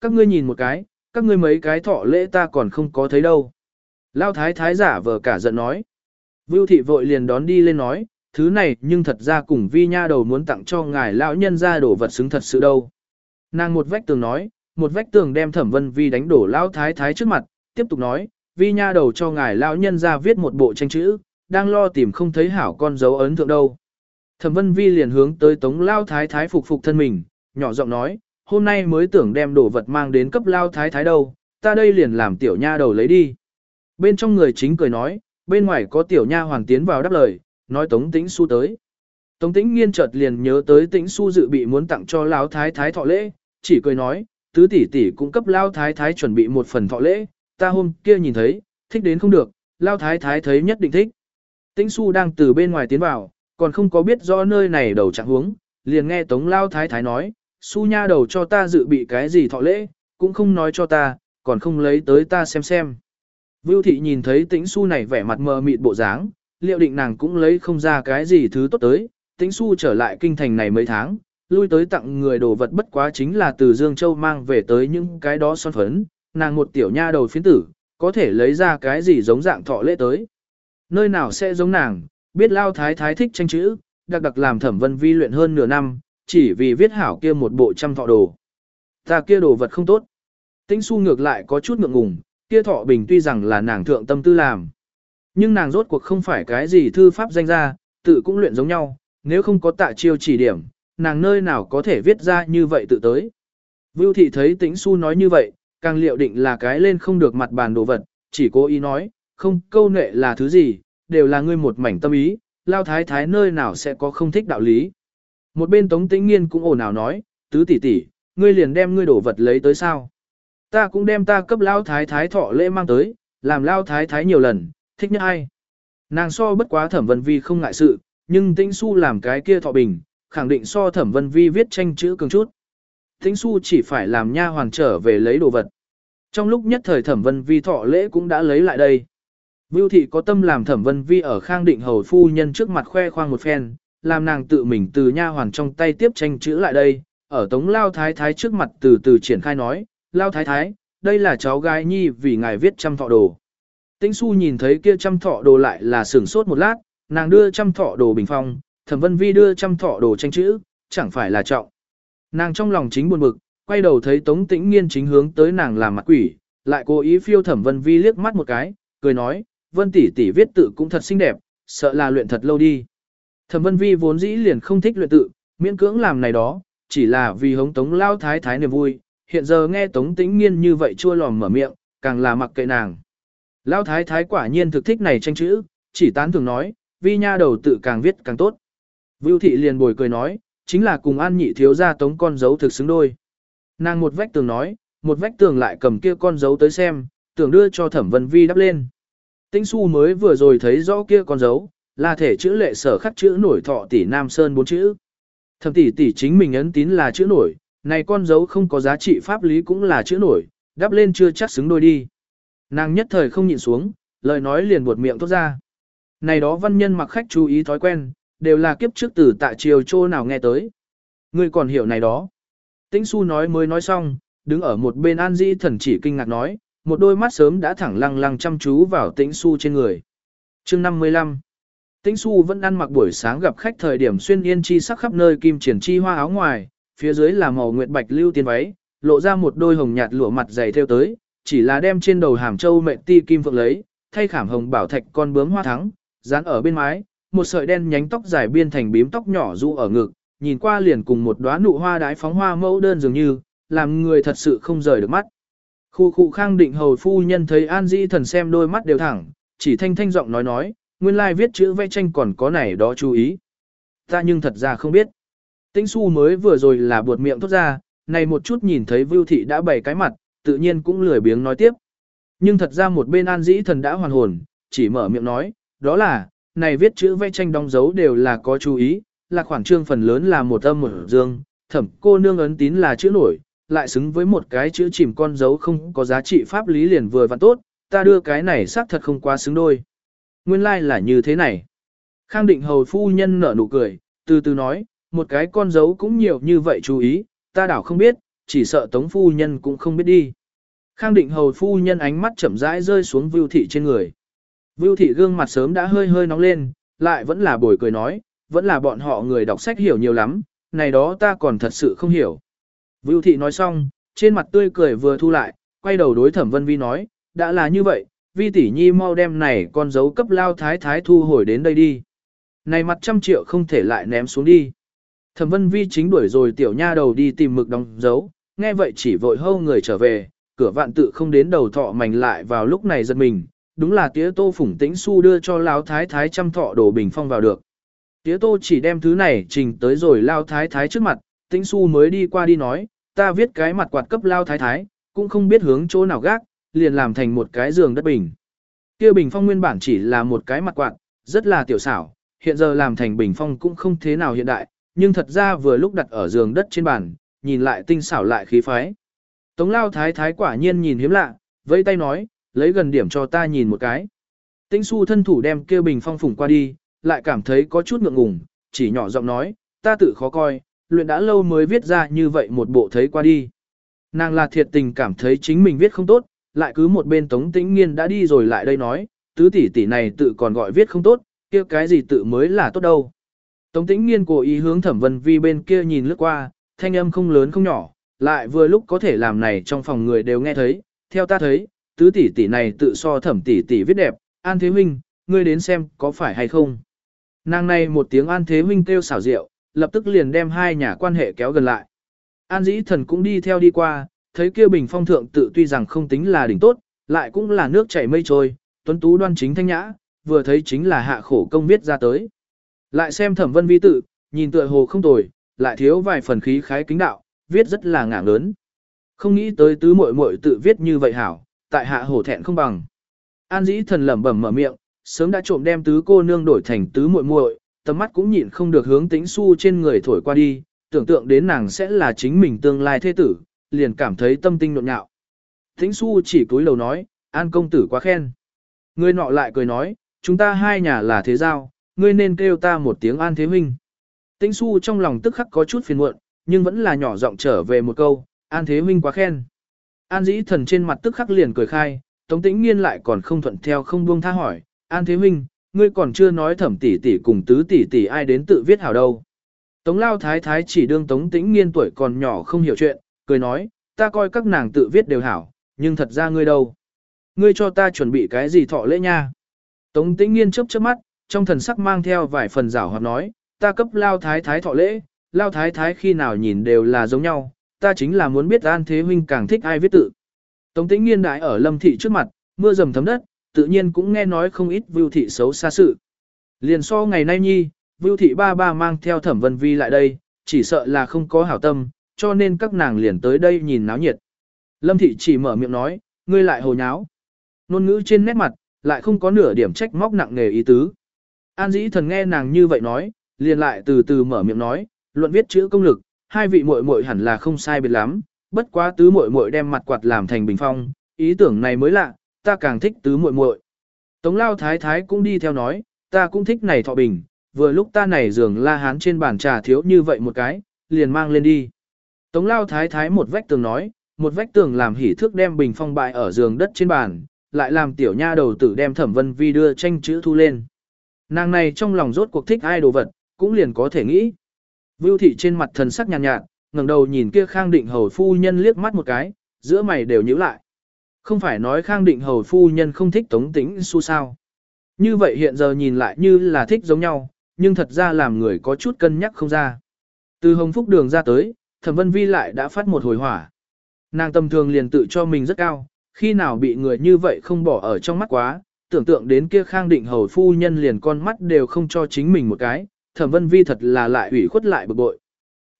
các ngươi nhìn một cái, các ngươi mấy cái thọ lễ ta còn không có thấy đâu. Lao thái thái giả vờ cả giận nói. Vưu thị vội liền đón đi lên nói, thứ này nhưng thật ra cùng vi nha đầu muốn tặng cho ngài lão nhân ra đổ vật xứng thật sự đâu. Nàng một vách tường nói, một vách tường đem thẩm vân vi đánh đổ lão thái thái trước mặt, tiếp tục nói, vi nha đầu cho ngài lão nhân ra viết một bộ tranh chữ, đang lo tìm không thấy hảo con dấu ấn thượng đâu. Thẩm vân vi liền hướng tới tống lao thái thái phục phục thân mình, nhỏ giọng nói, hôm nay mới tưởng đem đồ vật mang đến cấp lao thái thái đâu, ta đây liền làm tiểu nha đầu lấy đi. Bên trong người chính cười nói, bên ngoài có tiểu nha hoàng tiến vào đáp lời, nói tống tĩnh su tới. Tống tĩnh nghiên chợt liền nhớ tới tĩnh su dự bị muốn tặng cho lao thái thái thọ lễ, chỉ cười nói, tứ tỷ tỷ cũng cấp lao thái thái chuẩn bị một phần thọ lễ, ta hôm kia nhìn thấy, thích đến không được, lao thái thái thấy nhất định thích. Tĩnh su đang từ bên ngoài tiến vào, còn không có biết rõ nơi này đầu trạng huống, liền nghe tống lao thái thái nói, su nha đầu cho ta dự bị cái gì thọ lễ, cũng không nói cho ta, còn không lấy tới ta xem xem. Vưu thị nhìn thấy tĩnh su này vẻ mặt mờ mịt bộ dáng, liệu định nàng cũng lấy không ra cái gì thứ tốt tới, tĩnh su trở lại kinh thành này mấy tháng, lui tới tặng người đồ vật bất quá chính là từ Dương Châu mang về tới những cái đó son phấn, nàng một tiểu nha đầu phiến tử, có thể lấy ra cái gì giống dạng thọ lễ tới. Nơi nào sẽ giống nàng, biết lao thái thái thích tranh chữ, đặc đặc làm thẩm vân vi luyện hơn nửa năm, chỉ vì viết hảo kia một bộ trăm thọ đồ. Ta kia đồ vật không tốt. Tĩnh su ngược lại có chút ngượng ngùng, kia thọ bình tuy rằng là nàng thượng tâm tư làm. Nhưng nàng rốt cuộc không phải cái gì thư pháp danh ra, tự cũng luyện giống nhau, nếu không có tạ chiêu chỉ điểm, nàng nơi nào có thể viết ra như vậy tự tới. Vưu thị thấy tĩnh su nói như vậy, càng liệu định là cái lên không được mặt bàn đồ vật, chỉ cố ý nói, không câu nệ là thứ gì, đều là ngươi một mảnh tâm ý, lao thái thái nơi nào sẽ có không thích đạo lý. Một bên tống tĩnh nghiên cũng ồn ào nói, tứ tỷ tỷ, ngươi liền đem ngươi đổ vật lấy tới sao. Ta cũng đem ta cấp lao thái thái thọ lễ mang tới, làm lao thái thái nhiều lần, thích nhất ai. Nàng so bất quá thẩm vân vi không ngại sự, nhưng tĩnh su làm cái kia thọ bình, khẳng định so thẩm vân vi viết tranh chữ cường chút. Tĩnh su chỉ phải làm nha hoàng trở về lấy đồ vật. Trong lúc nhất thời thẩm vân vi thọ lễ cũng đã lấy lại đây. Vưu thị có tâm làm thẩm vân vi ở khang định hầu phu nhân trước mặt khoe khoang một phen, làm nàng tự mình từ nha hoàn trong tay tiếp tranh chữ lại đây, ở tống lao thái thái trước mặt từ từ triển khai nói, lao thái thái, đây là cháu gái nhi vì ngài viết trăm thọ đồ. Tĩnh su nhìn thấy kia trăm thọ đồ lại là sửng sốt một lát, nàng đưa trăm thọ đồ bình phong, thẩm vân vi đưa trăm thọ đồ tranh chữ, chẳng phải là trọng. Nàng trong lòng chính buồn bực, quay đầu thấy tống tĩnh nghiên chính hướng tới nàng làm mặt quỷ, lại cố ý phiêu thẩm vân vi liếc mắt một cái, cười nói, vân tỷ tỷ viết tự cũng thật xinh đẹp, sợ là luyện thật lâu đi. Thẩm vân vi vốn dĩ liền không thích luyện tự, miễn cưỡng làm này đó, chỉ là vì hống tống lao thái thái niềm vui, hiện giờ nghe tống tĩnh nghiên như vậy chua lòm mở miệng, càng là mặc kệ nàng. Lao thái thái quả nhiên thực thích này tranh chữ, chỉ tán thường nói, vi nha đầu tự càng viết càng tốt. Vưu thị liền bồi cười nói, chính là cùng an nhị thiếu ra tống con dấu thực xứng đôi. Nàng một vách tường nói, một vách tường lại cầm kia con dấu tới xem, tưởng đưa cho thẩm vân vi đắp lên. Tĩnh Xu mới vừa rồi thấy rõ kia con dấu, là thể chữ lệ sở khắc chữ nổi thọ tỷ Nam Sơn bốn chữ. Thẩm tỷ tỷ chính mình ấn tín là chữ nổi, này con dấu không có giá trị pháp lý cũng là chữ nổi, đắp lên chưa chắc xứng đôi đi. Nàng nhất thời không nhịn xuống, lời nói liền buột miệng thốt ra. Này đó văn nhân mặc khách chú ý thói quen, đều là kiếp trước từ tại triều chô nào nghe tới. Ngươi còn hiểu này đó. Tĩnh su nói mới nói xong, đứng ở một bên an di thần chỉ kinh ngạc nói, một đôi mắt sớm đã thẳng lăng lăng chăm chú vào tĩnh su trên người. chương 55 Tĩnh su vẫn ăn mặc buổi sáng gặp khách thời điểm xuyên yên chi sắc khắp nơi kim triển chi hoa áo ngoài, phía dưới là màu nguyệt bạch lưu tiên váy, lộ ra một đôi hồng nhạt lụa mặt dày theo tới, chỉ là đem trên đầu hàm châu mệnh ti kim phượng lấy, thay khảm hồng bảo thạch con bướm hoa thắng, dán ở bên mái, một sợi đen nhánh tóc dài biên thành bím tóc nhỏ du ở ngực, nhìn qua liền cùng một đóa nụ hoa đái phóng hoa mẫu đơn dường như, làm người thật sự không rời được mắt. Khu khu khang định hầu phu nhân thấy An Di thần xem đôi mắt đều thẳng, chỉ thanh thanh giọng nói nói, nguyên lai viết chữ vẽ tranh còn có này đó chú ý. Ta nhưng thật ra không biết. Tĩnh su mới vừa rồi là buột miệng thốt ra, này một chút nhìn thấy Vưu Thị đã bày cái mặt, tự nhiên cũng lười biếng nói tiếp. Nhưng thật ra một bên An Dĩ thần đã hoàn hồn, chỉ mở miệng nói, đó là, này viết chữ vẽ tranh đóng dấu đều là có chú ý, là khoảng trương phần lớn là một âm một dương, thẩm cô nương ấn tín là chữ nổi, lại xứng với một cái chữ chìm con dấu không có giá trị pháp lý liền vừa và tốt, ta đưa cái này xác thật không quá xứng đôi. Nguyên lai like là như thế này. Khang định hầu phu nhân nở nụ cười, từ từ nói, một cái con dấu cũng nhiều như vậy chú ý, ta đảo không biết, chỉ sợ tống phu nhân cũng không biết đi. Khang định hầu phu nhân ánh mắt chậm rãi rơi xuống Vưu Thị trên người. Vưu Thị gương mặt sớm đã hơi hơi nóng lên, lại vẫn là bồi cười nói, vẫn là bọn họ người đọc sách hiểu nhiều lắm, này đó ta còn thật sự không hiểu. Vưu Thị nói xong, trên mặt tươi cười vừa thu lại, quay đầu đối thẩm Vân Vi nói, đã là như vậy, Vi tỷ nhi mau đem này con dấu cấp lao thái thái thu hồi đến đây đi. Này mặt trăm triệu không thể lại ném xuống đi. Thẩm Vân Vi chính đuổi rồi tiểu nha đầu đi tìm mực đóng dấu, nghe vậy chỉ vội hâu người trở về, cửa vạn tự không đến đầu thọ mảnh lại vào lúc này giật mình, đúng là tía tô phủng tĩnh su đưa cho lao thái thái trăm thọ đổ bình phong vào được. Tía tô chỉ đem thứ này trình tới rồi lao thái thái trước mặt, tĩnh su mới đi qua đi nói, ta viết cái mặt quạt cấp lao thái thái, cũng không biết hướng chỗ nào gác, liền làm thành một cái giường đất bình. Kia bình phong nguyên bản chỉ là một cái mặt quạt, rất là tiểu xảo, hiện giờ làm thành bình phong cũng không thế nào hiện đại, nhưng thật ra vừa lúc đặt ở giường đất trên bàn, nhìn lại tinh xảo lại khí phái. Tống lao thái thái quả nhiên nhìn hiếm lạ, vẫy tay nói, lấy gần điểm cho ta nhìn một cái. Tinh su thân thủ đem kia bình phong phủng qua đi, lại cảm thấy có chút ngượng ngùng, chỉ nhỏ giọng nói, ta tự khó coi, luyện đã lâu mới viết ra như vậy một bộ thấy qua đi. Nàng là thiệt tình cảm thấy chính mình viết không tốt, lại cứ một bên tống tĩnh nghiên đã đi rồi lại đây nói, tứ tỷ tỷ này tự còn gọi viết không tốt, kia cái gì tự mới là tốt đâu. Tống tĩnh nghiên cố ý hướng thẩm vân vi bên kia nhìn lướt qua, thanh âm không lớn không nhỏ, lại vừa lúc có thể làm này trong phòng người đều nghe thấy, theo ta thấy, tứ tỷ tỷ này tự so thẩm tỷ tỷ viết đẹp, an thế huynh, ngươi đến xem có phải hay không. Nàng này một tiếng an thế huynh kêu xảo diệu, lập tức liền đem hai nhà quan hệ kéo gần lại. An dĩ thần cũng đi theo đi qua, thấy kia bình phong thượng tự tuy rằng không tính là đỉnh tốt, lại cũng là nước chảy mây trôi, tuấn tú đoan chính thanh nhã, vừa thấy chính là hạ khổ công viết ra tới. Lại xem thẩm vân vi tự, nhìn tựa hồ không tồi, lại thiếu vài phần khí khái kính đạo, viết rất là ngạng lớn. Không nghĩ tới tứ muội muội tự viết như vậy hảo, tại hạ hổ thẹn không bằng. An dĩ thần lẩm bẩm mở miệng, sớm đã trộm đem tứ cô nương đổi thành tứ muội muội, tầm mắt cũng nhịn không được hướng tính su trên người thổi qua đi, tưởng tượng đến nàng sẽ là chính mình tương lai thế tử, liền cảm thấy tâm tinh nộn nhạo. Thính su chỉ cúi đầu nói, an công tử quá khen. Người nọ lại cười nói, chúng ta hai nhà là thế giao, ngươi nên kêu ta một tiếng an thế huynh. Tĩnh su trong lòng tức khắc có chút phiền muộn, nhưng vẫn là nhỏ giọng trở về một câu, an thế huynh quá khen. An dĩ thần trên mặt tức khắc liền cười khai, tống tĩnh nghiên lại còn không thuận theo không buông tha hỏi, an thế huynh, ngươi còn chưa nói thẩm tỷ tỷ cùng tứ tỷ tỷ ai đến tự viết hảo đâu. Tống lao thái thái chỉ đương tống tĩnh nghiên tuổi còn nhỏ không hiểu chuyện, cười nói, ta coi các nàng tự viết đều hảo, nhưng thật ra ngươi đâu. Ngươi cho ta chuẩn bị cái gì thọ lễ nha. Tống tĩnh nghiên chớp chớp mắt, trong thần sắc mang theo vài phần rảo hoạt nói, ta cấp lao thái thái thọ lễ, lao thái thái khi nào nhìn đều là giống nhau, ta chính là muốn biết an thế huynh càng thích ai viết tự. Tống tĩnh nghiên đại ở lâm thị trước mặt, mưa dầm thấm đất, tự nhiên cũng nghe nói không ít vưu thị xấu xa sự. Liền so ngày nay nhi, vưu thị ba ba mang theo thẩm vân vi lại đây, chỉ sợ là không có hảo tâm, cho nên các nàng liền tới đây nhìn náo nhiệt. Lâm thị chỉ mở miệng nói, ngươi lại hồ nháo. Nôn ngữ trên nét mặt, lại không có nửa điểm trách móc nặng nề ý tứ. An dĩ thần nghe nàng như vậy nói, liền lại từ từ mở miệng nói, luận viết chữ công lực, hai vị muội muội hẳn là không sai biệt lắm, bất quá tứ muội muội đem mặt quạt làm thành bình phong, ý tưởng này mới lạ, ta càng thích tứ muội muội. Tống lao thái thái cũng đi theo nói, ta cũng thích này thọ bình, vừa lúc ta này giường la hán trên bàn trà thiếu như vậy một cái, liền mang lên đi. Tống lao thái thái một vách tường nói, một vách tường làm hỉ thước đem bình phong bại ở giường đất trên bàn, lại làm tiểu nha đầu tử đem thẩm vân vi đưa tranh chữ thu lên. Nàng này trong lòng rốt cuộc thích ai đồ vật, cũng liền có thể nghĩ. Vưu thị trên mặt thần sắc nhàn nhạt, nhạt ngẩng đầu nhìn kia khang định hầu phu nhân liếc mắt một cái, giữa mày đều nhíu lại. Không phải nói khang định hầu phu nhân không thích tống tính su sao. Như vậy hiện giờ nhìn lại như là thích giống nhau, nhưng thật ra làm người có chút cân nhắc không ra. Từ hồng phúc đường ra tới, thẩm vân vi lại đã phát một hồi hỏa. Nàng tầm thường liền tự cho mình rất cao, khi nào bị người như vậy không bỏ ở trong mắt quá, tưởng tượng đến kia khang định hầu phu nhân liền con mắt đều không cho chính mình một cái, thẩm vân vi thật là lại ủy khuất lại bực bội.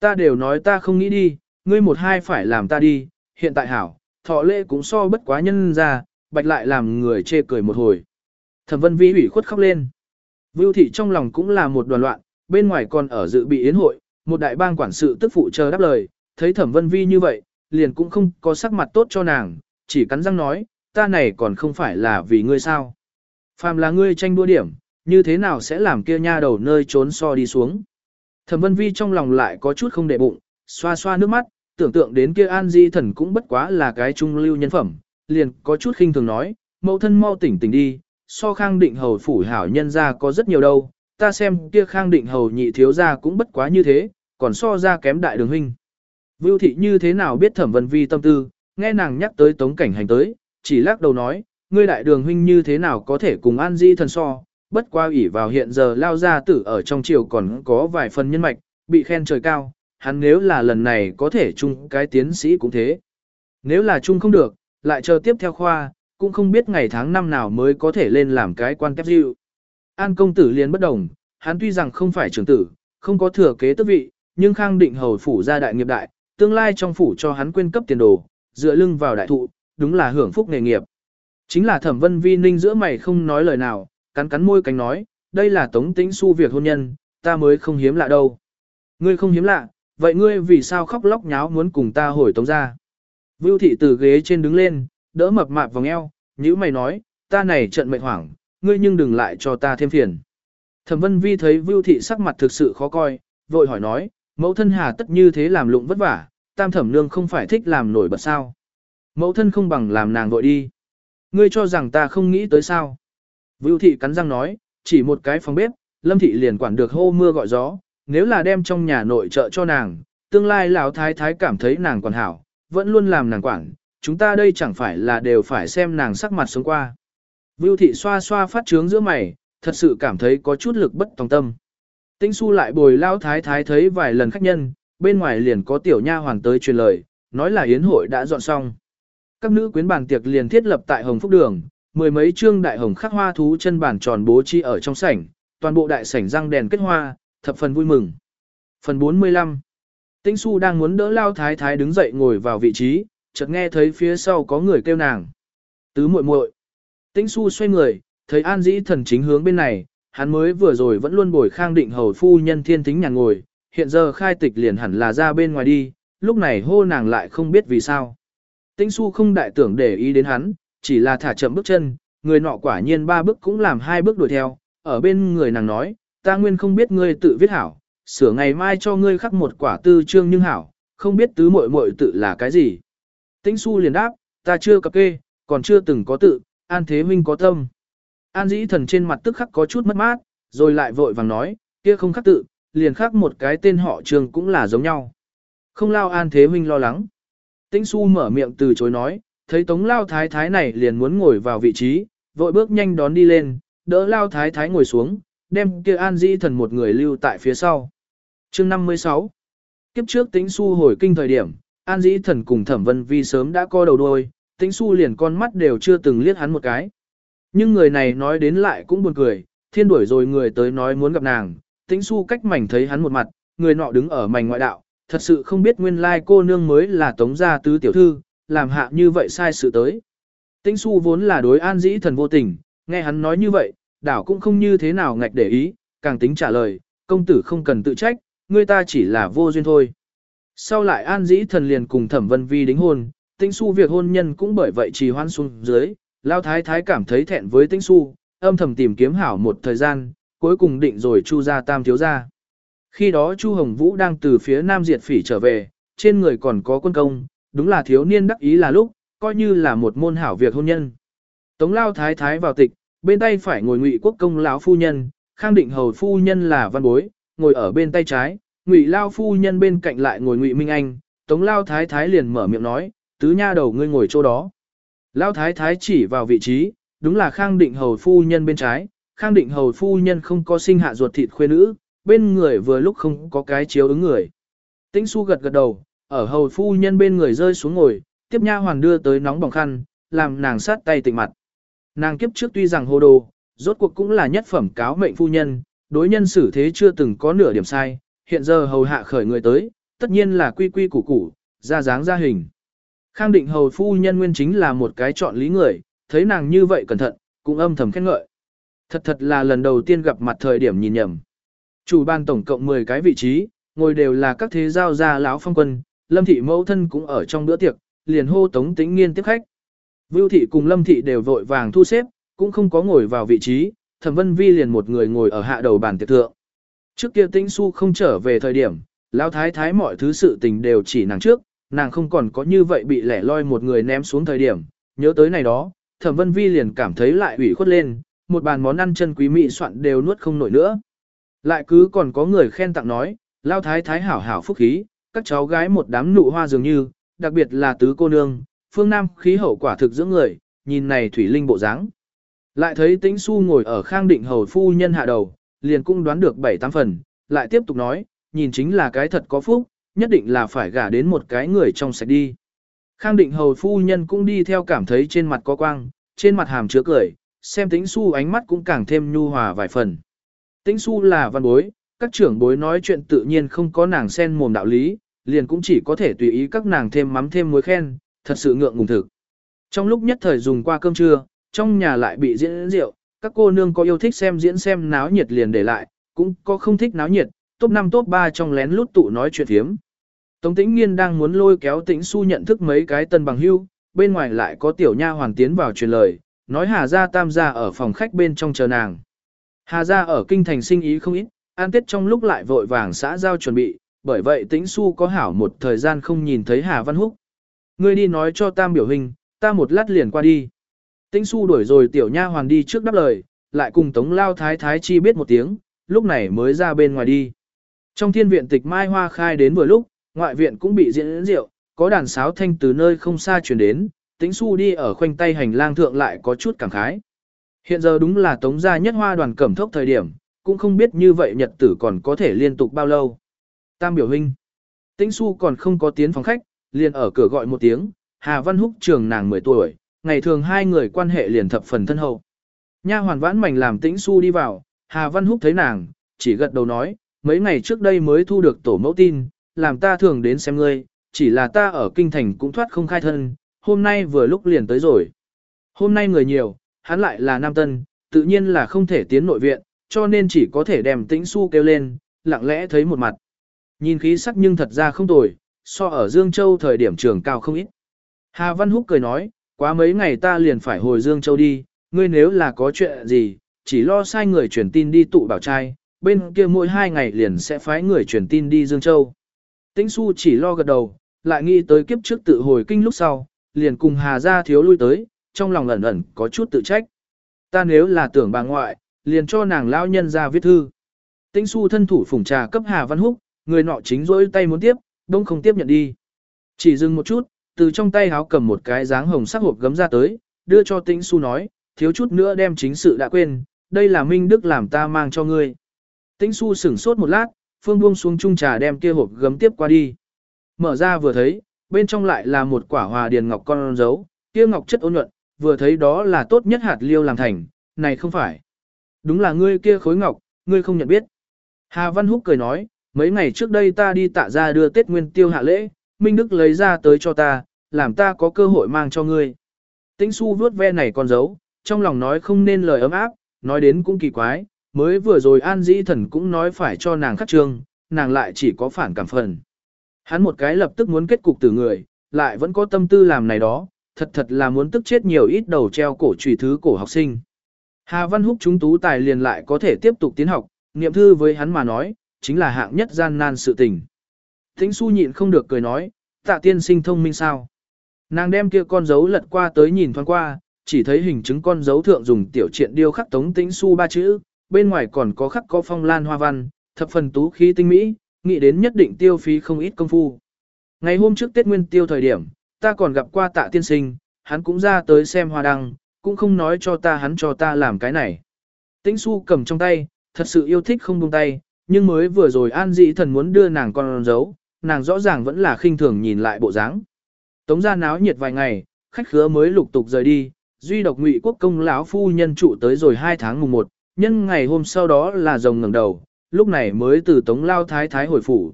Ta đều nói ta không nghĩ đi, ngươi một hai phải làm ta đi, hiện tại hảo, thọ lễ cũng so bất quá nhân ra, bạch lại làm người chê cười một hồi. Thẩm vân vi ủy khuất khóc lên. Vưu thị trong lòng cũng là một đoàn loạn, bên ngoài còn ở dự bị yến hội, một đại bang quản sự tức phụ chờ đáp lời, thấy thẩm vân vi như vậy, liền cũng không có sắc mặt tốt cho nàng, chỉ cắn răng nói, ta này còn không phải là vì ngươi sao. Phàm là ngươi tranh đua điểm, như thế nào sẽ làm kia nha đầu nơi trốn so đi xuống. Thẩm vân vi trong lòng lại có chút không để bụng, xoa xoa nước mắt, tưởng tượng đến kia An Di thần cũng bất quá là cái trung lưu nhân phẩm, liền có chút khinh thường nói, mẫu thân mau tỉnh tỉnh đi, so khang định hầu phủ hảo nhân ra có rất nhiều đâu, ta xem kia khang định hầu nhị thiếu ra cũng bất quá như thế, còn so ra kém đại đường huynh. Vưu thị như thế nào biết thẩm vân vi tâm tư, nghe nàng nhắc tới tống cảnh hành tới, chỉ lắc đầu nói, ngươi đại đường huynh như thế nào có thể cùng an di thần so, bất qua ủy vào hiện giờ lao ra tử ở trong triều còn có vài phần nhân mạch, bị khen trời cao, hắn nếu là lần này có thể chung cái tiến sĩ cũng thế. Nếu là chung không được, lại chờ tiếp theo khoa, cũng không biết ngày tháng năm nào mới có thể lên làm cái quan kép dịu. An công tử liền bất đồng, hắn tuy rằng không phải trưởng tử, không có thừa kế tước vị, nhưng khang định hầu phủ gia đại nghiệp đại, tương lai trong phủ cho hắn quyên cấp tiền đồ, dựa lưng vào đại thụ, đúng là hưởng phúc nghề nghiệp. Chính là thẩm vân vi ninh giữa mày không nói lời nào, cắn cắn môi cánh nói, đây là tống tĩnh su việc hôn nhân, ta mới không hiếm lạ đâu. Ngươi không hiếm lạ, vậy ngươi vì sao khóc lóc nháo muốn cùng ta hồi tống ra? Vưu thị từ ghế trên đứng lên, đỡ mập mạp vòng eo, nhữ mày nói, ta này trận mệnh hoảng, ngươi nhưng đừng lại cho ta thêm phiền. Thẩm vân vi thấy Vưu thị sắc mặt thực sự khó coi, vội hỏi nói, mẫu thân hà tất như thế làm lụng vất vả, tam thẩm nương không phải thích làm nổi bật sao. Mẫu thân không bằng làm nàng vội đi. Ngươi cho rằng ta không nghĩ tới sao. Vưu thị cắn răng nói, chỉ một cái phòng bếp, lâm thị liền quản được hô mưa gọi gió, nếu là đem trong nhà nội trợ cho nàng, tương lai lão thái thái cảm thấy nàng còn hảo, vẫn luôn làm nàng quản, chúng ta đây chẳng phải là đều phải xem nàng sắc mặt sống qua. Vưu thị xoa xoa phát trướng giữa mày, thật sự cảm thấy có chút lực bất tòng tâm. Tinh su lại bồi lao thái thái thấy vài lần khách nhân, bên ngoài liền có tiểu nha hoàng tới truyền lời, nói là yến hội đã dọn xong. Các nữ quyến bàn tiệc liền thiết lập tại Hồng Phúc Đường, mười mấy trương đại hồng khắc hoa thú chân bàn tròn bố trí ở trong sảnh, toàn bộ đại sảnh răng đèn kết hoa, thập phần vui mừng. Phần 45 Tĩnh su đang muốn đỡ lao thái thái đứng dậy ngồi vào vị trí, chợt nghe thấy phía sau có người kêu nàng. Tứ muội muội. Tĩnh su xoay người, thấy an dĩ thần chính hướng bên này, hắn mới vừa rồi vẫn luôn bồi khang định hầu phu nhân thiên tính nhàn ngồi, hiện giờ khai tịch liền hẳn là ra bên ngoài đi, lúc này hô nàng lại không biết vì sao. Tĩnh su không đại tưởng để ý đến hắn, chỉ là thả chậm bước chân, người nọ quả nhiên ba bước cũng làm hai bước đuổi theo, ở bên người nàng nói, ta nguyên không biết ngươi tự viết hảo, sửa ngày mai cho ngươi khắc một quả tư trương nhưng hảo, không biết tứ muội muội tự là cái gì. Tĩnh su liền đáp, ta chưa cập kê, còn chưa từng có tự, an thế minh có tâm. An dĩ thần trên mặt tức khắc có chút mất mát, rồi lại vội vàng nói, kia không khắc tự, liền khắc một cái tên họ trường cũng là giống nhau. Không lao an thế minh lo lắng. Tĩnh su mở miệng từ chối nói, thấy tống lao thái thái này liền muốn ngồi vào vị trí, vội bước nhanh đón đi lên, đỡ lao thái thái ngồi xuống, đem kia an dĩ thần một người lưu tại phía sau. chương 56 Kiếp trước tĩnh su hồi kinh thời điểm, an dĩ thần cùng thẩm vân vi sớm đã co đầu đuôi, tĩnh su liền con mắt đều chưa từng liếc hắn một cái. Nhưng người này nói đến lại cũng buồn cười, thiên đuổi rồi người tới nói muốn gặp nàng, tĩnh su cách mảnh thấy hắn một mặt, người nọ đứng ở mảnh ngoại đạo, thật sự không biết nguyên lai cô nương mới là tống gia tứ tiểu thư, làm hạ như vậy sai sự tới. Tĩnh su vốn là đối an dĩ thần vô tình, nghe hắn nói như vậy, đảo cũng không như thế nào ngạch để ý, càng tính trả lời, công tử không cần tự trách, người ta chỉ là vô duyên thôi. Sau lại an dĩ thần liền cùng thẩm vân vi đính hôn, tĩnh su việc hôn nhân cũng bởi vậy trì hoan xuống dưới, lao thái thái cảm thấy thẹn với tĩnh su, âm thầm tìm kiếm hảo một thời gian, cuối cùng định rồi chu ra tam thiếu ra. Khi đó chu Hồng Vũ đang từ phía nam diệt phỉ trở về, trên người còn có quân công, đúng là thiếu niên đắc ý là lúc, coi như là một môn hảo việc hôn nhân. Tống lao thái thái vào tịch, bên tay phải ngồi ngụy quốc công lão phu nhân, khang định hầu phu nhân là văn bối, ngồi ở bên tay trái, ngụy lao phu nhân bên cạnh lại ngồi ngụy minh anh, tống lao thái thái liền mở miệng nói, tứ nha đầu ngươi ngồi chỗ đó. Lao thái thái chỉ vào vị trí, đúng là khang định hầu phu nhân bên trái, khang định hầu phu nhân không có sinh hạ ruột thịt khuê nữ, bên người vừa lúc không có cái chiếu ứng người. Tĩnh su gật gật đầu, ở hầu phu nhân bên người rơi xuống ngồi, tiếp nha hoàn đưa tới nóng bỏng khăn, làm nàng sát tay tịnh mặt. Nàng kiếp trước tuy rằng hồ đồ, rốt cuộc cũng là nhất phẩm cáo mệnh phu nhân, đối nhân xử thế chưa từng có nửa điểm sai, hiện giờ hầu hạ khởi người tới, tất nhiên là quy quy củ củ, ra dáng ra hình. Khang định hầu phu nhân nguyên chính là một cái chọn lý người, thấy nàng như vậy cẩn thận, cũng âm thầm khen ngợi. Thật thật là lần đầu tiên gặp mặt thời điểm nhìn nhầm. Chủ ban tổng cộng 10 cái vị trí, ngồi đều là các thế giao gia lão phong quân, Lâm thị mẫu thân cũng ở trong bữa tiệc, liền hô Tống Tĩnh Nghiên tiếp khách. Vưu thị cùng Lâm thị đều vội vàng thu xếp, cũng không có ngồi vào vị trí, Thẩm Vân Vi liền một người ngồi ở hạ đầu bàn tiệc thượng. Trước kia Tĩnh Xu không trở về thời điểm, lão thái thái mọi thứ sự tình đều chỉ nàng trước, nàng không còn có như vậy bị lẻ loi một người ném xuống thời điểm, nhớ tới này đó, thẩm vân vi liền cảm thấy lại ủy khuất lên, một bàn món ăn chân quý mỹ soạn đều nuốt không nổi nữa. Lại cứ còn có người khen tặng nói, lao thái thái hảo hảo phúc khí, các cháu gái một đám nụ hoa dường như, đặc biệt là tứ cô nương, phương Nam khí hậu quả thực giữa người, nhìn này thủy linh bộ dáng. Lại thấy tĩnh su ngồi ở khang định hầu phu nhân hạ đầu, liền cũng đoán được bảy tám phần, lại tiếp tục nói, nhìn chính là cái thật có phúc, nhất định là phải gả đến một cái người trong sạch đi. Khang định hầu phu nhân cũng đi theo cảm thấy trên mặt có quang, trên mặt hàm chứa cười, xem tĩnh su ánh mắt cũng càng thêm nhu hòa vài phần. Tĩnh su là văn bối, các trưởng bối nói chuyện tự nhiên không có nàng sen mồm đạo lý, liền cũng chỉ có thể tùy ý các nàng thêm mắm thêm muối khen, thật sự ngượng ngùng thực. Trong lúc nhất thời dùng qua cơm trưa, trong nhà lại bị diễn rượu, các cô nương có yêu thích xem diễn xem náo nhiệt liền để lại, cũng có không thích náo nhiệt, top 5 top 3 trong lén lút tụ nói chuyện thiếm. Tống tĩnh nghiên đang muốn lôi kéo tĩnh su nhận thức mấy cái tân bằng hưu, bên ngoài lại có tiểu nha hoàn tiến vào truyền lời, nói Hà Gia tam gia ở phòng khách bên trong chờ nàng. Hà Gia ở kinh thành sinh ý không ít, an tết trong lúc lại vội vàng xã giao chuẩn bị, bởi vậy tĩnh su có hảo một thời gian không nhìn thấy Hà Văn Húc. Ngươi đi nói cho tam biểu hình, ta một lát liền qua đi. Tĩnh su đuổi rồi tiểu nha hoàn đi trước đáp lời, lại cùng tống lao thái thái chi biết một tiếng, lúc này mới ra bên ngoài đi. Trong thiên viện tịch mai hoa khai đến vừa lúc, ngoại viện cũng bị diễn rượu, có đàn sáo thanh từ nơi không xa chuyển đến, tĩnh su đi ở khoanh tay hành lang thượng lại có chút cảm khái. Hiện giờ đúng là tống gia nhất hoa đoàn cẩm thốc thời điểm, cũng không biết như vậy nhật tử còn có thể liên tục bao lâu. Tam biểu huynh. Tĩnh su còn không có tiến phòng khách, liền ở cửa gọi một tiếng, Hà Văn Húc trường nàng 10 tuổi, ngày thường hai người quan hệ liền thập phần thân hậu. Nha hoàn vãn mảnh làm tĩnh su đi vào, Hà Văn Húc thấy nàng, chỉ gật đầu nói, mấy ngày trước đây mới thu được tổ mẫu tin, làm ta thường đến xem ngươi, chỉ là ta ở kinh thành cũng thoát không khai thân, hôm nay vừa lúc liền tới rồi. Hôm nay người nhiều, hắn lại là nam tân, tự nhiên là không thể tiến nội viện, cho nên chỉ có thể đem tĩnh su kêu lên, lặng lẽ thấy một mặt. Nhìn khí sắc nhưng thật ra không tồi, so ở Dương Châu thời điểm trường cao không ít. Hà Văn Húc cười nói, quá mấy ngày ta liền phải hồi Dương Châu đi, ngươi nếu là có chuyện gì, chỉ lo sai người truyền tin đi tụ bảo trai, bên kia mỗi hai ngày liền sẽ phái người truyền tin đi Dương Châu. Tĩnh su chỉ lo gật đầu, lại nghĩ tới kiếp trước tự hồi kinh lúc sau, liền cùng Hà gia thiếu lui tới, trong lòng ẩn ẩn có chút tự trách. Ta nếu là tưởng bà ngoại, liền cho nàng lão nhân ra viết thư. Tĩnh su thân thủ phủng trà cấp Hà Văn Húc, người nọ chính rỗi tay muốn tiếp, đông không tiếp nhận đi. Chỉ dừng một chút, từ trong tay háo cầm một cái dáng hồng sắc hộp gấm ra tới, đưa cho Tĩnh su nói, thiếu chút nữa đem chính sự đã quên, đây là Minh Đức làm ta mang cho ngươi. Tĩnh su sửng sốt một lát, phương buông xuống chung trà đem kia hộp gấm tiếp qua đi. Mở ra vừa thấy, bên trong lại là một quả hòa điền ngọc con dấu, kia ngọc chất ôn nhuận, vừa thấy đó là tốt nhất hạt liêu làm thành, này không phải. Đúng là ngươi kia khối ngọc, ngươi không nhận biết. Hà Văn Húc cười nói, mấy ngày trước đây ta đi tạ ra đưa Tết Nguyên Tiêu hạ lễ, Minh Đức lấy ra tới cho ta, làm ta có cơ hội mang cho ngươi. Tĩnh su vuốt ve này con dấu, trong lòng nói không nên lời ấm áp, nói đến cũng kỳ quái, mới vừa rồi An Dĩ Thần cũng nói phải cho nàng khắc trương, nàng lại chỉ có phản cảm phần. Hắn một cái lập tức muốn kết cục từ người, lại vẫn có tâm tư làm này đó, thật thật là muốn tức chết nhiều ít đầu treo cổ trùy thứ cổ học sinh. Hà Văn Húc chúng tú tài liền lại có thể tiếp tục tiến học, niệm thư với hắn mà nói, chính là hạng nhất gian nan sự tình. Thính su nhịn không được cười nói, tạ tiên sinh thông minh sao. Nàng đem kia con dấu lật qua tới nhìn thoáng qua, chỉ thấy hình chứng con dấu thượng dùng tiểu triện điêu khắc tống tĩnh su ba chữ, bên ngoài còn có khắc có phong lan hoa văn, thập phần tú khí tinh mỹ, nghĩ đến nhất định tiêu phí không ít công phu. Ngày hôm trước Tết Nguyên tiêu thời điểm, ta còn gặp qua tạ tiên sinh, hắn cũng ra tới xem hoa đăng, cũng không nói cho ta hắn cho ta làm cái này. Tĩnh su cầm trong tay, thật sự yêu thích không buông tay, nhưng mới vừa rồi an dị thần muốn đưa nàng con dấu, nàng rõ ràng vẫn là khinh thường nhìn lại bộ dáng. Tống ra náo nhiệt vài ngày, khách khứa mới lục tục rời đi, duy độc ngụy quốc công lão phu nhân trụ tới rồi hai tháng mùng 1, nhân ngày hôm sau đó là rồng ngẩng đầu, lúc này mới từ Tống Lao Thái Thái hồi phủ.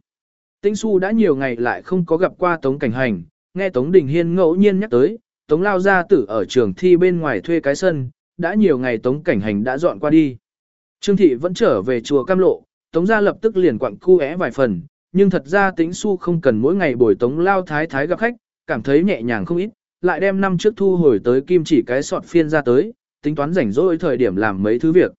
Tĩnh Xu đã nhiều ngày lại không có gặp qua Tống Cảnh Hành, nghe Tống Đình Hiên ngẫu nhiên nhắc tới, Tống Lao gia tử ở trường thi bên ngoài thuê cái sân, đã nhiều ngày Tống Cảnh Hành đã dọn qua đi. Trương Thị vẫn trở về chùa Cam Lộ, Tống gia lập tức liền quặng cu é vài phần, nhưng thật ra Tĩnh Xu không cần mỗi ngày bồi Tống Lao Thái Thái gặp khách, cảm thấy nhẹ nhàng không ít, lại đem năm trước thu hồi tới kim chỉ cái sọt phiên ra tới, tính toán rảnh rỗi thời điểm làm mấy thứ việc.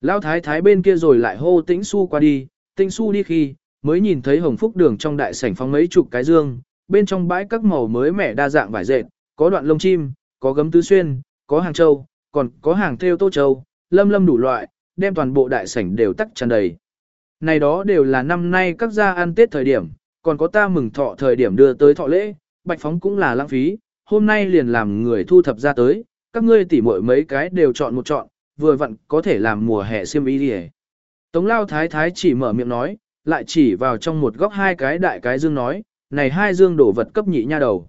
Lão thái thái bên kia rồi lại hô tĩnh su qua đi, tĩnh su đi khi, mới nhìn thấy hồng phúc đường trong đại sảnh phóng mấy chục cái dương, bên trong bãi các màu mới mẻ đa dạng vải dệt, có đoạn lông chim, có gấm tứ xuyên, có hàng châu, còn có hàng theo tô châu, lâm lâm đủ loại, đem toàn bộ đại sảnh đều tắc tràn đầy. Này đó đều là năm nay các gia ăn Tết thời điểm, còn có ta mừng thọ thời điểm đưa tới thọ lễ, bạch phóng cũng là lãng phí, hôm nay liền làm người thu thập ra tới, các ngươi tỉ muội mấy cái đều chọn một chọn, vừa vặn có thể làm mùa hè xiêm y đi Tống lao thái thái chỉ mở miệng nói, lại chỉ vào trong một góc hai cái đại cái dương nói, này hai dương đổ vật cấp nhị nha đầu.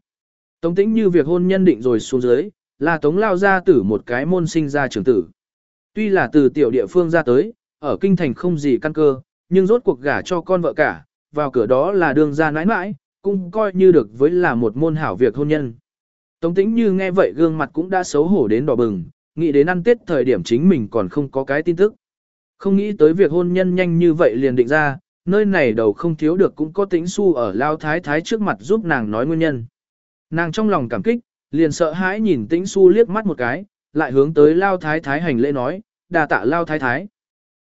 Tống tĩnh như việc hôn nhân định rồi xuống dưới, là tống lao ra tử một cái môn sinh ra trưởng tử. Tuy là từ tiểu địa phương ra tới, ở kinh thành không gì căn cơ, nhưng rốt cuộc gả cho con vợ cả, vào cửa đó là đường ra nãi nãi, cũng coi như được với là một môn hảo việc hôn nhân. Tống tĩnh như nghe vậy gương mặt cũng đã xấu hổ đến đỏ bừng, nghĩ đến ăn tết thời điểm chính mình còn không có cái tin tức. Không nghĩ tới việc hôn nhân nhanh như vậy liền định ra, nơi này đầu không thiếu được cũng có tĩnh su ở lao thái thái trước mặt giúp nàng nói nguyên nhân. Nàng trong lòng cảm kích, liền sợ hãi nhìn tĩnh su liếc mắt một cái, lại hướng tới lao thái thái hành lễ nói, đà tạ lao thái thái.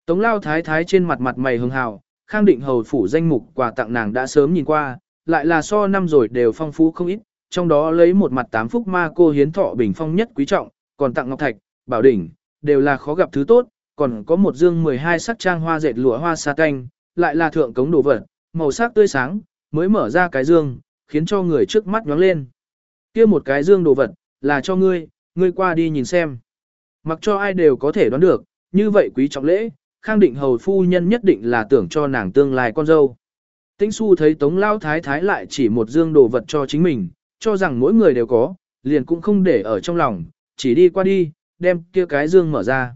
Tống lao thái thái trên mặt mặt mày hưng hào, khang định hầu phủ danh mục quà tặng nàng đã sớm nhìn qua, lại là so năm rồi đều phong phú không ít, trong đó lấy một mặt tám phúc ma cô hiến thọ bình phong nhất quý trọng, còn tặng ngọc thạch, bảo đỉnh, đều là khó gặp thứ tốt, còn có một dương 12 sắc trang hoa dệt lụa hoa sa canh, lại là thượng cống đồ vật, màu sắc tươi sáng, mới mở ra cái dương, khiến cho người trước mắt nhóng lên. kia một cái dương đồ vật, là cho ngươi, ngươi qua đi nhìn xem. Mặc cho ai đều có thể đoán được, như vậy quý trọng lễ, khang định hầu phu nhân nhất định là tưởng cho nàng tương lai con dâu. Tĩnh su thấy tống lao thái thái lại chỉ một dương đồ vật cho chính mình, cho rằng mỗi người đều có, liền cũng không để ở trong lòng, chỉ đi qua đi, đem kia cái dương mở ra.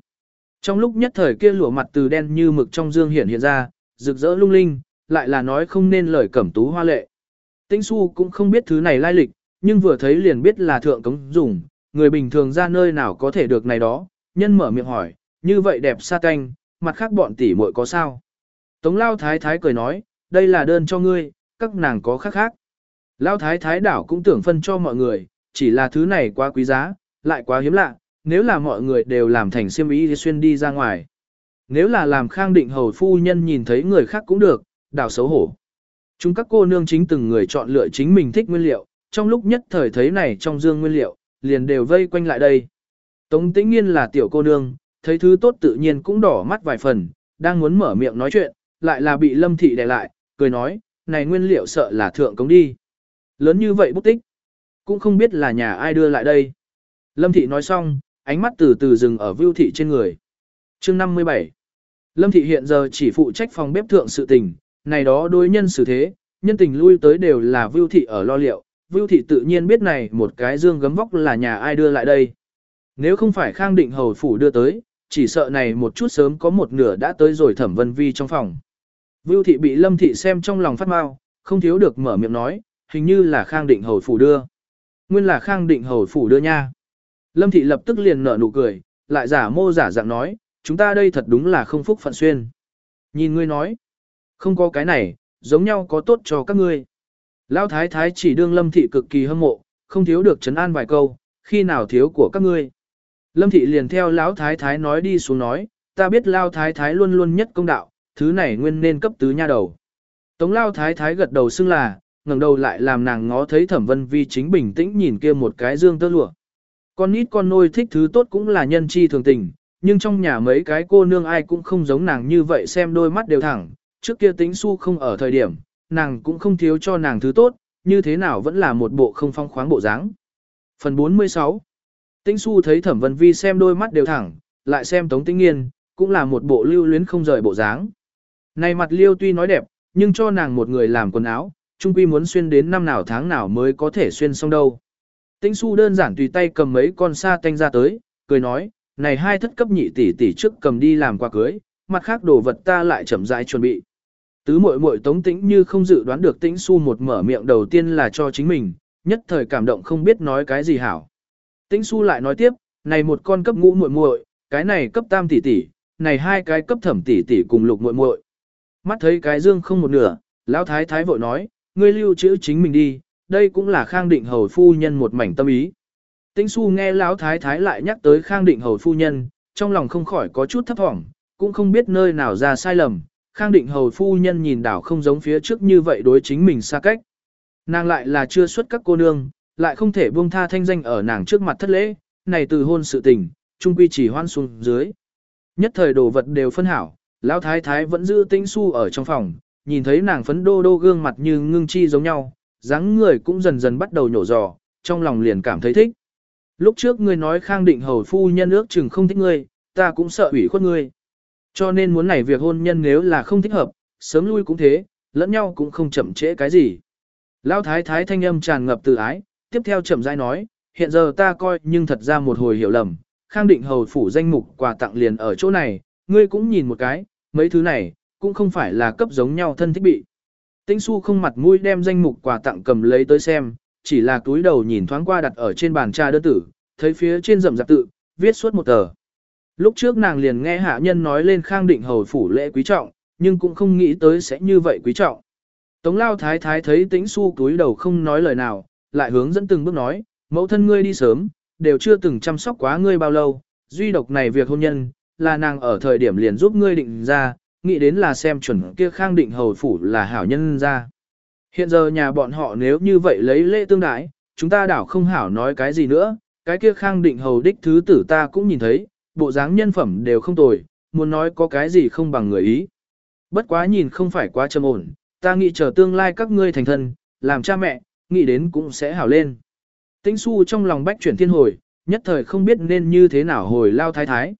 Trong lúc nhất thời kia lụa mặt từ đen như mực trong dương hiện hiện ra, rực rỡ lung linh, lại là nói không nên lời cẩm tú hoa lệ. Tĩnh su cũng không biết thứ này lai lịch, nhưng vừa thấy liền biết là thượng cống dùng, người bình thường ra nơi nào có thể được này đó, nhân mở miệng hỏi, như vậy đẹp sa canh, mặt khác bọn tỷ muội có sao? Tống lao thái thái cười nói, đây là đơn cho ngươi, các nàng có khác khác. Lao thái thái đảo cũng tưởng phân cho mọi người, chỉ là thứ này quá quý giá, lại quá hiếm lạ, nếu là mọi người đều làm thành siêm ý thì xuyên đi ra ngoài. Nếu là làm khang định hầu phu nhân nhìn thấy người khác cũng được, đào xấu hổ. Chúng các cô nương chính từng người chọn lựa chính mình thích nguyên liệu, trong lúc nhất thời thấy này trong dương nguyên liệu, liền đều vây quanh lại đây. Tống tĩnh nghiên là tiểu cô nương, thấy thứ tốt tự nhiên cũng đỏ mắt vài phần, đang muốn mở miệng nói chuyện, lại là bị lâm thị đè lại, cười nói, này nguyên liệu sợ là thượng cống đi. Lớn như vậy bút tích, cũng không biết là nhà ai đưa lại đây. Lâm thị nói xong, ánh mắt từ từ dừng ở vưu thị trên người. chương 57 Lâm thị hiện giờ chỉ phụ trách phòng bếp thượng sự tình, này đó đối nhân xử thế, nhân tình lui tới đều là vưu thị ở lo liệu, vưu thị tự nhiên biết này một cái dương gấm vóc là nhà ai đưa lại đây. Nếu không phải khang định hầu phủ đưa tới, chỉ sợ này một chút sớm có một nửa đã tới rồi thẩm vân vi trong phòng. Vưu thị bị lâm thị xem trong lòng phát mau, không thiếu được mở miệng nói, hình như là khang định hầu phủ đưa. Nguyên là khang định hầu phủ đưa nha. Lâm thị lập tức liền nở nụ cười, lại giả mô giả dạng nói, chúng ta đây thật đúng là không phúc phận xuyên. Nhìn ngươi nói, không có cái này, giống nhau có tốt cho các ngươi. Lão thái thái chỉ đương lâm thị cực kỳ hâm mộ, không thiếu được chấn an vài câu, khi nào thiếu của các ngươi. Lâm thị liền theo lão thái thái nói đi xuống nói, ta biết lao thái thái luôn luôn nhất công đạo, thứ này nguyên nên cấp tứ nha đầu. Tống lao thái thái gật đầu xưng là, ngẩng đầu lại làm nàng ngó thấy thẩm vân vi chính bình tĩnh nhìn kia một cái dương tơ lụa. Con nít con nôi thích thứ tốt cũng là nhân chi thường tình, nhưng trong nhà mấy cái cô nương ai cũng không giống nàng như vậy xem đôi mắt đều thẳng, trước kia tính su không ở thời điểm, nàng cũng không thiếu cho nàng thứ tốt, như thế nào vẫn là một bộ không phong khoáng bộ dáng. Phần 46 Tĩnh su thấy thẩm vân vi xem đôi mắt đều thẳng, lại xem tống tĩnh nghiên, cũng là một bộ lưu luyến không rời bộ dáng. Này mặt liêu tuy nói đẹp, nhưng cho nàng một người làm quần áo, trung quy muốn xuyên đến năm nào tháng nào mới có thể xuyên xong đâu. Tĩnh su đơn giản tùy tay cầm mấy con sa tanh ra tới, cười nói, này hai thất cấp nhị tỷ tỷ trước cầm đi làm quà cưới, mặt khác đồ vật ta lại chậm rãi chuẩn bị. Tứ muội muội tống tĩnh như không dự đoán được tĩnh su một mở miệng đầu tiên là cho chính mình, nhất thời cảm động không biết nói cái gì hảo. Tĩnh su lại nói tiếp, này một con cấp ngũ muội muội, cái này cấp tam tỷ tỷ, này hai cái cấp thẩm tỷ tỷ cùng lục muội muội. Mắt thấy cái dương không một nửa, lão thái thái vội nói, ngươi lưu trữ chính mình đi, đây cũng là khang định hầu phu nhân một mảnh tâm ý. Tĩnh su nghe lão thái thái lại nhắc tới khang định hầu phu nhân, trong lòng không khỏi có chút thấp thỏm, cũng không biết nơi nào ra sai lầm. Khang định hầu phu nhân nhìn đảo không giống phía trước như vậy đối chính mình xa cách. Nàng lại là chưa xuất các cô nương, lại không thể buông tha thanh danh ở nàng trước mặt thất lễ, này từ hôn sự tình, trung quy chỉ hoan xuống dưới. Nhất thời đồ vật đều phân hảo, lão thái thái vẫn giữ tĩnh su ở trong phòng, nhìn thấy nàng phấn đô đô gương mặt như ngưng chi giống nhau, dáng người cũng dần dần bắt đầu nhổ giò, trong lòng liền cảm thấy thích. Lúc trước ngươi nói khang định hầu phu nhân ước chừng không thích ngươi, ta cũng sợ ủy khuất ngươi. Cho nên muốn này việc hôn nhân nếu là không thích hợp, sớm lui cũng thế, lẫn nhau cũng không chậm trễ cái gì. Lão thái thái thanh âm tràn ngập từ ái, tiếp theo chậm rãi nói, hiện giờ ta coi nhưng thật ra một hồi hiểu lầm, khang định hầu phủ danh mục quà tặng liền ở chỗ này, ngươi cũng nhìn một cái, mấy thứ này, cũng không phải là cấp giống nhau thân thiết bị. Tĩnh su không mặt mũi đem danh mục quà tặng cầm lấy tới xem, chỉ là túi đầu nhìn thoáng qua đặt ở trên bàn trà đơn tử, thấy phía trên rậm rạp tự, viết suốt một tờ. Lúc trước nàng liền nghe hạ nhân nói lên khang định hầu phủ lễ quý trọng, nhưng cũng không nghĩ tới sẽ như vậy quý trọng. Tống lao thái thái thấy tĩnh su túi đầu không nói lời nào, lại hướng dẫn từng bước nói, mẫu thân ngươi đi sớm, đều chưa từng chăm sóc quá ngươi bao lâu, duy độc này việc hôn nhân, là nàng ở thời điểm liền giúp ngươi định ra, nghĩ đến là xem chuẩn kia khang định hầu phủ là hảo nhân ra. Hiện giờ nhà bọn họ nếu như vậy lấy lễ tương đái, chúng ta đảo không hảo nói cái gì nữa, cái kia khang định hầu đích thứ tử ta cũng nhìn thấy, bộ dáng nhân phẩm đều không tồi, muốn nói có cái gì không bằng người ý. Bất quá nhìn không phải quá trầm ổn, ta nghĩ chờ tương lai các ngươi thành thân, làm cha mẹ, nghĩ đến cũng sẽ hảo lên. Tĩnh su trong lòng bách chuyển thiên hồi, nhất thời không biết nên như thế nào hồi lao thái thái.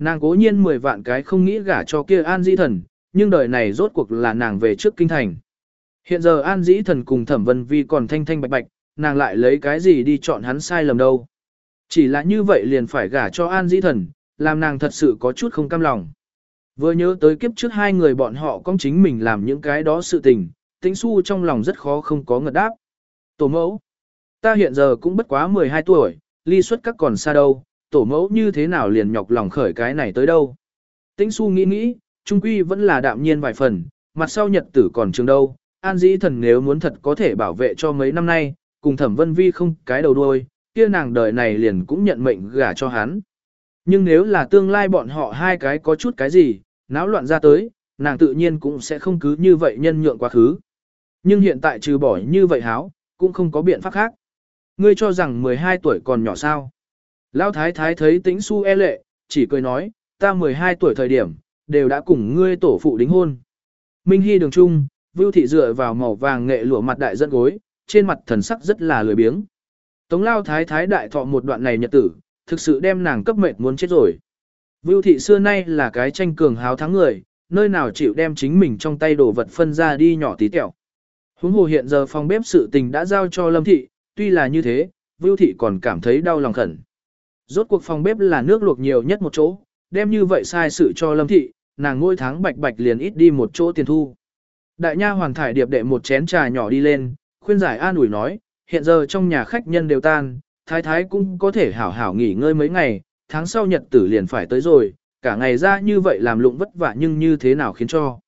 Nàng cố nhiên 10 vạn cái không nghĩ gả cho kia an dĩ thần, nhưng đời này rốt cuộc là nàng về trước kinh thành. Hiện giờ an dĩ thần cùng thẩm vân vi còn thanh thanh bạch bạch, nàng lại lấy cái gì đi chọn hắn sai lầm đâu. Chỉ là như vậy liền phải gả cho an dĩ thần, làm nàng thật sự có chút không cam lòng. Vừa nhớ tới kiếp trước hai người bọn họ công chính mình làm những cái đó sự tình, tĩnh su trong lòng rất khó không có ngật đáp. Tổ mẫu, ta hiện giờ cũng bất quá 12 tuổi, ly xuất các còn xa đâu, tổ mẫu như thế nào liền nhọc lòng khởi cái này tới đâu. Tĩnh su nghĩ nghĩ, trung quy vẫn là đạm nhiên vài phần, mặt sau nhật tử còn trường đâu, an dĩ thần nếu muốn thật có thể bảo vệ cho mấy năm nay, cùng thẩm vân vi không cái đầu đuôi, kia nàng đời này liền cũng nhận mệnh gả cho hắn. Nhưng nếu là tương lai bọn họ hai cái có chút cái gì, náo loạn ra tới, nàng tự nhiên cũng sẽ không cứ như vậy nhân nhượng quá khứ. Nhưng hiện tại trừ bỏ như vậy háo, cũng không có biện pháp khác. Ngươi cho rằng 12 tuổi còn nhỏ sao. Lão thái thái thấy tĩnh su e lệ, chỉ cười nói, ta 12 tuổi thời điểm, đều đã cùng ngươi tổ phụ đính hôn. Minh Hy đường trung, Vưu thị dựa vào màu vàng nghệ lụa mặt đại dẫn gối, trên mặt thần sắc rất là lười biếng. Tống lao thái thái đại thọ một đoạn này nhật tử, thực sự đem nàng cấp mệt muốn chết rồi. Vưu thị xưa nay là cái tranh cường háo thắng người, nơi nào chịu đem chính mình trong tay đồ vật phân ra đi nhỏ tí tẹo. Huống hồ hiện giờ phòng bếp sự tình đã giao cho Lâm thị, tuy là như thế, Vưu thị còn cảm thấy đau lòng khẩn. Rốt cuộc phòng bếp là nước luộc nhiều nhất một chỗ, đem như vậy sai sự cho Lâm thị, nàng ngôi tháng bạch bạch liền ít đi một chỗ tiền thu. Đại nha hoàng thải điệp đệ một chén trà nhỏ đi lên, khuyên giải an ủi nói, hiện giờ trong nhà khách nhân đều tan, thái thái cũng có thể hảo hảo nghỉ ngơi mấy ngày, tháng sau nhật tử liền phải tới rồi, cả ngày ra như vậy làm lụng vất vả nhưng như thế nào khiến cho.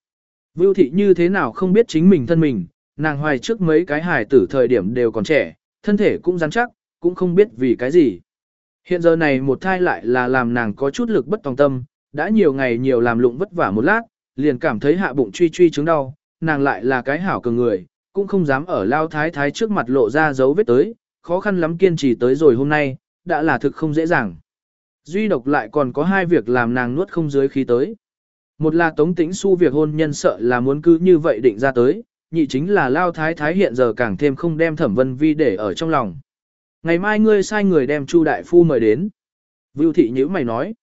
Vưu thị như thế nào không biết chính mình thân mình, nàng hoài trước mấy cái hài tử thời điểm đều còn trẻ, thân thể cũng rắn chắc, cũng không biết vì cái gì. Hiện giờ này một thai lại là làm nàng có chút lực bất tòng tâm, đã nhiều ngày nhiều làm lụng vất vả một lát, liền cảm thấy hạ bụng truy truy chứng đau, nàng lại là cái hảo cường người, cũng không dám ở lao thái thái trước mặt lộ ra dấu vết tới, khó khăn lắm kiên trì tới rồi hôm nay, đã là thực không dễ dàng. Duy độc lại còn có hai việc làm nàng nuốt không dưới khí tới. Một là tống tĩnh su việc hôn nhân sợ là muốn cứ như vậy định ra tới, nhị chính là lao thái thái hiện giờ càng thêm không đem thẩm vân vi để ở trong lòng. Ngày mai ngươi sai người đem Chu đại phu mời đến. Vưu thị nhữ mày nói.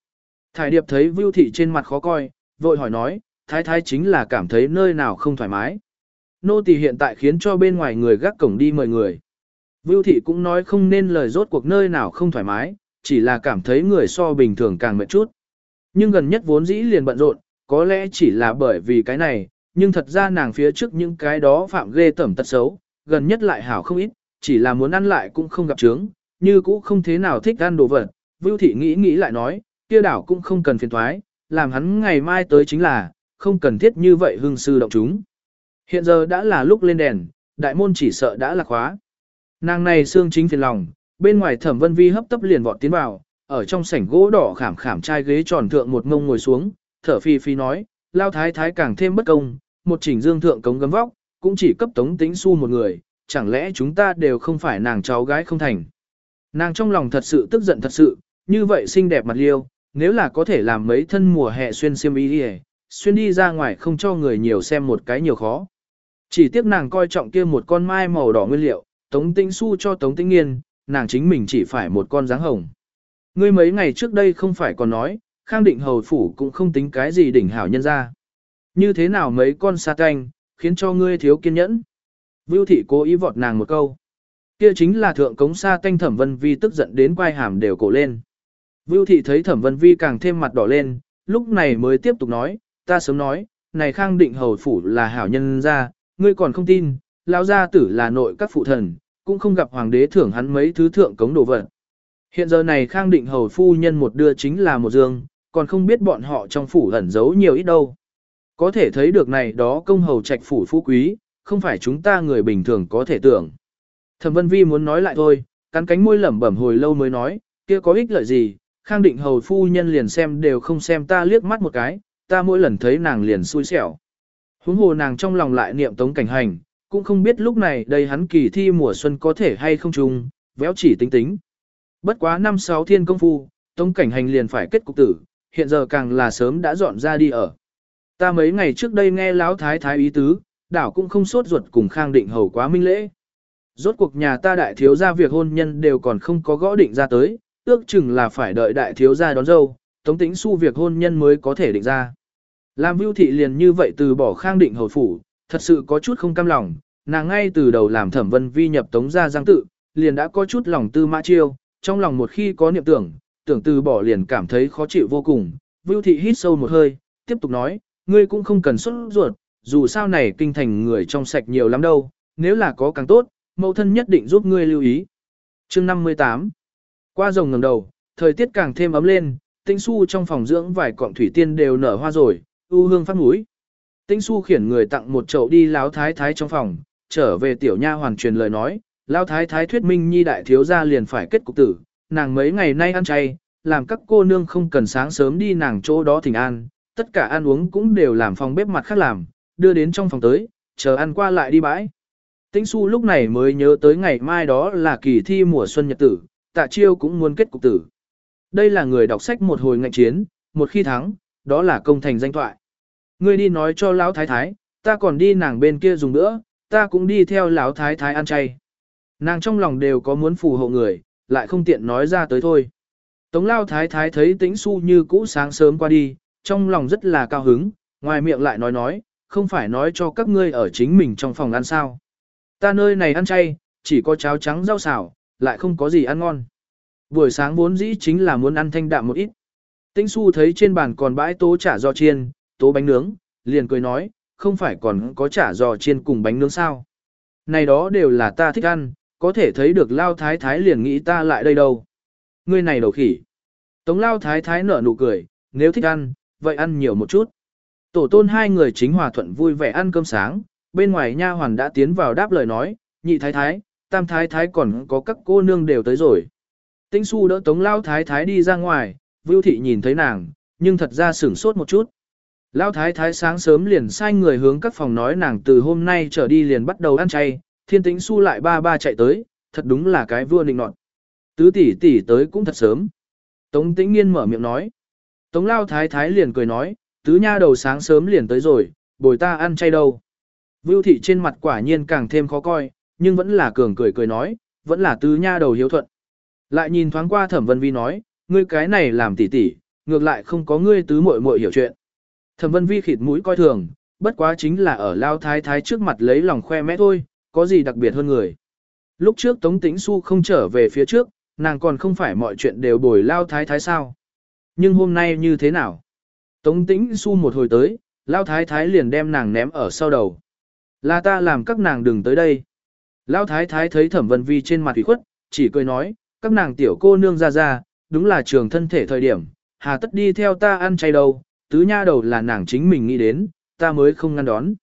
Thải điệp thấy Vưu thị trên mặt khó coi, vội hỏi nói, thái thái chính là cảm thấy nơi nào không thoải mái. Nô tỳ hiện tại khiến cho bên ngoài người gác cổng đi mời người. Vưu thị cũng nói không nên lời rốt cuộc nơi nào không thoải mái, chỉ là cảm thấy người so bình thường càng mệt chút. Nhưng gần nhất vốn dĩ liền bận rộn, có lẽ chỉ là bởi vì cái này, nhưng thật ra nàng phía trước những cái đó phạm ghê tẩm tật xấu, gần nhất lại hảo không ít, chỉ là muốn ăn lại cũng không gặp trướng, như cũ không thế nào thích ăn đồ vật. Vưu thị nghĩ nghĩ lại nói, kia đảo cũng không cần phiền thoái, làm hắn ngày mai tới chính là, không cần thiết như vậy hưng sư động chúng. Hiện giờ đã là lúc lên đèn, đại môn chỉ sợ đã là khóa. Nàng này xương chính phiền lòng, bên ngoài thẩm vân vi hấp tấp liền vọt tiến vào, ở trong sảnh gỗ đỏ khảm khảm chai ghế tròn thượng một ngông ngồi xuống, thở phi phi nói, lao thái thái càng thêm bất công, một chỉnh dương thượng cống gấm vóc, cũng chỉ cấp tống tính su một người, chẳng lẽ chúng ta đều không phải nàng cháu gái không thành. Nàng trong lòng thật sự tức giận thật sự, như vậy xinh đẹp mặt liêu, nếu là có thể làm mấy thân mùa hè xuyên xiêm y đi xuyên đi ra ngoài không cho người nhiều xem một cái nhiều khó. Chỉ tiếc nàng coi trọng kia một con mai màu đỏ nguyên liệu, Tống Tĩnh Xu cho Tống Tĩnh Nghiên, nàng chính mình chỉ phải một con dáng hồng. Ngươi mấy ngày trước đây không phải còn nói, Khang Định Hầu Phủ cũng không tính cái gì đỉnh hảo nhân ra. Như thế nào mấy con sa canh, khiến cho ngươi thiếu kiên nhẫn. Vưu thị cố ý vọt nàng một câu. Kia chính là thượng cống sa tanh thẩm vân vi tức giận đến quai hàm đều cổ lên. Vưu thị thấy thẩm vân vi càng thêm mặt đỏ lên, lúc này mới tiếp tục nói, ta sớm nói, này khang định hầu phủ là hảo nhân ra, ngươi còn không tin, lão gia tử là nội các phụ thần, cũng không gặp hoàng đế thưởng hắn mấy thứ thượng cống đồ vật. Hiện giờ này khang định hầu phu nhân một đưa chính là một dương, còn không biết bọn họ trong phủ ẩn giấu nhiều ít đâu. Có thể thấy được này đó công hầu trạch phủ phú quý, không phải chúng ta người bình thường có thể tưởng. Thẩm Vân Vi muốn nói lại thôi, cắn cánh môi lẩm bẩm hồi lâu mới nói, kia có ích lợi gì, khang định hầu phu nhân liền xem đều không xem ta liếc mắt một cái, ta mỗi lần thấy nàng liền xui xẻo. Huống hồ nàng trong lòng lại niệm tống cảnh hành, cũng không biết lúc này đây hắn kỳ thi mùa xuân có thể hay không trùng, véo chỉ tính tính. Bất quá năm sáu thiên công phu, tống cảnh hành liền phải kết cục tử, hiện giờ càng là sớm đã dọn ra đi ở. Ta mấy ngày trước đây nghe lão thái thái ý tứ, đảo cũng không sốt ruột cùng khang định hầu quá minh lễ. Rốt cuộc nhà ta đại thiếu gia việc hôn nhân đều còn không có gõ định ra tới, ước chừng là phải đợi đại thiếu gia đón dâu, tống tính su việc hôn nhân mới có thể định ra. Làm vưu thị liền như vậy từ bỏ khang định hầu phủ, thật sự có chút không cam lòng, nàng ngay từ đầu làm thẩm vân vi nhập tống gia giang tự, liền đã có chút lòng tư mã chiêu, trong lòng một khi có niệm tưởng, tưởng từ bỏ liền cảm thấy khó chịu vô cùng. Vưu thị hít sâu một hơi, tiếp tục nói, ngươi cũng không cần xuất ruột, dù sao này kinh thành người trong sạch nhiều lắm đâu, nếu là có càng tốt, mẫu thân nhất định giúp ngươi lưu ý. chương 58 Qua rồng ngầm đầu, thời tiết càng thêm ấm lên, tinh su trong phòng dưỡng vài cọng thủy tiên đều nở hoa rồi, u hương phát mũi. Tinh su khiển người tặng một chậu đi láo thái thái trong phòng, trở về tiểu nha hoàn truyền lời nói, lao thái thái thuyết minh nhi đại thiếu gia liền phải kết cục tử, nàng mấy ngày nay ăn chay, làm các cô nương không cần sáng sớm đi nàng chỗ đó thỉnh an, tất cả ăn uống cũng đều làm phòng bếp mặt khác làm, đưa đến trong phòng tới, chờ ăn qua lại đi bãi. Tĩnh su lúc này mới nhớ tới ngày mai đó là kỳ thi mùa xuân nhật tử, tạ chiêu cũng muốn kết cục tử. Đây là người đọc sách một hồi ngạnh chiến, một khi thắng, đó là công thành danh thoại. Ngươi đi nói cho lão thái thái, ta còn đi nàng bên kia dùng nữa, ta cũng đi theo lão thái thái ăn chay. Nàng trong lòng đều có muốn phù hộ người, lại không tiện nói ra tới thôi. Tống lao thái thái thấy tĩnh su như cũ sáng sớm qua đi, trong lòng rất là cao hứng, ngoài miệng lại nói nói, không phải nói cho các ngươi ở chính mình trong phòng ăn sao. Ta nơi này ăn chay, chỉ có cháo trắng rau xào, lại không có gì ăn ngon. Buổi sáng vốn dĩ chính là muốn ăn thanh đạm một ít. Tĩnh su thấy trên bàn còn bãi tố chả giò chiên, tố bánh nướng, liền cười nói, không phải còn có chả giò chiên cùng bánh nướng sao. Này đó đều là ta thích ăn, có thể thấy được lao thái thái liền nghĩ ta lại đây đâu. Ngươi này đầu khỉ. Tống lao thái thái nở nụ cười, nếu thích ăn, vậy ăn nhiều một chút. Tổ tôn hai người chính hòa thuận vui vẻ ăn cơm sáng, bên ngoài nha hoàn đã tiến vào đáp lời nói, nhị thái thái, tam thái thái còn có các cô nương đều tới rồi. Tinh su đỡ tống lao thái thái đi ra ngoài, vưu thị nhìn thấy nàng, nhưng thật ra sửng sốt một chút. Lao thái thái sáng sớm liền sai người hướng các phòng nói nàng từ hôm nay trở đi liền bắt đầu ăn chay, thiên tĩnh su lại ba ba chạy tới, thật đúng là cái vua nịnh nọt. Tứ tỷ tỷ tới cũng thật sớm. Tống tĩnh nghiên mở miệng nói. Tống lao thái thái liền cười nói, tứ nha đầu sáng sớm liền tới rồi, bồi ta ăn chay đâu. Vưu thị trên mặt quả nhiên càng thêm khó coi, nhưng vẫn là cường cười cười nói, vẫn là tứ nha đầu hiếu thuận. Lại nhìn thoáng qua thẩm vân vi nói, ngươi cái này làm tỉ tỉ, ngược lại không có ngươi tứ muội muội hiểu chuyện. Thẩm vân vi khịt mũi coi thường, bất quá chính là ở lao thái thái trước mặt lấy lòng khoe mẽ thôi, có gì đặc biệt hơn người. Lúc trước Tống Tĩnh Xu không trở về phía trước, nàng còn không phải mọi chuyện đều bồi lao thái thái sao. Nhưng hôm nay như thế nào? Tống Tĩnh su một hồi tới, lao thái thái liền đem nàng ném ở sau đầu. Là ta làm các nàng đừng tới đây. Lao thái thái thấy thẩm vân vi trên mặt ủy khuất, chỉ cười nói, các nàng tiểu cô nương ra ra, đúng là trường thân thể thời điểm, hà tất đi theo ta ăn chay đâu, tứ nha đầu là nàng chính mình nghĩ đến, ta mới không ngăn đón.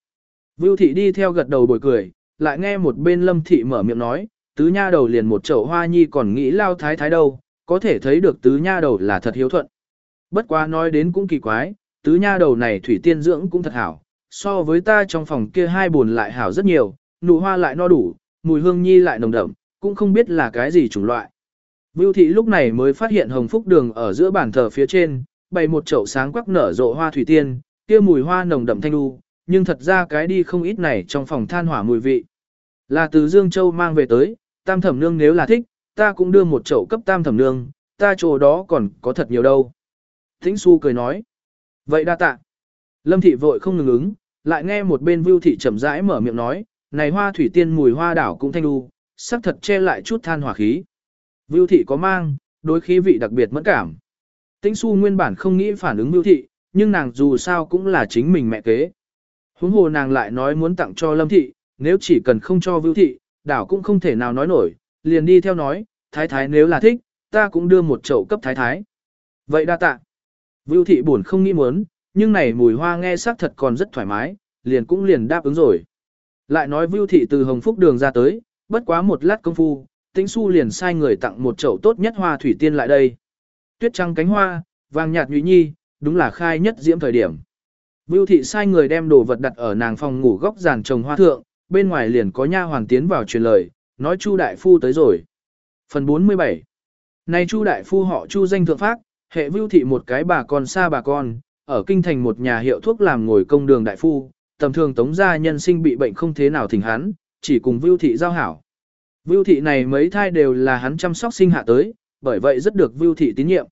Vưu thị đi theo gật đầu bồi cười, lại nghe một bên lâm thị mở miệng nói, tứ nha đầu liền một chậu hoa nhi còn nghĩ lao thái thái đâu, có thể thấy được tứ nha đầu là thật hiếu thuận. Bất quá nói đến cũng kỳ quái, tứ nha đầu này thủy tiên dưỡng cũng thật hảo, so với ta trong phòng kia hai buồn lại hảo rất nhiều, nụ hoa lại no đủ, mùi hương nhi lại nồng đậm, cũng không biết là cái gì chủng loại. Vưu thị lúc này mới phát hiện hồng phúc đường ở giữa bàn thờ phía trên, bày một chậu sáng quắc nở rộ hoa thủy tiên, kia mùi hoa nồng đậm thanh đu, nhưng thật ra cái đi không ít này trong phòng than hỏa mùi vị. Là từ Dương Châu mang về tới, tam thẩm nương nếu là thích, ta cũng đưa một chậu cấp tam thẩm nương, ta chỗ đó còn có thật nhiều đâu. Thính Xu cười nói. Vậy đa tạ. Lâm thị vội không ngừng ứng, lại nghe một bên Vưu thị chậm rãi mở miệng nói, này hoa thủy tiên mùi hoa đảo cũng thanh đu, sắc thật che lại chút than hỏa khí. Vưu thị có mang, đối khí vị đặc biệt mẫn cảm. Tĩnh Xu nguyên bản không nghĩ phản ứng Vưu thị, nhưng nàng dù sao cũng là chính mình mẹ kế. Huống hồ nàng lại nói muốn tặng cho Lâm thị, nếu chỉ cần không cho Vưu thị, đảo cũng không thể nào nói nổi, liền đi theo nói, thái thái nếu là thích, ta cũng đưa một chậu cấp thái thái. Vậy đa tạ. Vưu thị buồn không nghĩ muốn, nhưng này mùi hoa nghe sắc thật còn rất thoải mái, liền cũng liền đáp ứng rồi. Lại nói Vưu thị từ Hồng Phúc đường ra tới, bất quá một lát công phu, Tĩnh Xu liền sai người tặng một chậu tốt nhất hoa thủy tiên lại đây. Tuyết trắng cánh hoa, vàng nhạt nhụy nhi, đúng là khai nhất diễm thời điểm. Vưu thị sai người đem đồ vật đặt ở nàng phòng ngủ góc giàn trồng hoa thượng, bên ngoài liền có nha hoàn tiến vào truyền lời, nói Chu đại phu tới rồi. Phần 47 Này Chu đại phu họ Chu danh thượng Phác hệ Vưu thị một cái bà con xa bà con, ở kinh thành một nhà hiệu thuốc làm ngồi công đường đại phu, tầm thường tống gia nhân sinh bị bệnh không thế nào thỉnh hắn, chỉ cùng Vưu thị giao hảo. Vưu thị này mấy thai đều là hắn chăm sóc sinh hạ tới, bởi vậy rất được Vưu thị tín nhiệm.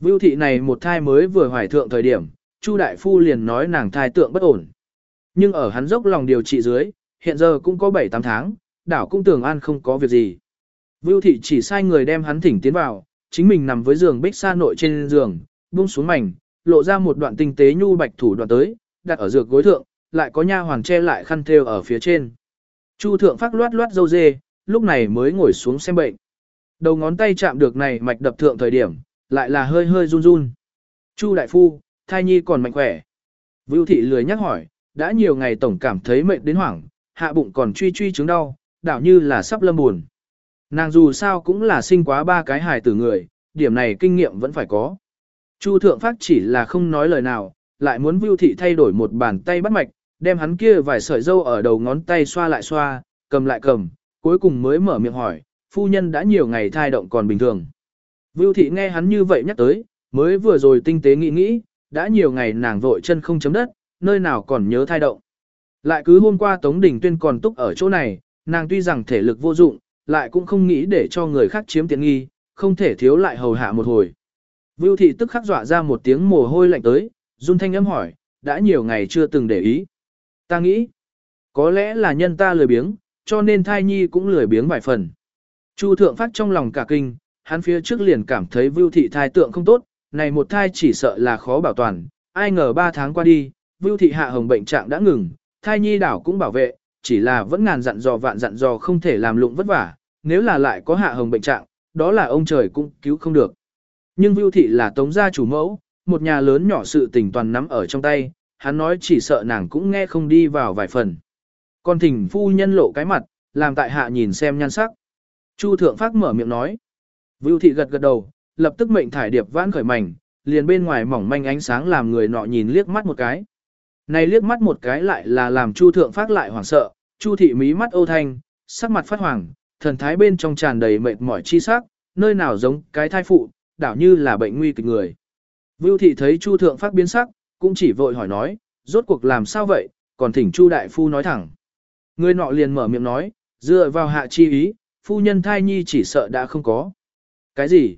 Vưu thị này một thai mới vừa hoài thượng thời điểm, Chu đại phu liền nói nàng thai tượng bất ổn. Nhưng ở hắn dốc lòng điều trị dưới, hiện giờ cũng có 7-8 tháng, đảo cũng tưởng an không có việc gì. Vưu thị chỉ sai người đem hắn thỉnh tiến vào, chính mình nằm với giường bích xa nội trên giường, buông xuống mảnh, lộ ra một đoạn tinh tế nhu bạch thủ đoạn tới, đặt ở dược gối thượng, lại có nha hoàng che lại khăn thêu ở phía trên. Chu thượng phát loát loát dâu dê, lúc này mới ngồi xuống xem bệnh. Đầu ngón tay chạm được này mạch đập thượng thời điểm, lại là hơi hơi run run. Chu đại phu, thai nhi còn mạnh khỏe. Vưu thị lười nhắc hỏi, đã nhiều ngày tổng cảm thấy mệt đến hoảng, hạ bụng còn truy truy chứng đau, đảo như là sắp lâm buồn. Nàng dù sao cũng là sinh quá ba cái hài tử người, điểm này kinh nghiệm vẫn phải có. Chu thượng phát chỉ là không nói lời nào, lại muốn Vưu thị thay đổi một bàn tay bắt mạch, đem hắn kia vài sợi dâu ở đầu ngón tay xoa lại xoa, cầm lại cầm, cuối cùng mới mở miệng hỏi, phu nhân đã nhiều ngày thai động còn bình thường. Vưu thị nghe hắn như vậy nhắc tới, mới vừa rồi tinh tế nghĩ nghĩ, đã nhiều ngày nàng vội chân không chấm đất, nơi nào còn nhớ thai động. Lại cứ hôm qua Tống Đình Tuyên còn túc ở chỗ này, nàng tuy rằng thể lực vô dụng, lại cũng không nghĩ để cho người khác chiếm tiện nghi, không thể thiếu lại hầu hạ một hồi. Vưu thị tức khắc dọa ra một tiếng mồ hôi lạnh tới, run thanh âm hỏi, đã nhiều ngày chưa từng để ý. Ta nghĩ, có lẽ là nhân ta lười biếng, cho nên thai nhi cũng lười biếng vài phần. Chu thượng phát trong lòng cả kinh, hắn phía trước liền cảm thấy vưu thị thai tượng không tốt, này một thai chỉ sợ là khó bảo toàn, ai ngờ ba tháng qua đi, vưu thị hạ hồng bệnh trạng đã ngừng, thai nhi đảo cũng bảo vệ, chỉ là vẫn ngàn dặn dò vạn dặn dò không thể làm lụng vất vả, nếu là lại có hạ hồng bệnh trạng, đó là ông trời cũng cứu không được. Nhưng vưu thị là tống gia chủ mẫu, một nhà lớn nhỏ sự tình toàn nắm ở trong tay, hắn nói chỉ sợ nàng cũng nghe không đi vào vài phần. Còn thỉnh phu nhân lộ cái mặt, làm tại hạ nhìn xem nhan sắc. Chu thượng phát mở miệng nói. Vưu thị gật gật đầu, lập tức mệnh thải điệp vãn khởi mảnh, liền bên ngoài mỏng manh ánh sáng làm người nọ nhìn liếc mắt một cái. Này liếc mắt một cái lại là làm Chu thượng phát lại hoảng sợ, Chu thị mí mắt ô thanh, sắc mặt phát hoàng, thần thái bên trong tràn đầy mệt mỏi chi sắc, nơi nào giống cái thai phụ, đảo như là bệnh nguy kịch người. Vưu thị thấy Chu thượng phát biến sắc, cũng chỉ vội hỏi nói, rốt cuộc làm sao vậy, còn thỉnh Chu đại phu nói thẳng. Người nọ liền mở miệng nói, dựa vào hạ chi ý, phu nhân thai nhi chỉ sợ đã không có. Cái gì?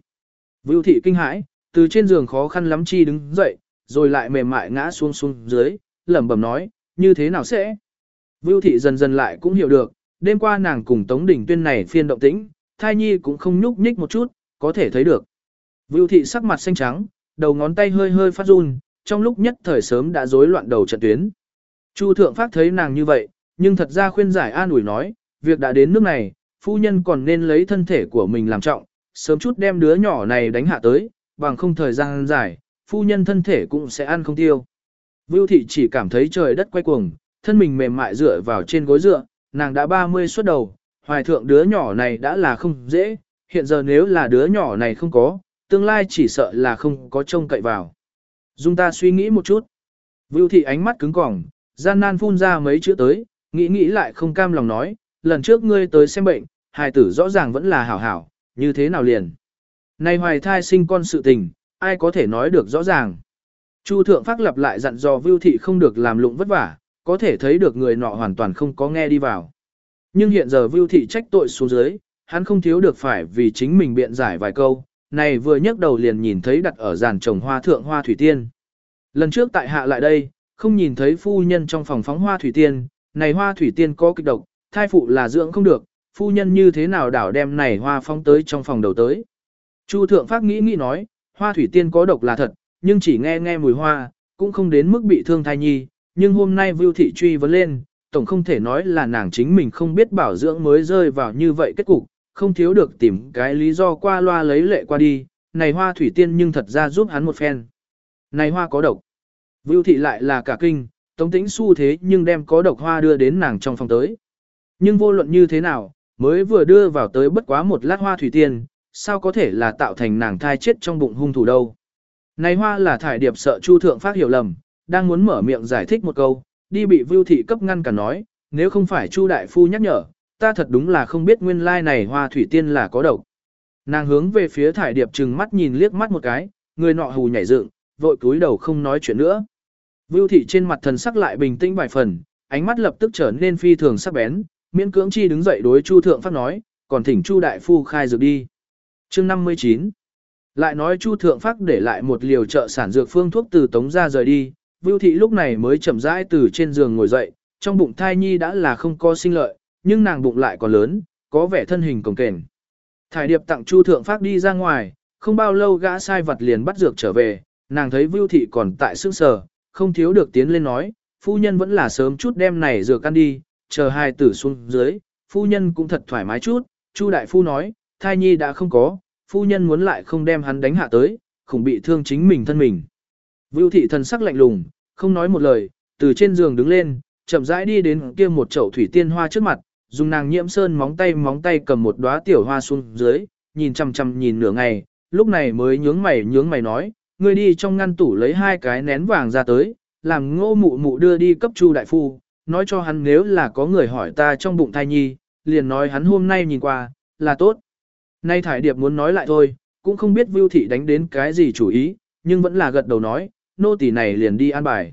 Vưu thị kinh hãi, từ trên giường khó khăn lắm chi đứng dậy, rồi lại mềm mại ngã xuống xuống dưới, lẩm bẩm nói, như thế nào sẽ? Vưu thị dần dần lại cũng hiểu được, đêm qua nàng cùng Tống Đình Tuyên này phiên động tĩnh, thai nhi cũng không nhúc nhích một chút, có thể thấy được. Vưu thị sắc mặt xanh trắng, đầu ngón tay hơi hơi phát run, trong lúc nhất thời sớm đã rối loạn đầu trận tuyến. Chu thượng phát thấy nàng như vậy, nhưng thật ra khuyên giải an ủi nói, việc đã đến nước này, phu nhân còn nên lấy thân thể của mình làm trọng, sớm chút đem đứa nhỏ này đánh hạ tới, bằng không thời gian dài, phu nhân thân thể cũng sẽ ăn không tiêu. Vưu thị chỉ cảm thấy trời đất quay cuồng, thân mình mềm mại dựa vào trên gối dựa, nàng đã 30 suốt đầu, hoài thượng đứa nhỏ này đã là không dễ, hiện giờ nếu là đứa nhỏ này không có, tương lai chỉ sợ là không có trông cậy vào. Dung ta suy nghĩ một chút. Vưu thị ánh mắt cứng cỏng, gian nan phun ra mấy chữ tới, nghĩ nghĩ lại không cam lòng nói, lần trước ngươi tới xem bệnh, hài tử rõ ràng vẫn là hảo hảo, như thế nào liền. Này hoài thai sinh con sự tình, ai có thể nói được rõ ràng. Chu thượng phát lặp lại dặn dò Vưu thị không được làm lụng vất vả, có thể thấy được người nọ hoàn toàn không có nghe đi vào. Nhưng hiện giờ Vưu thị trách tội xuống dưới, hắn không thiếu được phải vì chính mình biện giải vài câu, này vừa nhấc đầu liền nhìn thấy đặt ở giàn trồng hoa thượng hoa thủy tiên. Lần trước tại hạ lại đây, không nhìn thấy phu nhân trong phòng phóng hoa thủy tiên, này hoa thủy tiên có kịch độc, thai phụ là dưỡng không được, phu nhân như thế nào đảo đem này hoa phóng tới trong phòng đầu tới. Chu thượng phát nghĩ nghĩ nói, hoa thủy tiên có độc là thật, nhưng chỉ nghe nghe mùi hoa, cũng không đến mức bị thương thai nhi, nhưng hôm nay Vưu Thị truy vấn lên, tổng không thể nói là nàng chính mình không biết bảo dưỡng mới rơi vào như vậy kết cục, không thiếu được tìm cái lý do qua loa lấy lệ qua đi, này hoa thủy tiên nhưng thật ra giúp hắn một phen. Này hoa có độc. Vưu Thị lại là cả kinh, tống tĩnh su thế nhưng đem có độc hoa đưa đến nàng trong phòng tới. Nhưng vô luận như thế nào, mới vừa đưa vào tới bất quá một lát hoa thủy tiên, sao có thể là tạo thành nàng thai chết trong bụng hung thủ đâu. Này hoa là thải điệp sợ Chu Thượng phát hiểu lầm, đang muốn mở miệng giải thích một câu, đi bị Vưu Thị cấp ngăn cả nói, nếu không phải Chu Đại Phu nhắc nhở, ta thật đúng là không biết nguyên lai này hoa thủy tiên là có độc. Nàng hướng về phía thải điệp trừng mắt nhìn liếc mắt một cái, người nọ hù nhảy dựng, vội cúi đầu không nói chuyện nữa. Vưu Thị trên mặt thần sắc lại bình tĩnh vài phần, ánh mắt lập tức trở nên phi thường sắc bén, miễn cưỡng chi đứng dậy đối Chu Thượng phát nói, còn thỉnh Chu Đại Phu khai dược đi. Chương 59 lại nói Chu Thượng Phác để lại một liều trợ sản dược phương thuốc từ tống ra rời đi, Vưu Thị lúc này mới chậm rãi từ trên giường ngồi dậy, trong bụng thai nhi đã là không có sinh lợi, nhưng nàng bụng lại còn lớn, có vẻ thân hình cồng kềnh. Thải điệp tặng Chu Thượng Phác đi ra ngoài, không bao lâu gã sai vật liền bắt dược trở về, nàng thấy Vưu Thị còn tại sương sờ, không thiếu được tiến lên nói, phu nhân vẫn là sớm chút đem này dược ăn đi, chờ hai tử xuống dưới, phu nhân cũng thật thoải mái chút, Chu Đại Phu nói, thai nhi đã không có, phu nhân muốn lại không đem hắn đánh hạ tới, khủng bị thương chính mình thân mình. Vưu thị thần sắc lạnh lùng, không nói một lời, từ trên giường đứng lên, chậm rãi đi đến kia một chậu thủy tiên hoa trước mặt, dùng nàng nhiễm sơn móng tay móng tay cầm một đóa tiểu hoa xuống dưới, nhìn chằm chằm nhìn nửa ngày, lúc này mới nhướng mày nhướng mày nói, ngươi đi trong ngăn tủ lấy hai cái nén vàng ra tới, làm ngô mụ mụ đưa đi cấp chu đại phu, nói cho hắn nếu là có người hỏi ta trong bụng thai nhi, liền nói hắn hôm nay nhìn qua, là tốt. Nay Thải Điệp muốn nói lại thôi, cũng không biết Vưu Thị đánh đến cái gì chủ ý, nhưng vẫn là gật đầu nói, nô tỳ này liền đi an bài.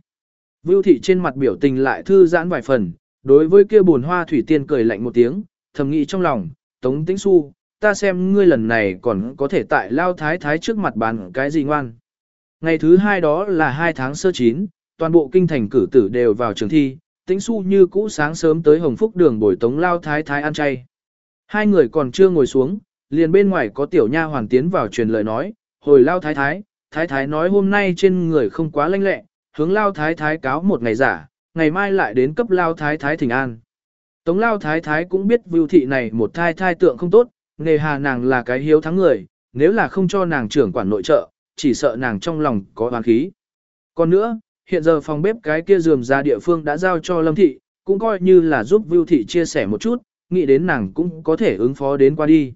Vưu Thị trên mặt biểu tình lại thư giãn vài phần, đối với kia buồn hoa thủy tiên cười lạnh một tiếng, thầm nghĩ trong lòng, Tống Tĩnh Xu, ta xem ngươi lần này còn có thể tại Lao Thái Thái trước mặt bàn cái gì ngoan. Ngày thứ hai đó là hai tháng sơ chín, toàn bộ kinh thành cử tử đều vào trường thi, Tĩnh Xu như cũ sáng sớm tới Hồng Phúc đường bồi Tống Lao Thái Thái ăn chay. Hai người còn chưa ngồi xuống, liền bên ngoài có tiểu nha hoàn tiến vào truyền lời nói, hồi lao thái thái, thái thái nói hôm nay trên người không quá lanh lẹ, hướng lao thái thái cáo một ngày giả, ngày mai lại đến cấp lao thái thái thỉnh an. Tống lao thái thái cũng biết vưu thị này một thai thai tượng không tốt, nề hà nàng là cái hiếu thắng người, nếu là không cho nàng trưởng quản nội trợ, chỉ sợ nàng trong lòng có oán khí. Còn nữa, hiện giờ phòng bếp cái kia dườm ra địa phương đã giao cho lâm thị, cũng coi như là giúp vưu thị chia sẻ một chút, nghĩ đến nàng cũng có thể ứng phó đến qua đi.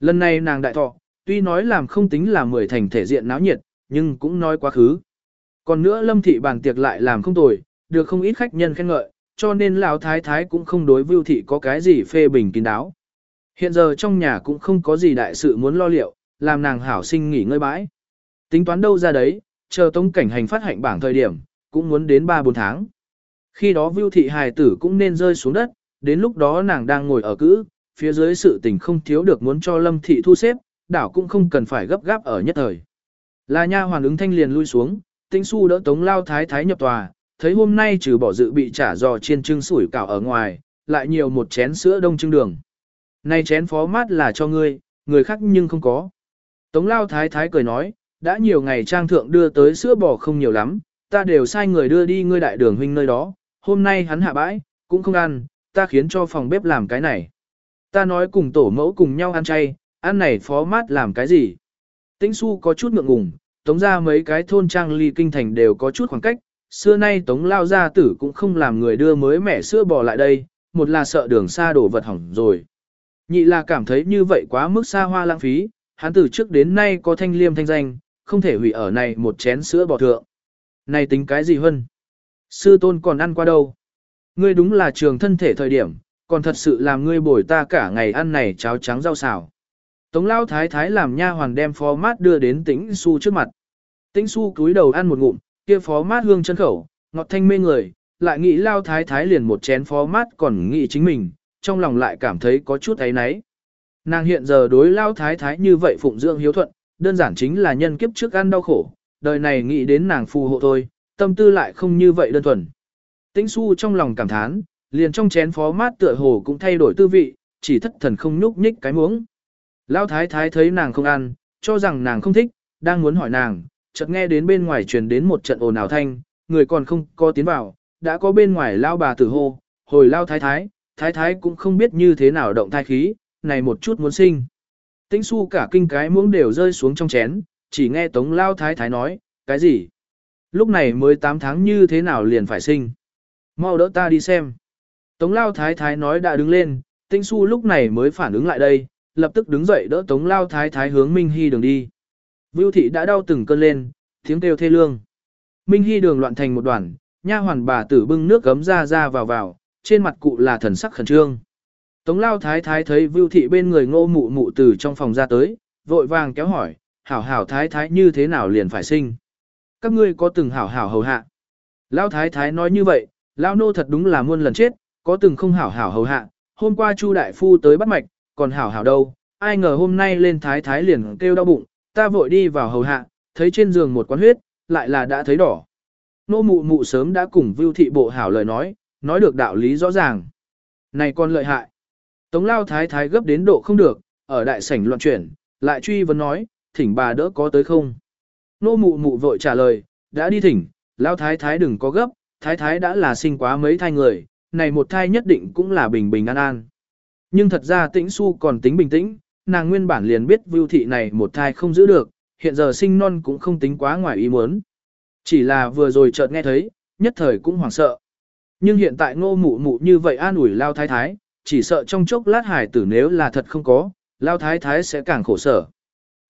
Lần này nàng đại thọ, tuy nói làm không tính là mười thành thể diện náo nhiệt, nhưng cũng nói quá khứ. Còn nữa lâm thị bàn tiệc lại làm không tồi, được không ít khách nhân khen ngợi, cho nên lão thái thái cũng không đối vưu thị có cái gì phê bình kín đáo. Hiện giờ trong nhà cũng không có gì đại sự muốn lo liệu, làm nàng hảo sinh nghỉ ngơi bãi. Tính toán đâu ra đấy, chờ tống cảnh hành phát hạnh bảng thời điểm, cũng muốn đến 3-4 tháng. Khi đó vưu thị hài tử cũng nên rơi xuống đất, đến lúc đó nàng đang ngồi ở cữ, phía dưới sự tình không thiếu được muốn cho lâm thị thu xếp, đảo cũng không cần phải gấp gáp ở nhất thời. Là nha hoàn ứng thanh liền lui xuống, tinh su đỡ tống lao thái thái nhập tòa, thấy hôm nay trừ bỏ dự bị trả giò chiên trưng sủi cảo ở ngoài, lại nhiều một chén sữa đông trưng đường. Này chén phó mát là cho ngươi, người khác nhưng không có. Tống lao thái thái cười nói, đã nhiều ngày trang thượng đưa tới sữa bò không nhiều lắm, ta đều sai người đưa đi ngươi đại đường huynh nơi đó, hôm nay hắn hạ bãi, cũng không ăn, ta khiến cho phòng bếp làm cái này. Ta nói cùng tổ mẫu cùng nhau ăn chay, ăn này phó mát làm cái gì? Tĩnh su có chút ngượng ngùng, tống ra mấy cái thôn trang ly kinh thành đều có chút khoảng cách, xưa nay tống lao gia tử cũng không làm người đưa mới mẻ sữa bò lại đây, một là sợ đường xa đổ vật hỏng rồi. Nhị là cảm thấy như vậy quá mức xa hoa lãng phí, hắn từ trước đến nay có thanh liêm thanh danh, không thể hủy ở này một chén sữa bò thượng. Này tính cái gì hơn? Sư tôn còn ăn qua đâu? Ngươi đúng là trường thân thể thời điểm, còn thật sự làm ngươi bồi ta cả ngày ăn này cháo trắng rau xào. Tống lao thái thái làm nha hoàn đem phó mát đưa đến tĩnh su trước mặt. Tĩnh su cúi đầu ăn một ngụm, kia phó mát hương chân khẩu, ngọt thanh mê người, lại nghĩ lao thái thái liền một chén phó mát còn nghĩ chính mình, trong lòng lại cảm thấy có chút ấy náy. Nàng hiện giờ đối lao thái thái như vậy phụng dưỡng hiếu thuận, đơn giản chính là nhân kiếp trước ăn đau khổ, đời này nghĩ đến nàng phù hộ thôi, tâm tư lại không như vậy đơn thuần. Tĩnh su trong lòng cảm thán, liền trong chén phó mát tựa hồ cũng thay đổi tư vị, chỉ thất thần không nhúc nhích cái muống. Lão thái thái thấy nàng không ăn, cho rằng nàng không thích, đang muốn hỏi nàng, chợt nghe đến bên ngoài truyền đến một trận ồn ào thanh, người còn không có tiến vào, đã có bên ngoài lao bà tử hô, hồi lao thái thái, thái thái cũng không biết như thế nào động thai khí, này một chút muốn sinh. Tĩnh su cả kinh cái muỗng đều rơi xuống trong chén, chỉ nghe tống lao thái thái nói, cái gì? Lúc này mới 8 tháng như thế nào liền phải sinh? Mau đỡ ta đi xem. Tống lao thái thái nói đã đứng lên, Tinh su lúc này mới phản ứng lại đây, lập tức đứng dậy đỡ tống lao thái thái hướng Minh Hy đường đi. Vưu thị đã đau từng cơn lên, tiếng kêu thê lương. Minh Hy đường loạn thành một đoàn, nha hoàn bà tử bưng nước gấm ra ra vào vào, trên mặt cụ là thần sắc khẩn trương. Tống lao thái thái thấy Vưu thị bên người ngô mụ mụ từ trong phòng ra tới, vội vàng kéo hỏi, hảo hảo thái thái như thế nào liền phải sinh. Các ngươi có từng hảo hảo hầu hạ. Lao thái thái nói như vậy, lao nô thật đúng là muôn lần chết, có từng không hảo hảo hầu hạ, hôm qua Chu đại phu tới bắt mạch, còn hảo hảo đâu, ai ngờ hôm nay lên thái thái liền kêu đau bụng, ta vội đi vào hầu hạ, thấy trên giường một quán huyết, lại là đã thấy đỏ. Nô mụ mụ sớm đã cùng Vưu thị bộ hảo lời nói, nói được đạo lý rõ ràng. Này con lợi hại. Tống lao thái thái gấp đến độ không được, ở đại sảnh loạn chuyển, lại truy vấn nói, thỉnh bà đỡ có tới không. Nô mụ mụ vội trả lời, đã đi thỉnh, lao thái thái đừng có gấp, thái thái đã là sinh quá mấy thai người, này một thai nhất định cũng là bình bình an an. Nhưng thật ra tĩnh su còn tính bình tĩnh, nàng nguyên bản liền biết vưu thị này một thai không giữ được, hiện giờ sinh non cũng không tính quá ngoài ý muốn. Chỉ là vừa rồi chợt nghe thấy, nhất thời cũng hoảng sợ. Nhưng hiện tại ngô mụ mụ như vậy an ủi lao thái thái, chỉ sợ trong chốc lát hải tử nếu là thật không có, lao thái thái sẽ càng khổ sở.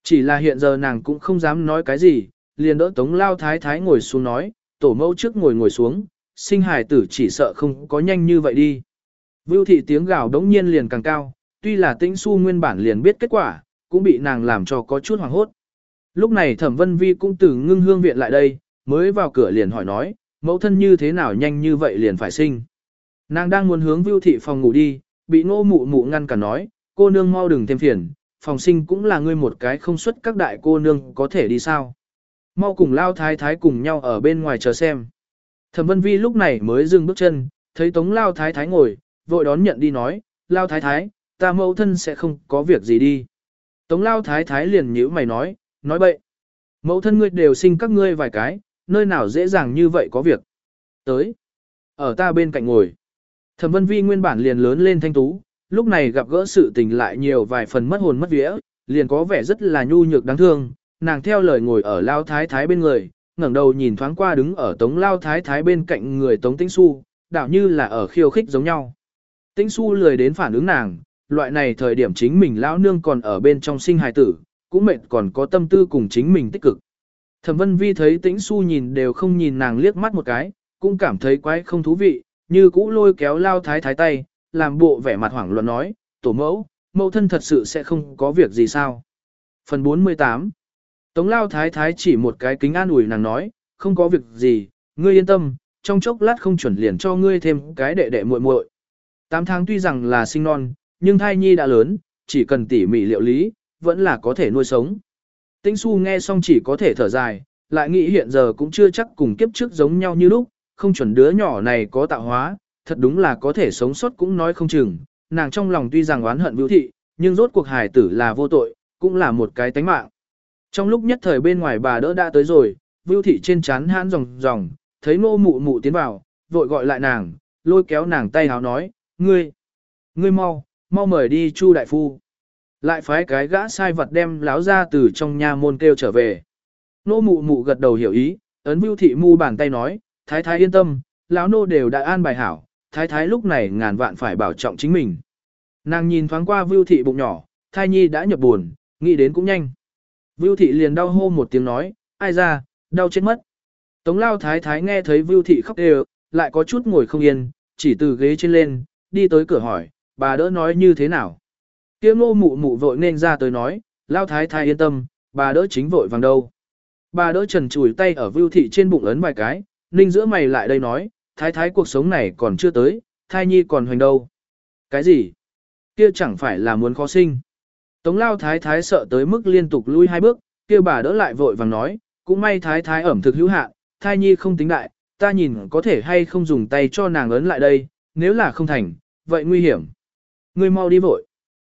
Chỉ là hiện giờ nàng cũng không dám nói cái gì, liền đỡ tống lao thái thái ngồi xuống nói, tổ mẫu trước ngồi ngồi xuống, sinh hải tử chỉ sợ không có nhanh như vậy đi. Vưu thị tiếng gào đống nhiên liền càng cao, tuy là tĩnh su nguyên bản liền biết kết quả, cũng bị nàng làm cho có chút hoảng hốt. Lúc này thẩm vân vi cũng từ ngưng hương viện lại đây, mới vào cửa liền hỏi nói, mẫu thân như thế nào nhanh như vậy liền phải sinh. Nàng đang muốn hướng vưu thị phòng ngủ đi, bị ngô mụ mụ ngăn cả nói, cô nương mau đừng thêm phiền, phòng sinh cũng là ngươi một cái không xuất các đại cô nương có thể đi sao. Mau cùng lao thái thái cùng nhau ở bên ngoài chờ xem. Thẩm vân vi lúc này mới dừng bước chân, thấy tống lao thái thái ngồi, vội đón nhận đi nói, lao thái thái, ta mẫu thân sẽ không có việc gì đi. Tống lao thái thái liền nhíu mày nói, nói bậy. Mẫu thân ngươi đều sinh các ngươi vài cái, nơi nào dễ dàng như vậy có việc. Tới. Ở ta bên cạnh ngồi. Thẩm vân vi nguyên bản liền lớn lên thanh tú, lúc này gặp gỡ sự tình lại nhiều vài phần mất hồn mất vía, liền có vẻ rất là nhu nhược đáng thương, nàng theo lời ngồi ở lao thái thái bên người, ngẩng đầu nhìn thoáng qua đứng ở tống lao thái thái bên cạnh người tống tĩnh su, đảo như là ở khiêu khích giống nhau. Tĩnh su lười đến phản ứng nàng, loại này thời điểm chính mình lão nương còn ở bên trong sinh hài tử, cũng mệt còn có tâm tư cùng chính mình tích cực. Thẩm vân vi thấy tĩnh su nhìn đều không nhìn nàng liếc mắt một cái, cũng cảm thấy quái không thú vị, như cũ lôi kéo lao thái thái tay, làm bộ vẻ mặt hoảng loạn nói, tổ mẫu, mẫu thân thật sự sẽ không có việc gì sao. Phần 48 Tống lao thái thái chỉ một cái kính an ủi nàng nói, không có việc gì, ngươi yên tâm, trong chốc lát không chuẩn liền cho ngươi thêm cái đệ đệ muội muội. Tám tháng tuy rằng là sinh non, nhưng thai nhi đã lớn, chỉ cần tỉ mỉ liệu lý, vẫn là có thể nuôi sống. Tĩnh su nghe xong chỉ có thể thở dài, lại nghĩ hiện giờ cũng chưa chắc cùng kiếp trước giống nhau như lúc, không chuẩn đứa nhỏ này có tạo hóa, thật đúng là có thể sống sót cũng nói không chừng, nàng trong lòng tuy rằng oán hận biểu thị, nhưng rốt cuộc hài tử là vô tội, cũng là một cái tánh mạng. Trong lúc nhất thời bên ngoài bà đỡ đã tới rồi, Vưu thị trên chán hãn ròng ròng, thấy nô mụ mụ tiến vào, vội gọi lại nàng, lôi kéo nàng tay háo nói, ngươi, ngươi mau, mau mời đi Chu đại phu. Lại phái cái gã sai vật đem láo ra từ trong nhà môn kêu trở về. Nô mụ mụ gật đầu hiểu ý, ấn Vưu thị mu bàn tay nói, thái thái yên tâm, lão nô đều đã an bài hảo, thái thái lúc này ngàn vạn phải bảo trọng chính mình. Nàng nhìn thoáng qua Vưu thị bụng nhỏ, thai nhi đã nhập buồn, nghĩ đến cũng nhanh. Vưu thị liền đau hô một tiếng nói, ai ra, đau chết mất. Tống lao thái thái nghe thấy Vưu thị khóc đều, lại có chút ngồi không yên, chỉ từ ghế trên lên, đi tới cửa hỏi, bà đỡ nói như thế nào. Kia ngô mụ mụ vội nên ra tới nói, lao thái thái yên tâm, bà đỡ chính vội vàng đâu. Bà đỡ trần chùi tay ở vưu thị trên bụng ấn vài cái, ninh giữa mày lại đây nói, thái thái cuộc sống này còn chưa tới, thai nhi còn hoành đâu. Cái gì? Kia chẳng phải là muốn khó sinh. Tống lao thái thái sợ tới mức liên tục lui hai bước, kia bà đỡ lại vội vàng nói, cũng may thái thái ẩm thực hữu hạn, thai nhi không tính đại, ta nhìn có thể hay không dùng tay cho nàng ấn lại đây, nếu là không thành, vậy nguy hiểm. Ngươi mau đi vội.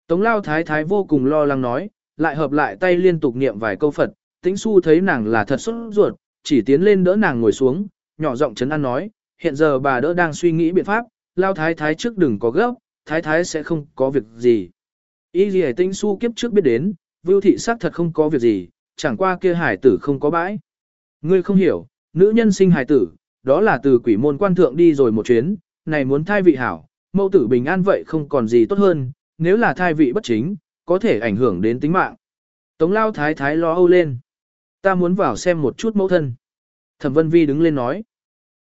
Tống lao thái thái vô cùng lo lắng nói, lại hợp lại tay liên tục niệm vài câu Phật, tĩnh su thấy nàng là thật xuất ruột, chỉ tiến lên đỡ nàng ngồi xuống, nhỏ giọng chấn an nói, hiện giờ bà đỡ đang suy nghĩ biện pháp, lao thái thái trước đừng có gấp, thái thái sẽ không có việc gì. Y gì tinh su kiếp trước biết đến, vưu thị xác thật không có việc gì, chẳng qua kia hải tử không có bãi. Ngươi không hiểu, nữ nhân sinh hải tử, đó là từ quỷ môn quan thượng đi rồi một chuyến, này muốn thai vị hảo, mẫu tử bình an vậy không còn gì tốt hơn, nếu là thai vị bất chính, có thể ảnh hưởng đến tính mạng. Tống lao thái thái lo âu lên. Ta muốn vào xem một chút mẫu thân. Thẩm Vân Vi đứng lên nói.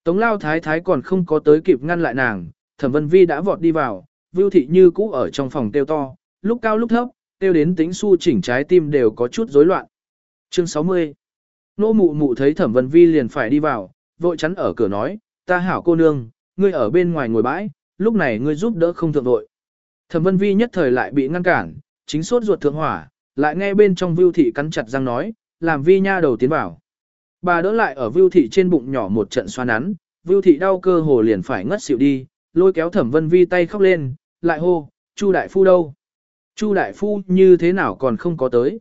Tống lao thái thái còn không có tới kịp ngăn lại nàng, Thẩm Vân Vi đã vọt đi vào, Vưu thị như cũ ở trong phòng tiêu to, lúc cao lúc thấp, tiêu đến tính su chỉnh trái tim đều có chút rối loạn. Chương 60 Nô mụ mụ thấy Thẩm Vân Vi liền phải đi vào, vội chắn ở cửa nói, ta hảo cô nương, ngươi ở bên ngoài ngồi bãi, lúc này ngươi giúp đỡ không thượng đội. Thẩm Vân Vi nhất thời lại bị ngăn cản, chính sốt ruột thượng hỏa, lại nghe bên trong Vưu thị cắn chặt răng nói, làm Vi nha đầu tiến vào. Bà đỡ lại ở Vưu thị trên bụng nhỏ một trận xoa nắn, Vưu thị đau cơ hồ liền phải ngất xỉu đi, lôi kéo Thẩm Vân Vi tay khóc lên, lại hô, Chu đại phu đâu? Chu đại phu như thế nào còn không có tới?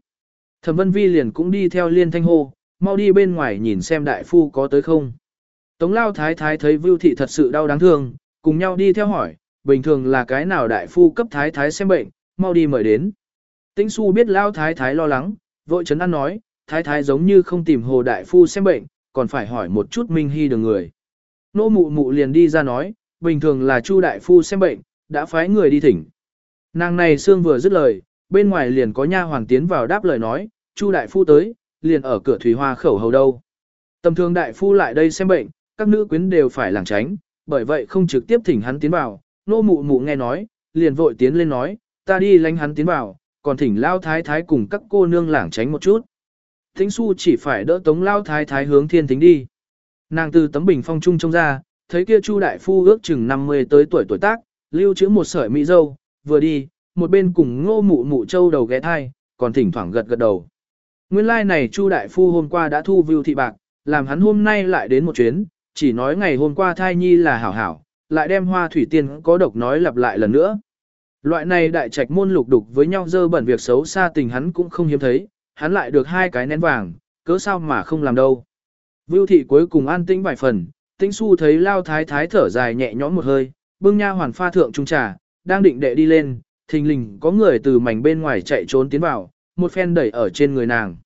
Thẩm Vân Vi liền cũng đi theo liên thanh hô, mau đi bên ngoài nhìn xem đại phu có tới không. Tống lao thái thái thấy Vưu thị thật sự đau đáng thương, cùng nhau đi theo hỏi, bình thường là cái nào đại phu cấp thái thái xem bệnh, mau đi mời đến. Tĩnh su biết lao thái thái lo lắng, vội chấn an nói, thái thái giống như không tìm hồ đại phu xem bệnh, còn phải hỏi một chút minh hy đường người. Nô mụ mụ liền đi ra nói, bình thường là chu đại phu xem bệnh, đã phái người đi thỉnh. Nàng này xương vừa dứt lời, bên ngoài liền có nha hoàng tiến vào đáp lời nói, chu đại phu tới, liền ở cửa thủy hoa khẩu hầu đâu. Tầm thường đại phu lại đây xem bệnh, các nữ quyến đều phải lảng tránh, bởi vậy không trực tiếp thỉnh hắn tiến vào, nô mụ mụ nghe nói, liền vội tiến lên nói, ta đi lánh hắn tiến vào, còn thỉnh lao thái thái cùng các cô nương lảng tránh một chút. Thính su chỉ phải đỡ tống lao thái thái hướng thiên thính đi. Nàng từ tấm bình phong trung trông ra, thấy kia chu đại phu ước chừng 50 tới tuổi tuổi tác, lưu trữ một sợi mỹ dâu, vừa đi, một bên cùng ngô mụ mụ châu đầu ghé thai, còn thỉnh thoảng gật gật đầu. Nguyên lai like này chu đại phu hôm qua đã thu view thị bạc, làm hắn hôm nay lại đến một chuyến, chỉ nói ngày hôm qua thai nhi là hảo hảo, lại đem hoa thủy tiên có độc nói lặp lại lần nữa. Loại này đại trạch môn lục đục với nhau dơ bẩn việc xấu xa tình hắn cũng không hiếm thấy, hắn lại được hai cái nén vàng, cớ sao mà không làm đâu. Vưu thị cuối cùng an tĩnh vài phần, tĩnh su thấy lao thái thái thở dài nhẹ nhõm một hơi, bưng nha hoàn pha thượng trung trà, đang định đệ đi lên, thình lình có người từ mảnh bên ngoài chạy trốn tiến vào, một phen đẩy ở trên người nàng.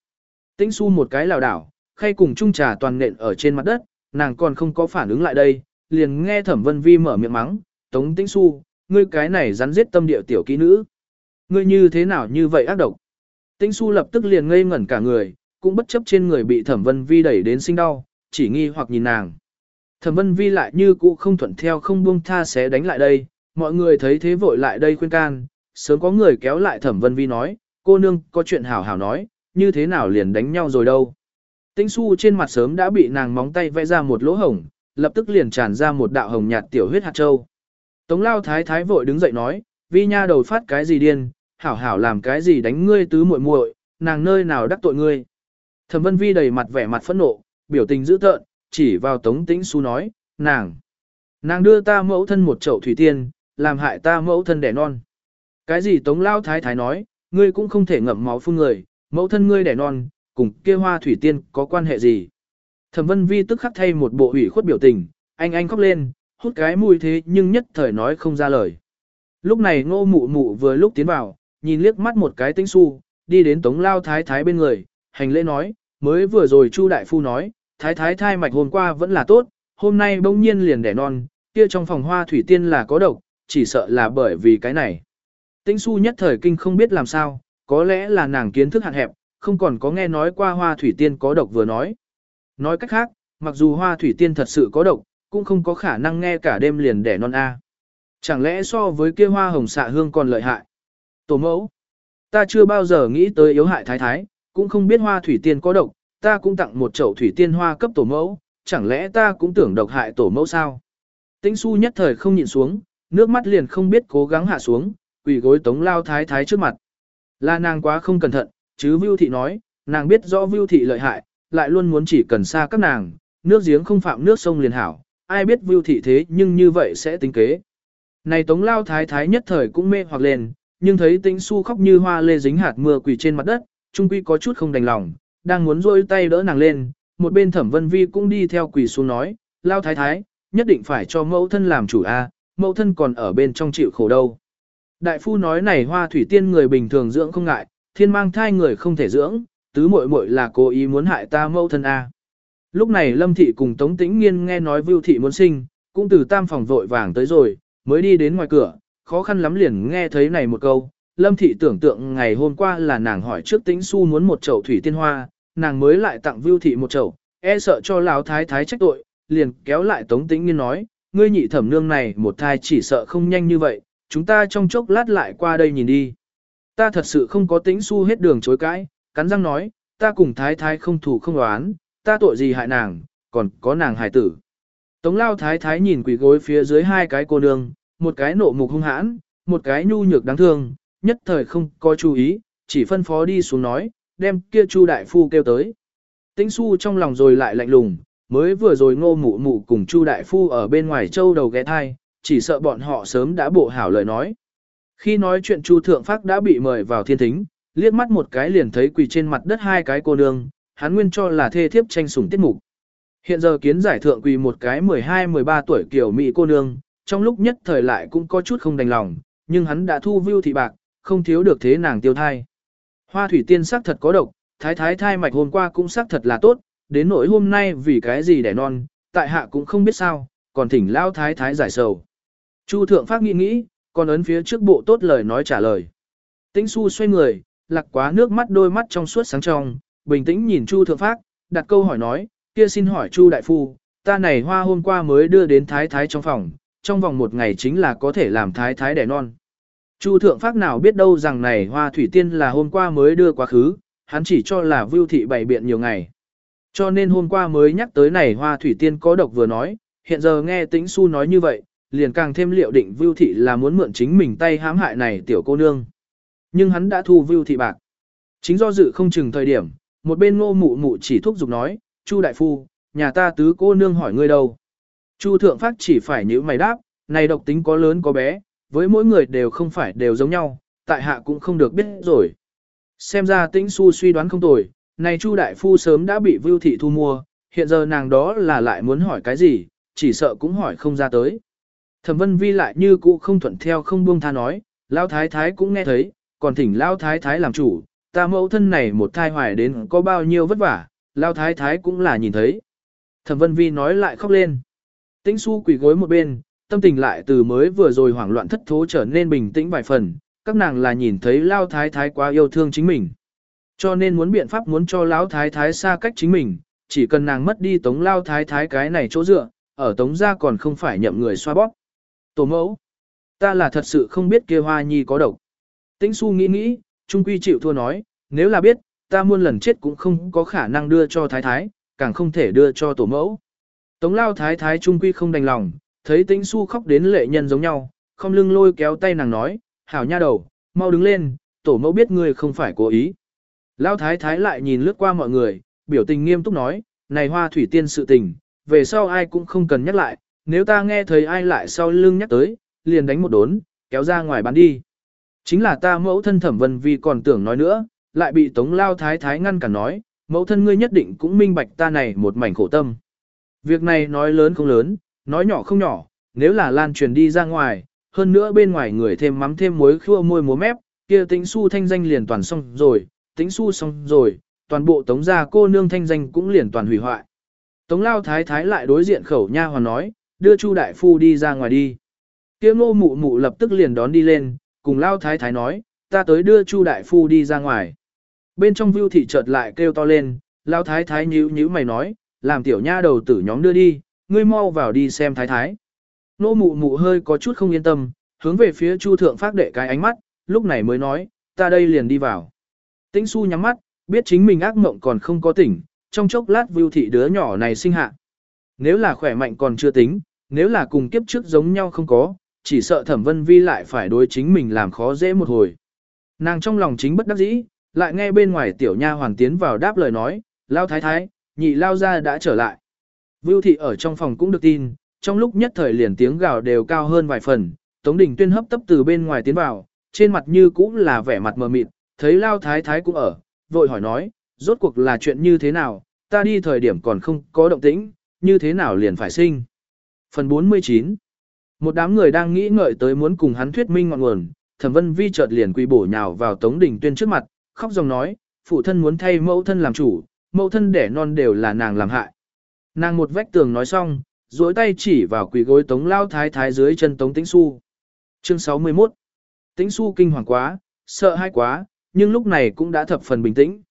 Tĩnh su một cái lảo đảo, khay cùng chung trà toàn nện ở trên mặt đất, nàng còn không có phản ứng lại đây, liền nghe thẩm vân vi mở miệng mắng, tống tĩnh su, ngươi cái này rắn giết tâm địa tiểu kỹ nữ. Ngươi như thế nào như vậy ác độc. Tĩnh su lập tức liền ngây ngẩn cả người, cũng bất chấp trên người bị thẩm vân vi đẩy đến sinh đau, chỉ nghi hoặc nhìn nàng. Thẩm vân vi lại như cũ không thuận theo không buông tha sẽ đánh lại đây, mọi người thấy thế vội lại đây khuyên can, sớm có người kéo lại thẩm vân vi nói, cô nương có chuyện hảo hảo nói, như thế nào liền đánh nhau rồi đâu. Tĩnh su trên mặt sớm đã bị nàng móng tay vẽ ra một lỗ hổng, lập tức liền tràn ra một đạo hồng nhạt tiểu huyết hạt châu. Tống lao thái thái vội đứng dậy nói, vi nha đầu phát cái gì điên, hảo hảo làm cái gì đánh ngươi tứ muội muội, nàng nơi nào đắc tội ngươi. Thẩm vân vi đầy mặt vẻ mặt phẫn nộ, biểu tình dữ tợn, chỉ vào tống tĩnh su nói, nàng, nàng đưa ta mẫu thân một chậu thủy tiên, làm hại ta mẫu thân đẻ non. Cái gì tống lao thái thái nói, ngươi cũng không thể ngậm máu phun người, mẫu thân ngươi đẻ non, cùng kia hoa thủy tiên có quan hệ gì. Thẩm vân vi tức khắc thay một bộ ủy khuất biểu tình, anh anh khóc lên, hút cái mùi thế nhưng nhất thời nói không ra lời. Lúc này ngô mụ mụ vừa lúc tiến vào, nhìn liếc mắt một cái tinh su, đi đến tống lao thái thái bên người, hành lễ nói, mới vừa rồi chu đại phu nói, thái thái thai mạch hôm qua vẫn là tốt, hôm nay bỗng nhiên liền đẻ non, kia trong phòng hoa thủy tiên là có độc, chỉ sợ là bởi vì cái này. Tĩnh su nhất thời kinh không biết làm sao, có lẽ là nàng kiến thức hạn hẹp, không còn có nghe nói qua hoa thủy tiên có độc vừa nói. Nói cách khác, mặc dù hoa thủy tiên thật sự có độc, cũng không có khả năng nghe cả đêm liền đẻ non A. Chẳng lẽ so với kia hoa hồng xạ hương còn lợi hại? Tổ mẫu, ta chưa bao giờ nghĩ tới yếu hại thái thái, cũng không biết hoa thủy tiên có độc, ta cũng tặng một chậu thủy tiên hoa cấp tổ mẫu, chẳng lẽ ta cũng tưởng độc hại tổ mẫu sao? Tĩnh su nhất thời không nhịn xuống, nước mắt liền không biết cố gắng hạ xuống, quỳ gối tống lao thái thái trước mặt. Là nàng quá không cẩn thận, chứ Vưu Thị nói, nàng biết rõ Vưu Thị lợi hại, lại luôn muốn chỉ cần xa các nàng, nước giếng không phạm nước sông liền hảo, ai biết Vưu Thị thế nhưng như vậy sẽ tính kế. Này tống lao thái thái nhất thời cũng mê hoặc lên, nhưng thấy tĩnh su khóc như hoa lê dính hạt mưa quỳ trên mặt đất, trung quy có chút không đành lòng, đang muốn rôi tay đỡ nàng lên, một bên thẩm vân vi cũng đi theo quỳ xuống nói, lao thái thái, nhất định phải cho mẫu thân làm chủ a, mẫu thân còn ở bên trong chịu khổ đâu. Đại phu nói này hoa thủy tiên người bình thường dưỡng không ngại, thiên mang thai người không thể dưỡng, tứ muội muội là cố ý muốn hại ta mẫu thân a. Lúc này Lâm Thị cùng Tống Tĩnh Nghiên nghe nói Vưu Thị muốn sinh, cũng từ tam phòng vội vàng tới rồi, mới đi đến ngoài cửa, khó khăn lắm liền nghe thấy này một câu. Lâm Thị tưởng tượng ngày hôm qua là nàng hỏi trước Tĩnh Xu muốn một chậu thủy tiên hoa, nàng mới lại tặng Vưu Thị một chậu, e sợ cho lão thái thái trách tội, liền kéo lại Tống Tĩnh Nghiên nói, ngươi nhị thẩm nương này một thai chỉ sợ không nhanh như vậy, chúng ta trong chốc lát lại qua đây nhìn đi. Ta thật sự không có Tĩnh Xu hết đường chối cãi, cắn răng nói, ta cùng thái thái không thủ không đoán, ta tội gì hại nàng, còn có nàng hài tử. Tống lao thái thái nhìn quỷ gối phía dưới hai cái cô nương, một cái nộ mục hung hãn, một cái nhu nhược đáng thương, nhất thời không có chú ý, chỉ phân phó đi xuống nói, đem kia chu đại phu kêu tới. Tĩnh su trong lòng rồi lại lạnh lùng, mới vừa rồi ngô mụ mụ cùng chu đại phu ở bên ngoài châu đầu ghé thai, chỉ sợ bọn họ sớm đã bộ hảo lời nói. Khi nói chuyện chu thượng Phác đã bị mời vào thiên thính, liếc mắt một cái liền thấy quỳ trên mặt đất hai cái cô nương, hắn nguyên cho là thê thiếp tranh sủng tiết mục. Hiện giờ kiến giải thượng quỳ một cái 12-13 tuổi kiểu mỹ cô nương, trong lúc nhất thời lại cũng có chút không đành lòng, nhưng hắn đã thu view thị bạc, không thiếu được thế nàng tiêu thai. Hoa thủy tiên sắc thật có độc, thái thái thai mạch hôm qua cũng sắc thật là tốt, đến nỗi hôm nay vì cái gì đẻ non, tại hạ cũng không biết sao, còn thỉnh lao thái thái giải sầu. Chu thượng phát nghĩ nghĩ, còn ấn phía trước bộ tốt lời nói trả lời. Tĩnh su xoay người, lạc quá nước mắt đôi mắt trong suốt sáng trong, bình tĩnh nhìn Chu thượng phát, đặt câu hỏi nói, kia xin hỏi Chu đại phu, ta này hoa hôm qua mới đưa đến thái thái trong phòng, trong vòng một ngày chính là có thể làm thái thái đẻ non. Chu thượng phát nào biết đâu rằng này hoa thủy tiên là hôm qua mới đưa quá khứ, hắn chỉ cho là vưu thị bày biện nhiều ngày. Cho nên hôm qua mới nhắc tới này hoa thủy tiên có độc vừa nói, hiện giờ nghe tĩnh su nói như vậy, liền càng thêm liệu định vưu thị là muốn mượn chính mình tay hãm hại này tiểu cô nương. Nhưng hắn đã thu vưu thị bạc. Chính do dự không chừng thời điểm, một bên ngô mụ mụ chỉ thúc giục nói, Chu đại phu, nhà ta tứ cô nương hỏi ngươi đâu. Chu thượng phát chỉ phải nhíu mày đáp, này độc tính có lớn có bé, với mỗi người đều không phải đều giống nhau, tại hạ cũng không được biết rồi. Xem ra tĩnh su suy đoán không tồi, này Chu đại phu sớm đã bị Vưu thị thu mua, hiện giờ nàng đó là lại muốn hỏi cái gì, chỉ sợ cũng hỏi không ra tới. Thẩm Vân Vi lại như cũ không thuận theo không buông tha nói, Lão Thái Thái cũng nghe thấy, còn thỉnh Lão Thái Thái làm chủ, ta mẫu thân này một thai hoài đến có bao nhiêu vất vả, Lão Thái Thái cũng là nhìn thấy. Thẩm Vân Vi nói lại khóc lên. Tĩnh su quỳ gối một bên, tâm tình lại từ mới vừa rồi hoảng loạn thất thố trở nên bình tĩnh vài phần, các nàng là nhìn thấy Lao Thái Thái quá yêu thương chính mình. Cho nên muốn biện pháp muốn cho Lão Thái Thái xa cách chính mình, chỉ cần nàng mất đi tống Lao Thái Thái cái này chỗ dựa, ở tống gia còn không phải nhậm người xoa bóp. Tổ mẫu, ta là thật sự không biết kia hoa nhi có độc. Tĩnh su nghĩ nghĩ, trung quy chịu thua nói, nếu là biết, ta muôn lần chết cũng không có khả năng đưa cho Thái Thái, càng không thể đưa cho tổ mẫu. Tống lao thái thái trung quy không đành lòng, thấy tĩnh su khóc đến lệ nhân giống nhau, không lưng lôi kéo tay nàng nói, hảo nha đầu, mau đứng lên, tổ mẫu biết ngươi không phải cố ý. Lão thái thái lại nhìn lướt qua mọi người, biểu tình nghiêm túc nói, này hoa thủy tiên sự tình, về sau ai cũng không cần nhắc lại, nếu ta nghe thấy ai lại sau lưng nhắc tới, liền đánh một đốn, kéo ra ngoài bán đi. Chính là ta mẫu thân thẩm vân vì còn tưởng nói nữa, lại bị tống lao thái thái ngăn cản nói, mẫu thân ngươi nhất định cũng minh bạch ta này một mảnh khổ tâm. Việc này nói lớn không lớn, nói nhỏ không nhỏ, nếu là lan truyền đi ra ngoài, hơn nữa bên ngoài người thêm mắm thêm muối khua môi múa mép, kia tính su thanh danh liền toàn xong rồi, tính su xong rồi, toàn bộ tống gia cô nương thanh danh cũng liền toàn hủy hoại. Tống lao thái thái lại đối diện khẩu nha hoàn nói, đưa chu đại phu đi ra ngoài đi. Kia ngô mụ mụ lập tức liền đón đi lên, cùng lao thái thái nói, ta tới đưa chu đại phu đi ra ngoài. Bên trong view thị chợt lại kêu to lên, lao thái thái nhíu nhíu mày nói, làm tiểu nha đầu tử nhóm đưa đi, ngươi mau vào đi xem thái thái. Nô mụ mụ hơi có chút không yên tâm, hướng về phía Chu thượng phát đệ cái ánh mắt, lúc này mới nói, ta đây liền đi vào. Tĩnh su nhắm mắt, biết chính mình ác mộng còn không có tỉnh, trong chốc lát vưu thị đứa nhỏ này sinh hạ. Nếu là khỏe mạnh còn chưa tính, nếu là cùng kiếp trước giống nhau không có, chỉ sợ thẩm vân vi lại phải đối chính mình làm khó dễ một hồi. Nàng trong lòng chính bất đắc dĩ, lại nghe bên ngoài tiểu nha hoàn tiến vào đáp lời nói, lao thái thái, nhị lao ra đã trở lại. Vưu thị ở trong phòng cũng được tin, trong lúc nhất thời liền tiếng gào đều cao hơn vài phần, Tống Đình Tuyên hấp tấp từ bên ngoài tiến vào, trên mặt như cũng là vẻ mặt mờ mịt, thấy lao thái thái cũng ở, vội hỏi nói, rốt cuộc là chuyện như thế nào, ta đi thời điểm còn không có động tĩnh, như thế nào liền phải sinh. Phần 49 Một đám người đang nghĩ ngợi tới muốn cùng hắn thuyết minh ngọn nguồn, thẩm vân vi chợt liền quỳ bổ nhào vào Tống Đình Tuyên trước mặt, khóc dòng nói, phụ thân muốn thay mẫu thân làm chủ, mẫu thân đẻ non đều là nàng làm hại. Nàng một vách tường nói xong, duỗi tay chỉ vào quỳ gối Tống Lao Thái Thái dưới chân Tống Tĩnh Xu. Chương 61 Tĩnh Xu kinh hoàng quá, sợ hãi quá, nhưng lúc này cũng đã thập phần bình tĩnh.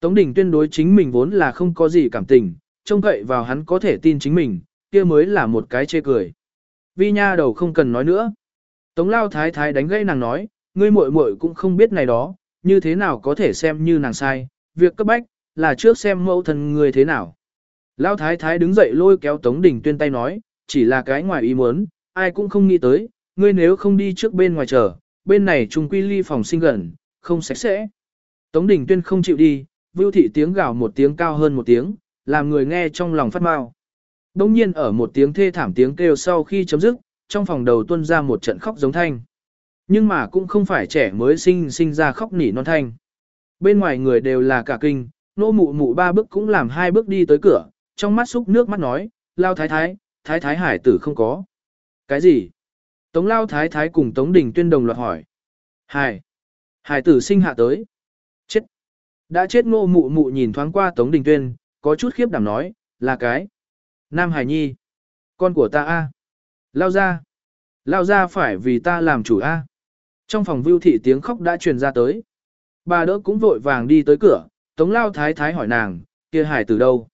Tống Đình tuyên đối chính mình vốn là không có gì cảm tình, trông cậy vào hắn có thể tin chính mình, kia mới là một cái chê cười. Vi nha đầu không cần nói nữa. Tống Lao Thái Thái đánh gây nàng nói, ngươi muội muội cũng không biết này đó, như thế nào có thể xem như nàng sai, việc cấp bách, là trước xem mẫu thần người thế nào. Lao Thái Thái đứng dậy lôi kéo Tống Đình tuyên tay nói, chỉ là cái ngoài ý muốn, ai cũng không nghĩ tới, ngươi nếu không đi trước bên ngoài chờ, bên này trung quy ly phòng sinh gần, không sạch sẽ. Tống Đình tuyên không chịu đi, vưu thị tiếng gào một tiếng cao hơn một tiếng, làm người nghe trong lòng phát mau. Đông nhiên ở một tiếng thê thảm tiếng kêu sau khi chấm dứt, trong phòng đầu tuân ra một trận khóc giống thanh. Nhưng mà cũng không phải trẻ mới sinh sinh ra khóc nỉ non thanh. Bên ngoài người đều là cả kinh, nô mụ mụ ba bước cũng làm hai bước đi tới cửa, trong mắt xúc nước mắt nói, lao thái thái, thái thái hải tử không có. Cái gì? Tống lao thái thái cùng Tống Đình tuyên đồng loạt hỏi. Hải. Hải tử sinh hạ tới. Chết. Đã chết ngô mụ mụ nhìn thoáng qua Tống Đình tuyên, có chút khiếp đảm nói, là cái. Nam Hải Nhi. Con của ta a. Lao ra. Lao ra phải vì ta làm chủ a. Trong phòng vưu thị tiếng khóc đã truyền ra tới. Bà đỡ cũng vội vàng đi tới cửa, Tống Lao Thái Thái hỏi nàng, kia hải tử đâu?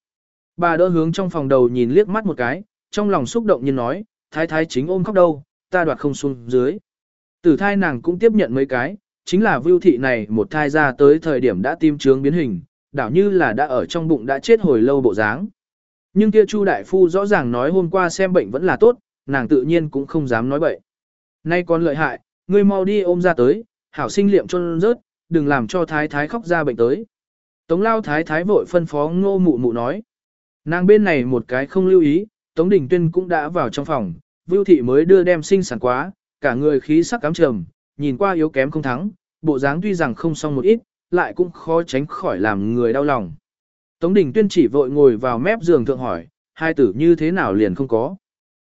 Bà đỡ hướng trong phòng đầu nhìn liếc mắt một cái, trong lòng xúc động nhiên nói, Thái Thái chính ôm khóc đâu, ta đoạt không xuống dưới. Tử thai nàng cũng tiếp nhận mấy cái, chính là vưu thị này một thai ra tới thời điểm đã tim trướng biến hình, đảo như là đã ở trong bụng đã chết hồi lâu bộ dáng. Nhưng kia Chu đại phu rõ ràng nói hôm qua xem bệnh vẫn là tốt, nàng tự nhiên cũng không dám nói bậy. Nay còn lợi hại, ngươi mau đi ôm ra tới, hảo sinh liệm cho rớt, đừng làm cho thái thái khóc ra bệnh tới. Tống lao thái thái vội phân phó ngô mụ mụ nói. Nàng bên này một cái không lưu ý, Tống Đình Tuyên cũng đã vào trong phòng, Vưu Thị mới đưa đem sinh sản quá, cả người khí sắc cám trầm, nhìn qua yếu kém không thắng, bộ dáng tuy rằng không xong một ít, lại cũng khó tránh khỏi làm người đau lòng. Tống Đình Tuyên chỉ vội ngồi vào mép giường thượng hỏi, hai tử như thế nào liền không có.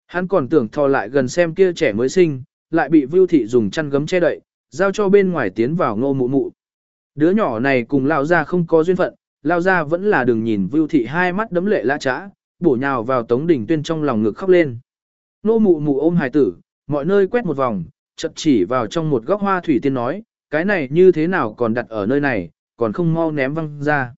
Hắn còn tưởng thò lại gần xem kia trẻ mới sinh, lại bị Vưu Thị dùng chăn gấm che đậy, giao cho bên ngoài tiến vào ngô mụ mụ. Đứa nhỏ này cùng lao ra không có duyên phận, lao ra vẫn là đừng nhìn Vưu Thị hai mắt đấm lệ lã trã, bổ nhào vào Tống Đình Tuyên trong lòng ngực khóc lên. Ngô mụ mụ ôm hài tử, mọi nơi quét một vòng, chật chỉ vào trong một góc hoa thủy tiên nói, cái này như thế nào còn đặt ở nơi này, còn không mau ném văng ra.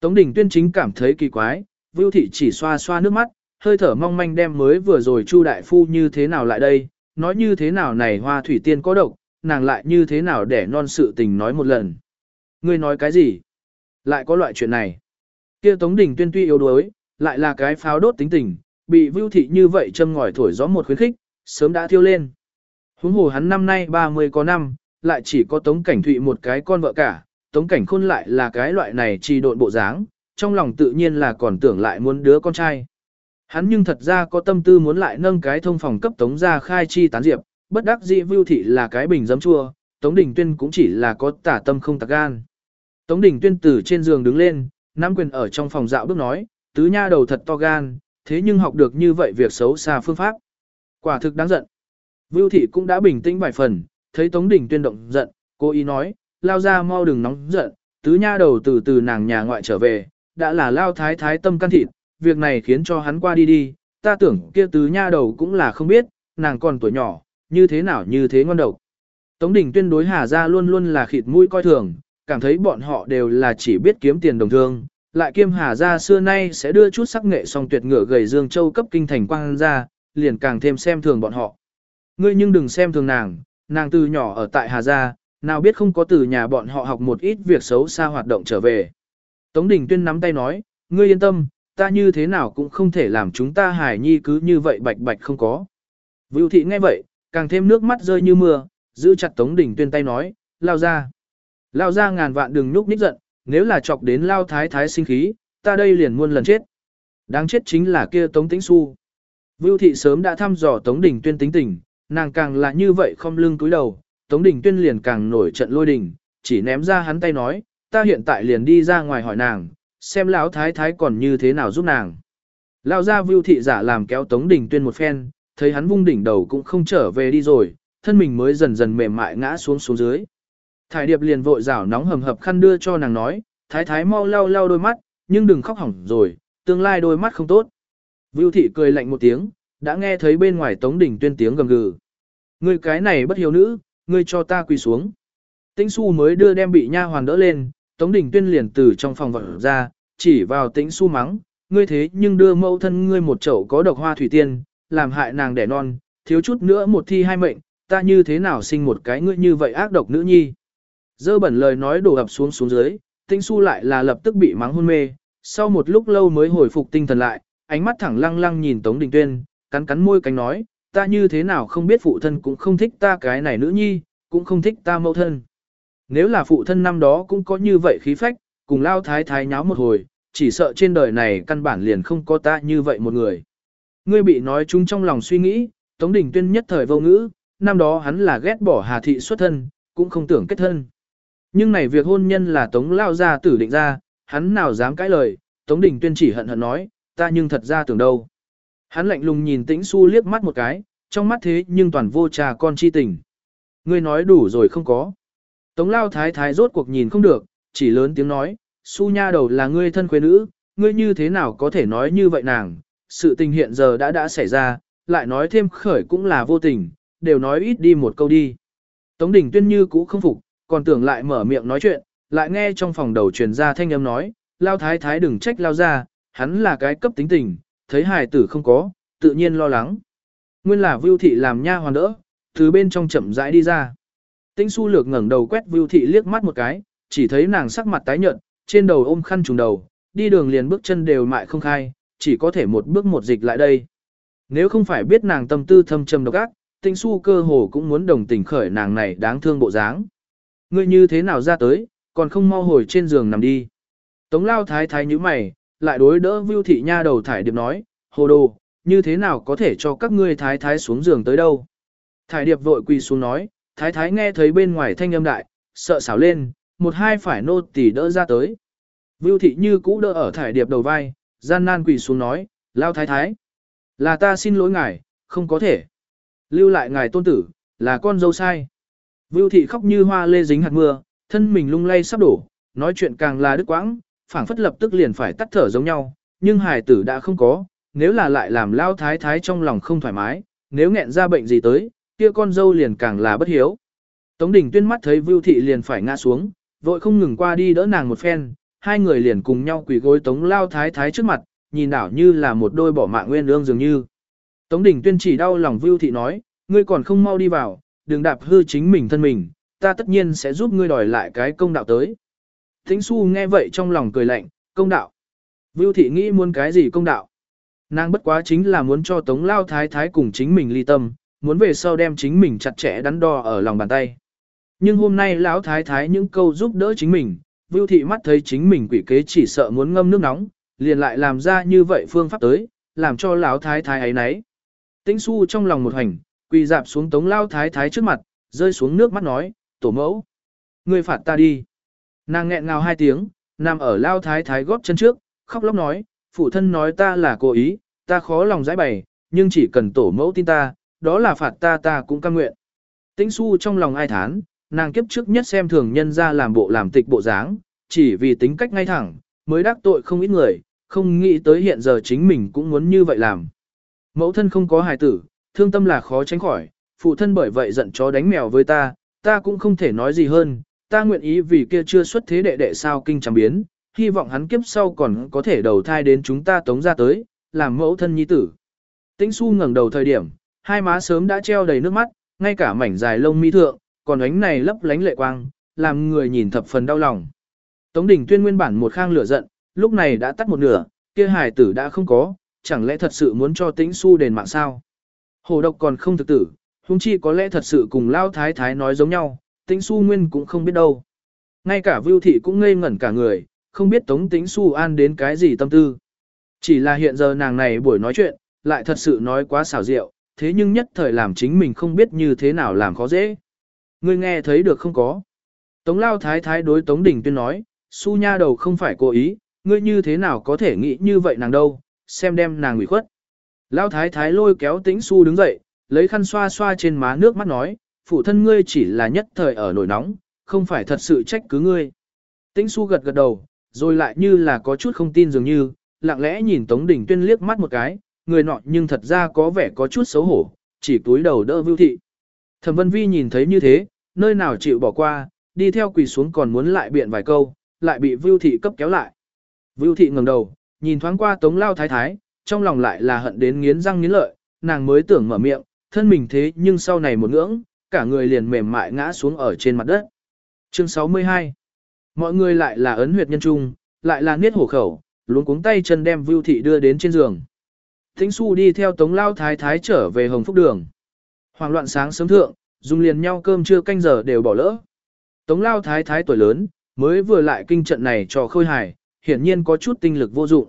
Tống Đình Tuyên chính cảm thấy kỳ quái, Vưu Thị chỉ xoa xoa nước mắt, hơi thở mong manh đem mới vừa rồi Chu Đại Phu như thế nào lại đây, nói như thế nào này hoa thủy tiên có độc, nàng lại như thế nào để non sự tình nói một lần. Ngươi nói cái gì? Lại có loại chuyện này. Kia Tống Đình Tuyên tuy yếu đuối, lại là cái pháo đốt tính tình, bị Vưu Thị như vậy châm ngòi thổi gió một khuyến khích, sớm đã thiêu lên. Huống hồ hắn năm nay 30 có năm, lại chỉ có Tống Cảnh Thụy một cái con vợ cả, Tống Cảnh Khôn lại là cái loại này trì độn bộ dáng, trong lòng tự nhiên là còn tưởng lại muốn đứa con trai. Hắn nhưng thật ra có tâm tư muốn lại nâng cái thông phòng cấp Tống ra khai chi tán diệp, bất đắc dĩ Vưu Thị là cái bình giấm chua, Tống Đình Tuyên cũng chỉ là có tả tâm không tạc gan. Tống Đình Tuyên từ trên giường đứng lên, nắm quyền ở trong phòng dạo bước nói, tứ nha đầu thật to gan, thế nhưng học được như vậy việc xấu xa phương pháp. Quả thực đáng giận. Vưu Thị cũng đã bình tĩnh vài phần, thấy Tống Đình Tuyên động giận, cô ý nói, lao ra mau đừng nóng giận, tứ nha đầu từ từ nàng nhà ngoại trở về, đã là lao thái thái tâm can thịt, việc này khiến cho hắn qua đi đi, ta tưởng kia tứ nha đầu cũng là không biết, nàng còn tuổi nhỏ, như thế nào như thế ngon độc. Tống Đình tuyên đối Hà Gia luôn luôn là khịt mũi coi thường, cảm thấy bọn họ đều là chỉ biết kiếm tiền đồng thương, lại kiêm Hà Gia xưa nay sẽ đưa chút sắc nghệ song tuyệt ngựa gầy Dương Châu cấp kinh thành quang ra, liền càng thêm xem thường bọn họ. Ngươi nhưng đừng xem thường nàng, nàng từ nhỏ ở tại Hà Gia, nào biết không có từ nhà bọn họ học một ít việc xấu xa hoạt động trở về. Tống Đình Tuyên nắm tay nói, ngươi yên tâm, ta như thế nào cũng không thể làm chúng ta hài nhi cứ như vậy bạch bạch không có. Vưu thị nghe vậy, càng thêm nước mắt rơi như mưa, giữ chặt Tống Đình Tuyên tay nói, lao ra. Lao ra ngàn vạn đừng nhúc nhích giận, nếu là chọc đến lao thái thái sinh khí, ta đây liền muôn lần chết. Đáng chết chính là kia Tống Tĩnh Xu. Vưu thị sớm đã thăm dò Tống Đình Tuyên tính tình, nàng càng là như vậy không lưng túi đầu, Tống Đình Tuyên liền càng nổi trận lôi đình, chỉ ném ra hắn tay nói, ta hiện tại liền đi ra ngoài hỏi nàng, xem lão thái thái còn như thế nào giúp nàng. Lão gia Vưu thị giả làm kéo Tống Đình Tuyên một phen, thấy hắn vung đỉnh đầu cũng không trở về đi rồi, thân mình mới dần dần mềm mại ngã xuống xuống dưới. Thải Điệp liền vội rảo nóng hầm hập khăn đưa cho nàng nói, thái thái mau lau lau đôi mắt, nhưng đừng khóc hỏng rồi, tương lai đôi mắt không tốt. Vưu thị cười lạnh một tiếng, đã nghe thấy bên ngoài Tống Đình Tuyên tiếng gầm gừ. Ngươi cái này bất hiếu nữ, ngươi cho ta quỳ xuống. Tĩnh Xu mới đưa đem bị nha hoàn đỡ lên, Tống Đình Tuyên liền từ trong phòng vật ra, chỉ vào Tĩnh Xu mắng, ngươi thế nhưng đưa mẫu thân ngươi một chậu có độc hoa thủy tiên, làm hại nàng đẻ non, thiếu chút nữa một thi hai mệnh, ta như thế nào sinh một cái ngươi như vậy ác độc nữ nhi. Dơ bẩn lời nói đổ ập xuống xuống dưới, Tĩnh Xu lại là lập tức bị mắng hôn mê, sau một lúc lâu mới hồi phục tinh thần lại, ánh mắt thẳng lăng lăng nhìn Tống Đình Tuyên, cắn cắn môi cánh nói, ta như thế nào không biết phụ thân cũng không thích ta cái này nữ nhi, cũng không thích ta mẫu thân. Nếu là phụ thân năm đó cũng có như vậy khí phách, cùng lao thái thái nháo một hồi, chỉ sợ trên đời này căn bản liền không có ta như vậy một người. Ngươi bị nói chúng trong lòng suy nghĩ, Tống Đình Tuyên nhất thời vô ngữ, năm đó hắn là ghét bỏ Hà Thị xuất thân, cũng không tưởng kết thân. Nhưng này việc hôn nhân là Tống Lao ra tử định ra, hắn nào dám cãi lời, Tống Đình Tuyên chỉ hận hận nói, ta nhưng thật ra tưởng đâu. Hắn lạnh lùng nhìn Tĩnh Xu liếc mắt một cái, trong mắt thế nhưng toàn vô trà con chi tình. Ngươi nói đủ rồi không có. Tống lao thái thái rốt cuộc nhìn không được, chỉ lớn tiếng nói, Xu nha đầu là ngươi thân quê nữ, ngươi như thế nào có thể nói như vậy nàng, sự tình hiện giờ đã đã xảy ra, lại nói thêm khởi cũng là vô tình, đều nói ít đi một câu đi. Tống đỉnh tuyên như cũ không phục, còn tưởng lại mở miệng nói chuyện, lại nghe trong phòng đầu truyền ra thanh âm nói, lao thái thái đừng trách lao ra, hắn là cái cấp tính tình, thấy hài tử không có, tự nhiên lo lắng. Nguyên là Vưu Thị làm nha hoàn đỡ, từ bên trong chậm rãi đi ra. Tĩnh Xu lược ngẩng đầu quét Vưu Thị liếc mắt một cái, chỉ thấy nàng sắc mặt tái nhợt, trên đầu ôm khăn trùng đầu, đi đường liền bước chân đều mại không khai, chỉ có thể một bước một dịch lại đây. Nếu không phải biết nàng tâm tư thâm trầm độc ác, Tĩnh Xu cơ hồ cũng muốn đồng tình khởi nàng này đáng thương bộ dáng. Ngươi như thế nào ra tới, còn không mau hồi trên giường nằm đi. Tống lao thái thái như mày, lại đối đỡ Vưu Thị Nha đầu thải điệp nói, hồ đồ, như thế nào có thể cho các ngươi thái thái xuống giường tới đâu. Thải điệp vội quỳ xuống nói, thái thái nghe thấy bên ngoài thanh âm đại, sợ xảo lên, một hai phải nô tỳ đỡ ra tới. Vưu Thị như cũ đỡ ở thải điệp đầu vai, gian nan quỳ xuống nói, lao thái thái. Là ta xin lỗi ngài, không có thể. Lưu lại ngài tôn tử, là con dâu sai. Vưu Thị khóc như hoa lê dính hạt mưa, thân mình lung lay sắp đổ, nói chuyện càng là đứt quãng, phảng phất lập tức liền phải tắt thở giống nhau, nhưng hài tử đã không có, nếu là lại làm lao thái thái trong lòng không thoải mái, nếu nghẹn ra bệnh gì tới, kia con dâu liền càng là bất hiếu. Tống Đình tuyên mắt thấy Vưu Thị liền phải ngã xuống, vội không ngừng qua đi đỡ nàng một phen, hai người liền cùng nhau quỳ gối Tống lao thái thái trước mặt, nhìn đảo như là một đôi bỏ mạng nguyên lương dường như. Tống Đình tuyên chỉ đau lòng Vưu Thị nói, ngươi còn không mau đi vào, đừng đạp hư chính mình thân mình, ta tất nhiên sẽ giúp ngươi đòi lại cái công đạo tới. Thính su nghe vậy trong lòng cười lạnh, công đạo. Vưu thị nghĩ muốn cái gì công đạo? Nàng bất quá chính là muốn cho tống lao thái thái cùng chính mình ly tâm, muốn về sau đem chính mình chặt chẽ đắn đo ở lòng bàn tay. Nhưng hôm nay lão thái thái những câu giúp đỡ chính mình, Vưu thị mắt thấy chính mình quỷ kế chỉ sợ muốn ngâm nước nóng, liền lại làm ra như vậy phương pháp tới, làm cho lão thái thái ấy nấy. Tĩnh su trong lòng một hành, quỳ dạp xuống tống lao thái thái trước mặt, rơi xuống nước mắt nói, tổ mẫu. người phạt ta đi. Nàng nghẹn ngào hai tiếng, nằm ở lao thái thái góp chân trước, khóc lóc nói, phụ thân nói ta là cố ý, ta khó lòng giải bày, nhưng chỉ cần tổ mẫu tin ta, đó là phạt ta ta cũng cam nguyện. Tĩnh su trong lòng ai thán, nàng kiếp trước nhất xem thường nhân ra làm bộ làm tịch bộ dáng, chỉ vì tính cách ngay thẳng, mới đắc tội không ít người, không nghĩ tới hiện giờ chính mình cũng muốn như vậy làm. Mẫu thân không có hài tử, thương tâm là khó tránh khỏi, phụ thân bởi vậy giận chó đánh mèo với ta, ta cũng không thể nói gì hơn, ta nguyện ý vì kia chưa xuất thế đệ đệ sao kinh chẳng biến, hy vọng hắn kiếp sau còn có thể đầu thai đến chúng ta tống ra tới, làm mẫu thân nhi tử. Tĩnh Su ngẩng đầu thời điểm, hai má sớm đã treo đầy nước mắt, ngay cả mảnh dài lông mi thượng, còn ánh này lấp lánh lệ quang, làm người nhìn thập phần đau lòng. Tống Đình Tuyên nguyên bản một khang lửa giận, lúc này đã tắt một nửa, kia hài tử đã không có, chẳng lẽ thật sự muốn cho Tĩnh Su đền mạng sao? Hồ độc còn không thực tử, huống chi có lẽ thật sự cùng Lao Thái Thái nói giống nhau, Tĩnh Xu nguyên cũng không biết đâu. Ngay cả Vưu Thị cũng ngây ngẩn cả người, không biết Tống Tĩnh Xu an đến cái gì tâm tư. Chỉ là hiện giờ nàng này buổi nói chuyện, lại thật sự nói quá xảo diệu, thế nhưng nhất thời làm chính mình không biết như thế nào làm khó dễ. Ngươi nghe thấy được không có? Tống Lao Thái Thái đối Tống Đình Tuyên nói, su nha đầu không phải cố ý, ngươi như thế nào có thể nghĩ như vậy nàng đâu, xem đem nàng ủy khuất. Lao Thái Thái lôi kéo Tĩnh Xu đứng dậy, lấy khăn xoa xoa trên má nước mắt nói, phụ thân ngươi chỉ là nhất thời ở nổi nóng, không phải thật sự trách cứ ngươi. Tĩnh su gật gật đầu, rồi lại như là có chút không tin dường như, lặng lẽ nhìn Tống Đình Tuyên liếc mắt một cái, người nọ nhưng thật ra có vẻ có chút xấu hổ, chỉ túi đầu đỡ Vưu Thị. Thẩm Vân Vi nhìn thấy như thế, nơi nào chịu bỏ qua, đi theo quỳ xuống còn muốn lại biện vài câu, lại bị Vưu Thị cấp kéo lại. Vưu Thị ngẩng đầu, nhìn thoáng qua Tống Lao Thái Thái, trong lòng lại là hận đến nghiến răng nghiến lợi, nàng mới tưởng mở miệng, thân mình thế nhưng sau này một ngưỡng, cả người liền mềm mại ngã xuống ở trên mặt đất. Chương 62 Mọi người lại là ấn huyệt nhân trung, lại là niết hổ khẩu, luống cuống tay chân đem Vưu Thị đưa đến trên giường. Thính Xu đi theo Tống Lao Thái Thái trở về Hồng Phúc Đường. Hoàng loạn sáng sớm thượng, dùng liền nhau cơm trưa canh giờ đều bỏ lỡ. Tống Lao Thái Thái tuổi lớn, mới vừa lại kinh trận này cho khôi hài, hiển nhiên có chút tinh lực vô dụng.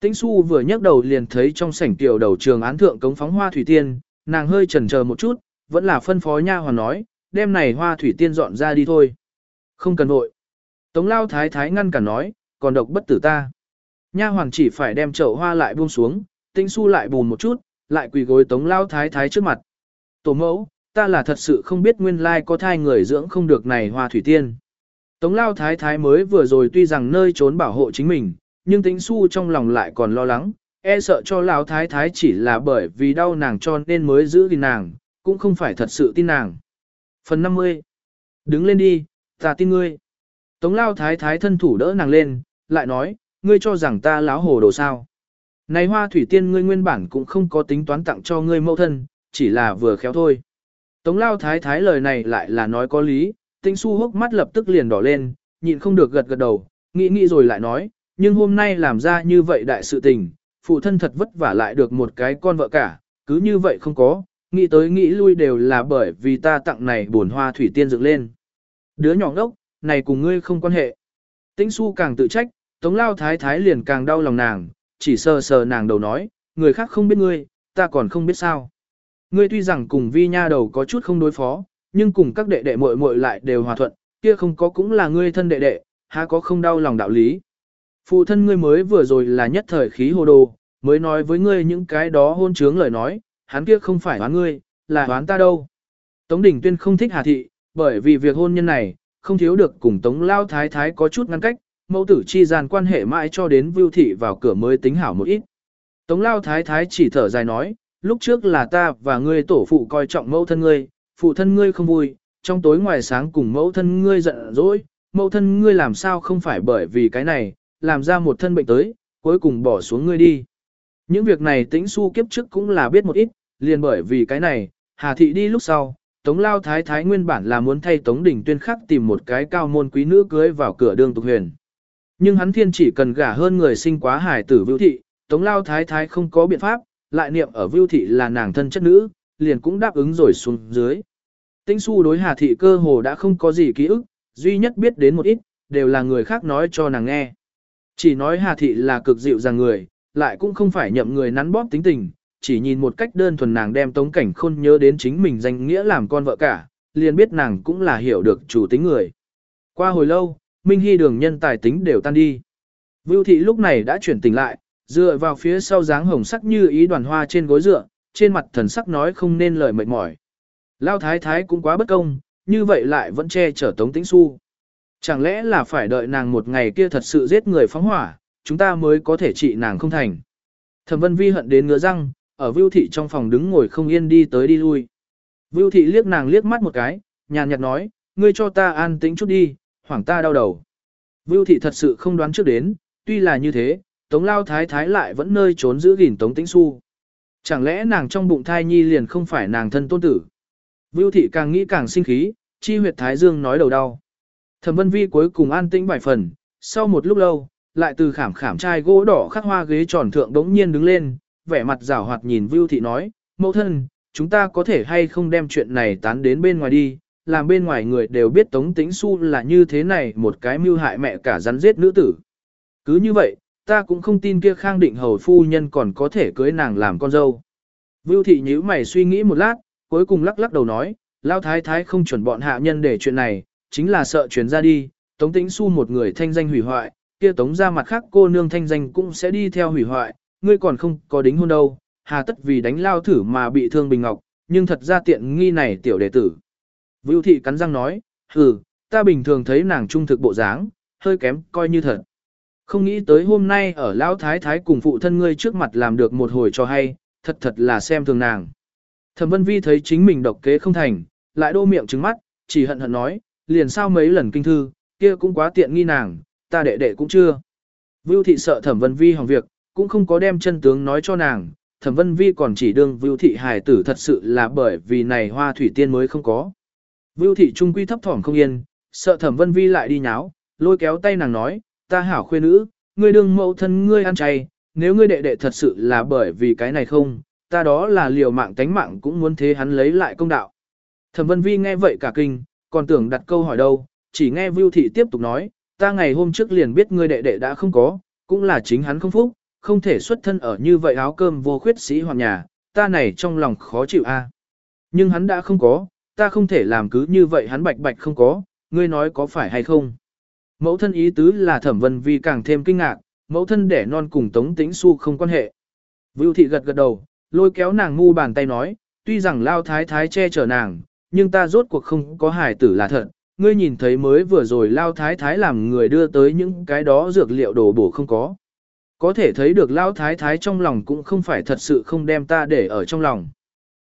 Tĩnh Xu vừa nhấc đầu liền thấy trong sảnh tiểu đầu trường án thượng cống phóng hoa thủy tiên, nàng hơi chần chờ một chút, vẫn là phân phó nha hoàn nói, đem này hoa thủy tiên dọn ra đi thôi. Không cần vội. Tống Lao Thái Thái ngăn cả nói, còn độc bất tử ta. Nha hoàn chỉ phải đem chậu hoa lại buông xuống, tinh su lại bùn một chút, lại quỳ gối Tống Lao Thái Thái trước mặt. Tổ mẫu, ta là thật sự không biết nguyên lai có thai người dưỡng không được này hoa thủy tiên. Tống Lao Thái Thái mới vừa rồi tuy rằng nơi trốn bảo hộ chính mình, nhưng tính su trong lòng lại còn lo lắng, e sợ cho Lao Thái Thái chỉ là bởi vì đau nàng cho nên mới giữ gìn nàng, cũng không phải thật sự tin nàng. Phần 50 Đứng lên đi, ta tin ngươi. Tống Lao Thái Thái thân thủ đỡ nàng lên, lại nói, ngươi cho rằng ta láo hồ đồ sao. Này hoa thủy tiên ngươi nguyên bản cũng không có tính toán tặng cho ngươi mẫu thân, chỉ là vừa khéo thôi. Tống lao thái thái lời này lại là nói có lý, tinh su hốc mắt lập tức liền đỏ lên, nhịn không được gật gật đầu, nghĩ nghĩ rồi lại nói, nhưng hôm nay làm ra như vậy đại sự tình, phụ thân thật vất vả lại được một cái con vợ cả, cứ như vậy không có, nghĩ tới nghĩ lui đều là bởi vì ta tặng này buồn hoa thủy tiên dựng lên. Đứa nhỏ ngốc, này cùng ngươi không quan hệ. Tĩnh su càng tự trách, tống lao thái thái liền càng đau lòng nàng, chỉ sờ sờ nàng đầu nói, người khác không biết ngươi, ta còn không biết sao. Ngươi tuy rằng cùng vi nha đầu có chút không đối phó, nhưng cùng các đệ đệ muội muội lại đều hòa thuận, kia không có cũng là ngươi thân đệ đệ, há có không đau lòng đạo lý. Phụ thân ngươi mới vừa rồi là nhất thời khí hồ đồ, mới nói với ngươi những cái đó hôn trướng lời nói, hắn kia không phải đoán ngươi, là đoán ta đâu. Tống Đình Tuyên không thích Hà Thị, bởi vì việc hôn nhân này, không thiếu được cùng Tống Lao Thái Thái có chút ngăn cách, mẫu tử chi gian quan hệ mãi cho đến Vưu Thị vào cửa mới tính hảo một ít. Tống Lao Thái Thái chỉ thở dài nói, lúc trước là ta và ngươi tổ phụ coi trọng mẫu thân ngươi, phụ thân ngươi không vui, trong tối ngoài sáng cùng mẫu thân ngươi giận dỗi, mẫu thân ngươi làm sao không phải bởi vì cái này, làm ra một thân bệnh tới, cuối cùng bỏ xuống ngươi đi. Những việc này tĩnh su kiếp trước cũng là biết một ít, liền bởi vì cái này, Hà Thị đi lúc sau, Tống Lao Thái Thái nguyên bản là muốn thay Tống Đình Tuyên khắc tìm một cái cao môn quý nữ cưới vào cửa đường tục huyền. Nhưng hắn thiên chỉ cần gả hơn người sinh quá hải tử Vưu Thị, Tống Lao Thái Thái không có biện pháp, lại niệm ở Vưu Thị là nàng thân chất nữ, liền cũng đáp ứng rồi xuống dưới. Tinh su đối Hà Thị cơ hồ đã không có gì ký ức, duy nhất biết đến một ít, đều là người khác nói cho nàng nghe. Chỉ nói Hà Thị là cực dịu dàng người, lại cũng không phải nhậm người nắn bóp tính tình, chỉ nhìn một cách đơn thuần nàng đem tống cảnh khôn nhớ đến chính mình danh nghĩa làm con vợ cả, liền biết nàng cũng là hiểu được chủ tính người. Qua hồi lâu, Minh Hy đường nhân tài tính đều tan đi. Vưu thị lúc này đã chuyển tỉnh lại, dựa vào phía sau dáng hồng sắc như ý đoàn hoa trên gối dựa, trên mặt thần sắc nói không nên lời mệt mỏi. Lao thái thái cũng quá bất công, như vậy lại vẫn che chở Tống Tĩnh su Chẳng lẽ là phải đợi nàng một ngày kia thật sự giết người phóng hỏa, chúng ta mới có thể trị nàng không thành. Thẩm Vân Vi hận đến ngứa răng, ở Vưu thị trong phòng đứng ngồi không yên đi tới đi lui. Vưu thị liếc nàng liếc mắt một cái, nhàn nhạt nói, ngươi cho ta an tĩnh chút đi, hoảng ta đau đầu. Vưu thị thật sự không đoán trước đến, tuy là như thế, Tống Lao Thái Thái lại vẫn nơi trốn giữ gìn Tống Tĩnh Xu. Chẳng lẽ nàng trong bụng thai nhi liền không phải nàng thân tôn tử? Vưu thị càng nghĩ càng sinh khí, chi huyệt thái dương nói đầu đau. Thẩm vân vi cuối cùng an tĩnh vài phần, sau một lúc lâu, lại từ khảm khảm chai gỗ đỏ khắc hoa ghế tròn thượng đống nhiên đứng lên, vẻ mặt rảo hoạt nhìn Vưu thị nói, mẫu thân, chúng ta có thể hay không đem chuyện này tán đến bên ngoài đi, làm bên ngoài người đều biết Tống Tĩnh Xu là như thế này một cái mưu hại mẹ cả rắn giết nữ tử. Cứ như vậy, ta cũng không tin kia khang định hầu phu nhân còn có thể cưới nàng làm con dâu. Vưu thị nhíu mày suy nghĩ một lát, cuối cùng lắc lắc đầu nói, lao thái thái không chuẩn bọn hạ nhân để chuyện này, chính là sợ chuyển ra đi, Tống Tĩnh Xu một người thanh danh hủy hoại, kia Tống ra mặt khác cô nương thanh danh cũng sẽ đi theo hủy hoại, ngươi còn không có đính hôn đâu, hà tất vì đánh lao thử mà bị thương Bình Ngọc, nhưng thật ra tiện nghi này tiểu đệ tử. Vưu thị cắn răng nói, hừ, ta bình thường thấy nàng trung thực bộ dáng, hơi kém, coi như thật. Không nghĩ tới hôm nay ở Lão Thái Thái cùng phụ thân ngươi trước mặt làm được một hồi cho hay, thật thật là xem thường nàng. Thẩm Vân Vi thấy chính mình độc kế không thành, lại đô miệng trứng mắt, chỉ hận hận nói, liền sao mấy lần kinh thư, kia cũng quá tiện nghi nàng, ta đệ đệ cũng chưa. Vưu thị sợ Thẩm Vân Vi hỏng việc, cũng không có đem chân tướng nói cho nàng, Thẩm Vân Vi còn chỉ đương Vưu thị hài tử thật sự là bởi vì này hoa thủy tiên mới không có. Vưu thị trung quy thấp thỏm không yên, sợ Thẩm Vân Vi lại đi nháo, lôi kéo tay nàng nói, ta hảo khuê nữ, ngươi đương mẫu thân ngươi ăn chay, nếu ngươi đệ đệ thật sự là bởi vì cái này không, ta đó là liều mạng tánh mạng cũng muốn thế hắn lấy lại công đạo. Thẩm Vân Vi nghe vậy cả kinh, còn tưởng đặt câu hỏi đâu, chỉ nghe Vưu Thị tiếp tục nói, ta ngày hôm trước liền biết ngươi đệ đệ đã không có, cũng là chính hắn không phúc, không thể xuất thân ở như vậy áo cơm vô khuyết sĩ hoàng nhà, ta này trong lòng khó chịu a. Nhưng hắn đã không có, ta không thể làm cứ như vậy hắn bạch bạch không có, ngươi nói có phải hay không. Mẫu thân ý tứ là thẩm vân vi càng thêm kinh ngạc, mẫu thân đẻ non cùng tống tĩnh su không quan hệ. Vưu thị gật gật đầu, lôi kéo nàng ngu bàn tay nói, tuy rằng lao thái thái che chở nàng, nhưng ta rốt cuộc không có hài tử là thật. Ngươi nhìn thấy mới vừa rồi lao thái thái làm người đưa tới những cái đó dược liệu đồ bổ không có. Có thể thấy được lao thái thái trong lòng cũng không phải thật sự không đem ta để ở trong lòng.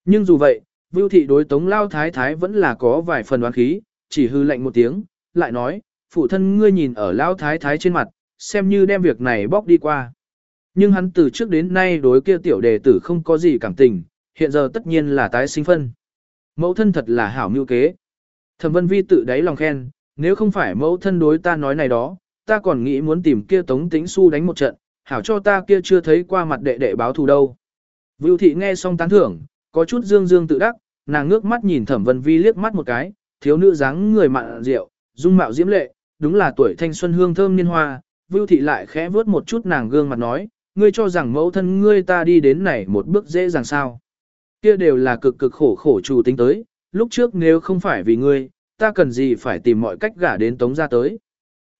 Nhưng dù vậy, Vưu thị đối tống lao thái thái vẫn là có vài phần đoán khí, chỉ hư lạnh một tiếng, lại nói, phụ thân ngươi nhìn ở lao thái thái trên mặt, xem như đem việc này bóc đi qua. Nhưng hắn từ trước đến nay đối kia tiểu đề tử không có gì cảm tình, hiện giờ tất nhiên là tái sinh phân. Mẫu thân thật là hảo mưu kế. Thẩm vân vi tự đáy lòng khen, nếu không phải mẫu thân đối ta nói này đó, ta còn nghĩ muốn tìm kia tống tính su đánh một trận, hảo cho ta kia chưa thấy qua mặt đệ đệ báo thù đâu. Vưu thị nghe xong tán thưởng, có chút dương dương tự đắc, nàng ngước mắt nhìn thẩm vân vi liếc mắt một cái, thiếu nữ dáng người mặn rượu, dung mạo diễm lệ, đúng là tuổi thanh xuân hương thơm niên hoa, Vưu thị lại khẽ vớt một chút nàng gương mặt nói, ngươi cho rằng mẫu thân ngươi ta đi đến này một bước dễ dàng sao. Kia đều là cực cực khổ khổ chủ tính tới, lúc trước nếu không phải vì ngươi, ta cần gì phải tìm mọi cách gả đến tống ra tới.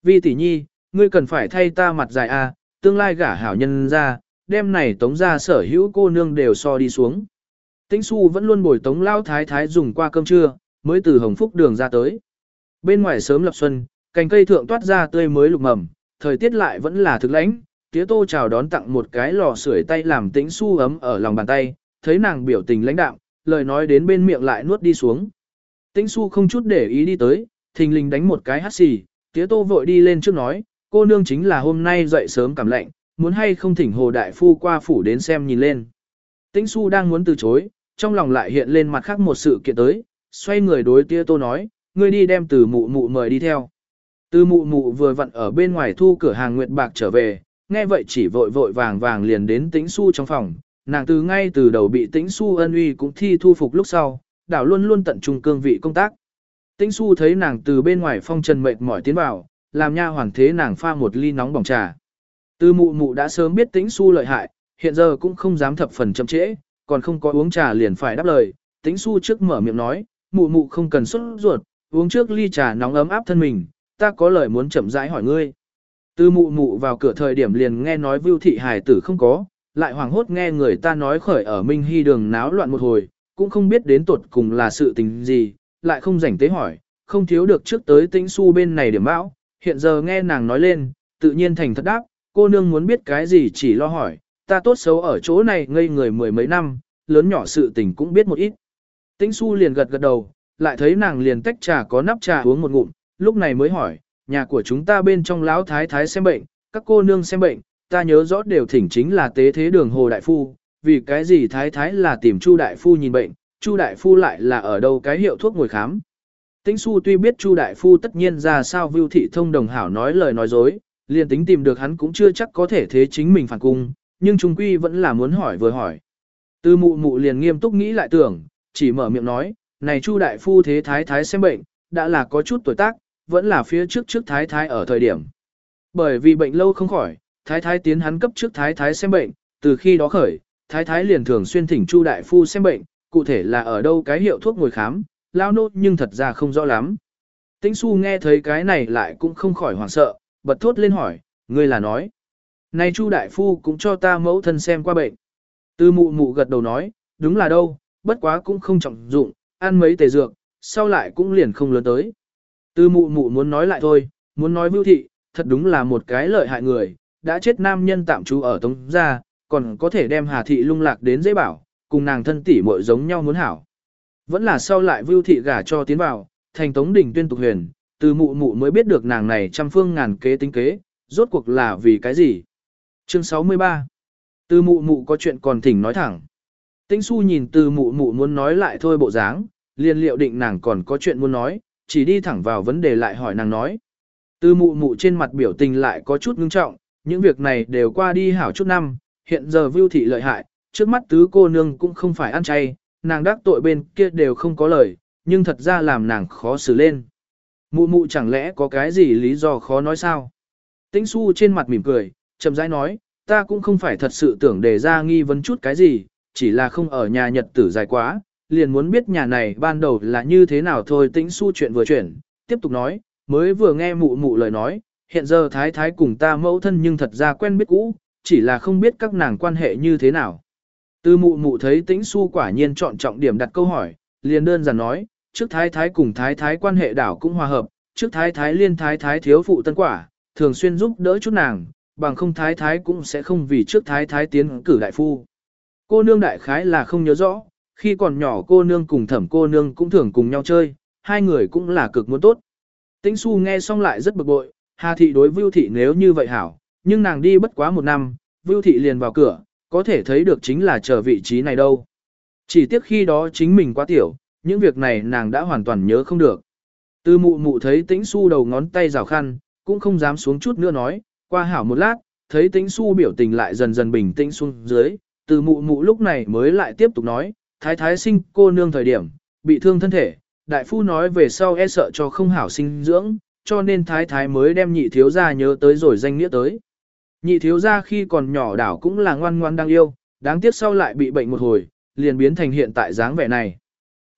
Vi tỷ nhi, ngươi cần phải thay ta mặt dài a, tương lai gả hảo nhân ra, đêm này tống ra sở hữu cô nương đều so đi xuống. Tĩnh su vẫn luôn bồi tống lao thái thái dùng qua cơm trưa, mới từ hồng phúc đường ra tới. Bên ngoài sớm lập xuân, cành cây thượng toát ra tươi mới lục mầm, thời tiết lại vẫn là thực lãnh, tía tô chào đón tặng một cái lò sưởi tay làm tĩnh su ấm ở lòng bàn tay, thấy nàng biểu tình lãnh đạm, lời nói đến bên miệng lại nuốt đi xuống. Tĩnh su không chút để ý đi tới, thình lình đánh một cái hắt xì, tía tô vội đi lên trước nói, cô nương chính là hôm nay dậy sớm cảm lạnh, muốn hay không thỉnh hồ đại phu qua phủ đến xem nhìn lên. Tĩnh su đang muốn từ chối, trong lòng lại hiện lên mặt khác một sự kiện tới, xoay người đối tia tô nói, ngươi đi đem từ mụ mụ mời đi theo. Từ mụ mụ vừa vặn ở bên ngoài thu cửa hàng Nguyệt Bạc trở về, nghe vậy chỉ vội vội vàng vàng liền đến tĩnh su trong phòng, nàng từ ngay từ đầu bị tĩnh su ân uy cũng thi thu phục lúc sau, đảo luôn luôn tận trung cương vị công tác. Tĩnh su thấy nàng từ bên ngoài phong trần mệt mỏi tiến vào, làm nha hoàng thế nàng pha một ly nóng bỏng trà. tư mụ mụ đã sớm biết tĩnh su lợi hại, hiện giờ cũng không dám thập phần chậm trễ, còn không có uống trà liền phải đáp lời. Tĩnh su trước mở miệng nói, mụ mụ không cần xuất ruột, uống trước ly trà nóng ấm áp thân mình, ta có lời muốn chậm rãi hỏi ngươi. tư mụ mụ vào cửa thời điểm liền nghe nói Vưu thị hài tử không có, lại hoàng hốt nghe người ta nói khởi ở Minh Hy đường náo loạn một hồi, cũng không biết đến tuột cùng là sự tình gì, lại không rảnh tế hỏi, không thiếu được trước tới tĩnh su bên này điểm bão, hiện giờ nghe nàng nói lên, tự nhiên thành thật đáp, cô nương muốn biết cái gì chỉ lo hỏi, ta tốt xấu ở chỗ này ngây người mười mấy năm, lớn nhỏ sự tình cũng biết một ít. Tĩnh su liền gật gật đầu, lại thấy nàng liền tách trà có nắp trà uống một ngụm, lúc này mới hỏi, nhà của chúng ta bên trong lão thái thái xem bệnh, các cô nương xem bệnh, ta nhớ rõ đều thỉnh chính là tế thế đường hồ đại phu, vì cái gì thái thái là tìm Chu đại phu nhìn bệnh, Chu đại phu lại là ở đâu cái hiệu thuốc ngồi khám. Tĩnh Xu tuy biết Chu đại phu tất nhiên ra sao Vưu thị thông đồng hảo nói lời nói dối, liền tính tìm được hắn cũng chưa chắc có thể thế chính mình phản cung, nhưng trung quy vẫn là muốn hỏi vừa hỏi. Tư mụ mụ liền nghiêm túc nghĩ lại tưởng, chỉ mở miệng nói, này Chu đại phu thế thái thái xem bệnh, đã là có chút tuổi tác, vẫn là phía trước trước thái thái ở thời điểm. Bởi vì bệnh lâu không khỏi, thái thái tiến hắn cấp trước thái thái xem bệnh, từ khi đó khởi, thái thái liền thường xuyên thỉnh Chu đại phu xem bệnh, cụ thể là ở đâu cái hiệu thuốc ngồi khám, lao nốt nhưng thật ra không rõ lắm. Tĩnh su nghe thấy cái này lại cũng không khỏi hoảng sợ, bật thốt lên hỏi, ngươi là nói. Này Chu đại phu cũng cho ta mẫu thân xem qua bệnh. Tư mụ mụ gật đầu nói, đúng là đâu, bất quá cũng không trọng dụng, ăn mấy tề dược, sau lại cũng liền không lớn tới. Tư mụ mụ muốn nói lại thôi, muốn nói vưu thị, thật đúng là một cái lợi hại người, đã chết nam nhân tạm trú ở tống gia, còn có thể đem hà thị lung lạc đến dễ bảo, cùng nàng thân tỷ muội giống nhau muốn hảo. Vẫn là sau lại vưu thị gả cho tiến vào, thành tống đỉnh tuyên tục huyền, từ mụ mụ mới biết được nàng này trăm phương ngàn kế tính kế, rốt cuộc là vì cái gì. Chương 63 Từ mụ mụ có chuyện còn thỉnh nói thẳng. Tĩnh su nhìn từ mụ mụ muốn nói lại thôi bộ dáng, liền liệu định nàng còn có chuyện muốn nói, chỉ đi thẳng vào vấn đề lại hỏi nàng nói. Từ mụ mụ trên mặt biểu tình lại có chút ngưng trọng, những việc này đều qua đi hảo chút năm, hiện giờ vưu thị lợi hại, trước mắt tứ cô nương cũng không phải ăn chay, nàng đắc tội bên kia đều không có lời, nhưng thật ra làm nàng khó xử lên. Mụ mụ chẳng lẽ có cái gì lý do khó nói sao? Tĩnh su trên mặt mỉm cười, chậm rãi nói, ta cũng không phải thật sự tưởng đề ra nghi vấn chút cái gì, chỉ là không ở nhà nhật tử dài quá, liền muốn biết nhà này ban đầu là như thế nào thôi tĩnh su chuyện vừa chuyển, tiếp tục nói, mới vừa nghe mụ mụ lời nói, hiện giờ thái thái cùng ta mẫu thân nhưng thật ra quen biết cũ, chỉ là không biết các nàng quan hệ như thế nào. Từ mụ mụ thấy tĩnh su quả nhiên chọn trọng điểm đặt câu hỏi, liền đơn giản nói, trước thái thái cùng thái thái quan hệ đảo cũng hòa hợp, trước thái thái liên thái thái thiếu phụ tân quả, thường xuyên giúp đỡ chút nàng, bằng không thái thái cũng sẽ không vì trước thái thái tiến cử đại phu. Cô nương đại khái là không nhớ rõ, khi còn nhỏ cô nương cùng thẩm cô nương cũng thường cùng nhau chơi, hai người cũng là cực muốn tốt. Tĩnh su nghe xong lại rất bực bội, Hà thị đối Vưu thị nếu như vậy hảo, nhưng nàng đi bất quá một năm, Vưu thị liền vào cửa, có thể thấy được chính là chờ vị trí này đâu. Chỉ tiếc khi đó chính mình quá tiểu, những việc này nàng đã hoàn toàn nhớ không được. Từ mụ mụ thấy tĩnh su đầu ngón tay rào khăn, cũng không dám xuống chút nữa nói, qua hảo một lát, thấy tĩnh su biểu tình lại dần dần bình tĩnh xuống dưới, từ mụ mụ lúc này mới lại tiếp tục nói, thái thái sinh cô nương thời điểm, bị thương thân thể, đại phu nói về sau e sợ cho không hảo sinh dưỡng, cho nên thái thái mới đem nhị thiếu gia nhớ tới rồi danh nghĩa tới. Nhị thiếu gia khi còn nhỏ đảo cũng là ngoan ngoan đang yêu, đáng tiếc sau lại bị bệnh một hồi, liền biến thành hiện tại dáng vẻ này.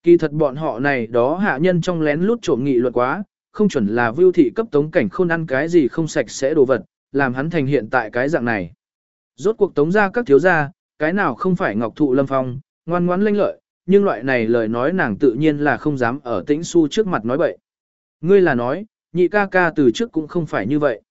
Kỳ thật bọn họ này đó hạ nhân trong lén lút trộm nghị luật quá, không chuẩn là vưu thị cấp tống cảnh khôn ăn cái gì không sạch sẽ đồ vật, làm hắn thành hiện tại cái dạng này. Rốt cuộc tống ra các thiếu gia, cái nào không phải ngọc thụ lâm phong, ngoan ngoãn lanh lợi, nhưng loại này lời nói nàng tự nhiên là không dám ở tĩnh su trước mặt nói bậy. Ngươi là nói, nhị ca ca từ trước cũng không phải như vậy.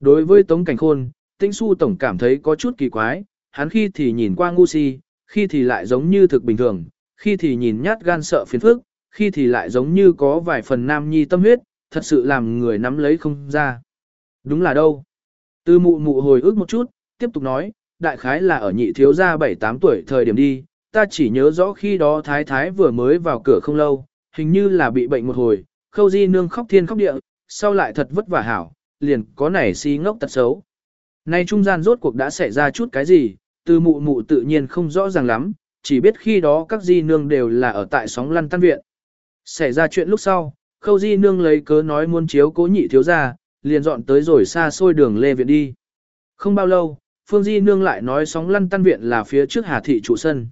Đối với tống cảnh khôn, tĩnh su tổng cảm thấy có chút kỳ quái, hắn khi thì nhìn qua ngu si, khi thì lại giống như thực bình thường, khi thì nhìn nhát gan sợ phiền phức, khi thì lại giống như có vài phần nam nhi tâm huyết, thật sự làm người nắm lấy không ra. Đúng là đâu? Tư mụ mụ hồi ức một chút, tiếp tục nói, đại khái là ở nhị thiếu gia 7-8 tuổi thời điểm đi, ta chỉ nhớ rõ khi đó thái thái vừa mới vào cửa không lâu, hình như là bị bệnh một hồi, khâu di nương khóc thiên khóc địa, sau lại thật vất vả hảo, liền có nảy si ngốc tật xấu. Nay trung gian rốt cuộc đã xảy ra chút cái gì, từ mụ mụ tự nhiên không rõ ràng lắm, chỉ biết khi đó các di nương đều là ở tại sóng lăn tan viện. Xảy ra chuyện lúc sau, khâu di nương lấy cớ nói muốn chiếu cố nhị thiếu ra, liền dọn tới rồi xa xôi đường lê viện đi. Không bao lâu, Phương Di nương lại nói sóng lăn tan viện là phía trước Hà thị trụ sân.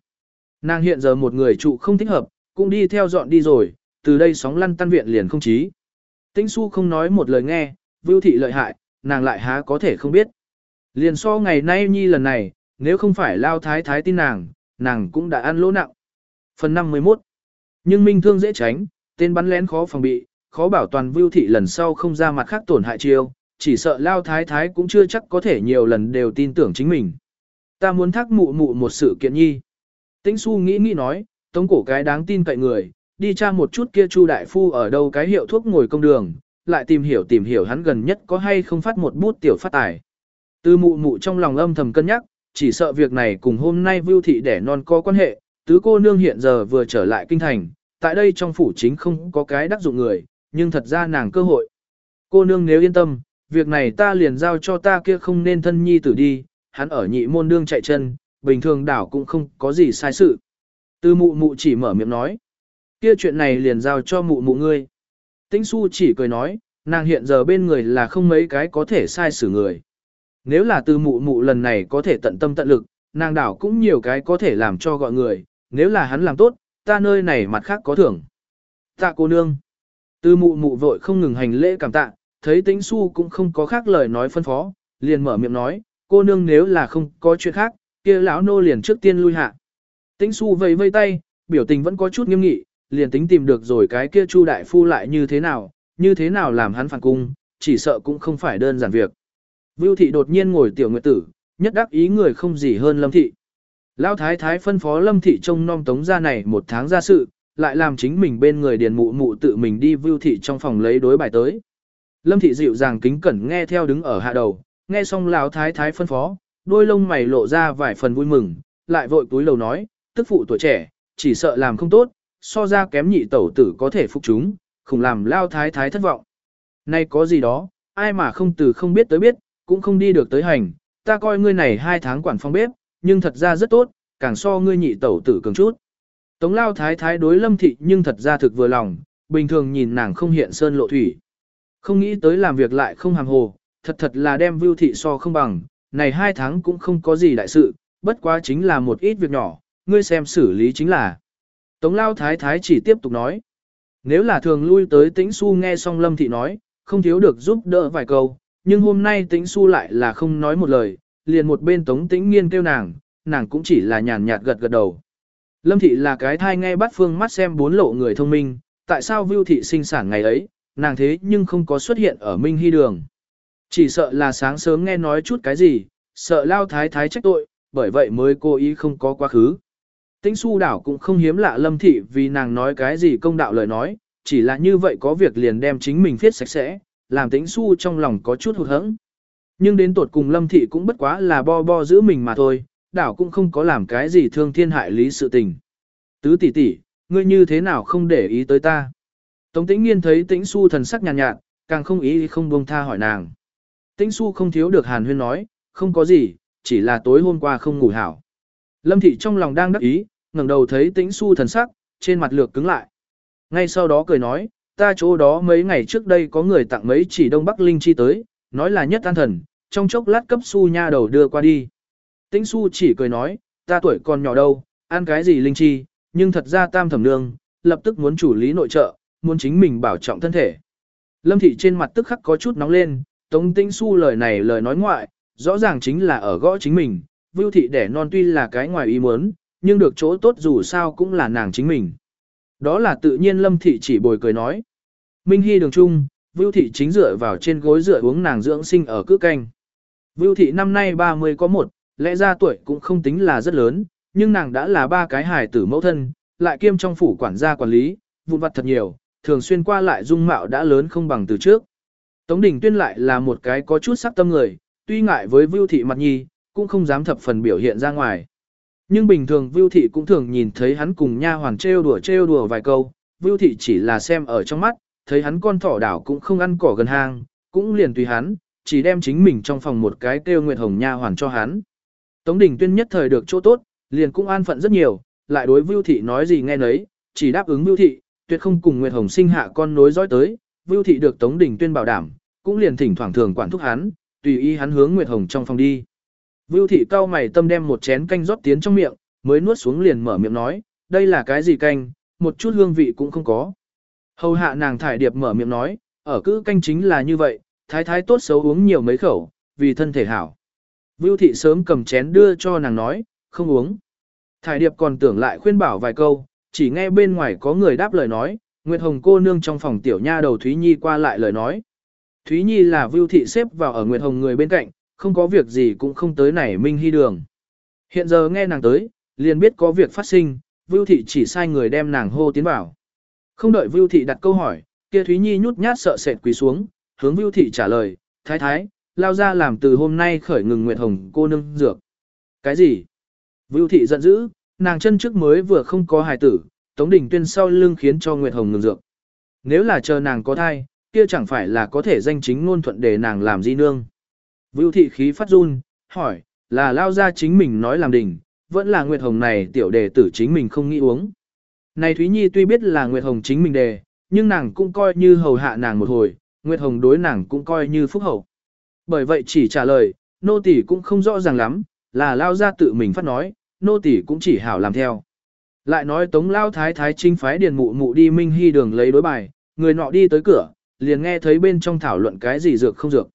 Nàng hiện giờ một người trụ không thích hợp, cũng đi theo dọn đi rồi, từ đây sóng lăn tan viện liền không chí. Tĩnh su không nói một lời nghe, vưu thị lợi hại, nàng lại há có thể không biết. Liền so ngày nay nhi lần này, nếu không phải lao thái thái tin nàng, nàng cũng đã ăn lỗ nặng. Phần 51 Nhưng minh thương dễ tránh, tên bắn lén khó phòng bị, khó bảo toàn vưu thị lần sau không ra mặt khác tổn hại chiêu, chỉ sợ lao thái thái cũng chưa chắc có thể nhiều lần đều tin tưởng chính mình. Ta muốn thắc mụ mụ một sự kiện nhi. Tĩnh su nghĩ nghĩ nói, tống cổ cái đáng tin cậy người, đi tra một chút kia chu đại phu ở đâu cái hiệu thuốc ngồi công đường, lại tìm hiểu tìm hiểu hắn gần nhất có hay không phát một bút tiểu phát tài. Tư mụ mụ trong lòng âm thầm cân nhắc, chỉ sợ việc này cùng hôm nay Vưu Thị đẻ non có quan hệ, tứ cô nương hiện giờ vừa trở lại kinh thành, tại đây trong phủ chính không có cái đắc dụng người, nhưng thật ra nàng cơ hội. Cô nương nếu yên tâm, việc này ta liền giao cho ta kia không nên thân nhi tử đi, hắn ở nhị môn đương chạy chân, bình thường đảo cũng không có gì sai sự. Tư mụ mụ chỉ mở miệng nói. Kia chuyện này liền giao cho mụ mụ ngươi. Tĩnh su chỉ cười nói, nàng hiện giờ bên người là không mấy cái có thể sai xử người. Nếu là từ mụ mụ lần này có thể tận tâm tận lực, nàng đảo cũng nhiều cái có thể làm cho gọi người, nếu là hắn làm tốt, ta nơi này mặt khác có thưởng. Tạ cô nương. Từ mụ mụ vội không ngừng hành lễ cảm tạ, thấy tĩnh su cũng không có khác lời nói phân phó, liền mở miệng nói, cô nương nếu là không có chuyện khác, kia lão nô liền trước tiên lui hạ. Tĩnh su vẫy vây tay, biểu tình vẫn có chút nghiêm nghị, liền tính tìm được rồi cái kia chu đại phu lại như thế nào, như thế nào làm hắn phản cung, chỉ sợ cũng không phải đơn giản việc. Vưu thị đột nhiên ngồi tiểu nguyệt tử, nhất đắc ý người không gì hơn lâm thị. Lão thái thái phân phó lâm thị trông nom tống ra này một tháng ra sự, lại làm chính mình bên người điền mụ mụ tự mình đi vưu thị trong phòng lấy đối bài tới. Lâm thị dịu dàng kính cẩn nghe theo đứng ở hạ đầu, nghe xong lão thái thái phân phó, đôi lông mày lộ ra vài phần vui mừng, lại vội túi lầu nói, tức phụ tuổi trẻ, chỉ sợ làm không tốt, so ra kém nhị tẩu tử có thể phục chúng, không làm lao thái thái thất vọng. Nay có gì đó, ai mà không từ không biết tới biết, cũng không đi được tới hành, ta coi ngươi này hai tháng quản phong bếp, nhưng thật ra rất tốt, càng so ngươi nhị tẩu tử cường chút. Tống lao thái thái đối lâm thị nhưng thật ra thực vừa lòng, bình thường nhìn nàng không hiện sơn lộ thủy. Không nghĩ tới làm việc lại không hàm hồ, thật thật là đem vưu thị so không bằng, này hai tháng cũng không có gì đại sự, bất quá chính là một ít việc nhỏ, ngươi xem xử lý chính là. Tống lao thái thái chỉ tiếp tục nói. Nếu là thường lui tới tĩnh su nghe xong lâm thị nói, không thiếu được giúp đỡ vài câu, nhưng hôm nay tĩnh su lại là không nói một lời, liền một bên tống tĩnh nghiên kêu nàng, nàng cũng chỉ là nhàn nhạt gật gật đầu. Lâm thị là cái thai nghe bắt phương mắt xem bốn lộ người thông minh, tại sao vưu thị sinh sản ngày ấy, nàng thế nhưng không có xuất hiện ở Minh Hy đường. Chỉ sợ là sáng sớm nghe nói chút cái gì, sợ lao thái thái trách tội, bởi vậy mới cố ý không có quá khứ. Tĩnh su đảo cũng không hiếm lạ lâm thị vì nàng nói cái gì công đạo lời nói, chỉ là như vậy có việc liền đem chính mình viết sạch sẽ, làm tĩnh su trong lòng có chút hụt hẫng. Nhưng đến tột cùng lâm thị cũng bất quá là bo bo giữ mình mà thôi, đảo cũng không có làm cái gì thương thiên hại lý sự tình. Tứ tỷ tỷ, ngươi như thế nào không để ý tới ta? Tống tĩnh nghiên thấy tĩnh su thần sắc nhàn nhạt, nhạt, càng không ý không buông tha hỏi nàng. Tĩnh su không thiếu được hàn huyên nói, không có gì, chỉ là tối hôm qua không ngủ hảo. Lâm thị trong lòng đang đắc ý, ngẩng đầu thấy tĩnh su thần sắc, trên mặt lược cứng lại. Ngay sau đó cười nói, ta chỗ đó mấy ngày trước đây có người tặng mấy chỉ đông bắc linh chi tới, nói là nhất an thần, trong chốc lát cấp su nha đầu đưa qua đi. Tĩnh su chỉ cười nói, ta tuổi còn nhỏ đâu, ăn cái gì linh chi, nhưng thật ra tam thẩm nương, lập tức muốn chủ lý nội trợ, muốn chính mình bảo trọng thân thể. Lâm thị trên mặt tức khắc có chút nóng lên, tống tĩnh su lời này lời nói ngoại, rõ ràng chính là ở gõ chính mình, Vưu thị đẻ non tuy là cái ngoài ý muốn, nhưng được chỗ tốt dù sao cũng là nàng chính mình. Đó là tự nhiên Lâm thị chỉ bồi cười nói. Minh Hy đường trung, Vưu thị chính dựa vào trên gối dựa uống nàng dưỡng sinh ở cứ canh. Vưu thị năm nay 30 có một, lẽ ra tuổi cũng không tính là rất lớn, nhưng nàng đã là ba cái hài tử mẫu thân, lại kiêm trong phủ quản gia quản lý, vụn vặt thật nhiều, thường xuyên qua lại dung mạo đã lớn không bằng từ trước. Tống Đình Tuyên lại là một cái có chút sắc tâm người, tuy ngại với Vưu thị mặt nhi, cũng không dám thập phần biểu hiện ra ngoài. Nhưng bình thường Vưu Thị cũng thường nhìn thấy hắn cùng nha hoàn trêu đùa trêu đùa vài câu, Vưu Thị chỉ là xem ở trong mắt, thấy hắn con thỏ đảo cũng không ăn cỏ gần hang, cũng liền tùy hắn, chỉ đem chính mình trong phòng một cái kêu Nguyệt Hồng nha hoàn cho hắn. Tống Đình Tuyên nhất thời được chỗ tốt, liền cũng an phận rất nhiều, lại đối Vưu Thị nói gì nghe nấy, chỉ đáp ứng Vưu Thị, tuyệt không cùng Nguyệt Hồng sinh hạ con nối dõi tới, Vưu Thị được Tống Đình Tuyên bảo đảm, cũng liền thỉnh thoảng thường quản thúc hắn, tùy ý hắn hướng Nguyệt Hồng trong phòng đi. Vưu thị cao mày tâm đem một chén canh rót tiến trong miệng, mới nuốt xuống liền mở miệng nói, đây là cái gì canh, một chút hương vị cũng không có. Hầu hạ nàng thải điệp mở miệng nói, ở cứ canh chính là như vậy, thái thái tốt xấu uống nhiều mấy khẩu, vì thân thể hảo. Vưu thị sớm cầm chén đưa cho nàng nói, không uống. Thải điệp còn tưởng lại khuyên bảo vài câu, chỉ nghe bên ngoài có người đáp lời nói, Nguyệt Hồng cô nương trong phòng tiểu nha đầu Thúy Nhi qua lại lời nói. Thúy Nhi là Vưu thị xếp vào ở Nguyệt Hồng người bên cạnh, không có việc gì cũng không tới nảy Minh Hy đường. Hiện giờ nghe nàng tới, liền biết có việc phát sinh, Vưu Thị chỉ sai người đem nàng hô tiến vào. Không đợi Vưu Thị đặt câu hỏi, kia Thúy Nhi nhút nhát sợ sệt quỳ xuống, hướng Vưu Thị trả lời, thái thái, lao ra làm từ hôm nay khởi ngừng Nguyệt Hồng cô nương dược. Cái gì? Vưu thị giận dữ, nàng chân trước mới vừa không có hài tử, Tống Đình Tuyên sau lưng khiến cho Nguyệt Hồng ngừng dược. Nếu là chờ nàng có thai, kia chẳng phải là có thể danh chính ngôn thuận để nàng làm di nương. Vưu thị khí phát run, hỏi, là lao ra chính mình nói làm đỉnh, vẫn là Nguyệt Hồng này tiểu đề tử chính mình không nghĩ uống. Này Thúy Nhi tuy biết là Nguyệt Hồng chính mình đề, nhưng nàng cũng coi như hầu hạ nàng một hồi, Nguyệt Hồng đối nàng cũng coi như phúc hậu. Bởi vậy chỉ trả lời, nô tỳ cũng không rõ ràng lắm, là lao ra tự mình phát nói, nô tỳ cũng chỉ hảo làm theo. Lại nói tống lao thái thái chính phái điền mụ mụ đi minh hy đường lấy đối bài, người nọ đi tới cửa, liền nghe thấy bên trong thảo luận cái gì dược không dược.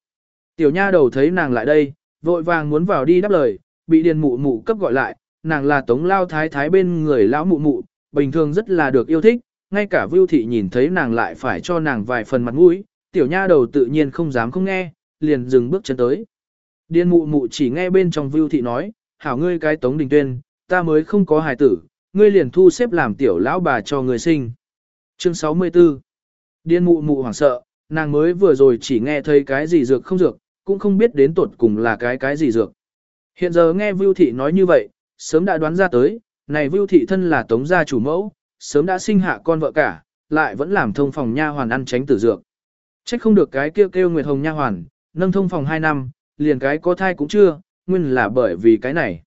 Tiểu nha đầu thấy nàng lại đây, vội vàng muốn vào đi đáp lời, bị điền mụ mụ cấp gọi lại, nàng là tống lao thái thái bên người lão mụ mụ, bình thường rất là được yêu thích, ngay cả Vưu Thị nhìn thấy nàng lại phải cho nàng vài phần mặt mũi, tiểu nha đầu tự nhiên không dám không nghe, liền dừng bước chân tới. Điền mụ mụ chỉ nghe bên trong Vưu Thị nói, hảo ngươi cái tống đình tuyên, ta mới không có hài tử, ngươi liền thu xếp làm tiểu lão bà cho người sinh. Chương 64 Điền mụ mụ hoảng sợ, nàng mới vừa rồi chỉ nghe thấy cái gì dược không dược, cũng không biết đến tuột cùng là cái cái gì dược. Hiện giờ nghe Vưu Thị nói như vậy, sớm đã đoán ra tới, này Vưu Thị thân là tống gia chủ mẫu, sớm đã sinh hạ con vợ cả, lại vẫn làm thông phòng nha hoàn ăn tránh tử dược. Trách không được cái kêu kêu Nguyệt Hồng nha hoàn, nâng thông phòng 2 năm, liền cái có thai cũng chưa, nguyên là bởi vì cái này.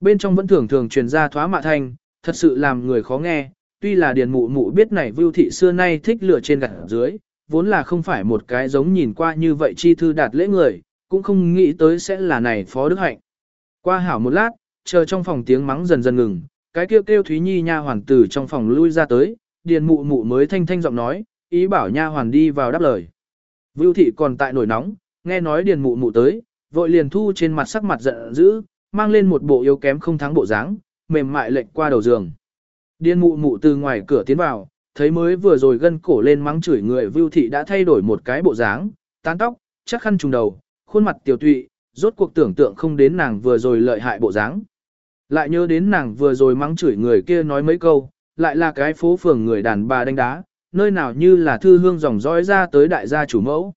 Bên trong vẫn thường thường truyền ra thoá mạ thanh, thật sự làm người khó nghe, tuy là điền mụ mụ biết này Vưu Thị xưa nay thích lửa trên gặt dưới, vốn là không phải một cái giống nhìn qua như vậy chi thư đạt lễ người, cũng không nghĩ tới sẽ là này phó đức hạnh. Qua hảo một lát, chờ trong phòng tiếng mắng dần dần ngừng, cái kêu kêu Thúy Nhi nha hoàn tử trong phòng lui ra tới, điền mụ mụ mới thanh thanh giọng nói, ý bảo nha hoàn đi vào đáp lời. Vưu thị còn tại nổi nóng, nghe nói điền mụ mụ tới, vội liền thu trên mặt sắc mặt giận dữ, mang lên một bộ yếu kém không thắng bộ dáng, mềm mại lệnh qua đầu giường. Điền mụ mụ từ ngoài cửa tiến vào, thấy mới vừa rồi gân cổ lên mắng chửi người Vưu thị đã thay đổi một cái bộ dáng, tán tóc, chắc khăn trùng đầu, khuôn mặt tiểu tụy, rốt cuộc tưởng tượng không đến nàng vừa rồi lợi hại bộ dáng. Lại nhớ đến nàng vừa rồi mắng chửi người kia nói mấy câu, lại là cái phố phường người đàn bà đánh đá, nơi nào như là thư hương dòng dõi ra tới đại gia chủ mẫu.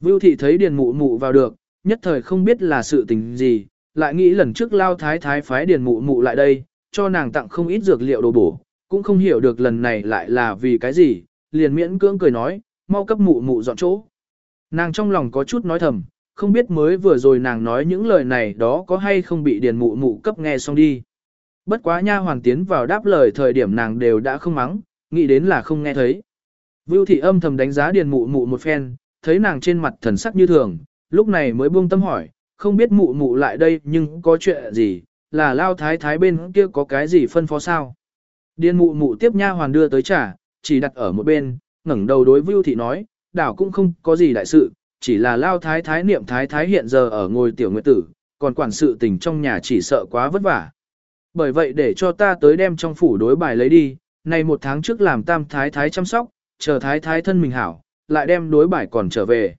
Vưu thị thấy điền mụ mụ vào được, nhất thời không biết là sự tình gì, lại nghĩ lần trước lao thái thái phái điền mụ mụ lại đây, cho nàng tặng không ít dược liệu đồ bổ, cũng không hiểu được lần này lại là vì cái gì, liền miễn cưỡng cười nói, mau cấp mụ mụ dọn chỗ. Nàng trong lòng có chút nói thầm, không biết mới vừa rồi nàng nói những lời này đó có hay không bị điền mụ mụ cấp nghe xong đi. Bất quá nha hoàng tiến vào đáp lời thời điểm nàng đều đã không mắng, nghĩ đến là không nghe thấy. Vưu thị âm thầm đánh giá điền mụ mụ một phen, thấy nàng trên mặt thần sắc như thường, lúc này mới buông tâm hỏi, không biết mụ mụ lại đây nhưng có chuyện gì, là lao thái thái bên kia có cái gì phân phó sao. Điên mụ mụ tiếp nha hoàn đưa tới trả, chỉ đặt ở một bên, ngẩng đầu đối Vưu thị nói, đảo cũng không có gì đại sự, chỉ là lao thái thái niệm thái thái hiện giờ ở ngôi tiểu nguyệt tử, còn quản sự tình trong nhà chỉ sợ quá vất vả. Bởi vậy để cho ta tới đem trong phủ đối bài lấy đi, này một tháng trước làm tam thái thái chăm sóc, chờ thái thái thân mình hảo, lại đem đối bài còn trở về.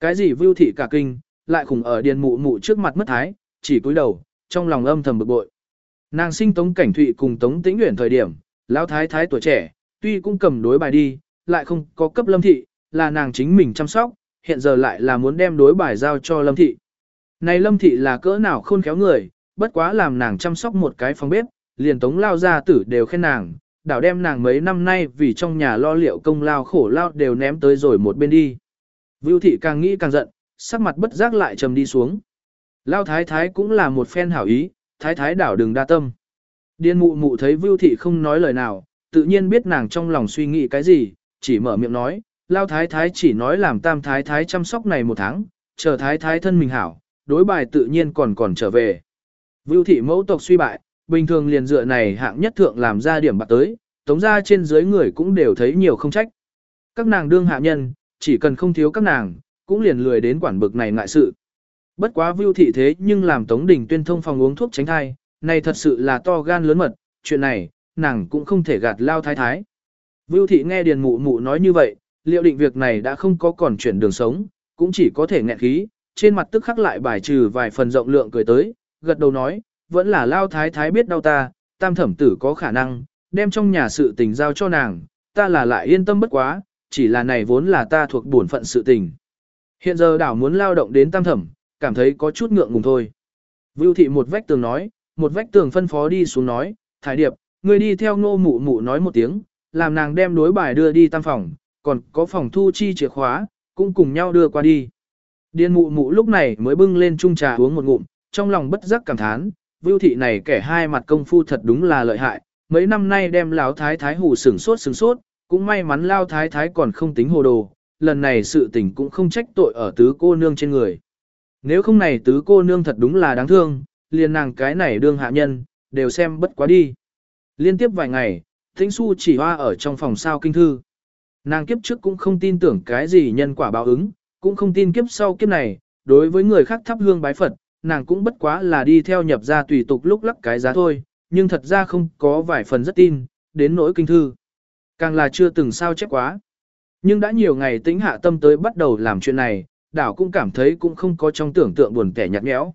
Cái gì vưu thị cả kinh, lại khủng ở điền mụ mụ trước mặt mất thái, chỉ cúi đầu, trong lòng âm thầm bực bội. Nàng sinh tống cảnh thụy cùng tống tĩnh nguyễn thời điểm, lão thái thái tuổi trẻ, tuy cũng cầm đối bài đi, lại không có cấp lâm thị, là nàng chính mình chăm sóc, hiện giờ lại là muốn đem đối bài giao cho lâm thị. Này lâm thị là cỡ nào khôn khéo người, bất quá làm nàng chăm sóc một cái phòng bếp, liền tống lao ra tử đều khen nàng, đảo đem nàng mấy năm nay vì trong nhà lo liệu công lao khổ lao đều ném tới rồi một bên đi. Vưu thị càng nghĩ càng giận, sắc mặt bất giác lại trầm đi xuống. Lao thái thái cũng là một phen hảo ý, thái thái đảo đừng đa tâm. Điên mụ mụ thấy Vưu thị không nói lời nào, tự nhiên biết nàng trong lòng suy nghĩ cái gì, chỉ mở miệng nói, Lao thái thái chỉ nói làm tam thái thái chăm sóc này một tháng, chờ thái thái thân mình hảo, đối bài tự nhiên còn còn trở về. Vưu thị mẫu tộc suy bại, bình thường liền dựa này hạng nhất thượng làm ra điểm bạc tới, tống ra trên dưới người cũng đều thấy nhiều không trách. Các nàng đương hạ nhân, chỉ cần không thiếu các nàng, cũng liền lười đến quản bực này ngại sự. Bất quá vưu thị thế nhưng làm tống đình tuyên thông phòng uống thuốc tránh thai, này thật sự là to gan lớn mật, chuyện này, nàng cũng không thể gạt lao thái thái. Vưu thị nghe điền mụ mụ nói như vậy, liệu định việc này đã không có còn chuyển đường sống, cũng chỉ có thể nghẹn khí, trên mặt tức khắc lại bài trừ vài phần rộng lượng cười tới, gật đầu nói, vẫn là lao thái thái biết đau ta, tam thẩm tử có khả năng, đem trong nhà sự tình giao cho nàng, ta là lại yên tâm bất quá, chỉ là này vốn là ta thuộc bổn phận sự tình. Hiện giờ đảo muốn lao động đến tam thẩm, cảm thấy có chút ngượng ngùng thôi. Vưu thị một vách tường nói, một vách tường phân phó đi xuống nói, thải điệp, người đi theo ngô mụ mụ nói một tiếng, làm nàng đem đối bài đưa đi tam phòng, còn có phòng thu chi chìa khóa, cũng cùng nhau đưa qua đi. Điên mụ mụ lúc này mới bưng lên chung trà uống một ngụm, trong lòng bất giác cảm thán, vưu thị này kẻ hai mặt công phu thật đúng là lợi hại, mấy năm nay đem lão thái thái hù sừng sốt sừng sốt, cũng may mắn lao thái thái còn không tính hồ đồ, lần này sự tình cũng không trách tội ở tứ cô nương trên người. Nếu không này tứ cô nương thật đúng là đáng thương, liền nàng cái này đương hạ nhân, đều xem bất quá đi. Liên tiếp vài ngày, Thính Xu chỉ hoa ở trong phòng sao kinh thư. Nàng kiếp trước cũng không tin tưởng cái gì nhân quả báo ứng, cũng không tin kiếp sau kiếp này, đối với người khác thắp hương bái Phật, nàng cũng bất quá là đi theo nhập ra tùy tục lúc lắc cái giá thôi, nhưng thật ra không có vài phần rất tin, đến nỗi kinh thư. Càng là chưa từng sao chép quá. Nhưng đã nhiều ngày tĩnh hạ tâm tới bắt đầu làm chuyện này, đảo cũng cảm thấy cũng không có trong tưởng tượng buồn kẻ nhạt nhẽo.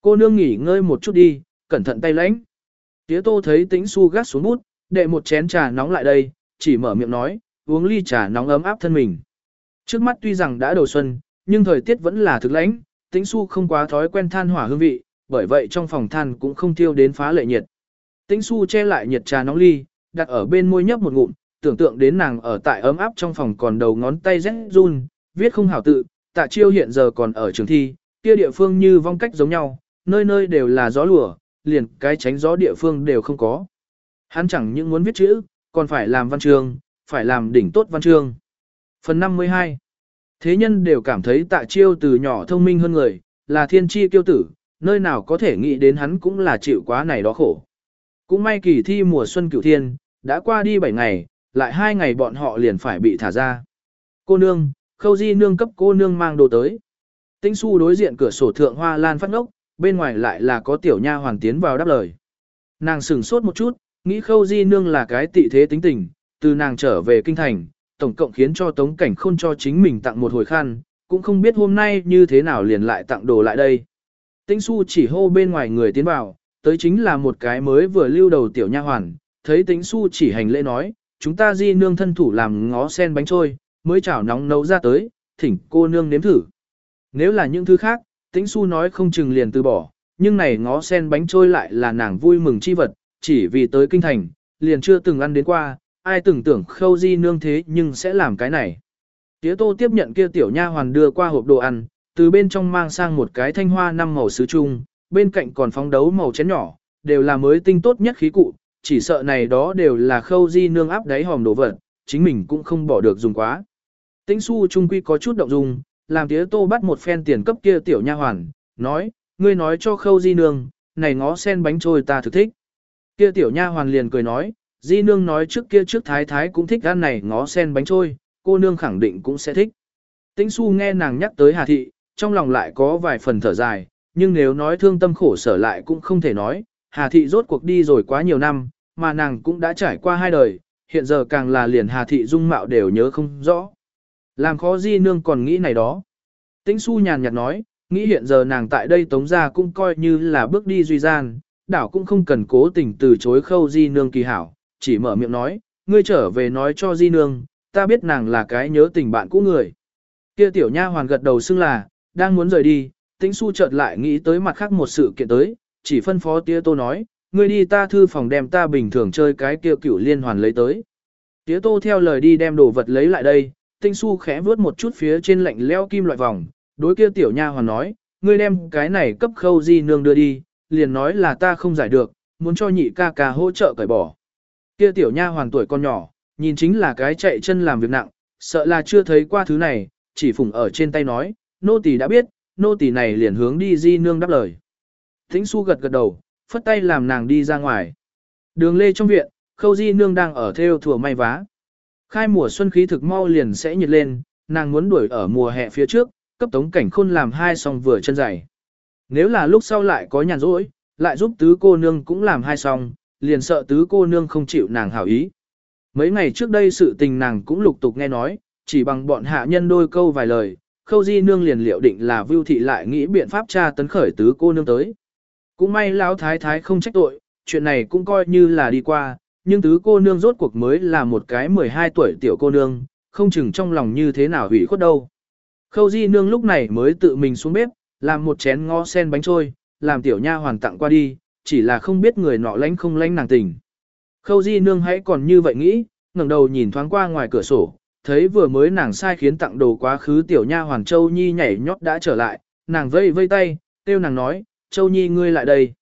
Cô nương nghỉ ngơi một chút đi, cẩn thận tay lãnh. Tía tô thấy tĩnh su gác xuống bút, đệ một chén trà nóng lại đây, chỉ mở miệng nói, uống ly trà nóng ấm áp thân mình. Trước mắt tuy rằng đã đầu xuân, nhưng thời tiết vẫn là thực lãnh, tĩnh su không quá thói quen than hỏa hương vị, bởi vậy trong phòng than cũng không thiêu đến phá lệ nhiệt. Tĩnh su che lại nhiệt trà nóng ly, đặt ở bên môi nhấp một ngụm, tưởng tượng đến nàng ở tại ấm áp trong phòng còn đầu ngón tay rét run, viết không hảo tự, tạ chiêu hiện giờ còn ở trường thi, kia địa phương như vong cách giống nhau, nơi nơi đều là gió lùa, liền cái tránh gió địa phương đều không có. Hắn chẳng những muốn viết chữ, còn phải làm văn chương, phải làm đỉnh tốt văn chương. Phần 52 Thế nhân đều cảm thấy tạ chiêu từ nhỏ thông minh hơn người, là thiên tri kiêu tử, nơi nào có thể nghĩ đến hắn cũng là chịu quá này đó khổ. Cũng may kỳ thi mùa xuân cửu thiên, đã qua đi 7 ngày, lại hai ngày bọn họ liền phải bị thả ra. Cô nương, khâu di nương cấp cô nương mang đồ tới. Tĩnh su đối diện cửa sổ thượng hoa lan phát ngốc, bên ngoài lại là có tiểu nha hoàn tiến vào đáp lời. Nàng sửng sốt một chút, nghĩ khâu di nương là cái tị thế tính tình, từ nàng trở về kinh thành, tổng cộng khiến cho tống cảnh khôn cho chính mình tặng một hồi khăn, cũng không biết hôm nay như thế nào liền lại tặng đồ lại đây. Tĩnh su chỉ hô bên ngoài người tiến vào, tới chính là một cái mới vừa lưu đầu tiểu nha hoàn, thấy tĩnh su chỉ hành lễ nói, chúng ta di nương thân thủ làm ngó sen bánh trôi, mới chảo nóng nấu ra tới, thỉnh cô nương nếm thử. Nếu là những thứ khác, tĩnh su nói không chừng liền từ bỏ, nhưng này ngó sen bánh trôi lại là nàng vui mừng chi vật, chỉ vì tới kinh thành, liền chưa từng ăn đến qua, ai từng tưởng khâu di nương thế nhưng sẽ làm cái này. Tía tô tiếp nhận kia tiểu nha hoàn đưa qua hộp đồ ăn, từ bên trong mang sang một cái thanh hoa năm màu sứ chung, bên cạnh còn phóng đấu màu chén nhỏ, đều là mới tinh tốt nhất khí cụ, chỉ sợ này đó đều là khâu di nương áp đáy hòm đồ vật, chính mình cũng không bỏ được dùng quá. Tĩnh su trung quy có chút động dung, làm tía tô bắt một phen tiền cấp kia tiểu nha hoàn, nói, ngươi nói cho khâu di nương, này ngó sen bánh trôi ta thực thích. Kia tiểu nha hoàn liền cười nói, di nương nói trước kia trước thái thái cũng thích ăn này ngó sen bánh trôi, cô nương khẳng định cũng sẽ thích. Tĩnh su nghe nàng nhắc tới hà thị, trong lòng lại có vài phần thở dài, nhưng nếu nói thương tâm khổ sở lại cũng không thể nói, hà thị rốt cuộc đi rồi quá nhiều năm, mà nàng cũng đã trải qua hai đời, hiện giờ càng là liền hà thị dung mạo đều nhớ không rõ. Làm khó di nương còn nghĩ này đó. Tĩnh su nhàn nhạt nói, nghĩ hiện giờ nàng tại đây tống ra cũng coi như là bước đi duy gian, đảo cũng không cần cố tình từ chối khâu di nương kỳ hảo, chỉ mở miệng nói, ngươi trở về nói cho di nương, ta biết nàng là cái nhớ tình bạn cũ người. Kia tiểu nha hoàn gật đầu xưng là, đang muốn rời đi, tĩnh su chợt lại nghĩ tới mặt khác một sự kiện tới, chỉ phân phó tía tô nói, ngươi đi ta thư phòng đem ta bình thường chơi cái kia cửu liên hoàn lấy tới. Tía tô theo lời đi đem đồ vật lấy lại đây, tinh su khẽ vuốt một chút phía trên lạnh leo kim loại vòng, đối kia tiểu nha hoàn nói, ngươi đem cái này cấp khâu di nương đưa đi, liền nói là ta không giải được, muốn cho nhị ca ca hỗ trợ cởi bỏ. Kia tiểu nha hoàn tuổi con nhỏ, nhìn chính là cái chạy chân làm việc nặng, sợ là chưa thấy qua thứ này, chỉ phủng ở trên tay nói, nô tỳ đã biết, nô tỳ này liền hướng đi di nương đáp lời. Thính su gật gật đầu, phất tay làm nàng đi ra ngoài. Đường lê trong viện, khâu di nương đang ở theo thừa may vá. Khai mùa xuân khí thực mau liền sẽ nhiệt lên, nàng muốn đuổi ở mùa hè phía trước, cấp tống cảnh khôn làm hai song vừa chân dày. Nếu là lúc sau lại có nhàn rỗi, lại giúp tứ cô nương cũng làm hai song, liền sợ tứ cô nương không chịu nàng hảo ý. Mấy ngày trước đây sự tình nàng cũng lục tục nghe nói, chỉ bằng bọn hạ nhân đôi câu vài lời, khâu di nương liền liệu định là vưu thị lại nghĩ biện pháp tra tấn khởi tứ cô nương tới. Cũng may lão thái thái không trách tội, chuyện này cũng coi như là đi qua, nhưng tứ cô nương rốt cuộc mới là một cái 12 tuổi tiểu cô nương, không chừng trong lòng như thế nào hủy khuất đâu. Khâu di nương lúc này mới tự mình xuống bếp, làm một chén ngó sen bánh trôi, làm tiểu nha hoàn tặng qua đi, chỉ là không biết người nọ lãnh không lãnh nàng tình. Khâu di nương hãy còn như vậy nghĩ, ngẩng đầu nhìn thoáng qua ngoài cửa sổ, thấy vừa mới nàng sai khiến tặng đồ quá khứ tiểu nha hoàn Châu Nhi nhảy nhót đã trở lại, nàng vây vây tay, kêu nàng nói, Châu Nhi ngươi lại đây.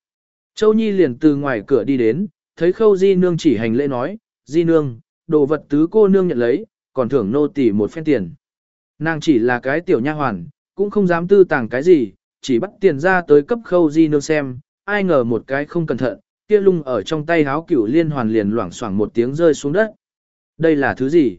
Châu Nhi liền từ ngoài cửa đi đến, thấy khâu di nương chỉ hành lễ nói, di nương, đồ vật tứ cô nương nhận lấy, còn thưởng nô tỳ một phen tiền. Nàng chỉ là cái tiểu nha hoàn, cũng không dám tư tàng cái gì, chỉ bắt tiền ra tới cấp khâu di nương xem, ai ngờ một cái không cẩn thận, kia lung ở trong tay háo cửu liên hoàn liền loảng xoảng một tiếng rơi xuống đất. Đây là thứ gì?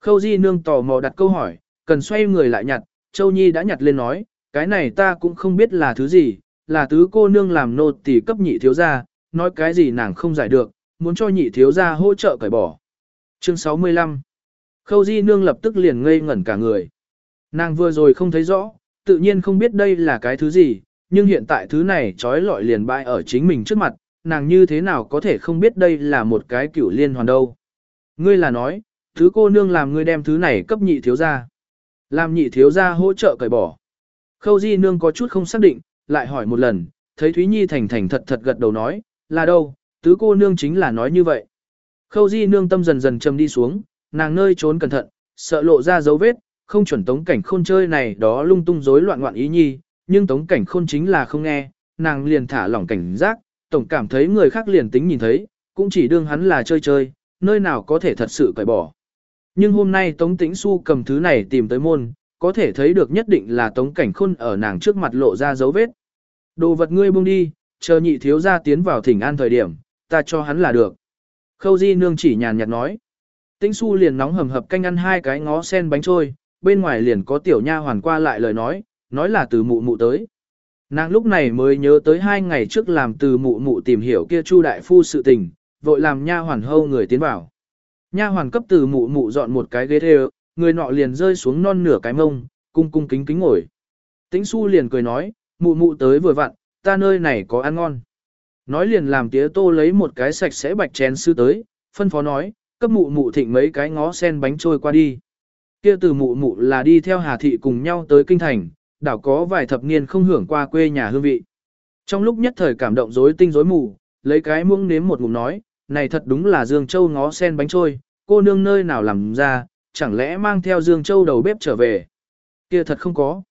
Khâu di nương tò mò đặt câu hỏi, cần xoay người lại nhặt, Châu Nhi đã nhặt lên nói, cái này ta cũng không biết là thứ gì, là tứ cô nương làm nô tỳ cấp nhị thiếu gia, nói cái gì nàng không giải được, muốn cho nhị thiếu gia hỗ trợ cởi bỏ. Chương 65 Khâu di nương lập tức liền ngây ngẩn cả người. Nàng vừa rồi không thấy rõ, tự nhiên không biết đây là cái thứ gì, nhưng hiện tại thứ này trói lọi liền bại ở chính mình trước mặt, nàng như thế nào có thể không biết đây là một cái cửu liên hoàn đâu. Ngươi là nói, thứ cô nương làm ngươi đem thứ này cấp nhị thiếu gia. Làm nhị thiếu gia hỗ trợ cởi bỏ. Khâu di nương có chút không xác định, lại hỏi một lần, thấy Thúy Nhi thành thành thật thật gật đầu nói, là đâu, tứ cô nương chính là nói như vậy. Khâu di nương tâm dần dần châm đi xuống, nàng nơi trốn cẩn thận, sợ lộ ra dấu vết, không chuẩn tống cảnh khôn chơi này đó lung tung rối loạn loạn ý nhi, nhưng tống cảnh khôn chính là không nghe, nàng liền thả lỏng cảnh giác, tổng cảm thấy người khác liền tính nhìn thấy, cũng chỉ đương hắn là chơi chơi, nơi nào có thể thật sự cởi bỏ. Nhưng hôm nay Tống Tĩnh su cầm thứ này tìm tới môn, có thể thấy được nhất định là Tống Cảnh Khôn ở nàng trước mặt lộ ra dấu vết. Đồ vật ngươi buông đi, chờ nhị thiếu gia tiến vào thỉnh an thời điểm, ta cho hắn là được. Khâu Di Nương chỉ nhàn nhạt nói. Tĩnh Xu liền nóng hầm hập canh ăn hai cái ngó sen bánh trôi, bên ngoài liền có tiểu nha hoàn qua lại lời nói, nói là từ mụ mụ tới. Nàng lúc này mới nhớ tới hai ngày trước làm từ mụ mụ tìm hiểu kia Chu đại phu sự tình, vội làm nha hoàn hâu người tiến vào. Nha hoàn cấp từ mụ mụ dọn một cái ghế thê, người nọ liền rơi xuống non nửa cái mông, cung cung kính kính ngồi. Tĩnh su liền cười nói, mụ mụ tới vừa vặn, ta nơi này có ăn ngon. Nói liền làm tía tô lấy một cái sạch sẽ bạch chén sư tới, phân phó nói, cấp mụ mụ thịnh mấy cái ngó sen bánh trôi qua đi. Kia từ mụ mụ là đi theo Hà Thị cùng nhau tới Kinh Thành, đảo có vài thập niên không hưởng qua quê nhà hương vị. Trong lúc nhất thời cảm động rối tinh rối mù, lấy cái muỗng nếm một ngụm nói, này thật đúng là Dương Châu ngó sen bánh trôi, cô nương nơi nào làm ra, chẳng lẽ mang theo Dương Châu đầu bếp trở về. kia thật không có.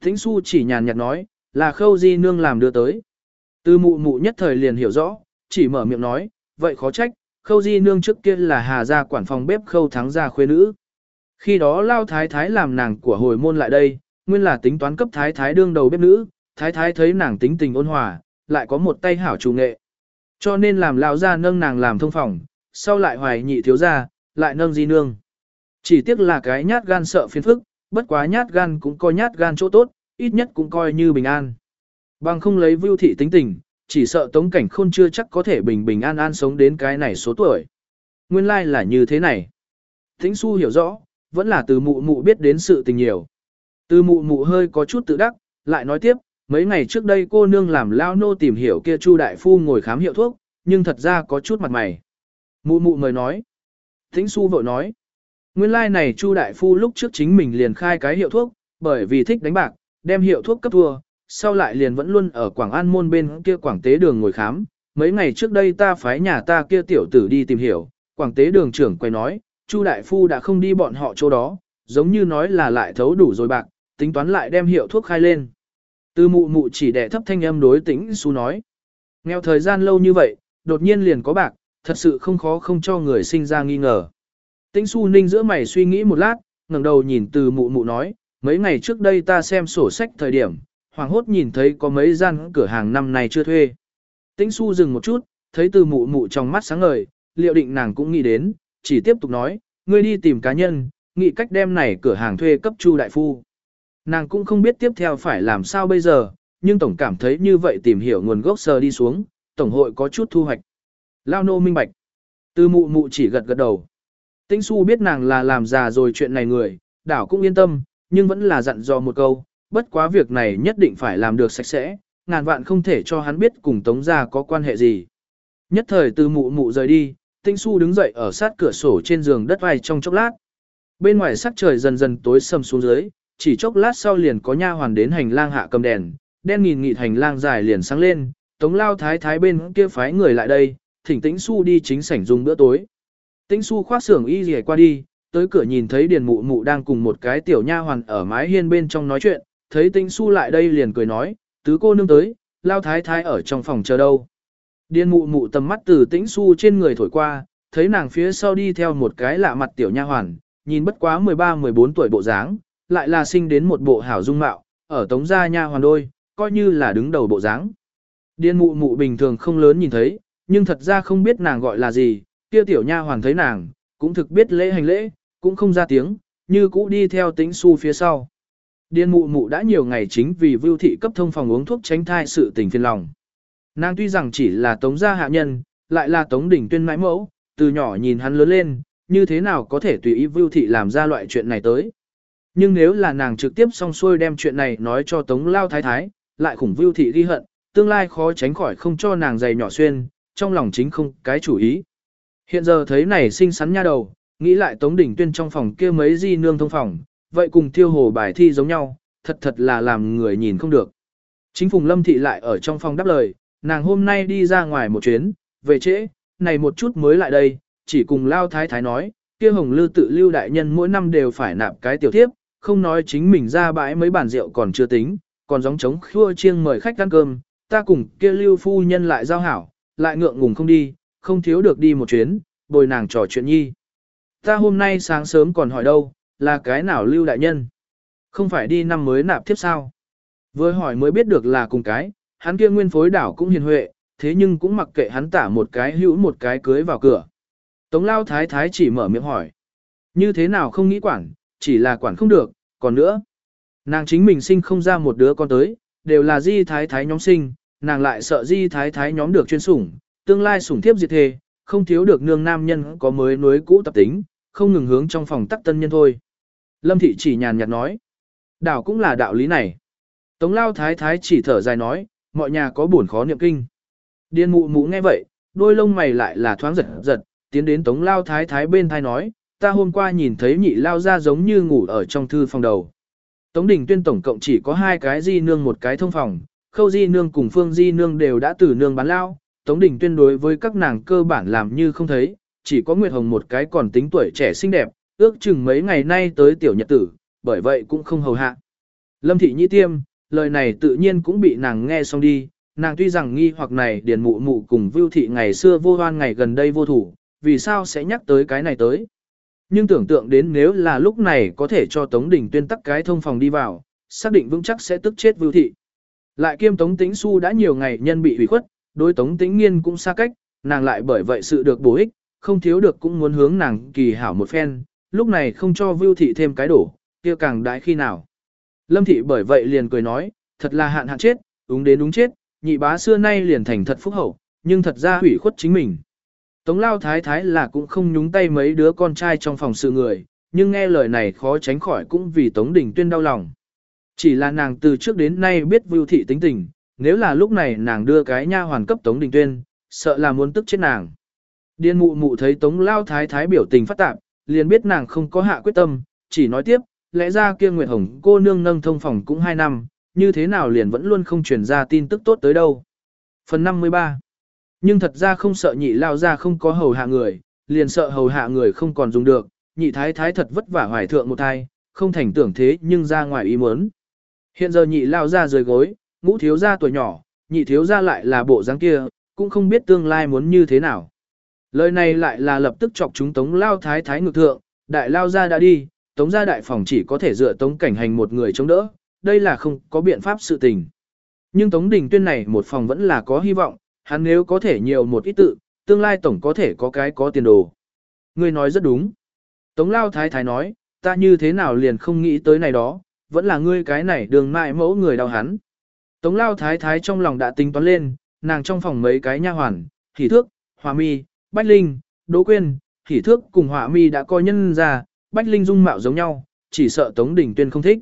Thính su chỉ nhàn nhạt nói, là khâu di nương làm đưa tới. Từ mụ mụ nhất thời liền hiểu rõ, chỉ mở miệng nói, vậy khó trách, khâu di nương trước kia là hà gia quản phòng bếp khâu thắng gia khuê nữ. Khi đó lao thái thái làm nàng của hồi môn lại đây, nguyên là tính toán cấp thái thái đương đầu bếp nữ, thái thái thấy nàng tính tình ôn hòa, lại có một tay hảo chủ nghệ. Cho nên làm lão gia nâng nàng làm thông phòng, sau lại hoài nhị thiếu gia, lại nâng di nương. Chỉ tiếc là cái nhát gan sợ phiền phức, bất quá nhát gan cũng coi nhát gan chỗ tốt, ít nhất cũng coi như bình an. Bằng không lấy vưu thị tính tình, chỉ sợ tống cảnh khôn chưa chắc có thể bình bình an an sống đến cái này số tuổi. Nguyên lai like là như thế này. Thính su hiểu rõ, vẫn là từ mụ mụ biết đến sự tình nhiều. Từ mụ mụ hơi có chút tự đắc, lại nói tiếp, mấy ngày trước đây cô nương làm lao nô tìm hiểu kia Chu đại phu ngồi khám hiệu thuốc, nhưng thật ra có chút mặt mày. Mụ mụ mời nói. Thính su vội nói. Nguyên lai like này Chu đại phu lúc trước chính mình liền khai cái hiệu thuốc, bởi vì thích đánh bạc, đem hiệu thuốc cấp thua, sau lại liền vẫn luôn ở Quảng An môn bên kia Quảng Tế đường ngồi khám. Mấy ngày trước đây ta phái nhà ta kia tiểu tử đi tìm hiểu, Quảng Tế đường trưởng quay nói, Chu đại phu đã không đi bọn họ chỗ đó, giống như nói là lại thấu đủ rồi bạc, tính toán lại đem hiệu thuốc khai lên. Từ mụ mụ chỉ đẻ thấp thanh âm đối tĩnh su nói. Nghèo thời gian lâu như vậy, đột nhiên liền có bạc, thật sự không khó không cho người sinh ra nghi ngờ. Tĩnh su ninh giữa mày suy nghĩ một lát, ngẩng đầu nhìn từ mụ mụ nói, mấy ngày trước đây ta xem sổ sách thời điểm, hoàng hốt nhìn thấy có mấy gian cửa hàng năm này chưa thuê. Tĩnh su dừng một chút, thấy từ mụ mụ trong mắt sáng ngời, liệu định nàng cũng nghĩ đến, chỉ tiếp tục nói, ngươi đi tìm cá nhân, nghĩ cách đem này cửa hàng thuê cấp chu đại phu. Nàng cũng không biết tiếp theo phải làm sao bây giờ, nhưng tổng cảm thấy như vậy tìm hiểu nguồn gốc sờ đi xuống, tổng hội có chút thu hoạch. Lao nô minh bạch. Từ mụ mụ chỉ gật gật đầu. Tĩnh su biết nàng là làm già rồi chuyện này người, đảo cũng yên tâm, nhưng vẫn là dặn dò một câu, bất quá việc này nhất định phải làm được sạch sẽ, ngàn vạn không thể cho hắn biết cùng tống gia có quan hệ gì. Nhất thời từ mụ mụ rời đi, tinh su đứng dậy ở sát cửa sổ trên giường đất vai trong chốc lát. Bên ngoài sắc trời dần dần tối sầm xuống dưới, chỉ chốc lát sau liền có nha hoàn đến hành lang hạ cầm đèn, đen nghìn nghị hành lang dài liền sáng lên, tống lao thái thái bên kia phái người lại đây, thỉnh tĩnh su đi chính sảnh dùng bữa tối. Tĩnh su khoác xưởng y rìa qua đi, tới cửa nhìn thấy điền mụ mụ đang cùng một cái tiểu nha hoàn ở mái hiên bên trong nói chuyện, thấy tĩnh su lại đây liền cười nói, tứ cô nương tới, lao thái thái ở trong phòng chờ đâu. Điền mụ mụ tầm mắt từ tĩnh su trên người thổi qua, thấy nàng phía sau đi theo một cái lạ mặt tiểu nha hoàn, nhìn bất quá 13-14 tuổi bộ dáng, lại là sinh đến một bộ hảo dung mạo, ở tống gia nha hoàn đôi, coi như là đứng đầu bộ dáng. Điền mụ mụ bình thường không lớn nhìn thấy, nhưng thật ra không biết nàng gọi là gì, kia tiểu nha hoàn thấy nàng, cũng thực biết lễ hành lễ, cũng không ra tiếng, như cũ đi theo tính su phía sau. Điên mụ mụ đã nhiều ngày chính vì vưu thị cấp thông phòng uống thuốc tránh thai sự tình phiền lòng. Nàng tuy rằng chỉ là tống gia hạ nhân, lại là tống đỉnh tuyên mãi mẫu, từ nhỏ nhìn hắn lớn lên, như thế nào có thể tùy ý vưu thị làm ra loại chuyện này tới. Nhưng nếu là nàng trực tiếp xong xuôi đem chuyện này nói cho tống lao thái thái, lại khủng vưu thị ghi hận, tương lai khó tránh khỏi không cho nàng giày nhỏ xuyên, trong lòng chính không cái chủ ý. Hiện giờ thấy này xinh xắn nha đầu, nghĩ lại Tống Đỉnh Tuyên trong phòng kia mấy di nương thông phòng, vậy cùng tiêu hồ bài thi giống nhau, thật thật là làm người nhìn không được. Chính Phùng Lâm Thị lại ở trong phòng đáp lời, nàng hôm nay đi ra ngoài một chuyến, về trễ, này một chút mới lại đây, chỉ cùng Lao Thái Thái nói, kia hồng lư tự lưu đại nhân mỗi năm đều phải nạp cái tiểu thiếp, không nói chính mình ra bãi mấy bàn rượu còn chưa tính, còn giống trống khua chiêng mời khách ăn cơm, ta cùng kia lưu phu nhân lại giao hảo, lại ngượng ngùng không đi, không thiếu được đi một chuyến, bồi nàng trò chuyện nhi. Ta hôm nay sáng sớm còn hỏi đâu, là cái nào lưu đại nhân? Không phải đi năm mới nạp tiếp sao? Vừa hỏi mới biết được là cùng cái, hắn kia nguyên phối đảo cũng hiền huệ, thế nhưng cũng mặc kệ hắn tả một cái hữu một cái cưới vào cửa. Tống lao thái thái chỉ mở miệng hỏi. Như thế nào không nghĩ quản, chỉ là quản không được, còn nữa. Nàng chính mình sinh không ra một đứa con tới, đều là di thái thái nhóm sinh, nàng lại sợ di thái thái nhóm được chuyên sủng, tương lai sủng thiếp diệt thề, không thiếu được nương nam nhân có mới nối cũ tập tính, không ngừng hướng trong phòng tắc tân nhân thôi. Lâm thị chỉ nhàn nhạt nói, đảo cũng là đạo lý này. Tống lao thái thái chỉ thở dài nói, mọi nhà có buồn khó niệm kinh. Điên mụ mụ nghe vậy, đôi lông mày lại là thoáng giật giật, tiến đến tống lao thái thái bên thai nói, ta hôm qua nhìn thấy nhị lao ra giống như ngủ ở trong thư phòng đầu. Tống Đình Tuyên tổng cộng chỉ có hai cái di nương một cái thông phòng, khâu di nương cùng phương di nương đều đã từ nương bán lao, Tống Đình Tuyên đối với các nàng cơ bản làm như không thấy, chỉ có Nguyệt Hồng một cái còn tính tuổi trẻ xinh đẹp, ước chừng mấy ngày nay tới tiểu nhật tử, bởi vậy cũng không hầu hạ. Lâm Thị Nhĩ Tiêm, lời này tự nhiên cũng bị nàng nghe xong đi, nàng tuy rằng nghi hoặc này điền mụ mụ cùng Vưu Thị ngày xưa vô hoan ngày gần đây vô thủ, vì sao sẽ nhắc tới cái này tới. Nhưng tưởng tượng đến nếu là lúc này có thể cho Tống Đình Tuyên tắc cái thông phòng đi vào, xác định vững chắc sẽ tức chết Vưu Thị. Lại kiêm Tống Tĩnh Xu đã nhiều ngày nhân bị hủy khuất, đối Tống Tĩnh Nghiên cũng xa cách, nàng lại bởi vậy sự được bổ ích, không thiếu được cũng muốn hướng nàng kỳ hảo một phen, lúc này không cho Vưu Thị thêm cái đổ, kia càng đãi khi nào. Lâm Thị bởi vậy liền cười nói, thật là hạn hạn chết, đúng đến đúng chết, nhị bá xưa nay liền thành thật phúc hậu, nhưng thật ra hủy khuất chính mình. Tống lao thái thái là cũng không nhúng tay mấy đứa con trai trong phòng sự người, nhưng nghe lời này khó tránh khỏi cũng vì Tống Đình Tuyên đau lòng. Chỉ là nàng từ trước đến nay biết Vưu Thị tính tình, nếu là lúc này nàng đưa cái nha hoàn cấp Tống Đình Tuyên, sợ là muốn tức chết nàng. Điên mụ mụ thấy Tống lao thái thái biểu tình phát tạp, liền biết nàng không có hạ quyết tâm, chỉ nói tiếp, lẽ ra kia Nguyệt Hồng cô nương nâng thông phòng cũng hai năm, như thế nào liền vẫn luôn không truyền ra tin tức tốt tới đâu. Phần 53 Nhưng thật ra không sợ nhị lao ra không có hầu hạ người, liền sợ hầu hạ người không còn dùng được, nhị thái thái thật vất vả hoài thượng một thai, không thành tưởng thế nhưng ra ngoài ý muốn. Hiện giờ nhị lao ra rời gối, ngũ thiếu ra tuổi nhỏ, nhị thiếu ra lại là bộ dáng kia, cũng không biết tương lai muốn như thế nào. Lời này lại là lập tức chọc chúng tống lao thái thái ngược thượng, đại lao ra đã đi, tống gia đại phòng chỉ có thể dựa tống cảnh hành một người chống đỡ, đây là không có biện pháp sự tình. Nhưng tống đình tuyên này một phòng vẫn là có hy vọng, hắn nếu có thể nhiều một ít tự, tương lai tổng có thể có cái có tiền đồ. Ngươi nói rất đúng. Tống lao thái thái nói, ta như thế nào liền không nghĩ tới này đó, vẫn là ngươi cái này đường mại mẫu người đau hắn. Tống lao thái thái trong lòng đã tính toán lên, nàng trong phòng mấy cái nha hoàn, thì thước, hòa mi, bách linh, đỗ quyên, hỷ thước cùng Họa mi đã coi nhân ra, bách linh dung mạo giống nhau, chỉ sợ Tống Đình Tuyên không thích.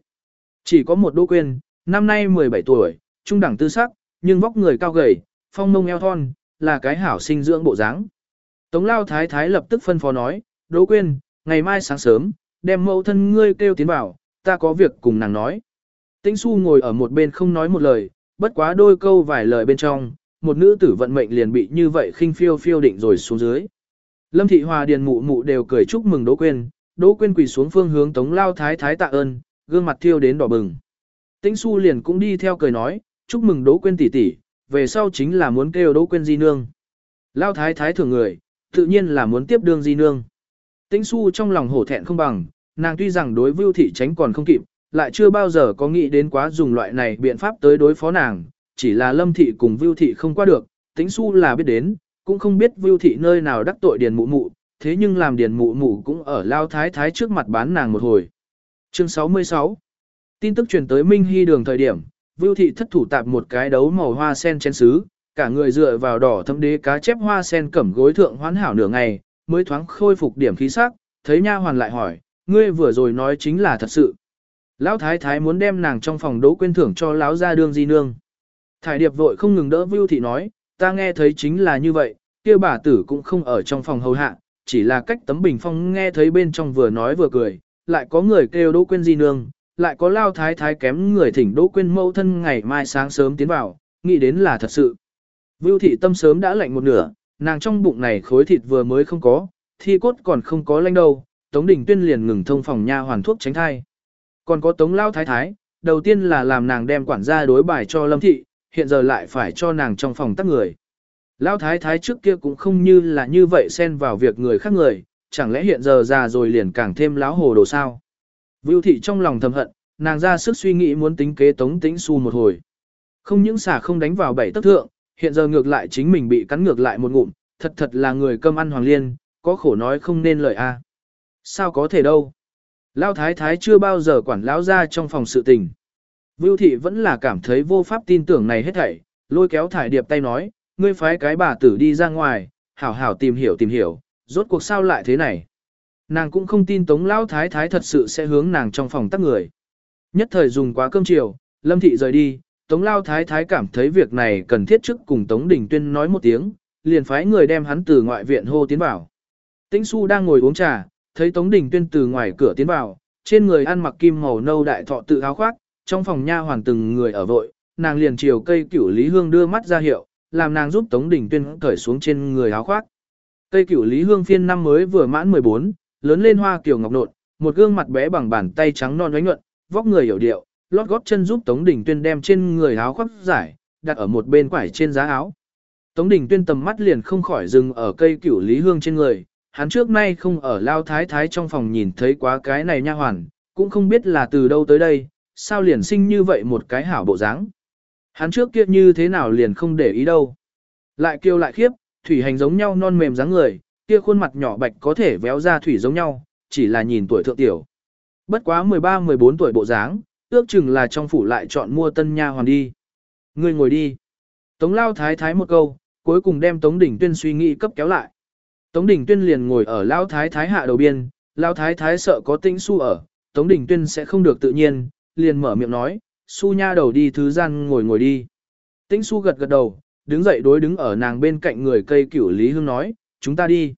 Chỉ có một đỗ quyên, năm nay 17 tuổi, trung đẳng tư sắc, nhưng vóc người cao gầy, phong mông eo thon, là cái hảo sinh dưỡng bộ dáng. Tống lao thái thái lập tức phân phó nói, đỗ quyên, ngày mai sáng sớm, đem mẫu thân ngươi kêu tiến vào, ta có việc cùng nàng nói. Tĩnh su ngồi ở một bên không nói một lời, bất quá đôi câu vài lời bên trong, một nữ tử vận mệnh liền bị như vậy khinh phiêu phiêu định rồi xuống dưới. Lâm Thị Hòa Điền mụ mụ đều cười chúc mừng Đỗ Quyên, Đỗ Quyên quỳ xuống phương hướng Tống Lao Thái Thái tạ ơn, gương mặt thiêu đến đỏ bừng. Tĩnh Xu liền cũng đi theo cười nói, chúc mừng Đỗ Quyên tỷ tỷ, về sau chính là muốn kêu Đỗ Quyên di nương. Lao Thái Thái thường người, tự nhiên là muốn tiếp đương di nương. Tĩnh Xu trong lòng hổ thẹn không bằng, nàng tuy rằng đối Vưu Thị tránh còn không kịp, lại chưa bao giờ có nghĩ đến quá dùng loại này biện pháp tới đối phó nàng, chỉ là Lâm Thị cùng Vưu Thị không qua được, Tĩnh Su là biết đến, cũng không biết Vưu Thị nơi nào đắc tội Điền Mụ Mụ, thế nhưng làm Điền Mụ Mụ cũng ở Lao Thái Thái trước mặt bán nàng một hồi. Chương 66 Tin tức truyền tới Minh Hy đường thời điểm, Vưu Thị thất thủ tạp một cái đấu màu hoa sen chén sứ, cả người dựa vào đỏ thâm đế cá chép hoa sen cẩm gối thượng hoán hảo nửa ngày, mới thoáng khôi phục điểm khí sắc, thấy nha hoàn lại hỏi, ngươi vừa rồi nói chính là thật sự. Lão thái thái muốn đem nàng trong phòng đỗ quên thưởng cho lão gia đương di nương. Thải điệp vội không ngừng đỡ Vưu Thị nói, ta nghe thấy chính là như vậy, kia bà tử cũng không ở trong phòng hầu hạ, chỉ là cách tấm bình phong nghe thấy bên trong vừa nói vừa cười, lại có người kêu đỗ Quyên di nương, lại có lao thái thái kém người thỉnh đỗ Quyên mẫu thân ngày mai sáng sớm tiến vào, nghĩ đến là thật sự. Vưu thị tâm sớm đã lạnh một nửa, nàng trong bụng này khối thịt vừa mới không có, thi cốt còn không có lanh đâu, Tống Đình Tuyên liền ngừng thông phòng nha hoàn thuốc tránh thai. Còn có Tống Lao Thái Thái, đầu tiên là làm nàng đem quản gia đối bài cho Lâm Thị, hiện giờ lại phải cho nàng trong phòng tắc người. Lão Thái Thái trước kia cũng không như là như vậy xen vào việc người khác người, chẳng lẽ hiện giờ già rồi liền càng thêm láo hồ đồ sao. Vưu Thị trong lòng thầm hận, nàng ra sức suy nghĩ muốn tính kế Tống Tĩnh Xu một hồi. Không những xả không đánh vào bảy tấc thượng, hiện giờ ngược lại chính mình bị cắn ngược lại một ngụm, thật thật là người cơm ăn hoàng liên, có khổ nói không nên lời a. Sao có thể đâu? Lão thái thái chưa bao giờ quản lão ra trong phòng sự tình. Vưu thị vẫn là cảm thấy vô pháp tin tưởng này hết thảy, lôi kéo thải điệp tay nói, ngươi phái cái bà tử đi ra ngoài, hảo hảo tìm hiểu tìm hiểu, rốt cuộc sao lại thế này. Nàng cũng không tin tống lão thái thái thật sự sẽ hướng nàng trong phòng tắt người. Nhất thời dùng quá cơm chiều, lâm thị rời đi, tống lao thái thái cảm thấy việc này cần thiết trước cùng tống đình tuyên nói một tiếng, liền phái người đem hắn từ ngoại viện hô tiến vào. Tĩnh Su đang ngồi uống trà, thấy Tống Đình Tuyên từ ngoài cửa tiến vào, trên người ăn mặc kim màu nâu đại thọ tự áo khoác, trong phòng nha hoàn từng người ở vội, nàng liền chiều cây cửu Lý Hương đưa mắt ra hiệu, làm nàng giúp Tống Đình Tuyên cởi xuống trên người áo khoác. Cây cửu Lý Hương phiên năm mới vừa mãn 14, lớn lên hoa kiều ngọc nộn, một gương mặt bé bằng bàn tay trắng non nhuận, vóc người hiểu điệu, lót gót chân giúp Tống Đình Tuyên đem trên người áo khoác giải, đặt ở một bên quải trên giá áo. Tống Đình Tuyên tầm mắt liền không khỏi dừng ở cây cửu Lý Hương trên người, hắn trước nay không ở lao thái thái trong phòng nhìn thấy quá cái này nha hoàn, cũng không biết là từ đâu tới đây, sao liền sinh như vậy một cái hảo bộ dáng. Hắn trước kia như thế nào liền không để ý đâu. Lại kêu lại khiếp, thủy hành giống nhau non mềm dáng người, kia khuôn mặt nhỏ bạch có thể véo ra thủy giống nhau, chỉ là nhìn tuổi thượng tiểu. Bất quá 13-14 tuổi bộ dáng, ước chừng là trong phủ lại chọn mua tân nha hoàn đi. Người ngồi đi. Tống lao thái thái một câu, cuối cùng đem Tống Đỉnh Tuyên suy nghĩ cấp kéo lại. Tống Đình Tuyên liền ngồi ở Lao Thái Thái hạ đầu biên, Lao Thái Thái sợ có tĩnh su ở, Tống Đình Tuyên sẽ không được tự nhiên, liền mở miệng nói, su nha đầu đi thứ gian ngồi ngồi đi. Tĩnh su gật gật đầu, đứng dậy đối đứng ở nàng bên cạnh người cây cửu Lý Hương nói, chúng ta đi.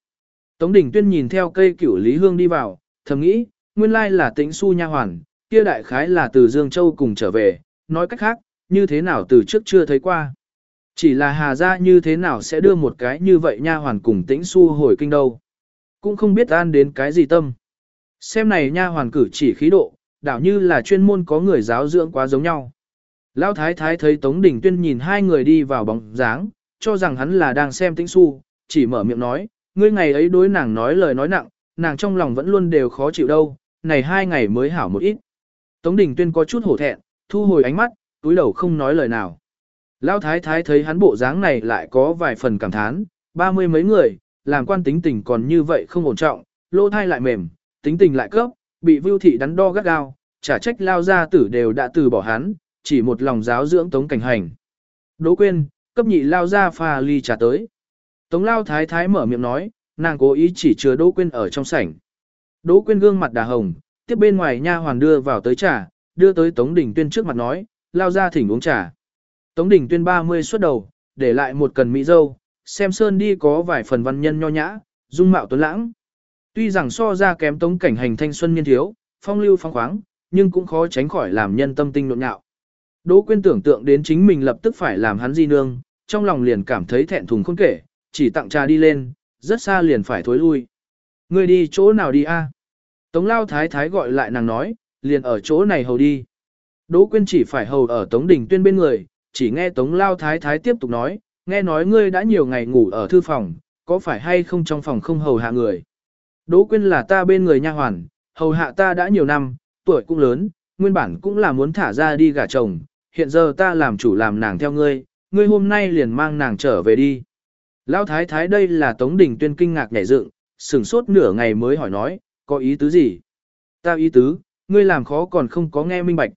Tống Đình Tuyên nhìn theo cây cửu Lý Hương đi vào, thầm nghĩ, nguyên lai là tĩnh su nha hoàn, kia đại khái là từ Dương Châu cùng trở về, nói cách khác, như thế nào từ trước chưa thấy qua. Chỉ là Hà Gia như thế nào sẽ đưa một cái như vậy nha hoàn cùng tĩnh su hồi kinh đâu. Cũng không biết an đến cái gì tâm. Xem này nha hoàn cử chỉ khí độ, đảo như là chuyên môn có người giáo dưỡng quá giống nhau. Lão thái thái thấy Tống Đình Tuyên nhìn hai người đi vào bóng dáng, cho rằng hắn là đang xem tĩnh su, chỉ mở miệng nói, ngươi ngày ấy đối nàng nói lời nói nặng, nàng trong lòng vẫn luôn đều khó chịu đâu, này hai ngày mới hảo một ít. Tống Đình Tuyên có chút hổ thẹn, thu hồi ánh mắt, túi đầu không nói lời nào. Lão thái thái thấy hắn bộ dáng này lại có vài phần cảm thán, ba mươi mấy người, làm quan tính tình còn như vậy không ổn trọng, lỗ thai lại mềm, tính tình lại cấp, bị vưu thị đắn đo gắt gao, trả trách lao ra tử đều đã từ bỏ hắn, chỉ một lòng giáo dưỡng tống cảnh hành. Đỗ quên, cấp nhị lao ra pha ly trà tới. Tống lao thái thái mở miệng nói, nàng cố ý chỉ chứa đỗ quên ở trong sảnh. Đỗ quên gương mặt đà hồng, tiếp bên ngoài nha hoàn đưa vào tới trà, đưa tới tống đỉnh tuyên trước mặt nói, lao ra thỉnh uống trà. Tống Đình Tuyên 30 xuất đầu, để lại một cần mỹ dâu, xem sơn đi có vài phần văn nhân nho nhã, dung mạo tuấn lãng. Tuy rằng so ra kém tống cảnh hành thanh xuân niên thiếu, phong lưu phong khoáng, nhưng cũng khó tránh khỏi làm nhân tâm tinh nộn nhạo. Đỗ Quyên tưởng tượng đến chính mình lập tức phải làm hắn di nương, trong lòng liền cảm thấy thẹn thùng không kể, chỉ tặng trà đi lên, rất xa liền phải thối lui. Ngươi đi chỗ nào đi a? Tống lao thái thái gọi lại nàng nói, liền ở chỗ này hầu đi. Đỗ Quyên chỉ phải hầu ở Tống Đình Tuyên bên người, chỉ nghe Tống lao thái thái tiếp tục nói, nghe nói ngươi đã nhiều ngày ngủ ở thư phòng, có phải hay không trong phòng không hầu hạ người. Đỗ Quyên là ta bên người nha hoàn, hầu hạ ta đã nhiều năm, tuổi cũng lớn, nguyên bản cũng là muốn thả ra đi gả chồng, hiện giờ ta làm chủ làm nàng theo ngươi, ngươi hôm nay liền mang nàng trở về đi. Lão thái thái đây là Tống Đình Tuyên kinh ngạc nhảy dựng, sửng sốt nửa ngày mới hỏi nói, có ý tứ gì? Ta ý tứ, ngươi làm khó còn không có nghe minh bạch.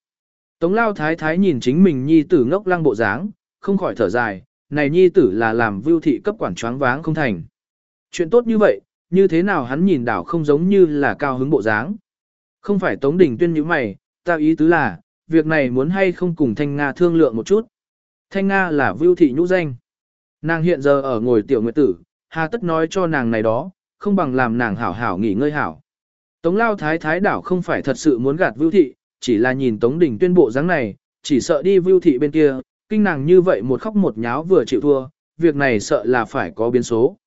Tống Lao thái thái nhìn chính mình nhi tử ngốc lăng bộ dáng, không khỏi thở dài, này nhi tử là làm vưu thị cấp quản choáng váng không thành. Chuyện tốt như vậy, như thế nào hắn nhìn đảo không giống như là cao hứng bộ dáng. Không phải Tống Đình Tuyên như mày, ta ý tứ là, việc này muốn hay không cùng Thanh Nga thương lượng một chút. Thanh Nga là vưu thị nhũ danh. Nàng hiện giờ ở ngồi tiểu nguyệt tử, hà tất nói cho nàng này đó, không bằng làm nàng hảo hảo nghỉ ngơi hảo. Tống lao thái thái đảo không phải thật sự muốn gạt vưu thị, chỉ là nhìn Tống Đình tuyên bộ dáng này, chỉ sợ đi vưu thị bên kia, kinh nàng như vậy một khóc một nháo vừa chịu thua, việc này sợ là phải có biến số.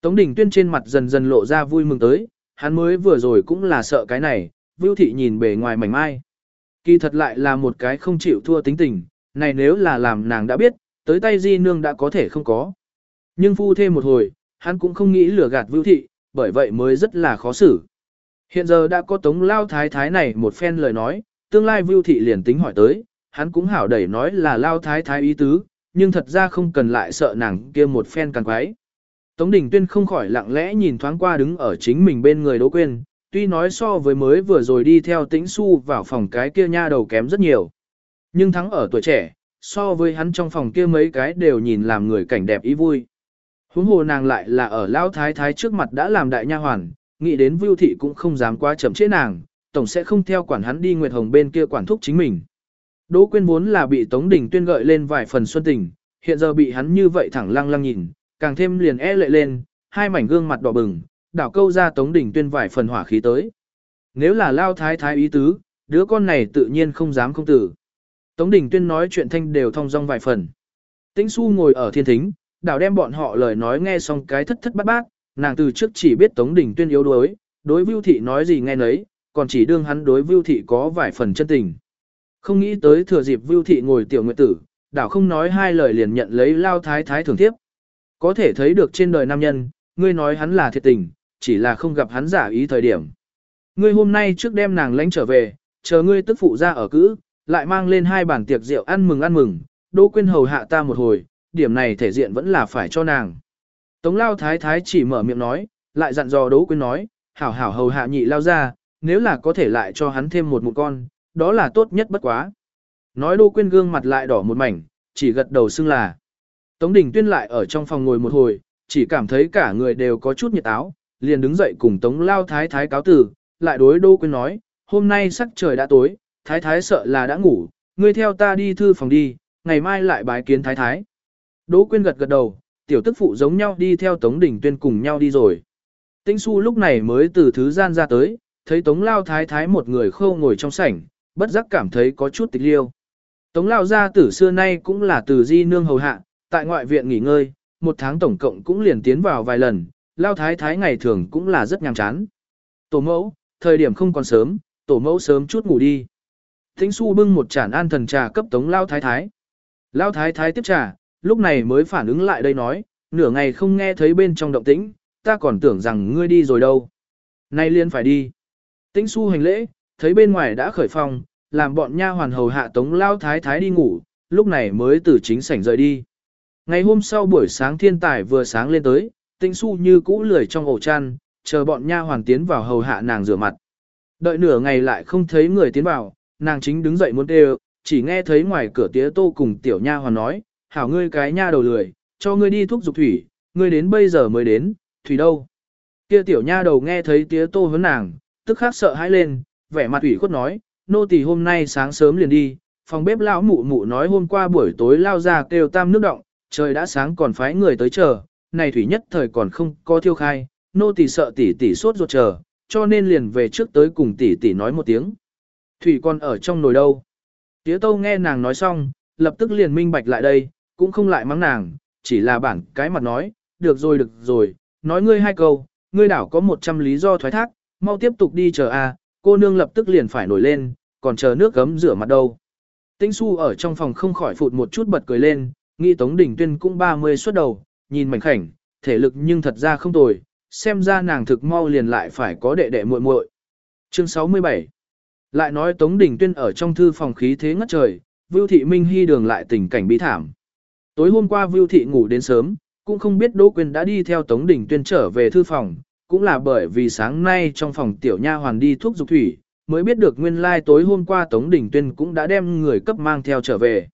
Tống Đình tuyên trên mặt dần dần lộ ra vui mừng tới, hắn mới vừa rồi cũng là sợ cái này, vưu thị nhìn bề ngoài mảnh mai. Kỳ thật lại là một cái không chịu thua tính tình, này nếu là làm nàng đã biết, tới tay di nương đã có thể không có. Nhưng phu thêm một hồi, hắn cũng không nghĩ lừa gạt vưu thị, bởi vậy mới rất là khó xử. Hiện giờ đã có tống lao thái thái này một phen lời nói, tương lai vưu thị liền tính hỏi tới, hắn cũng hảo đẩy nói là lao thái thái ý tứ, nhưng thật ra không cần lại sợ nàng kia một phen càng quái. Tống Đình Tuyên không khỏi lặng lẽ nhìn thoáng qua đứng ở chính mình bên người Đỗ Quyên, tuy nói so với mới vừa rồi đi theo tĩnh su vào phòng cái kia nha đầu kém rất nhiều. Nhưng thắng ở tuổi trẻ, so với hắn trong phòng kia mấy cái đều nhìn làm người cảnh đẹp ý vui. Huống hồ nàng lại là ở lão thái thái trước mặt đã làm đại nha hoàn, nghĩ đến Vưu thị cũng không dám quá chậm chế nàng, tổng sẽ không theo quản hắn đi Nguyệt Hồng bên kia quản thúc chính mình. Đỗ Quyên vốn là bị Tống Đình tuyên gợi lên vài phần xuân tình, hiện giờ bị hắn như vậy thẳng lăng lăng nhìn, càng thêm liền e lệ lên, hai mảnh gương mặt đỏ bừng, đảo câu ra Tống Đình tuyên vài phần hỏa khí tới. Nếu là lao thái thái ý tứ, đứa con này tự nhiên không dám không tử. Tống Đình Tuyên nói chuyện thanh đều thong dong vài phần. Tĩnh Xu ngồi ở thiên thính, đảo đem bọn họ lời nói nghe xong cái thất thất bát bát, nàng từ trước chỉ biết Tống Đình Tuyên yếu đuối, đối Vưu Thị nói gì nghe nấy, còn chỉ đương hắn đối Vưu Thị có vài phần chân tình. Không nghĩ tới thừa dịp Vưu Thị ngồi tiểu nguyệt tử, đảo không nói hai lời liền nhận lấy lao thái thái thường thiếp. Có thể thấy được trên đời nam nhân, ngươi nói hắn là thiệt tình, chỉ là không gặp hắn giả ý thời điểm. Ngươi hôm nay trước đem nàng lãnh trở về, chờ ngươi tức phụ ra ở cữ, lại mang lên hai bản tiệc rượu ăn mừng ăn mừng, Đỗ Quyên hầu hạ ta một hồi, điểm này thể diện vẫn là phải cho nàng. Tống lao thái thái chỉ mở miệng nói, lại dặn dò Đỗ Quyên nói, hảo hảo hầu hạ nhị lao ra, nếu là có thể lại cho hắn thêm một một con, đó là tốt nhất bất quá. Nói Đỗ Quyên gương mặt lại đỏ một mảnh, chỉ gật đầu xưng là. Tống Đình Tuyên lại ở trong phòng ngồi một hồi, chỉ cảm thấy cả người đều có chút nhiệt áo, liền đứng dậy cùng Tống Lao Thái Thái cáo tử, lại đối Đỗ Quyên nói, hôm nay sắc trời đã tối, thái thái sợ là đã ngủ, ngươi theo ta đi thư phòng đi, ngày mai lại bái kiến thái thái. Đỗ Quyên gật gật đầu, tiểu tức phụ giống nhau đi theo Tống Đình Tuyên cùng nhau đi rồi. Tĩnh Xu lúc này mới từ thứ gian ra tới, thấy Tống Lao thái thái một người khâu ngồi trong sảnh, bất giác cảm thấy có chút tịch liêu. Tống Lao gia tử xưa nay cũng là từ di nương hầu hạ, tại ngoại viện nghỉ ngơi, một tháng tổng cộng cũng liền tiến vào vài lần, Lao thái thái ngày thường cũng là rất nhàm chán. Tổ mẫu, thời điểm không còn sớm, tổ mẫu sớm chút ngủ đi. Thính su bưng một chản an thần trà cấp tống lao thái thái. Lao thái thái tiếp trà, lúc này mới phản ứng lại đây nói, nửa ngày không nghe thấy bên trong động tĩnh, ta còn tưởng rằng ngươi đi rồi đâu. Nay liên phải đi. Tĩnh su hành lễ, thấy bên ngoài đã khởi phong, làm bọn nha hoàn hầu hạ tống lao thái thái đi ngủ, lúc này mới từ chính sảnh rời đi. Ngày hôm sau buổi sáng thiên tài vừa sáng lên tới, Tinh su như cũ lười trong ổ chăn, chờ bọn nha hoàn tiến vào hầu hạ nàng rửa mặt. Đợi nửa ngày lại không thấy người tiến vào, nàng chính đứng dậy muốn đều, chỉ nghe thấy ngoài cửa tía tô cùng tiểu nha hoàn nói, hảo ngươi cái nha đầu lười, cho ngươi đi thuốc dục thủy, ngươi đến bây giờ mới đến, thủy đâu. Kia tiểu nha đầu nghe thấy tía tô vấn nàng, tức khắc sợ hãi lên, vẻ mặt ủy khuất nói, nô tỳ hôm nay sáng sớm liền đi, phòng bếp lão mụ mụ nói hôm qua buổi tối lao ra kêu tam nước động, trời đã sáng còn phái người tới chờ, này thủy nhất thời còn không có thiêu khai, nô tỳ sợ tỷ tỷ sốt ruột chờ, cho nên liền về trước tới cùng tỷ tỷ nói một tiếng. Thủy còn ở trong nồi đâu. Tiếu Tâu nghe nàng nói xong, lập tức liền minh bạch lại đây, cũng không lại mắng nàng, chỉ là bản cái mặt nói, được rồi được rồi, nói ngươi hai câu, ngươi đảo có một trăm lý do thoái thác, mau tiếp tục đi chờ a, cô nương lập tức liền phải nổi lên, còn chờ nước gấm rửa mặt đâu. Tĩnh su ở trong phòng không khỏi phụt một chút bật cười lên, nghĩ Tống Đình Tuyên cũng 30 xuất đầu, nhìn mảnh khảnh, thể lực nhưng thật ra không tồi, xem ra nàng thực mau liền lại phải có đệ đệ muội muội. Chương 67 Lại nói Tống Đình Tuyên ở trong thư phòng khí thế ngất trời, Vưu Thị Minh Hy đường lại tình cảnh bi thảm. Tối hôm qua Vưu Thị ngủ đến sớm, cũng không biết Đỗ Quyên đã đi theo Tống Đình Tuyên trở về thư phòng, cũng là bởi vì sáng nay trong phòng tiểu nha hoàn đi thuốc dục thủy, mới biết được nguyên lai like tối hôm qua Tống Đình Tuyên cũng đã đem người cấp mang theo trở về.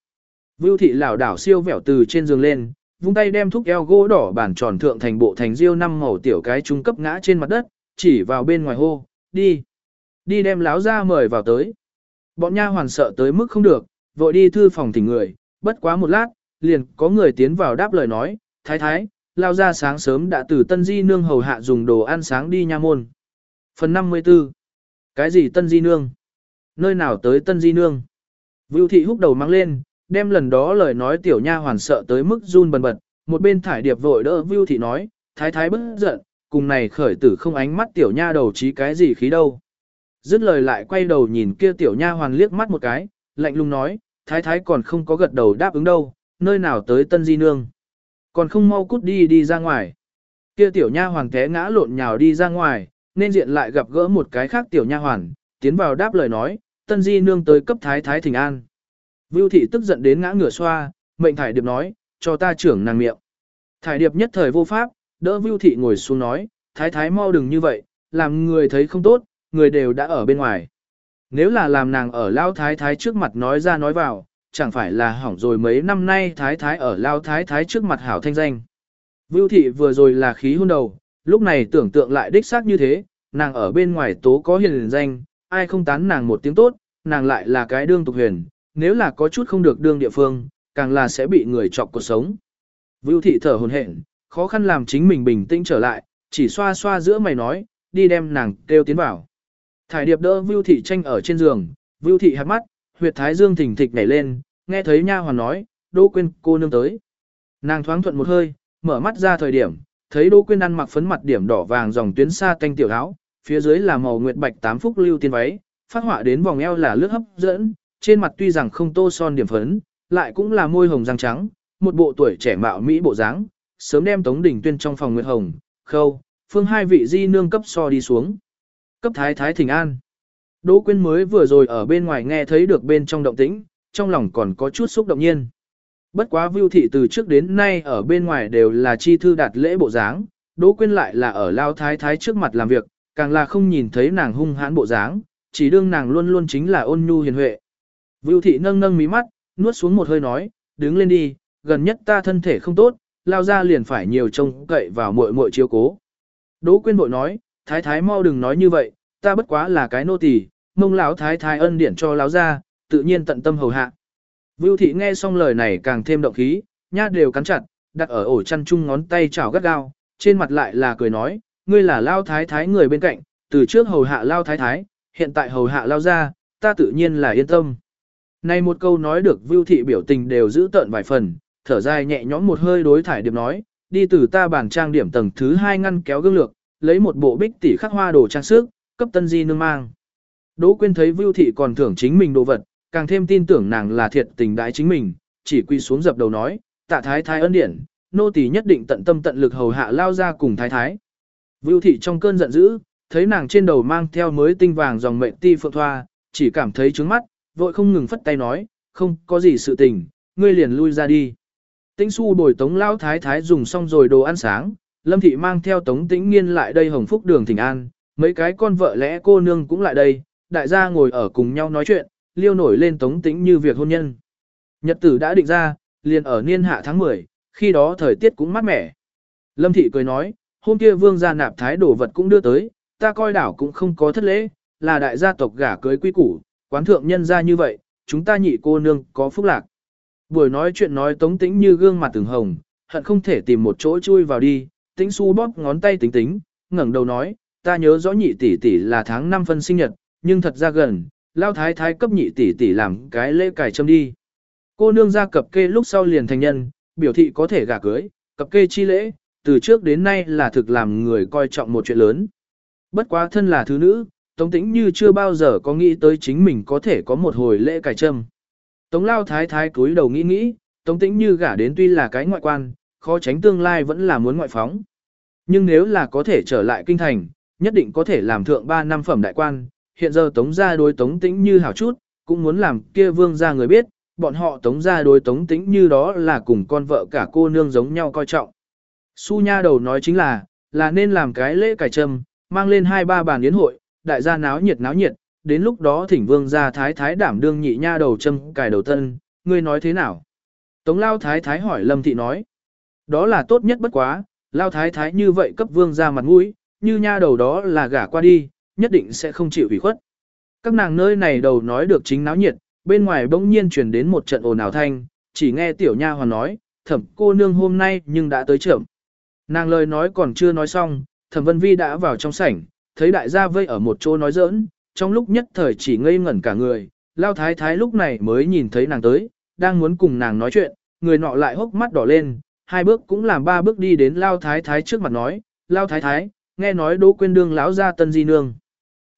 Vưu thị lảo đảo siêu vẹo từ trên giường lên, vung tay đem thúc eo gỗ đỏ bản tròn thượng thành bộ thành diêu năm màu tiểu cái trung cấp ngã trên mặt đất, chỉ vào bên ngoài hô, đi, đi đem láo ra mời vào tới. Bọn nha hoàn sợ tới mức không được, vội đi thư phòng tỉnh người, bất quá một lát, liền có người tiến vào đáp lời nói, thái thái, lao ra sáng sớm đã từ tân di nương hầu hạ dùng đồ ăn sáng đi nha môn. Phần 54 Cái gì tân di nương? Nơi nào tới tân di nương? Vưu thị húc đầu mang lên, đem lần đó lời nói tiểu nha hoàn sợ tới mức run bần bật, một bên thải điệp vội đỡ Vưu thị nói, thái thái bất giận, cùng này khởi tử không ánh mắt tiểu nha đầu trí cái gì khí đâu. Dứt lời lại quay đầu nhìn kia tiểu nha hoàn liếc mắt một cái, lạnh lùng nói, thái thái còn không có gật đầu đáp ứng đâu, nơi nào tới tân di nương. Còn không mau cút đi đi ra ngoài. Kia tiểu nha hoàn té ngã lộn nhào đi ra ngoài, nên diện lại gặp gỡ một cái khác tiểu nha hoàn, tiến vào đáp lời nói, tân di nương tới cấp thái thái thỉnh an. Vưu thị tức giận đến ngã ngửa xoa, mệnh thải điệp nói, cho ta trưởng nàng miệng. Thải điệp nhất thời vô pháp, đỡ Vưu thị ngồi xuống nói, thái thái mau đừng như vậy, làm người thấy không tốt, người đều đã ở bên ngoài. Nếu là làm nàng ở lao thái thái trước mặt nói ra nói vào, chẳng phải là hỏng rồi mấy năm nay thái thái ở lao thái thái trước mặt hảo thanh danh. Vưu thị vừa rồi là khí hôn đầu, lúc này tưởng tượng lại đích xác như thế, nàng ở bên ngoài tố có hiền danh, ai không tán nàng một tiếng tốt, nàng lại là cái đương tục huyền, nếu là có chút không được đương địa phương, càng là sẽ bị người chọc cuộc sống. Vưu thị thở hồn hển, khó khăn làm chính mình bình tĩnh trở lại, chỉ xoa xoa giữa mày nói, đi đem nàng kêu tiến vào. Thải điệp đỡ Vưu thị tranh ở trên giường, Vưu thị hạt mắt, huyệt thái dương thỉnh thịch nhảy lên, nghe thấy nha hoàn nói, Đỗ Quyên cô nương tới. Nàng thoáng thuận một hơi, mở mắt ra thời điểm, thấy Đỗ Quyên ăn mặc phấn mặt điểm đỏ vàng dòng tuyến xa canh tiểu áo, phía dưới là màu nguyệt bạch tám phúc lưu tiên váy, phát họa đến vòng eo là lướt hấp dẫn, trên mặt tuy rằng không tô son điểm phấn, lại cũng là môi hồng răng trắng, một bộ tuổi trẻ mạo mỹ bộ dáng, sớm đem Tống Đình Tuyên trong phòng Nguyệt Hồng, Khâu, Phương hai vị di nương cấp so đi xuống. Cấp thái thái thỉnh an. Đỗ Quyên mới vừa rồi ở bên ngoài nghe thấy được bên trong động tĩnh, trong lòng còn có chút xúc động nhiên. Bất quá Vưu thị từ trước đến nay ở bên ngoài đều là chi thư đạt lễ bộ dáng, Đỗ Quyên lại là ở lao thái thái trước mặt làm việc, càng là không nhìn thấy nàng hung hãn bộ dáng, chỉ đương nàng luôn luôn chính là ôn nhu hiền huệ. Vưu thị nâng nâng mí mắt, nuốt xuống một hơi nói, đứng lên đi, gần nhất ta thân thể không tốt, lao ra liền phải nhiều trông cậy vào muội muội chiếu cố. Đỗ Quyên bội nói, thái thái mau đừng nói như vậy, ta bất quá là cái nô tỳ, mông lão thái thái ân điển cho lão ra, tự nhiên tận tâm hầu hạ. Vưu thị nghe xong lời này càng thêm động khí, nhát đều cắn chặt, đặt ở ổ chăn chung ngón tay chảo gắt gao, trên mặt lại là cười nói, ngươi là lao thái thái người bên cạnh, từ trước hầu hạ lao thái thái, hiện tại hầu hạ lao ra, ta tự nhiên là yên tâm. Này một câu nói được Vưu thị biểu tình đều giữ tợn vài phần, thở dài nhẹ nhõm một hơi đối thải điệp nói, đi từ ta bàn trang điểm tầng thứ hai ngăn kéo gương lược, lấy một bộ bích tỷ khắc hoa đồ trang sức, cấp tân di nương mang. Đỗ Quyên thấy Vưu thị còn thưởng chính mình đồ vật, càng thêm tin tưởng nàng là thiệt tình đái chính mình, chỉ quy xuống dập đầu nói, tạ thái thái ân điển, nô tỳ nhất định tận tâm tận lực hầu hạ lao ra cùng thái thái. Vưu thị trong cơn giận dữ, thấy nàng trên đầu mang theo mới tinh vàng dòng mệnh ti phượng thoa, chỉ cảm thấy trướng mắt, vội không ngừng phất tay nói, không có gì sự tình, ngươi liền lui ra đi. Tĩnh su bồi tống lao thái thái dùng xong rồi đồ ăn sáng, lâm thị mang theo tống tĩnh nghiên lại đây hồng phúc đường thỉnh an, mấy cái con vợ lẽ cô nương cũng lại đây, đại gia ngồi ở cùng nhau nói chuyện, liêu nổi lên tống tĩnh như việc hôn nhân. Nhật tử đã định ra, liền ở niên hạ tháng 10, khi đó thời tiết cũng mát mẻ. Lâm thị cười nói, hôm kia vương gia nạp thái đồ vật cũng đưa tới, ta coi đảo cũng không có thất lễ, là đại gia tộc gả cưới quy củ, quán thượng nhân ra như vậy, chúng ta nhị cô nương có phúc lạc. Buổi nói chuyện nói tống tĩnh như gương mặt từng hồng, hận không thể tìm một chỗ chui vào đi, tĩnh su bóp ngón tay tính tính, ngẩng đầu nói, ta nhớ rõ nhị tỷ tỷ là tháng 5 phân sinh nhật, nhưng thật ra gần, lao thái thái cấp nhị tỷ tỷ làm cái lễ cài châm đi. Cô nương ra cập kê lúc sau liền thành nhân, biểu thị có thể gả cưới, cập kê chi lễ, từ trước đến nay là thực làm người coi trọng một chuyện lớn. Bất quá thân là thứ nữ, Tống Tĩnh như chưa bao giờ có nghĩ tới chính mình có thể có một hồi lễ cài trâm. Tống lao thái thái cúi đầu nghĩ nghĩ, Tống Tĩnh như gả đến tuy là cái ngoại quan, khó tránh tương lai vẫn là muốn ngoại phóng. Nhưng nếu là có thể trở lại kinh thành, nhất định có thể làm thượng 3 năm phẩm đại quan, hiện giờ Tống gia đối Tống Tĩnh như hảo chút, cũng muốn làm kia vương gia người biết, bọn họ Tống gia đối Tống Tĩnh như đó là cùng con vợ cả cô nương giống nhau coi trọng. Su nha đầu nói chính là, là nên làm cái lễ cải trâm, mang lên hai ba bàn yến hội, đại gia náo nhiệt náo nhiệt, đến lúc đó thỉnh vương gia thái thái đảm đương nhị nha đầu châm cài đầu tân, ngươi nói thế nào? Tống lao thái thái hỏi Lâm Thị nói, đó là tốt nhất bất quá, lao thái thái như vậy cấp vương gia mặt mũi, như nha đầu đó là gả qua đi, nhất định sẽ không chịu ủy khuất. Các nàng nơi này đầu nói được chính náo nhiệt, bên ngoài bỗng nhiên truyền đến một trận ồn ào thanh, chỉ nghe tiểu nha hoàn nói, thẩm cô nương hôm nay nhưng đã tới trưởng. Nàng lời nói còn chưa nói xong, thẩm vân vi đã vào trong sảnh, thấy đại gia vây ở một chỗ nói giỡn, trong lúc nhất thời chỉ ngây ngẩn cả người, lao thái thái lúc này mới nhìn thấy nàng tới, đang muốn cùng nàng nói chuyện, người nọ lại hốc mắt đỏ lên, hai bước cũng làm ba bước đi đến lao thái thái trước mặt nói, lao thái thái, nghe nói đỗ quên đương lão ra tân di nương.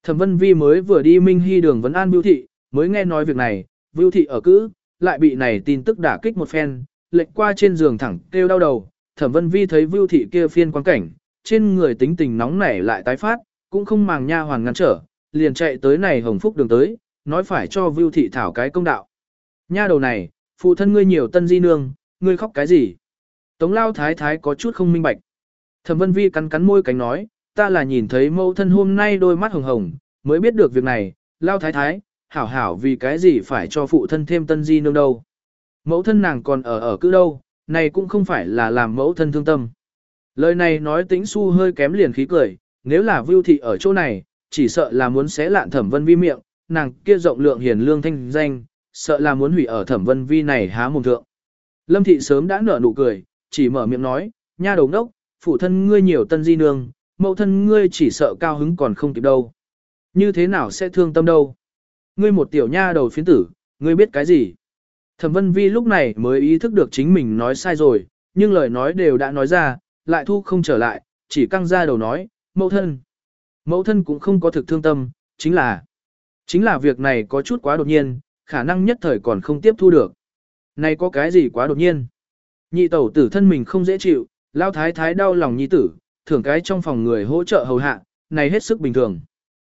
Thẩm vân vi mới vừa đi minh hy đường vấn an bưu thị, mới nghe nói việc này, bưu thị ở cữ, lại bị này tin tức đả kích một phen, lệch qua trên giường thẳng kêu đau đầu, thẩm vân vi thấy vưu thị kia phiên quan cảnh, trên người tính tình nóng nảy lại tái phát, cũng không màng nha hoàn ngăn trở, liền chạy tới này hồng phúc đường tới, nói phải cho vưu thị thảo cái công đạo. Nha đầu này, phụ thân ngươi nhiều tân di nương, ngươi khóc cái gì? Tống lao thái thái có chút không minh bạch. Thẩm vân vi cắn cắn môi cánh nói, ta là nhìn thấy mẫu thân hôm nay đôi mắt hồng hồng, mới biết được việc này, lao thái thái, hảo hảo vì cái gì phải cho phụ thân thêm tân di nương đâu. Mẫu thân nàng còn ở ở cứ đâu, này cũng không phải là làm mẫu thân thương tâm. Lời này nói tĩnh su hơi kém liền khí cười, nếu là vưu thị ở chỗ này, chỉ sợ là muốn xé lạn thẩm vân vi miệng, nàng kia rộng lượng hiền lương thanh danh, sợ là muốn hủy ở thẩm vân vi này há mồm thượng. Lâm thị sớm đã nở nụ cười, chỉ mở miệng nói, nha đầu đốc, phụ thân ngươi nhiều tân di nương, mẫu thân ngươi chỉ sợ cao hứng còn không kịp đâu. Như thế nào sẽ thương tâm đâu? Ngươi một tiểu nha đầu phiến tử, ngươi biết cái gì? Thẩm Vân Vi lúc này mới ý thức được chính mình nói sai rồi, nhưng lời nói đều đã nói ra, lại thu không trở lại, chỉ căng ra đầu nói, mẫu thân. Mẫu thân cũng không có thực thương tâm, chính là, chính là việc này có chút quá đột nhiên, khả năng nhất thời còn không tiếp thu được. Này có cái gì quá đột nhiên? Nhị tẩu tử thân mình không dễ chịu, lao thái thái đau lòng nhi tử, thưởng cái trong phòng người hỗ trợ hầu hạ, này hết sức bình thường.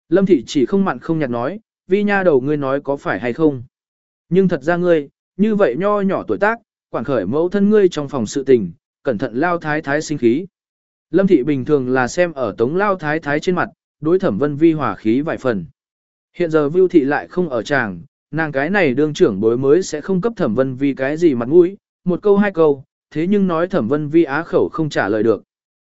Lâm thị chỉ không mặn không nhạt nói, vi nha đầu ngươi nói có phải hay không. Nhưng thật ra ngươi, như vậy nho nhỏ tuổi tác, quản khởi mẫu thân ngươi trong phòng sự tình, cẩn thận lao thái thái sinh khí. Lâm thị bình thường là xem ở tống lao thái thái trên mặt, đối thẩm vân vi hòa khí vài phần. Hiện giờ vưu thị lại không ở tràng, nàng cái này đương trưởng bối mới sẽ không cấp thẩm vân vi cái gì mặt mũi, một câu hai câu, thế nhưng nói thẩm vân vi á khẩu không trả lời được.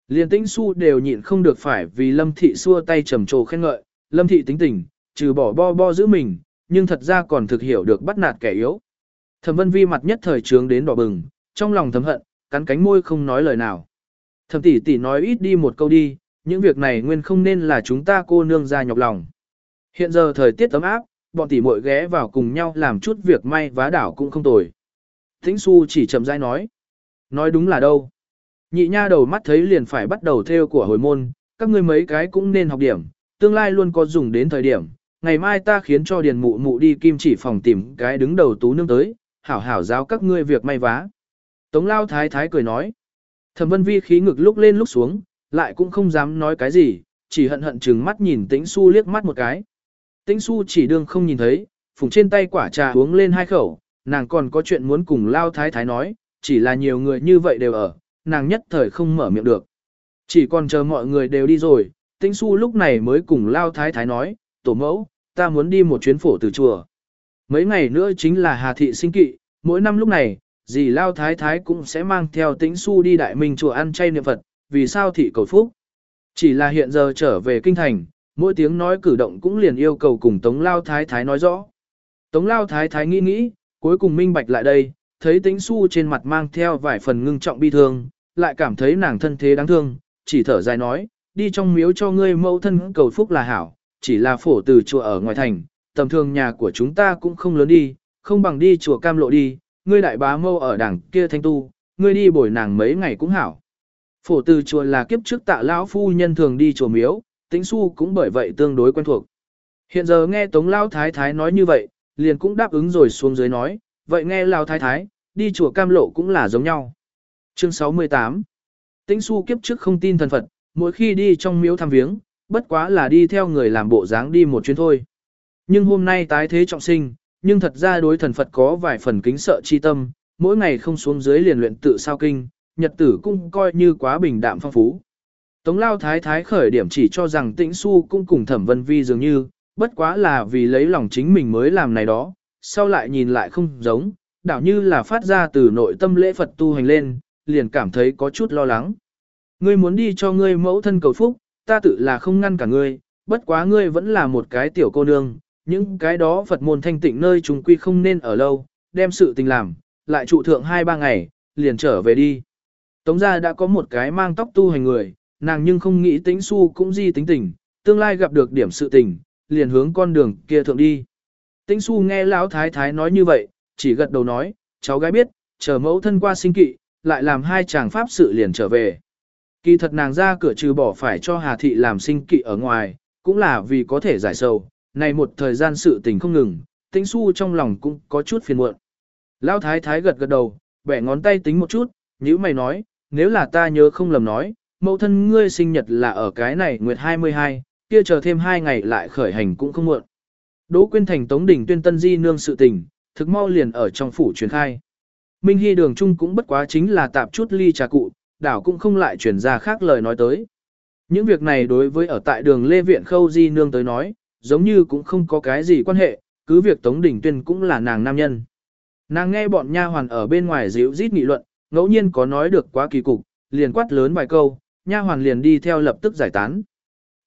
Liên tĩnh su đều nhịn không được phải vì lâm thị xua tay trầm trồ khen ngợi, lâm thị tính tình, trừ bỏ bo bo giữ mình, nhưng thật ra còn thực hiểu được bắt nạt kẻ yếu. Thẩm vân vi mặt nhất thời trướng đến đỏ bừng, trong lòng thầm hận, cắn cánh môi không nói lời nào. Thẩm tỷ tỷ nói ít đi một câu đi, những việc này nguyên không nên là chúng ta cô nương ra nhọc lòng. Hiện giờ thời tiết ấm áp, bọn tỷ muội ghé vào cùng nhau làm chút việc may vá đảo cũng không tồi. Thính su chỉ chậm rãi nói. Nói đúng là đâu. Nhị nha đầu mắt thấy liền phải bắt đầu theo của hồi môn, các ngươi mấy cái cũng nên học điểm, tương lai luôn có dùng đến thời điểm. Ngày mai ta khiến cho điền mụ mụ đi kim chỉ phòng tìm cái đứng đầu tú nương tới, hảo hảo giáo các ngươi việc may vá. Tống lao thái thái cười nói. Thẩm vân vi khí ngực lúc lên lúc xuống, lại cũng không dám nói cái gì, chỉ hận hận chừng mắt nhìn tĩnh su liếc mắt một cái. Tĩnh su chỉ đương không nhìn thấy, phùng trên tay quả trà uống lên hai khẩu, nàng còn có chuyện muốn cùng lao thái thái nói, chỉ là nhiều người như vậy đều ở, nàng nhất thời không mở miệng được. Chỉ còn chờ mọi người đều đi rồi, tĩnh su lúc này mới cùng lao thái thái nói, tổ mẫu, ta muốn đi một chuyến phổ từ chùa. Mấy ngày nữa chính là Hà Thị sinh kỵ, mỗi năm lúc này, dì Lao Thái Thái cũng sẽ mang theo tĩnh su đi đại minh chùa ăn chay niệm Phật, vì sao thị cầu phúc. Chỉ là hiện giờ trở về kinh thành, mỗi tiếng nói cử động cũng liền yêu cầu cùng Tống Lao Thái Thái nói rõ. Tống Lao Thái Thái nghĩ nghĩ, cuối cùng minh bạch lại đây, thấy tĩnh su trên mặt mang theo vài phần ngưng trọng bi thương, lại cảm thấy nàng thân thế đáng thương, chỉ thở dài nói, đi trong miếu cho ngươi mẫu thân cầu phúc là hảo, chỉ là phổ từ chùa ở ngoài thành, tầm thường nhà của chúng ta cũng không lớn đi, không bằng đi chùa cam lộ đi, ngươi đại bá mâu ở đằng kia thanh tu, ngươi đi bồi nàng mấy ngày cũng hảo. Phổ từ chùa là kiếp trước tạ lão phu nhân thường đi chùa miếu, tĩnh su cũng bởi vậy tương đối quen thuộc. Hiện giờ nghe Tống Lão Thái Thái nói như vậy, liền cũng đáp ứng rồi xuống dưới nói, vậy nghe Lão Thái Thái, đi chùa cam lộ cũng là giống nhau. Chương 68 Tĩnh su kiếp trước không tin thần Phật, mỗi khi đi trong miếu thăm viếng, bất quá là đi theo người làm bộ dáng đi một chuyến thôi. Nhưng hôm nay tái thế trọng sinh, nhưng thật ra đối thần Phật có vài phần kính sợ chi tâm, mỗi ngày không xuống dưới liền luyện tự sao kinh, nhật tử cũng coi như quá bình đạm phong phú. Tống lao thái thái khởi điểm chỉ cho rằng tĩnh su cũng cùng thẩm vân vi dường như, bất quá là vì lấy lòng chính mình mới làm này đó, sau lại nhìn lại không giống, đảo như là phát ra từ nội tâm lễ Phật tu hành lên, liền cảm thấy có chút lo lắng. Ngươi muốn đi cho ngươi mẫu thân cầu phúc, ta tự là không ngăn cả ngươi, bất quá ngươi vẫn là một cái tiểu cô nương, những cái đó Phật môn thanh tịnh nơi chúng quy không nên ở lâu, đem sự tình làm, lại trụ thượng hai ba ngày, liền trở về đi. Tống gia đã có một cái mang tóc tu hành người, nàng nhưng không nghĩ tính su cũng di tính tình, tương lai gặp được điểm sự tình, liền hướng con đường kia thượng đi. Tĩnh su nghe lão thái thái nói như vậy, chỉ gật đầu nói, cháu gái biết, chờ mẫu thân qua sinh kỵ, lại làm hai chàng pháp sự liền trở về. Kỳ thật nàng ra cửa trừ bỏ phải cho Hà Thị làm sinh kỵ ở ngoài, cũng là vì có thể giải sầu, này một thời gian sự tình không ngừng, tĩnh su trong lòng cũng có chút phiền muộn. Lão thái thái gật gật đầu, bẻ ngón tay tính một chút, nhữ mày nói, nếu là ta nhớ không lầm nói, mẫu thân ngươi sinh nhật là ở cái này nguyệt 22, kia chờ thêm hai ngày lại khởi hành cũng không muộn. Đỗ Quyên Thành Tống Đỉnh tuyên tân di nương sự tình, thực mau liền ở trong phủ truyền khai. Minh Hy đường trung cũng bất quá chính là tạp chút ly trà cụ, đảo cũng không lại truyền ra khác lời nói tới. Những việc này đối với ở tại đường Lê Viện Khâu Di Nương tới nói, giống như cũng không có cái gì quan hệ, cứ việc Tống Đình Tuyên cũng là nàng nam nhân. Nàng nghe bọn nha hoàn ở bên ngoài dịu rít nghị luận, ngẫu nhiên có nói được quá kỳ cục, liền quát lớn vài câu, nha hoàn liền đi theo lập tức giải tán.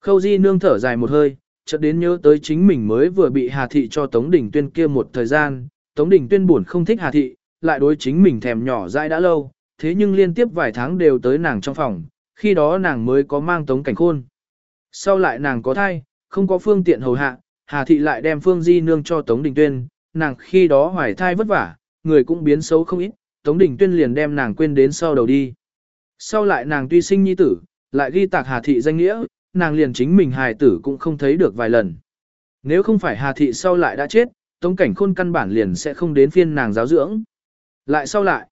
Khâu Di Nương thở dài một hơi, chợt đến nhớ tới chính mình mới vừa bị Hà Thị cho Tống Đình Tuyên kia một thời gian, Tống Đình Tuyên buồn không thích Hà Thị, lại đối chính mình thèm nhỏ dãi đã lâu, thế nhưng liên tiếp vài tháng đều tới nàng trong phòng, khi đó nàng mới có mang Tống Cảnh Khôn. Sau lại nàng có thai, không có phương tiện hầu hạ, Hà Thị lại đem Phương Di Nương cho Tống Đình Tuyên, nàng khi đó hoài thai vất vả, người cũng biến xấu không ít, Tống Đình Tuyên liền đem nàng quên đến sau đầu đi. Sau lại nàng tuy sinh nhi tử, lại ghi tạc Hà Thị danh nghĩa, nàng liền chính mình hài tử cũng không thấy được vài lần. Nếu không phải Hà Thị sau lại đã chết, Tống Cảnh Khôn căn bản liền sẽ không đến phiên nàng giáo dưỡng. Lại sau lại,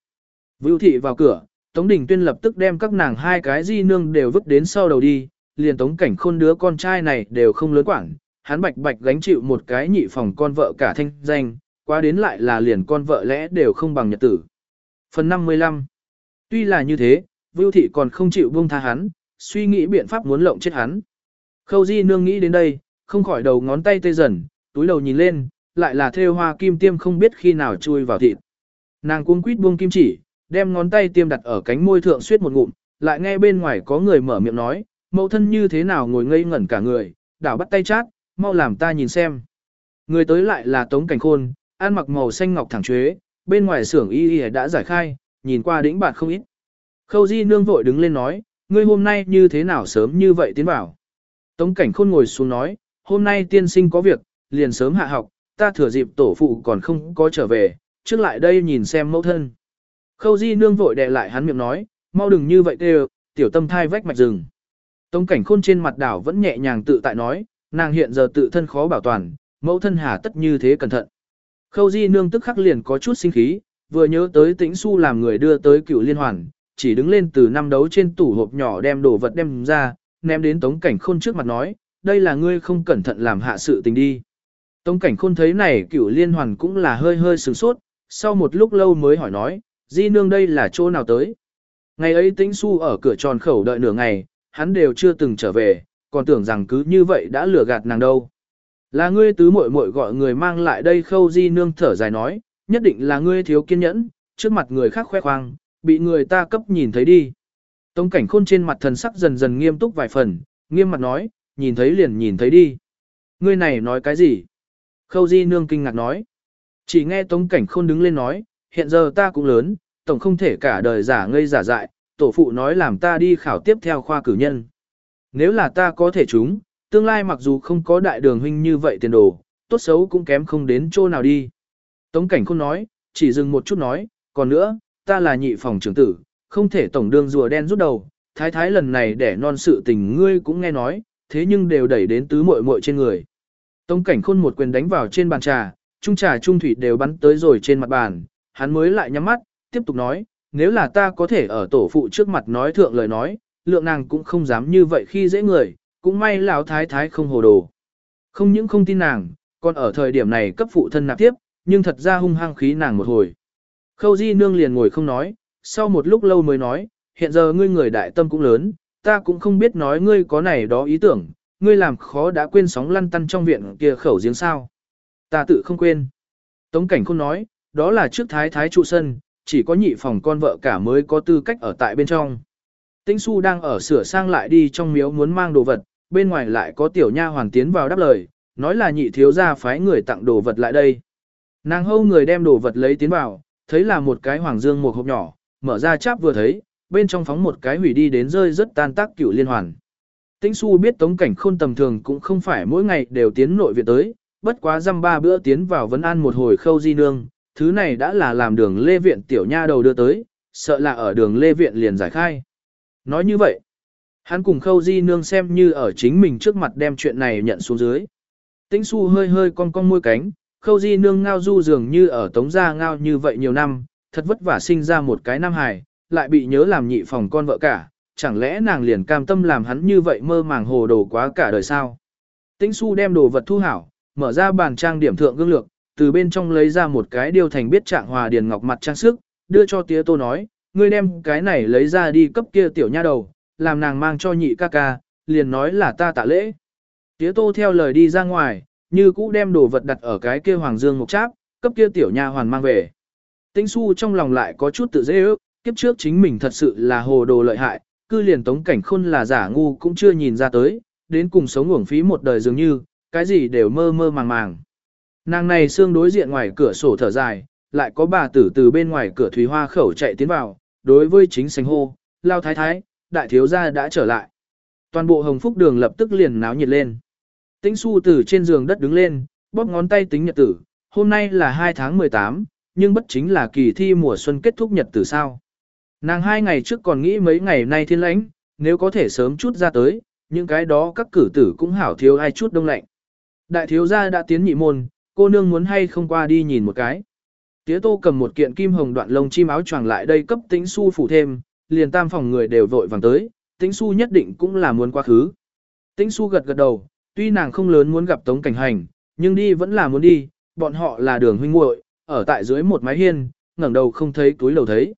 Vưu Thị vào cửa, Tống Đình Tuyên lập tức đem các nàng hai cái di nương đều vứt đến sau đầu đi, liền Tống Cảnh Khôn đứa con trai này đều không lớn quản, hắn bạch bạch gánh chịu một cái nhị phòng con vợ cả thanh danh, qua đến lại là liền con vợ lẽ đều không bằng nhật tử. Phần 55 Tuy là như thế, Vưu Thị còn không chịu buông tha hắn, suy nghĩ biện pháp muốn lộng chết hắn. Khâu Di nương nghĩ đến đây, không khỏi đầu ngón tay tê dần, túi đầu nhìn lên, lại là thêu hoa kim tiêm không biết khi nào chui vào thịt. Nàng cuống quýt buông kim chỉ, đem ngón tay tiêm đặt ở cánh môi thượng suýt một ngụm, lại nghe bên ngoài có người mở miệng nói, mẫu thân như thế nào ngồi ngây ngẩn cả người, đảo bắt tay chát, mau làm ta nhìn xem. Người tới lại là Tống Cảnh Khôn, ăn mặc màu xanh ngọc thẳng chuế, bên ngoài xưởng y y đã giải khai, nhìn qua đĩnh bạt không ít. Khâu Di nương vội đứng lên nói, ngươi hôm nay như thế nào sớm như vậy tiến vào. Tống cảnh khôn ngồi xuống nói, hôm nay tiên sinh có việc, liền sớm hạ học, ta thừa dịp tổ phụ còn không có trở về, trước lại đây nhìn xem mẫu thân. Khâu di nương vội đè lại hắn miệng nói, mau đừng như vậy kêu, tiểu tâm thai vách mạch rừng. Tống cảnh khôn trên mặt đảo vẫn nhẹ nhàng tự tại nói, nàng hiện giờ tự thân khó bảo toàn, mẫu thân hà tất như thế cẩn thận. Khâu di nương tức khắc liền có chút sinh khí, vừa nhớ tới tĩnh su làm người đưa tới cựu liên hoàn, chỉ đứng lên từ năm đấu trên tủ hộp nhỏ đem đồ vật đem ra, ném đến Tống Cảnh Khôn trước mặt nói, đây là ngươi không cẩn thận làm hạ sự tình đi. Tống Cảnh Khôn thấy này Cựu liên hoàn cũng là hơi hơi sửng sốt, sau một lúc lâu mới hỏi nói, di nương đây là chỗ nào tới. Ngày ấy tĩnh su ở cửa tròn khẩu đợi nửa ngày, hắn đều chưa từng trở về, còn tưởng rằng cứ như vậy đã lừa gạt nàng đâu. Là ngươi tứ muội muội gọi người mang lại đây khâu di nương thở dài nói, nhất định là ngươi thiếu kiên nhẫn, trước mặt người khác khoe khoang, bị người ta cấp nhìn thấy đi. Tống cảnh khôn trên mặt thần sắc dần dần nghiêm túc vài phần, nghiêm mặt nói, nhìn thấy liền nhìn thấy đi. Ngươi này nói cái gì? Khâu di nương kinh ngạc nói. Chỉ nghe tống cảnh khôn đứng lên nói, hiện giờ ta cũng lớn, tổng không thể cả đời giả ngây giả dại, tổ phụ nói làm ta đi khảo tiếp theo khoa cử nhân. Nếu là ta có thể chúng, tương lai mặc dù không có đại đường huynh như vậy tiền đồ, tốt xấu cũng kém không đến chỗ nào đi. Tống cảnh khôn nói, chỉ dừng một chút nói, còn nữa, ta là nhị phòng trưởng tử, không thể tổng đương rùa đen rút đầu, thái thái lần này để non sự tình ngươi cũng nghe nói, thế nhưng đều đẩy đến tứ muội muội trên người. Tống cảnh khôn một quyền đánh vào trên bàn trà, trung trà trung thủy đều bắn tới rồi trên mặt bàn, hắn mới lại nhắm mắt, tiếp tục nói, nếu là ta có thể ở tổ phụ trước mặt nói thượng lời nói, lượng nàng cũng không dám như vậy khi dễ người, cũng may lão thái thái không hồ đồ. Không những không tin nàng, còn ở thời điểm này cấp phụ thân nạp tiếp, nhưng thật ra hung hăng khí nàng một hồi. Khâu di nương liền ngồi không nói, sau một lúc lâu mới nói, hiện giờ ngươi người đại tâm cũng lớn, ta cũng không biết nói ngươi có này đó ý tưởng, ngươi làm khó đã quên sóng lăn tăn trong viện kia khẩu giếng sao. Ta tự không quên. Tống cảnh không nói, đó là trước thái thái trụ sân, chỉ có nhị phòng con vợ cả mới có tư cách ở tại bên trong. Tĩnh su đang ở sửa sang lại đi trong miếu muốn mang đồ vật, bên ngoài lại có tiểu nha hoàn tiến vào đáp lời, nói là nhị thiếu gia phái người tặng đồ vật lại đây. Nàng hâu người đem đồ vật lấy tiến vào, thấy là một cái hoàng dương một hộp nhỏ, mở ra cháp vừa thấy, bên trong phóng một cái hủy đi đến rơi rất tan tác cửu liên hoàn. Tĩnh su biết tống cảnh khôn tầm thường cũng không phải mỗi ngày đều tiến nội viện tới, bất quá dăm ba bữa tiến vào vấn an một hồi khâu di nương, thứ này đã là làm đường lê viện tiểu nha đầu đưa tới, sợ là ở đường lê viện liền giải khai. Nói như vậy, hắn cùng khâu di nương xem như ở chính mình trước mặt đem chuyện này nhận xuống dưới. Tĩnh su hơi hơi cong cong môi cánh, khâu di nương ngao du dường như ở tống gia ngao như vậy nhiều năm, thật vất vả sinh ra một cái nam hài, lại bị nhớ làm nhị phòng con vợ cả, chẳng lẽ nàng liền cam tâm làm hắn như vậy mơ màng hồ đồ quá cả đời sao? Tĩnh su đem đồ vật thu hảo, mở ra bàn trang điểm thượng gương lược, từ bên trong lấy ra một cái điều thành biết trạng hòa điền ngọc mặt trang sức, đưa cho tía tô nói, ngươi đem cái này lấy ra đi cấp kia tiểu nha đầu, làm nàng mang cho nhị ca ca, liền nói là ta tạ lễ. Tía tô theo lời đi ra ngoài, như cũ đem đồ vật đặt ở cái kia hoàng dương một tráp, cấp kia tiểu nha hoàn mang về. Tĩnh su trong lòng lại có chút tự dễ ước, kiếp trước chính mình thật sự là hồ đồ lợi hại, cư liền tống cảnh khôn là giả ngu cũng chưa nhìn ra tới, đến cùng sống uổng phí một đời dường như, cái gì đều mơ mơ màng màng. Nàng này xương đối diện ngoài cửa sổ thở dài, lại có bà tử từ bên ngoài cửa thủy hoa khẩu chạy tiến vào, đối với chính sánh hô, lao thái thái, đại thiếu gia đã trở lại. Toàn bộ hồng phúc đường lập tức liền náo nhiệt lên. Tĩnh su từ trên giường đất đứng lên, bóp ngón tay tính nhật tử, hôm nay là 2 tháng 18, nhưng bất chính là kỳ thi mùa xuân kết thúc nhật tử sao. Nàng hai ngày trước còn nghĩ mấy ngày nay thiên lãnh, nếu có thể sớm chút ra tới, những cái đó các cử tử cũng hảo thiếu ai chút đông lạnh. Đại thiếu gia đã tiến nhị môn, cô nương muốn hay không qua đi nhìn một cái. Tía tô cầm một kiện kim hồng đoạn lông chim áo choàng lại đây cấp tĩnh su phủ thêm, liền tam phòng người đều vội vàng tới, tĩnh su nhất định cũng là muốn qua khứ. Tĩnh su gật gật đầu, tuy nàng không lớn muốn gặp tống cảnh hành, nhưng đi vẫn là muốn đi, bọn họ là đường huynh muội, ở tại dưới một mái hiên, ngẩng đầu không thấy túi lầu thấy.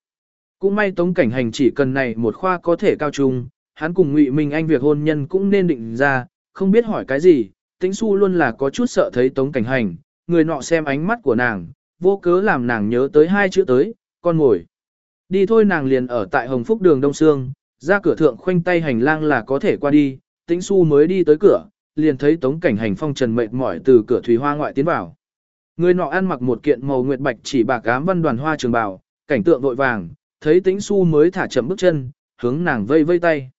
Cũng may tống cảnh hành chỉ cần này một khoa có thể cao trung, hắn cùng ngụy Minh Anh việc hôn nhân cũng nên định ra, không biết hỏi cái gì, tĩnh su luôn là có chút sợ thấy tống cảnh hành, người nọ xem ánh mắt của nàng, vô cớ làm nàng nhớ tới hai chữ tới, con ngồi. Đi thôi nàng liền ở tại Hồng Phúc đường Đông Sương, ra cửa thượng khoanh tay hành lang là có thể qua đi, tĩnh su mới đi tới cửa, liền thấy tống cảnh hành phong trần mệt mỏi từ cửa thủy hoa ngoại tiến vào. Người nọ ăn mặc một kiện màu nguyệt bạch chỉ bạc ám văn đoàn hoa trường bào, cảnh tượng vội vàng, thấy tĩnh su mới thả chậm bước chân, hướng nàng vây vây tay.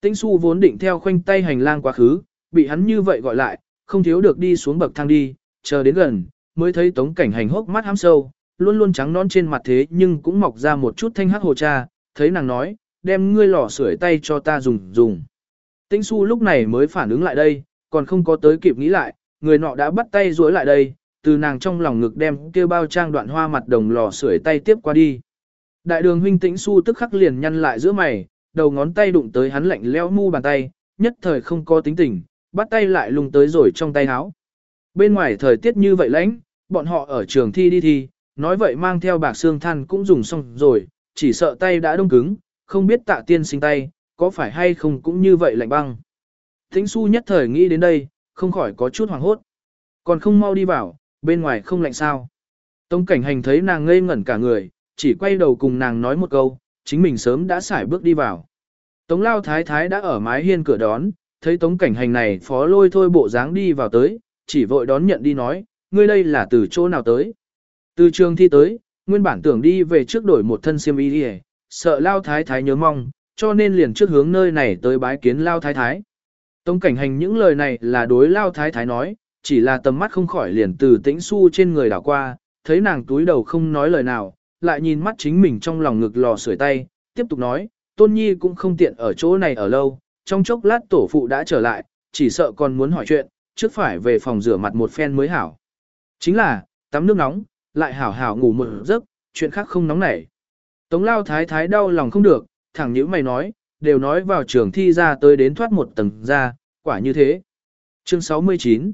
Tĩnh su vốn định theo khoanh tay hành lang quá khứ, bị hắn như vậy gọi lại, không thiếu được đi xuống bậc thang đi, chờ đến gần, mới thấy tống cảnh hành hốc mắt hám sâu, luôn luôn trắng non trên mặt thế nhưng cũng mọc ra một chút thanh hắc hồ cha, thấy nàng nói, đem ngươi lò sưởi tay cho ta dùng dùng. Tĩnh su lúc này mới phản ứng lại đây, còn không có tới kịp nghĩ lại, người nọ đã bắt tay duỗi lại đây, từ nàng trong lòng ngực đem kia bao trang đoạn hoa mặt đồng lò sưởi tay tiếp qua đi. Đại đường huynh tĩnh su tức khắc liền nhăn lại giữa mày, đầu ngón tay đụng tới hắn lạnh leo mu bàn tay, nhất thời không có tính tình, bắt tay lại lùng tới rồi trong tay áo. Bên ngoài thời tiết như vậy lãnh, bọn họ ở trường thi đi thi, nói vậy mang theo bạc xương than cũng dùng xong rồi, chỉ sợ tay đã đông cứng, không biết tạ tiên sinh tay, có phải hay không cũng như vậy lạnh băng. Tĩnh su nhất thời nghĩ đến đây, không khỏi có chút hoảng hốt. Còn không mau đi vào, bên ngoài không lạnh sao. Tống cảnh hành thấy nàng ngây ngẩn cả người, chỉ quay đầu cùng nàng nói một câu, chính mình sớm đã xài bước đi vào. Tống lao thái thái đã ở mái hiên cửa đón, thấy tống cảnh hành này phó lôi thôi bộ dáng đi vào tới, chỉ vội đón nhận đi nói, ngươi đây là từ chỗ nào tới. Từ trường thi tới, nguyên bản tưởng đi về trước đổi một thân xiêm y đi sợ lao thái thái nhớ mong, cho nên liền trước hướng nơi này tới bái kiến lao thái thái. Tống cảnh hành những lời này là đối lao thái thái nói, chỉ là tầm mắt không khỏi liền từ tĩnh su trên người đảo qua, thấy nàng túi đầu không nói lời nào, lại nhìn mắt chính mình trong lòng ngực lò sưởi tay, tiếp tục nói, tôn nhi cũng không tiện ở chỗ này ở lâu, trong chốc lát tổ phụ đã trở lại, chỉ sợ còn muốn hỏi chuyện, trước phải về phòng rửa mặt một phen mới hảo. Chính là, tắm nước nóng, lại hảo hảo ngủ một giấc, chuyện khác không nóng nảy. Tống lao thái thái đau lòng không được, thẳng những mày nói, đều nói vào trường thi ra tới đến thoát một tầng ra, quả như thế. Chương 69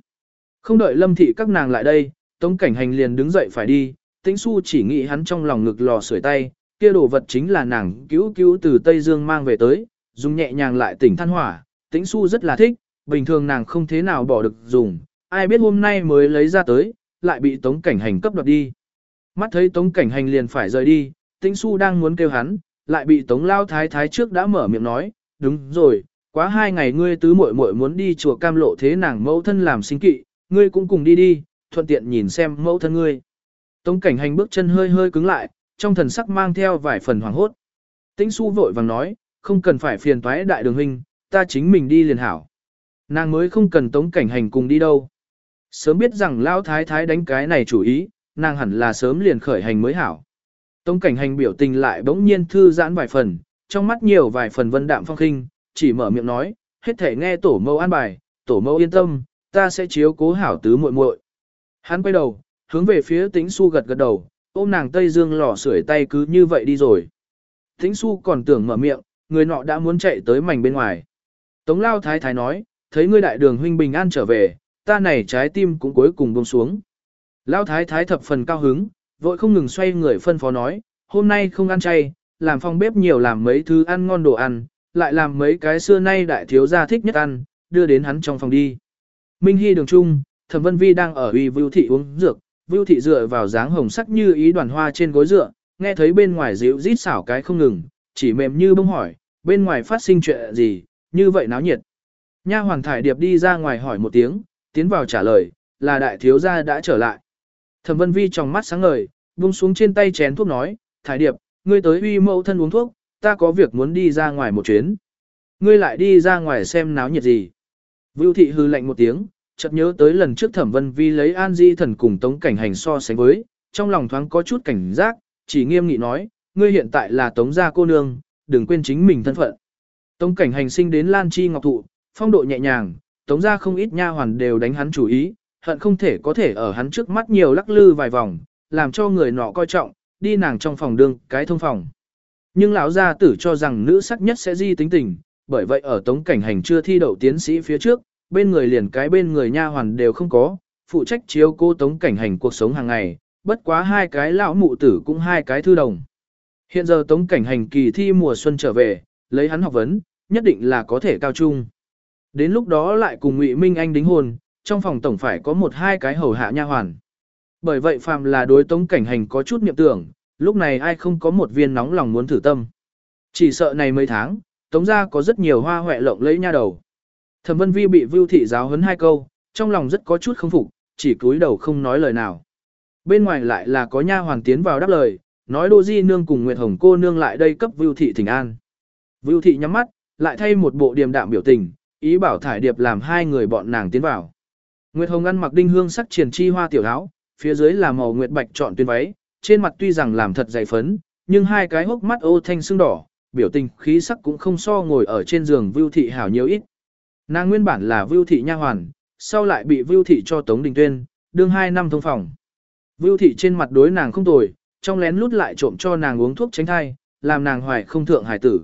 Không đợi lâm thị các nàng lại đây, tống cảnh hành liền đứng dậy phải đi, tĩnh su chỉ nghĩ hắn trong lòng ngực lò sưởi tay, kia đồ vật chính là nàng cứu cứu từ Tây Dương mang về tới, dùng nhẹ nhàng lại tỉnh than hỏa, tĩnh su rất là thích, bình thường nàng không thế nào bỏ được dùng, ai biết hôm nay mới lấy ra tới, lại bị tống cảnh hành cấp đoạt đi. Mắt thấy tống cảnh hành liền phải rời đi, tĩnh su đang muốn kêu hắn, lại bị tống lao thái thái trước đã mở miệng nói, đúng rồi, quá hai ngày ngươi tứ muội muội muốn đi chùa cam lộ thế nàng mẫu thân làm sinh kỵ, ngươi cũng cùng đi đi, thuận tiện nhìn xem mẫu thân ngươi. Tống cảnh hành bước chân hơi hơi cứng lại, trong thần sắc mang theo vài phần hoàng hốt. Tĩnh su vội vàng nói, không cần phải phiền toái đại đường huynh, ta chính mình đi liền hảo. Nàng mới không cần tống cảnh hành cùng đi đâu. Sớm biết rằng Lão Thái Thái đánh cái này chủ ý, nàng hẳn là sớm liền khởi hành mới hảo. Tống cảnh hành biểu tình lại bỗng nhiên thư giãn vài phần, trong mắt nhiều vài phần vân đạm phong khinh, chỉ mở miệng nói, hết thể nghe tổ mâu an bài, tổ mâu yên tâm, ta sẽ chiếu cố hảo tứ muội muội. Hắn quay đầu, hướng về phía tĩnh su gật gật đầu, ôm nàng Tây Dương lò sưởi tay cứ như vậy đi rồi. Tĩnh su còn tưởng mở miệng, người nọ đã muốn chạy tới mảnh bên ngoài. Tống lao thái thái nói, thấy ngươi đại đường huynh bình an trở về, ta này trái tim cũng cuối cùng buông xuống. Lao thái thái thập phần cao hứng, vội không ngừng xoay người phân phó nói, hôm nay không ăn chay, làm phòng bếp nhiều làm mấy thứ ăn ngon đồ ăn, lại làm mấy cái xưa nay đại thiếu gia thích nhất ăn, đưa đến hắn trong phòng đi. Minh Hy đường trung, Thẩm Vân Vi đang ở uy Vưu thị uống dược, Vưu thị dựa vào dáng hồng sắc như ý đoàn hoa trên gối dựa, nghe thấy bên ngoài dịu rít xảo cái không ngừng, chỉ mềm như bông hỏi, bên ngoài phát sinh chuyện gì, như vậy náo nhiệt. Nha hoàng thải điệp đi ra ngoài hỏi một tiếng, tiến vào trả lời, là đại thiếu gia đã trở lại. Thẩm Vân Vi trong mắt sáng ngời, buông xuống trên tay chén thuốc nói, thải điệp, ngươi tới uy mẫu thân uống thuốc, ta có việc muốn đi ra ngoài một chuyến. Ngươi lại đi ra ngoài xem náo nhiệt gì. Vưu thị hư lạnh một tiếng, chợt nhớ tới lần trước thẩm vân vi lấy an di thần cùng tống cảnh hành so sánh với, trong lòng thoáng có chút cảnh giác, chỉ nghiêm nghị nói, ngươi hiện tại là tống gia cô nương, đừng quên chính mình thân phận. Tống cảnh hành sinh đến Lan Chi Ngọc Thụ, phong độ nhẹ nhàng, tống gia không ít nha hoàn đều đánh hắn chủ ý, hận không thể có thể ở hắn trước mắt nhiều lắc lư vài vòng, làm cho người nọ coi trọng, đi nàng trong phòng đương cái thông phòng. Nhưng lão gia tử cho rằng nữ sắc nhất sẽ di tính tình, bởi vậy ở tống cảnh hành chưa thi đậu tiến sĩ phía trước, bên người liền cái bên người nha hoàn đều không có, phụ trách chiếu cô tống cảnh hành cuộc sống hàng ngày, bất quá hai cái lão mụ tử cũng hai cái thư đồng. Hiện giờ tống cảnh hành kỳ thi mùa xuân trở về, lấy hắn học vấn, nhất định là có thể cao trung. Đến lúc đó lại cùng Ngụy Minh Anh đính hôn, trong phòng tổng phải có một hai cái hầu hạ nha hoàn. Bởi vậy phàm là đối tống cảnh hành có chút niệm tưởng, lúc này ai không có một viên nóng lòng muốn thử tâm. Chỉ sợ này mấy tháng, tống ra có rất nhiều hoa hoẹ lộng lấy nha đầu. Thẩm Vân Vi bị Vưu thị giáo huấn hai câu, trong lòng rất có chút không phục, chỉ cúi đầu không nói lời nào. Bên ngoài lại là có nha hoàng tiến vào đáp lời, nói Đô Di nương cùng Nguyệt Hồng cô nương lại đây cấp Vưu thị thỉnh an. Vưu thị nhắm mắt, lại thay một bộ điềm đạm biểu tình, ý bảo thải điệp làm hai người bọn nàng tiến vào. Nguyệt Hồng ăn mặc đinh hương sắc triển chi hoa tiểu áo, phía dưới là màu nguyệt bạch chọn tuyên váy, trên mặt tuy rằng làm thật dày phấn, nhưng hai cái hốc mắt ô thanh sưng đỏ, biểu tình khí sắc cũng không so ngồi ở trên giường Vưu thị hảo nhiều ít. Nàng nguyên bản là Vưu thị nha hoàn, sau lại bị Vưu thị cho Tống Đình Tuyên, đương hai năm thông phòng. Vưu thị trên mặt đối nàng không tồi, trong lén lút lại trộm cho nàng uống thuốc tránh thai, làm nàng hoài không thượng hải tử.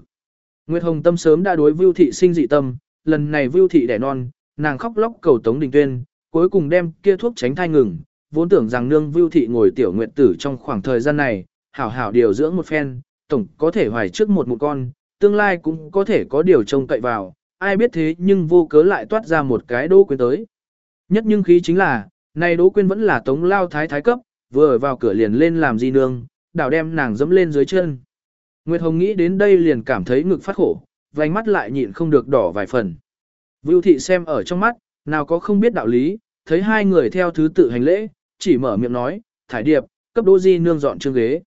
Nguyệt Hồng Tâm sớm đã đối Vưu thị sinh dị tâm, lần này Vưu thị đẻ non, nàng khóc lóc cầu Tống Đình Tuyên, cuối cùng đem kia thuốc tránh thai ngừng, vốn tưởng rằng nương Vưu thị ngồi tiểu nguyệt tử trong khoảng thời gian này, hảo hảo điều dưỡng một phen, tổng có thể hoài trước một một con, tương lai cũng có thể có điều trông cậy vào, ai biết thế nhưng vô cớ lại toát ra một cái đỗ quyên tới. Nhất nhưng khí chính là, này đỗ quyên vẫn là tống lao thái thái cấp, vừa vào cửa liền lên làm di nương, đảo đem nàng dẫm lên dưới chân. Nguyệt Hồng nghĩ đến đây liền cảm thấy ngực phát khổ, vành mắt lại nhịn không được đỏ vài phần. Vưu thị xem ở trong mắt, nào có không biết đạo lý, thấy hai người theo thứ tự hành lễ, chỉ mở miệng nói, thải điệp, cấp đỗ di nương dọn chương ghế.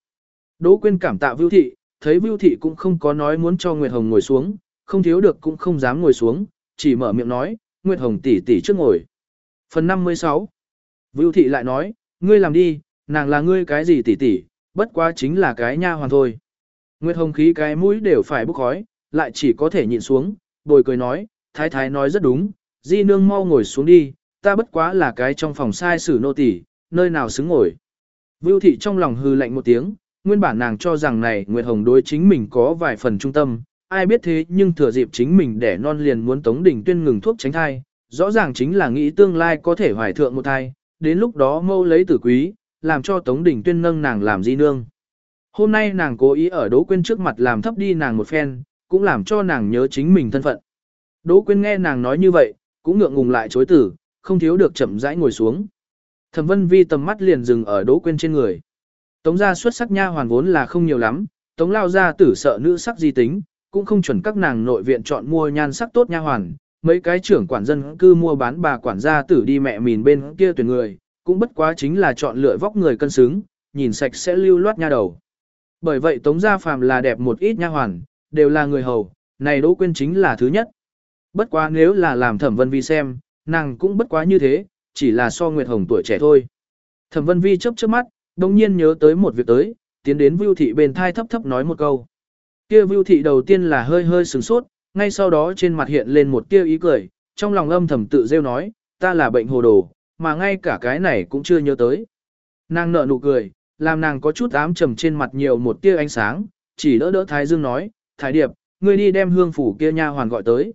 Đỗ quyên cảm tạ Vưu thị, thấy Vưu thị cũng không có nói muốn cho Nguyệt Hồng ngồi xuống, không thiếu được cũng không dám ngồi xuống, chỉ mở miệng nói, Nguyệt Hồng tỷ tỷ trước ngồi. Phần 56 Vưu thị lại nói, ngươi làm đi, nàng là ngươi cái gì tỷ tỷ, bất quá chính là cái nha hoàn thôi. Nguyệt Hồng khí cái mũi đều phải bốc khói, lại chỉ có thể nhịn xuống, bồi cười nói, thái thái nói rất đúng, di nương mau ngồi xuống đi, ta bất quá là cái trong phòng sai xử nô tỳ, nơi nào xứng ngồi. Vưu thị trong lòng hư lạnh một tiếng, nguyên bản nàng cho rằng này Nguyệt Hồng đối chính mình có vài phần trung tâm, ai biết thế nhưng thừa dịp chính mình để non liền muốn Tống đỉnh Tuyên ngừng thuốc tránh thai, rõ ràng chính là nghĩ tương lai có thể hoài thượng một thai, đến lúc đó mâu lấy tử quý, làm cho Tống Đình Tuyên nâng nàng làm di nương. Hôm nay nàng cố ý ở Đỗ Quyên trước mặt làm thấp đi nàng một phen, cũng làm cho nàng nhớ chính mình thân phận. Đỗ Quyên nghe nàng nói như vậy, cũng ngượng ngùng lại chối tử, không thiếu được chậm rãi ngồi xuống. Thẩm Vân Vi tầm mắt liền dừng ở Đỗ Quyên trên người. Tống gia xuất sắc nha hoàn vốn là không nhiều lắm, Tống lao gia tử sợ nữ sắc di tính, cũng không chuẩn các nàng nội viện chọn mua nhan sắc tốt nha hoàn, mấy cái trưởng quản dân cư mua bán bà quản gia tử đi mẹ mìn bên kia tuyển người, cũng bất quá chính là chọn lựa vóc người cân xứng, nhìn sạch sẽ lưu loát nha đầu. Bởi vậy Tống gia phàm là đẹp một ít nha hoàn, đều là người hầu, này Đỗ Quyên chính là thứ nhất. Bất quá nếu là làm Thẩm Vân Vi xem, nàng cũng bất quá như thế, chỉ là so Nguyệt Hồng tuổi trẻ thôi. Thẩm Vân Vi chớp chớp mắt, đồng nhiên nhớ tới một việc tới, tiến đến Vưu Thị bên thai thấp thấp nói một câu. Kia Vưu Thị đầu tiên là hơi hơi sừng sốt, ngay sau đó trên mặt hiện lên một tia ý cười, trong lòng âm thầm tự rêu nói, ta là bệnh hồ đồ, mà ngay cả cái này cũng chưa nhớ tới. Nàng nở nụ cười, làm nàng có chút ám trầm trên mặt nhiều một tia ánh sáng, chỉ đỡ đỡ Thái Dương nói, Thái Điệp, ngươi đi đem hương phủ kia nha hoàn gọi tới.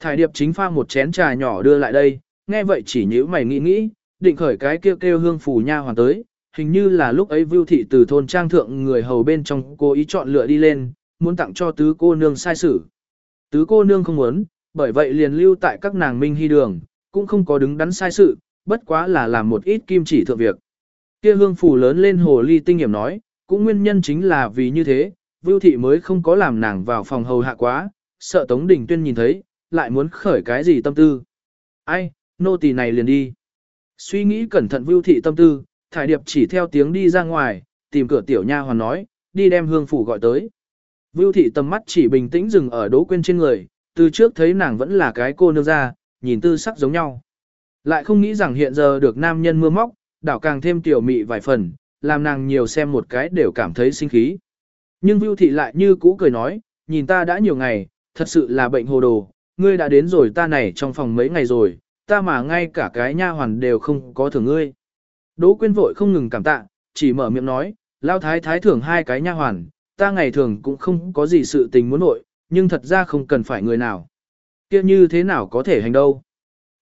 Thái Điệp chính pha một chén trà nhỏ đưa lại đây, nghe vậy chỉ nhíu mày nghĩ nghĩ, định khởi cái kêu kêu hương phủ nha hoàn tới, hình như là lúc ấy Vưu Thị từ thôn trang thượng người hầu bên trong cố ý chọn lựa đi lên, muốn tặng cho tứ cô nương sai sử. Tứ cô nương không muốn, bởi vậy liền lưu tại các nàng minh hy đường, cũng không có đứng đắn sai sự, bất quá là làm một ít kim chỉ thượng việc. Kia hương phủ lớn lên hồ ly tinh hiểm nói, cũng nguyên nhân chính là vì như thế, Vưu Thị mới không có làm nàng vào phòng hầu hạ quá, sợ Tống Đình Tuyên nhìn thấy, lại muốn khởi cái gì tâm tư. Ai, nô tỳ này liền đi. Suy nghĩ cẩn thận Vưu Thị tâm tư, Thải Điệp chỉ theo tiếng đi ra ngoài, tìm cửa tiểu nha hoàn nói, đi đem hương phủ gọi tới. Vưu Thị tầm mắt chỉ bình tĩnh dừng ở Đỗ Quyên trên người, từ trước thấy nàng vẫn là cái cô nương ra, nhìn tư sắc giống nhau. Lại không nghĩ rằng hiện giờ được nam nhân mưa móc, đảo càng thêm tiểu mị vài phần, làm nàng nhiều xem một cái đều cảm thấy sinh khí. Nhưng Vưu Thị lại như cũ cười nói, nhìn ta đã nhiều ngày, thật sự là bệnh hồ đồ, ngươi đã đến rồi ta này trong phòng mấy ngày rồi, ta mà ngay cả cái nha hoàn đều không có thưởng ngươi. Đỗ Quyên vội không ngừng cảm tạ, chỉ mở miệng nói, lao thái thái thưởng hai cái nha hoàn, ta ngày thường cũng không có gì sự tình muốn nội, nhưng thật ra không cần phải người nào. kia như thế nào có thể hành đâu.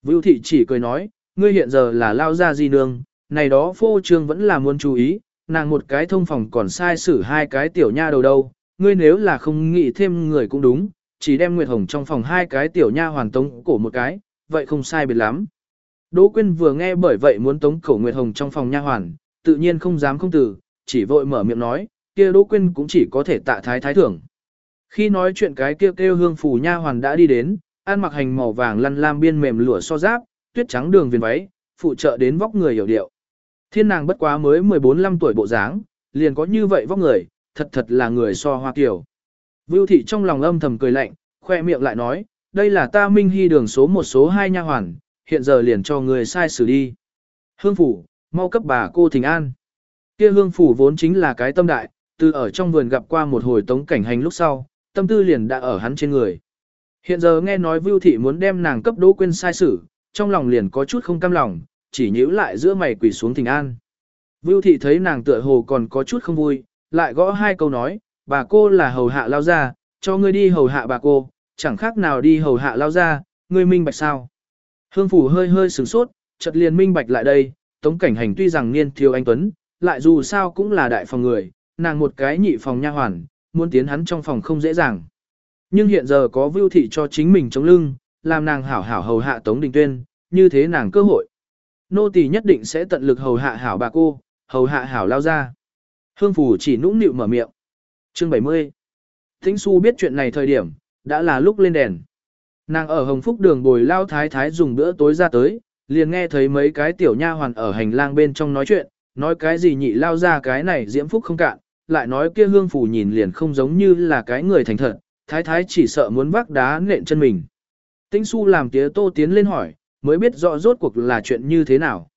Vưu thị chỉ cười nói, ngươi hiện giờ là lao ra di nương, này đó phô trương vẫn là muốn chú ý, nàng một cái thông phòng còn sai xử hai cái tiểu nha đầu đâu, ngươi nếu là không nghĩ thêm người cũng đúng, chỉ đem Nguyệt Hồng trong phòng hai cái tiểu nha hoàn tống cổ một cái, vậy không sai biệt lắm. Đỗ Quyên vừa nghe bởi vậy muốn tống cổ Nguyệt Hồng trong phòng nha hoàn, tự nhiên không dám không từ, chỉ vội mở miệng nói, kia Đỗ Quyên cũng chỉ có thể tạ thái thái thưởng. Khi nói chuyện cái kia kêu, kêu hương phủ nha hoàn đã đi đến, ăn mặc hành màu vàng lăn lam biên mềm lụa so giáp, tuyết trắng đường viền váy, phụ trợ đến vóc người hiểu điệu. Thiên nàng bất quá mới 14-15 tuổi bộ dáng, liền có như vậy vóc người, thật thật là người so hoa kiểu. Vưu thị trong lòng âm thầm cười lạnh, khoe miệng lại nói, đây là ta minh hy đường số một số hai nha hoàn, hiện giờ liền cho người sai xử đi. Hương phủ, mau cấp bà cô thỉnh an. Kia hương phủ vốn chính là cái tâm đại, từ ở trong vườn gặp qua một hồi tống cảnh hành lúc sau, tâm tư liền đã ở hắn trên người. Hiện giờ nghe nói Vưu thị muốn đem nàng cấp Đỗ Quyên sai xử, trong lòng liền có chút không cam lòng, chỉ nhíu lại giữa mày quỳ xuống thỉnh an. Vưu thị thấy nàng tựa hồ còn có chút không vui, lại gõ hai câu nói, bà cô là hầu hạ lao ra, cho ngươi đi hầu hạ bà cô, chẳng khác nào đi hầu hạ lao ra, ngươi minh bạch sao. Hương phủ hơi hơi sửng sốt, chợt liền minh bạch lại đây, tống cảnh hành tuy rằng niên thiếu anh Tuấn, lại dù sao cũng là đại phòng người, nàng một cái nhị phòng nha hoàn, muốn tiến hắn trong phòng không dễ dàng. Nhưng hiện giờ có vưu thị cho chính mình chống lưng, làm nàng hảo hảo hầu hạ Tống Đình Tuyên, như thế nàng cơ hội. Nô tỳ nhất định sẽ tận lực hầu hạ hảo bà cô, hầu hạ hảo lao ra. Hương phủ chỉ nũng nịu mở miệng. Chương 70 Thính su biết chuyện này thời điểm, đã là lúc lên đèn. Nàng ở Hồng Phúc đường bồi lao thái thái dùng bữa tối ra tới, liền nghe thấy mấy cái tiểu nha hoàn ở hành lang bên trong nói chuyện, nói cái gì nhị lao ra cái này diễm phúc không cạn, lại nói kia hương phủ nhìn liền không giống như là cái người thành thật, thái thái chỉ sợ muốn vác đá nện chân mình. Tĩnh su làm tía tô tiến lên hỏi, mới biết rõ rốt cuộc là chuyện như thế nào.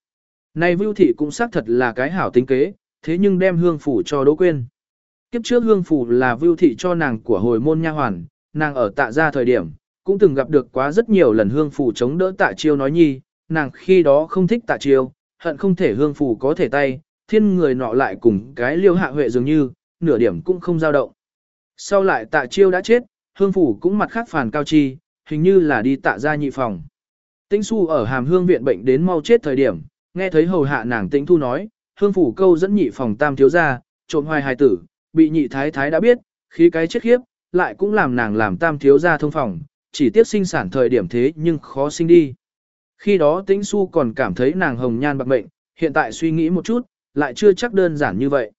Này Vưu Thị cũng xác thật là cái hảo tính kế, thế nhưng đem hương phủ cho Đỗ Quyên. Kiếp trước hương phủ là Vưu Thị cho nàng của hồi môn nha hoàn, nàng ở tạ gia thời điểm, cũng từng gặp được quá rất nhiều lần hương phủ chống đỡ tạ chiêu nói nhi, nàng khi đó không thích tạ chiêu, hận không thể hương phủ có thể tay, thiên người nọ lại cùng cái liêu hạ huệ dường như, nửa điểm cũng không dao động. Sau lại tạ chiêu đã chết, hương phủ cũng mặt khác phản cao chi, hình như là đi tạ ra nhị phòng. Tĩnh su ở hàm hương viện bệnh đến mau chết thời điểm, nghe thấy hầu hạ nàng tĩnh thu nói, hương phủ câu dẫn nhị phòng tam thiếu ra, trộm hoài hài tử, bị nhị thái thái đã biết, khí cái chết khiếp, lại cũng làm nàng làm tam thiếu ra thông phòng, chỉ tiếc sinh sản thời điểm thế nhưng khó sinh đi. Khi đó tĩnh su còn cảm thấy nàng hồng nhan bạc mệnh, hiện tại suy nghĩ một chút, lại chưa chắc đơn giản như vậy.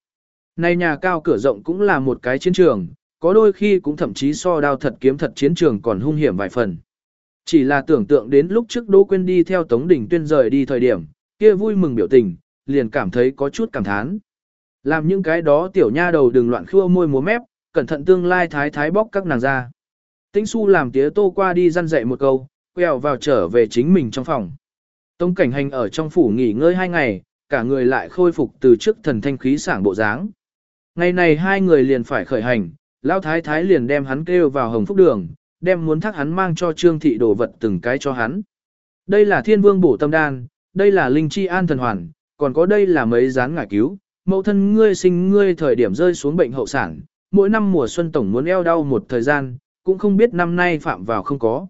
Này nhà cao cửa rộng cũng là một cái chiến trường, có đôi khi cũng thậm chí so đao thật kiếm thật chiến trường còn hung hiểm vài phần. Chỉ là tưởng tượng đến lúc trước Đỗ Quyên đi theo Tống Đình Tuyên rời đi thời điểm, kia vui mừng biểu tình, liền cảm thấy có chút cảm thán. Làm những cái đó tiểu nha đầu đừng loạn khua môi múa mép, cẩn thận tương lai thái thái bóc các nàng ra. Tĩnh su làm tía tô qua đi răn dạy một câu, quẹo vào trở về chính mình trong phòng. Tống cảnh hành ở trong phủ nghỉ ngơi hai ngày, cả người lại khôi phục từ trước thần thanh khí sảng bộ dáng. Ngày này hai người liền phải khởi hành, Lão thái thái liền đem hắn kêu vào hồng phúc đường, đem muốn thác hắn mang cho trương thị đồ vật từng cái cho hắn. Đây là thiên vương bổ tâm đan, đây là linh chi an thần hoàn, còn có đây là mấy rán ngải cứu, mẫu thân ngươi sinh ngươi thời điểm rơi xuống bệnh hậu sản, mỗi năm mùa xuân tổng muốn eo đau một thời gian, cũng không biết năm nay phạm vào không có.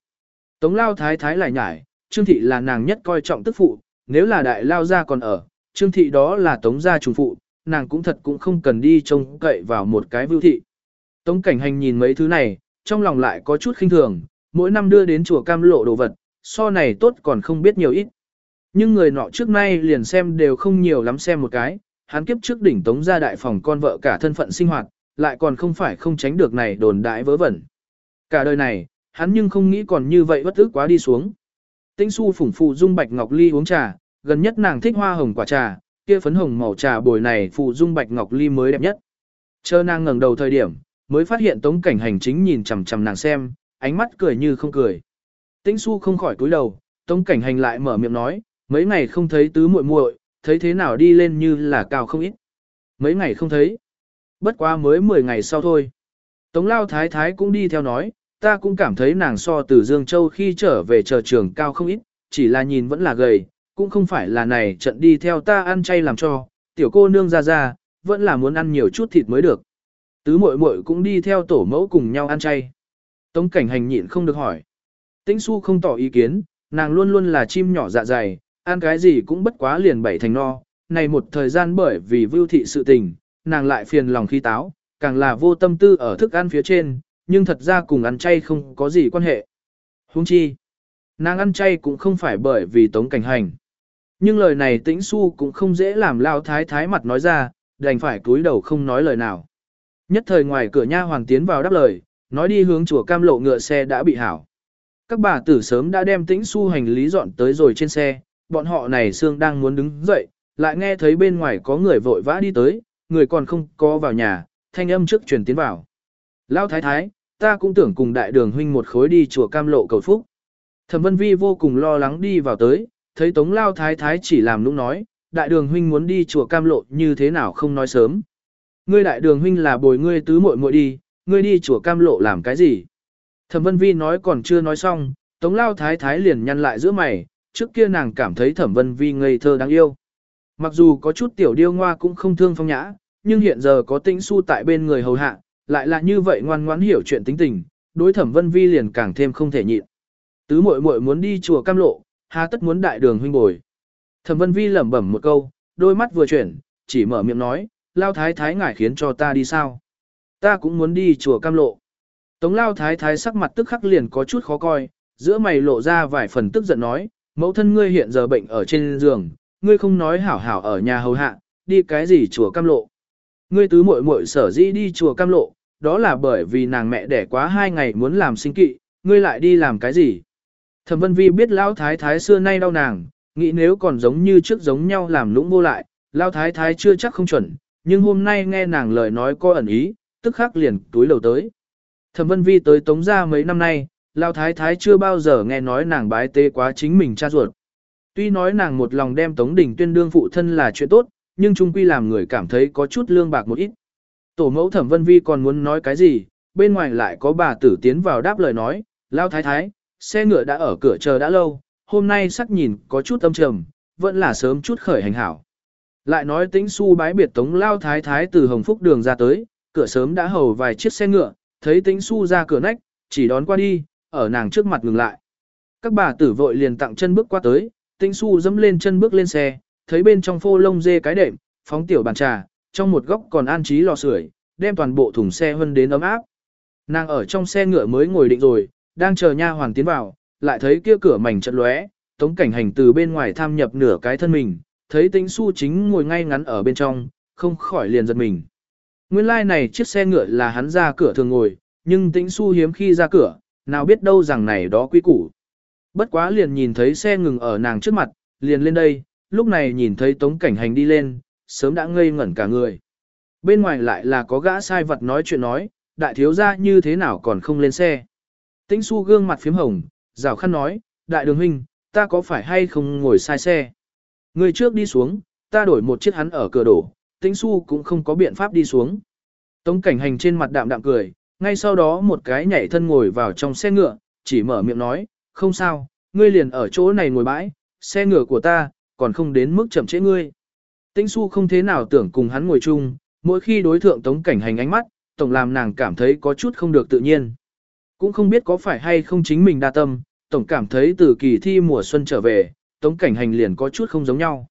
Tống lao thái thái lại nhải, trương thị là nàng nhất coi trọng tức phụ, nếu là đại lao gia còn ở, trương thị đó là tống gia trùng phụ, nàng cũng thật cũng không cần đi trông cậy vào một cái vưu thị. Tống cảnh hành nhìn mấy thứ này, trong lòng lại có chút khinh thường, mỗi năm đưa đến chùa cam lộ đồ vật, so này tốt còn không biết nhiều ít. Nhưng người nọ trước nay liền xem đều không nhiều lắm xem một cái, hắn kiếp trước đỉnh tống gia đại phòng con vợ cả thân phận sinh hoạt, lại còn không phải không tránh được này đồn đại vớ vẩn. Cả đời này, hắn nhưng không nghĩ còn như vậy bất ức quá đi xuống. Tĩnh su phủng phụ dung bạch ngọc ly uống trà, gần nhất nàng thích hoa hồng quả trà, kia phấn hồng màu trà bồi này phụ dung bạch ngọc ly mới đẹp nhất. Chờ nàng ngẩng đầu thời điểm, mới phát hiện tống cảnh hành chính nhìn chằm chằm nàng xem, ánh mắt cười như không cười. Tĩnh su không khỏi cúi đầu, tống cảnh hành lại mở miệng nói, mấy ngày không thấy tứ muội muội, thấy thế nào đi lên như là cao không ít. Mấy ngày không thấy. Bất quá mới 10 ngày sau thôi. Tống lao thái thái cũng đi theo nói, ta cũng cảm thấy nàng so từ Dương Châu khi trở về chờ trường cao không ít, chỉ là nhìn vẫn là gầy, cũng không phải là này trận đi theo ta ăn chay làm cho, tiểu cô nương ra ra, vẫn là muốn ăn nhiều chút thịt mới được. Tứ muội muội cũng đi theo tổ mẫu cùng nhau ăn chay. Tống cảnh hành nhịn không được hỏi. Tĩnh su không tỏ ý kiến, nàng luôn luôn là chim nhỏ dạ dày, ăn cái gì cũng bất quá liền bảy thành no. Này một thời gian bởi vì vưu thị sự tình, nàng lại phiền lòng khi táo, càng là vô tâm tư ở thức ăn phía trên, nhưng thật ra cùng ăn chay không có gì quan hệ. Huống chi, nàng ăn chay cũng không phải bởi vì tống cảnh hành. Nhưng lời này tĩnh su cũng không dễ làm lao thái thái mặt nói ra, đành phải cúi đầu không nói lời nào. Nhất thời ngoài cửa nha hoàng tiến vào đáp lời, nói đi hướng chùa cam lộ ngựa xe đã bị hảo. Các bà tử sớm đã đem tĩnh su hành lý dọn tới rồi trên xe, bọn họ này xương đang muốn đứng dậy, lại nghe thấy bên ngoài có người vội vã đi tới, người còn không có vào nhà, thanh âm trước truyền tiến vào. Lão thái thái, ta cũng tưởng cùng đại đường huynh một khối đi chùa cam lộ cầu phúc. Thẩm vân vi vô cùng lo lắng đi vào tới, thấy tống lao thái thái chỉ làm nũng nói, đại đường huynh muốn đi chùa cam lộ như thế nào không nói sớm. Ngươi đại đường huynh là bồi ngươi tứ muội muội đi, ngươi đi chùa cam lộ làm cái gì? Thẩm Vân Vi nói còn chưa nói xong, Tống Lao Thái Thái liền nhăn lại giữa mày, trước kia nàng cảm thấy Thẩm Vân Vi ngây thơ đáng yêu. Mặc dù có chút tiểu điêu ngoa cũng không thương phong nhã, nhưng hiện giờ có tĩnh su tại bên người hầu hạ, lại là như vậy ngoan ngoãn hiểu chuyện tính tình, đối Thẩm Vân Vi liền càng thêm không thể nhịn. Tứ muội muội muốn đi chùa cam lộ, hà tất muốn đại đường huynh bồi. Thẩm Vân Vi lẩm bẩm một câu, đôi mắt vừa chuyển, chỉ mở miệng nói, lao thái thái ngại khiến cho ta đi sao? Ta cũng muốn đi chùa cam lộ. Tống lao thái thái sắc mặt tức khắc liền có chút khó coi, giữa mày lộ ra vài phần tức giận nói, mẫu thân ngươi hiện giờ bệnh ở trên giường, ngươi không nói hảo hảo ở nhà hầu hạ, đi cái gì chùa cam lộ. Ngươi tứ muội muội sở dĩ đi chùa cam lộ, đó là bởi vì nàng mẹ đẻ quá hai ngày muốn làm sinh kỵ, ngươi lại đi làm cái gì. Thẩm Vân Vi biết lão thái thái xưa nay đau nàng, nghĩ nếu còn giống như trước giống nhau làm lũng vô lại, lão thái thái chưa chắc không chuẩn, nhưng hôm nay nghe nàng lời nói có ẩn ý, tức khắc liền túi lầu tới. Thẩm Vân Vi tới Tống gia mấy năm nay, Lao Thái Thái chưa bao giờ nghe nói nàng bái tế quá chính mình cha ruột. Tuy nói nàng một lòng đem Tống Đình tuyên đương phụ thân là chuyện tốt, nhưng trung quy làm người cảm thấy có chút lương bạc một ít. Tổ mẫu thẩm vân vi còn muốn nói cái gì, bên ngoài lại có bà tử tiến vào đáp lời nói, Lao Thái Thái, xe ngựa đã ở cửa chờ đã lâu, hôm nay sắc nhìn có chút âm trầm, vẫn là sớm chút khởi hành hảo. Lại nói tính su bái biệt tống lao thái thái từ Hồng Phúc đường ra tới, cửa sớm đã hầu vài chiếc xe ngựa, thấy tính su ra cửa nách, chỉ đón qua đi, ở nàng trước mặt ngừng lại. Các bà tử vội liền tặng chân bước qua tới, tính su dẫm lên chân bước lên xe, thấy bên trong phô lông dê cái đệm, phóng tiểu bàn trà, trong một góc còn an trí lò sưởi, đem toàn bộ thùng xe hơn đến ấm áp. Nàng ở trong xe ngựa mới ngồi định rồi, đang chờ nha hoàng tiến vào, lại thấy kia cửa mảnh trận lóe, tống cảnh hành từ bên ngoài tham nhập nửa cái thân mình, thấy tĩnh su chính ngồi ngay ngắn ở bên trong, không khỏi liền giật mình. Nguyên lai like này chiếc xe ngựa là hắn ra cửa thường ngồi, nhưng tĩnh su hiếm khi ra cửa, nào biết đâu rằng này đó quý củ. Bất quá liền nhìn thấy xe ngừng ở nàng trước mặt, liền lên đây, lúc này nhìn thấy tống cảnh hành đi lên, sớm đã ngây ngẩn cả người. Bên ngoài lại là có gã sai vật nói chuyện nói, đại thiếu gia như thế nào còn không lên xe. Tĩnh su gương mặt phím hồng, rào khăn nói, đại đường huynh, ta có phải hay không ngồi sai xe? Người trước đi xuống, ta đổi một chiếc hắn ở cửa đổ, tĩnh su cũng không có biện pháp đi xuống. Tống cảnh hành trên mặt đạm đạm cười, ngay sau đó một cái nhảy thân ngồi vào trong xe ngựa, chỉ mở miệng nói, không sao, ngươi liền ở chỗ này ngồi bãi, xe ngựa của ta, còn không đến mức chậm trễ ngươi. Tĩnh su không thế nào tưởng cùng hắn ngồi chung, mỗi khi đối thượng tống cảnh hành ánh mắt, tổng làm nàng cảm thấy có chút không được tự nhiên. Cũng không biết có phải hay không chính mình đa tâm, tổng cảm thấy từ kỳ thi mùa xuân trở về, tống cảnh hành liền có chút không giống nhau.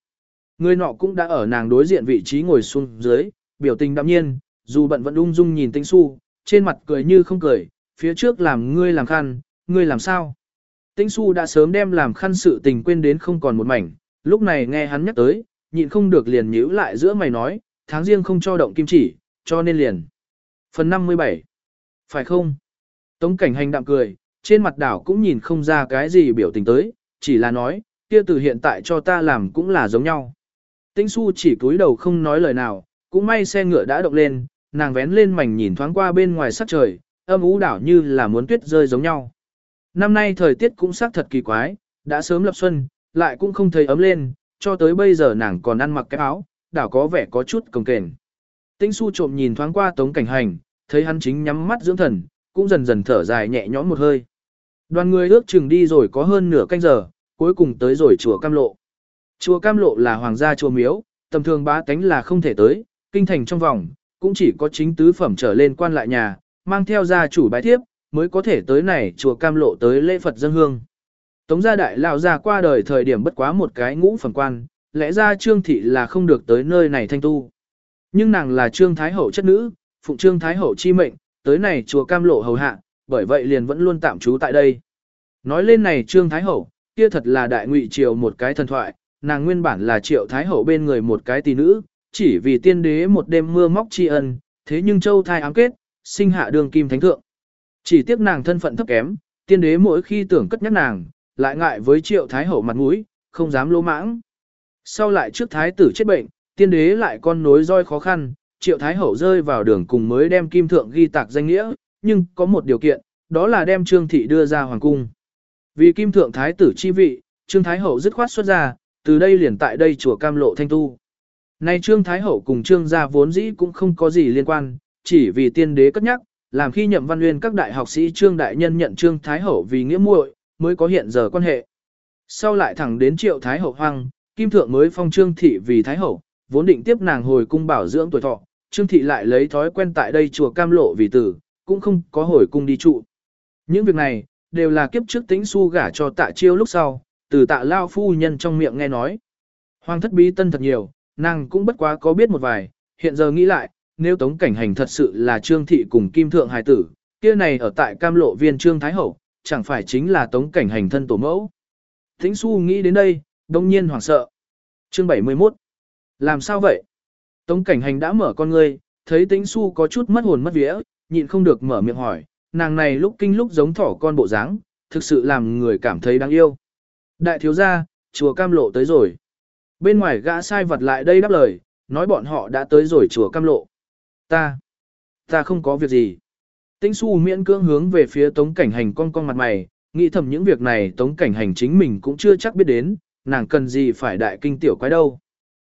Người nọ cũng đã ở nàng đối diện vị trí ngồi xuống dưới, biểu tình đạm nhiên, dù bận vẫn ung dung nhìn tinh su, trên mặt cười như không cười, phía trước làm ngươi làm khăn, ngươi làm sao? Tinh su đã sớm đem làm khăn sự tình quên đến không còn một mảnh, lúc này nghe hắn nhắc tới, nhịn không được liền nhíu lại giữa mày nói, tháng riêng không cho động kim chỉ, cho nên liền. Phần 57 Phải không? Tống cảnh hành đạm cười, trên mặt đảo cũng nhìn không ra cái gì biểu tình tới, chỉ là nói, kia từ hiện tại cho ta làm cũng là giống nhau. Tĩnh su chỉ cúi đầu không nói lời nào, cũng may xe ngựa đã động lên, nàng vén lên mảnh nhìn thoáng qua bên ngoài sắc trời, âm ú đảo như là muốn tuyết rơi giống nhau. Năm nay thời tiết cũng xác thật kỳ quái, đã sớm lập xuân, lại cũng không thấy ấm lên, cho tới bây giờ nàng còn ăn mặc cái áo, đảo có vẻ có chút cồng kềnh. Tĩnh su trộm nhìn thoáng qua tống cảnh hành, thấy hắn chính nhắm mắt dưỡng thần, cũng dần dần thở dài nhẹ nhõm một hơi. Đoàn người ước chừng đi rồi có hơn nửa canh giờ, cuối cùng tới rồi chùa Cam Lộ. Chùa Cam Lộ là hoàng gia chùa miếu, tầm thường bá tánh là không thể tới, kinh thành trong vòng, cũng chỉ có chính tứ phẩm trở lên quan lại nhà, mang theo gia chủ bái thiếp, mới có thể tới này chùa Cam Lộ tới lễ Phật dân hương. Tống gia đại lão gia qua đời thời điểm bất quá một cái ngũ phẩm quan, lẽ ra Trương thị là không được tới nơi này thanh tu. Nhưng nàng là Trương Thái hậu chất nữ, phụng Trương Thái hậu chi mệnh, tới này chùa Cam Lộ hầu hạ, bởi vậy liền vẫn luôn tạm trú tại đây. Nói lên này Trương Thái hậu, kia thật là đại ngụy triều một cái thần thoại, nàng nguyên bản là triệu thái hậu bên người một cái tỷ nữ, chỉ vì tiên đế một đêm mưa móc tri ân, thế nhưng châu thai ám kết, sinh hạ đường kim thánh thượng. Chỉ tiếc nàng thân phận thấp kém, tiên đế mỗi khi tưởng cất nhắc nàng, lại ngại với triệu thái hậu mặt mũi, không dám lỗ mãng. Sau lại trước thái tử chết bệnh, tiên đế lại con nối roi khó khăn, triệu thái hậu rơi vào đường cùng mới đem kim thượng ghi tạc danh nghĩa, nhưng có một điều kiện, đó là đem trương thị đưa ra hoàng cung. Vì kim thượng thái tử chi vị, Trương Thái Hậu dứt khoát xuất ra, từ đây liền tại đây chùa cam lộ thanh tu. Nay Trương Thái Hậu cùng Trương gia vốn dĩ cũng không có gì liên quan, chỉ vì tiên đế cất nhắc, làm khi nhậm văn nguyên các đại học sĩ Trương Đại Nhân nhận Trương Thái Hậu vì nghĩa muội mới có hiện giờ quan hệ. Sau lại thẳng đến triệu Thái Hậu hoang, Kim Thượng mới phong Trương Thị vì Thái Hậu, vốn định tiếp nàng hồi cung bảo dưỡng tuổi thọ, Trương Thị lại lấy thói quen tại đây chùa cam lộ vì tử, cũng không có hồi cung đi trụ. Những việc này, đều là kiếp trước tính su gả cho tạ chiêu lúc sau, từ tạ lao phu nhân trong miệng nghe nói. Hoàng thất bí tân thật nhiều, nàng cũng bất quá có biết một vài, hiện giờ nghĩ lại, nếu tống cảnh hành thật sự là trương thị cùng kim thượng hài tử, kia này ở tại cam lộ viên trương thái hậu, chẳng phải chính là tống cảnh hành thân tổ mẫu. Thính su nghĩ đến đây, đông nhiên hoảng sợ. Chương 71 Làm sao vậy? Tống cảnh hành đã mở con ngươi, thấy tĩnh su có chút mất hồn mất vía, nhịn không được mở miệng hỏi, nàng này lúc kinh lúc giống thỏ con bộ dáng, thực sự làm người cảm thấy đáng yêu. Đại thiếu gia, chùa cam lộ tới rồi. Bên ngoài gã sai vật lại đây đáp lời, nói bọn họ đã tới rồi chùa cam lộ. Ta, ta không có việc gì. Tĩnh su miễn cưỡng hướng về phía tống cảnh hành con con mặt mày, nghĩ thầm những việc này tống cảnh hành chính mình cũng chưa chắc biết đến, nàng cần gì phải đại kinh tiểu quái đâu.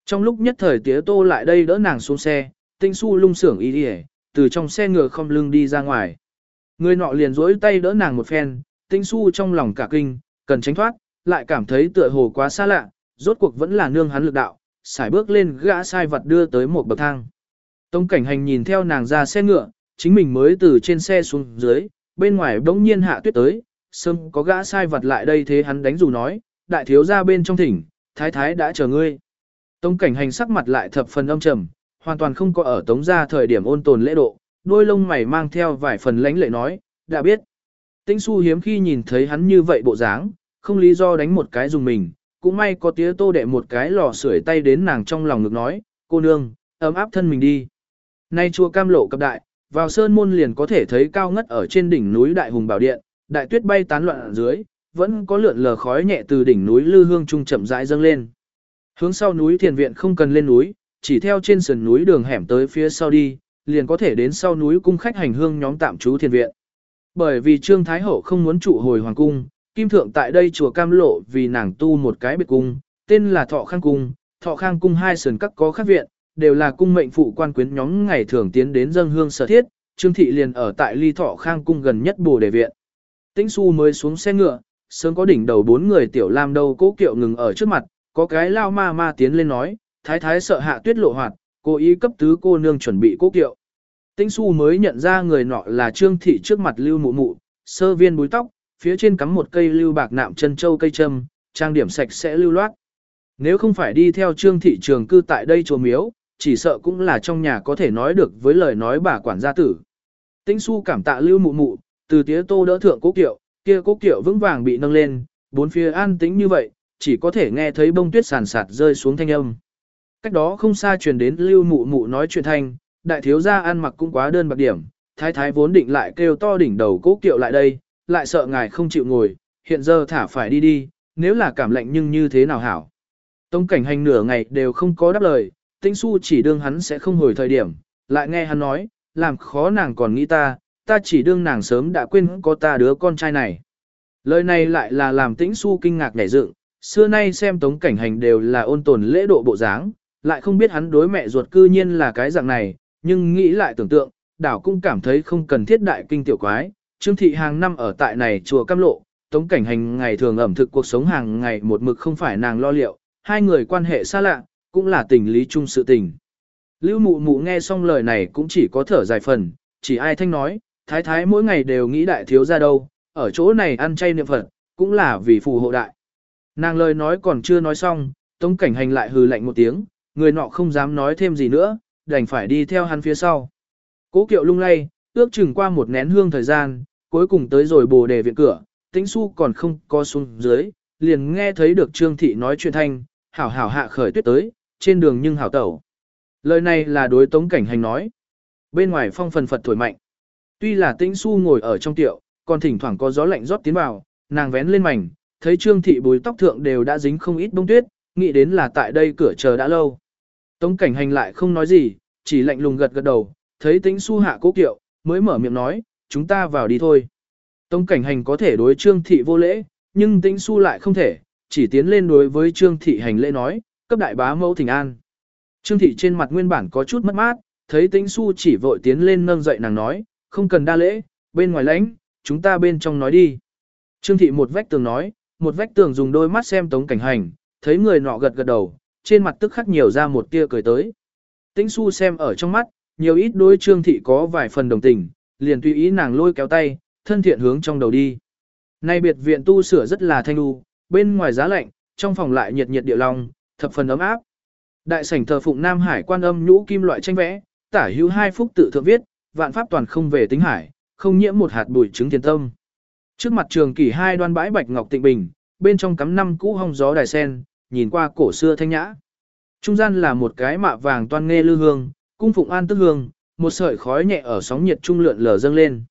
Trong lúc nhất thời tía tô lại đây đỡ nàng xuống xe, tinh su lung sưởng y đi từ trong xe ngựa không lưng đi ra ngoài. Người nọ liền rỗi tay đỡ nàng một phen, tinh su trong lòng cả kinh, cần tránh thoát, lại cảm thấy tựa hồ quá xa lạ, rốt cuộc vẫn là nương hắn lực đạo, xài bước lên gã sai vật đưa tới một bậc thang. Tống cảnh hành nhìn theo nàng ra xe ngựa, chính mình mới từ trên xe xuống dưới, bên ngoài bỗng nhiên hạ tuyết tới, sâm có gã sai vật lại đây thế hắn đánh dù nói, đại thiếu ra bên trong thỉnh, thái thái đã chờ ngươi. Tống cảnh hành sắc mặt lại thập phần âm trầm, hoàn toàn không có ở tống ra thời điểm ôn tồn lễ độ, đôi lông mày mang theo vài phần lánh lệ nói, đã biết. Tĩnh su hiếm khi nhìn thấy hắn như vậy bộ dáng, không lý do đánh một cái dùng mình, cũng may có tía tô đệ một cái lò sưởi tay đến nàng trong lòng ngực nói, cô nương, ấm áp thân mình đi. Nay chùa cam lộ cập đại, vào sơn môn liền có thể thấy cao ngất ở trên đỉnh núi đại hùng bảo điện, đại tuyết bay tán loạn ở dưới, vẫn có lượn lờ khói nhẹ từ đỉnh núi lư hương trung chậm rãi dâng lên. Hướng sau núi thiền viện không cần lên núi, chỉ theo trên sườn núi đường hẻm tới phía sau đi, liền có thể đến sau núi cung khách hành hương nhóm tạm trú thiền viện. Bởi vì Trương Thái Hậu không muốn trụ hồi hoàng cung, Kim Thượng tại đây chùa Cam Lộ vì nàng tu một cái biệt cung, tên là Thọ Khang Cung, Thọ Khang Cung hai sườn các có khác viện, đều là cung mệnh phụ quan quyến nhóm ngày thường tiến đến dân hương sở thiết, Trương Thị liền ở tại ly Thọ Khang Cung gần nhất bồ đề viện. Tĩnh Xu mới xuống xe ngựa, sớm có đỉnh đầu bốn người tiểu lam đâu cố kiệu ngừng ở trước mặt, có cái lao ma ma tiến lên nói, thái thái sợ hạ tuyết lộ hoạt, cố ý cấp tứ cô nương chuẩn bị cố kiệu. Tĩnh su mới nhận ra người nọ là trương thị trước mặt lưu mụ mụ, sơ viên búi tóc, phía trên cắm một cây lưu bạc nạm chân châu cây châm, trang điểm sạch sẽ lưu loát. Nếu không phải đi theo trương thị trường cư tại đây chùa miếu, chỉ sợ cũng là trong nhà có thể nói được với lời nói bà quản gia tử. Tĩnh su cảm tạ lưu mụ mụ, từ tía tô đỡ thượng cố kiệu, kia cố kiệu vững vàng bị nâng lên, bốn phía an tĩnh như vậy, chỉ có thể nghe thấy bông tuyết sàn sạt rơi xuống thanh âm. Cách đó không xa truyền đến lưu mụ mụ nói chuyện thanh, đại thiếu gia ăn mặc cũng quá đơn bạc điểm, thái thái vốn định lại kêu to đỉnh đầu cố kiệu lại đây, lại sợ ngài không chịu ngồi, hiện giờ thả phải đi đi, nếu là cảm lạnh nhưng như thế nào hảo. Tông cảnh hành nửa ngày đều không có đáp lời, tinh su chỉ đương hắn sẽ không hồi thời điểm, lại nghe hắn nói, làm khó nàng còn nghĩ ta, ta chỉ đương nàng sớm đã quên có ta đứa con trai này. Lời này lại là làm tĩnh su kinh ngạc nhảy dựng, xưa nay xem tống cảnh hành đều là ôn tồn lễ độ bộ dáng, lại không biết hắn đối mẹ ruột cư nhiên là cái dạng này, nhưng nghĩ lại tưởng tượng, đảo cũng cảm thấy không cần thiết đại kinh tiểu quái. Trương thị hàng năm ở tại này chùa cam lộ, tống cảnh hành ngày thường ẩm thực cuộc sống hàng ngày một mực không phải nàng lo liệu, hai người quan hệ xa lạ, cũng là tình lý chung sự tình. Lưu mụ mụ nghe xong lời này cũng chỉ có thở dài phần, chỉ ai thanh nói, thái thái mỗi ngày đều nghĩ đại thiếu ra đâu, ở chỗ này ăn chay niệm Phật, cũng là vì phù hộ đại. Nàng lời nói còn chưa nói xong, Tống Cảnh Hành lại hừ lạnh một tiếng, người nọ không dám nói thêm gì nữa, đành phải đi theo hắn phía sau. Cố kiệu lung lay, ước chừng qua một nén hương thời gian, cuối cùng tới rồi bồ đề viện cửa, tĩnh su còn không có xuống dưới, liền nghe thấy được Trương Thị nói chuyện thanh, hảo hảo hạ khởi tuyết tới, trên đường nhưng hảo tẩu. Lời này là đối Tống Cảnh Hành nói. Bên ngoài phong phần phật thổi mạnh. Tuy là tĩnh su ngồi ở trong tiệu, còn thỉnh thoảng có gió lạnh rót tiến vào, nàng vén lên mảnh, thấy trương thị bùi tóc thượng đều đã dính không ít bông tuyết, nghĩ đến là tại đây cửa chờ đã lâu. Tống cảnh hành lại không nói gì, chỉ lạnh lùng gật gật đầu, thấy tĩnh su hạ cố kiệu, mới mở miệng nói, chúng ta vào đi thôi. Tống cảnh hành có thể đối trương thị vô lễ, nhưng tĩnh su lại không thể, chỉ tiến lên đối với trương thị hành lễ nói, cấp đại bá mẫu thỉnh an. Trương thị trên mặt nguyên bản có chút mất mát, thấy tĩnh su chỉ vội tiến lên nâng dậy nàng nói, không cần đa lễ, bên ngoài lãnh, chúng ta bên trong nói đi. Trương thị một vách tường nói, một vách tường dùng đôi mắt xem tống cảnh hành, thấy người nọ gật gật đầu, trên mặt tức khắc nhiều ra một tia cười tới. Tĩnh su xem ở trong mắt, nhiều ít đôi trương thị có vài phần đồng tình, liền tùy ý nàng lôi kéo tay, thân thiện hướng trong đầu đi. Nay biệt viện tu sửa rất là thanh lưu bên ngoài giá lạnh, trong phòng lại nhiệt nhiệt địa long, thập phần ấm áp. Đại sảnh thờ phụng Nam Hải quan âm nhũ kim loại tranh vẽ, tả hữu hai phúc tự thượng viết, vạn pháp toàn không về tính hải, không nhiễm một hạt bụi trứng tiền tâm. Trước mặt trường kỷ hai đoan bãi bạch ngọc tịnh bình, bên trong cắm năm cũ hong gió đài sen, nhìn qua cổ xưa thanh nhã. Trung gian là một cái mạ vàng toan nghe lư hương, cung phụng an tức hương, một sợi khói nhẹ ở sóng nhiệt trung lượn lờ dâng lên.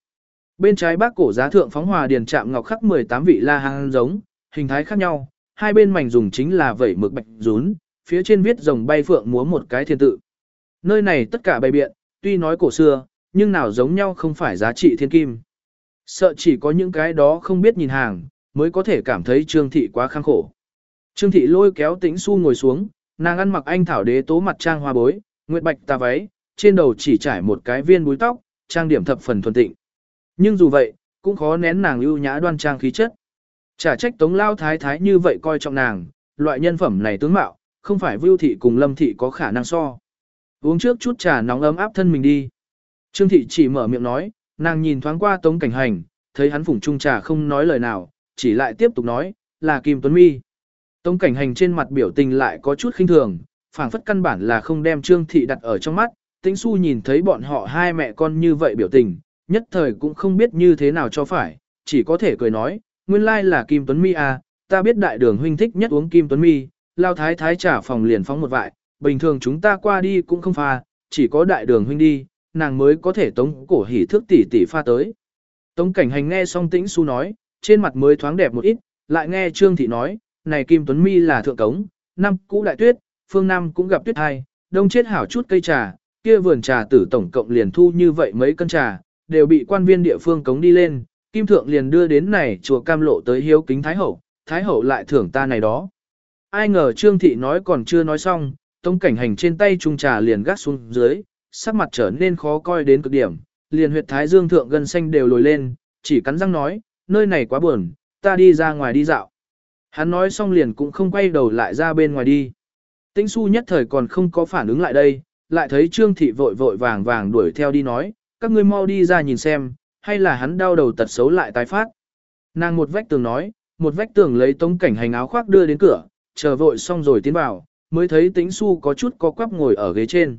Bên trái bác cổ giá thượng phóng hòa điền chạm ngọc khắc 18 vị la hang giống, hình thái khác nhau, hai bên mảnh dùng chính là vẩy mực bạch rún, phía trên viết rồng bay phượng múa một cái thiên tự. Nơi này tất cả bày biện, tuy nói cổ xưa, nhưng nào giống nhau không phải giá trị thiên kim. Sợ chỉ có những cái đó không biết nhìn hàng, mới có thể cảm thấy Trương Thị quá khăng khổ. Trương Thị lôi kéo tĩnh su ngồi xuống, nàng ăn mặc anh thảo đế tố mặt trang hoa bối, nguyệt bạch tà váy, trên đầu chỉ trải một cái viên búi tóc, trang điểm thập phần thuần tịnh. Nhưng dù vậy, cũng khó nén nàng ưu nhã đoan trang khí chất. Chả trách tống lao thái thái như vậy coi trọng nàng, loại nhân phẩm này tướng mạo, không phải vưu thị cùng lâm thị có khả năng so. Uống trước chút trà nóng ấm áp thân mình đi. Trương thị chỉ mở miệng nói, nàng nhìn thoáng qua tống cảnh hành, thấy hắn phủng trung trà không nói lời nào, chỉ lại tiếp tục nói, là Kim Tuấn Mi. Tống cảnh hành trên mặt biểu tình lại có chút khinh thường, phảng phất căn bản là không đem Trương thị đặt ở trong mắt, Tĩnh Xu nhìn thấy bọn họ hai mẹ con như vậy biểu tình, nhất thời cũng không biết như thế nào cho phải, chỉ có thể cười nói, nguyên lai là Kim Tuấn Mi à, ta biết đại đường huynh thích nhất uống Kim Tuấn Mi, lao thái thái trả phòng liền phóng một vại, bình thường chúng ta qua đi cũng không pha, chỉ có đại đường huynh đi, nàng mới có thể tống cổ hỉ thước tỷ tỷ pha tới. Tống cảnh hành nghe xong tĩnh su nói, trên mặt mới thoáng đẹp một ít, lại nghe Trương Thị nói, này Kim Tuấn Mi là thượng cống, năm cũ đại tuyết, phương Nam cũng gặp tuyết hai, đông chết hảo chút cây trà, kia vườn trà tử tổng cộng liền thu như vậy mấy cân trà, đều bị quan viên địa phương cống đi lên, Kim Thượng liền đưa đến này chùa cam lộ tới hiếu kính Thái Hậu, Thái Hậu lại thưởng ta này đó. Ai ngờ Trương Thị nói còn chưa nói xong, tông cảnh hành trên tay trung trà liền gác xuống dưới, sắc mặt trở nên khó coi đến cực điểm, liền huyệt Thái Dương thượng gần xanh đều lồi lên, chỉ cắn răng nói, nơi này quá buồn, ta đi ra ngoài đi dạo. Hắn nói xong liền cũng không quay đầu lại ra bên ngoài đi. Tĩnh su nhất thời còn không có phản ứng lại đây, lại thấy Trương Thị vội vội vàng vàng đuổi theo đi nói, các ngươi mau đi ra nhìn xem, hay là hắn đau đầu tật xấu lại tái phát. Nàng một vách tường nói, một vách tường lấy tống cảnh hành áo khoác đưa đến cửa, chờ vội xong rồi tiến vào, mới thấy tĩnh su có chút có quắp ngồi ở ghế trên.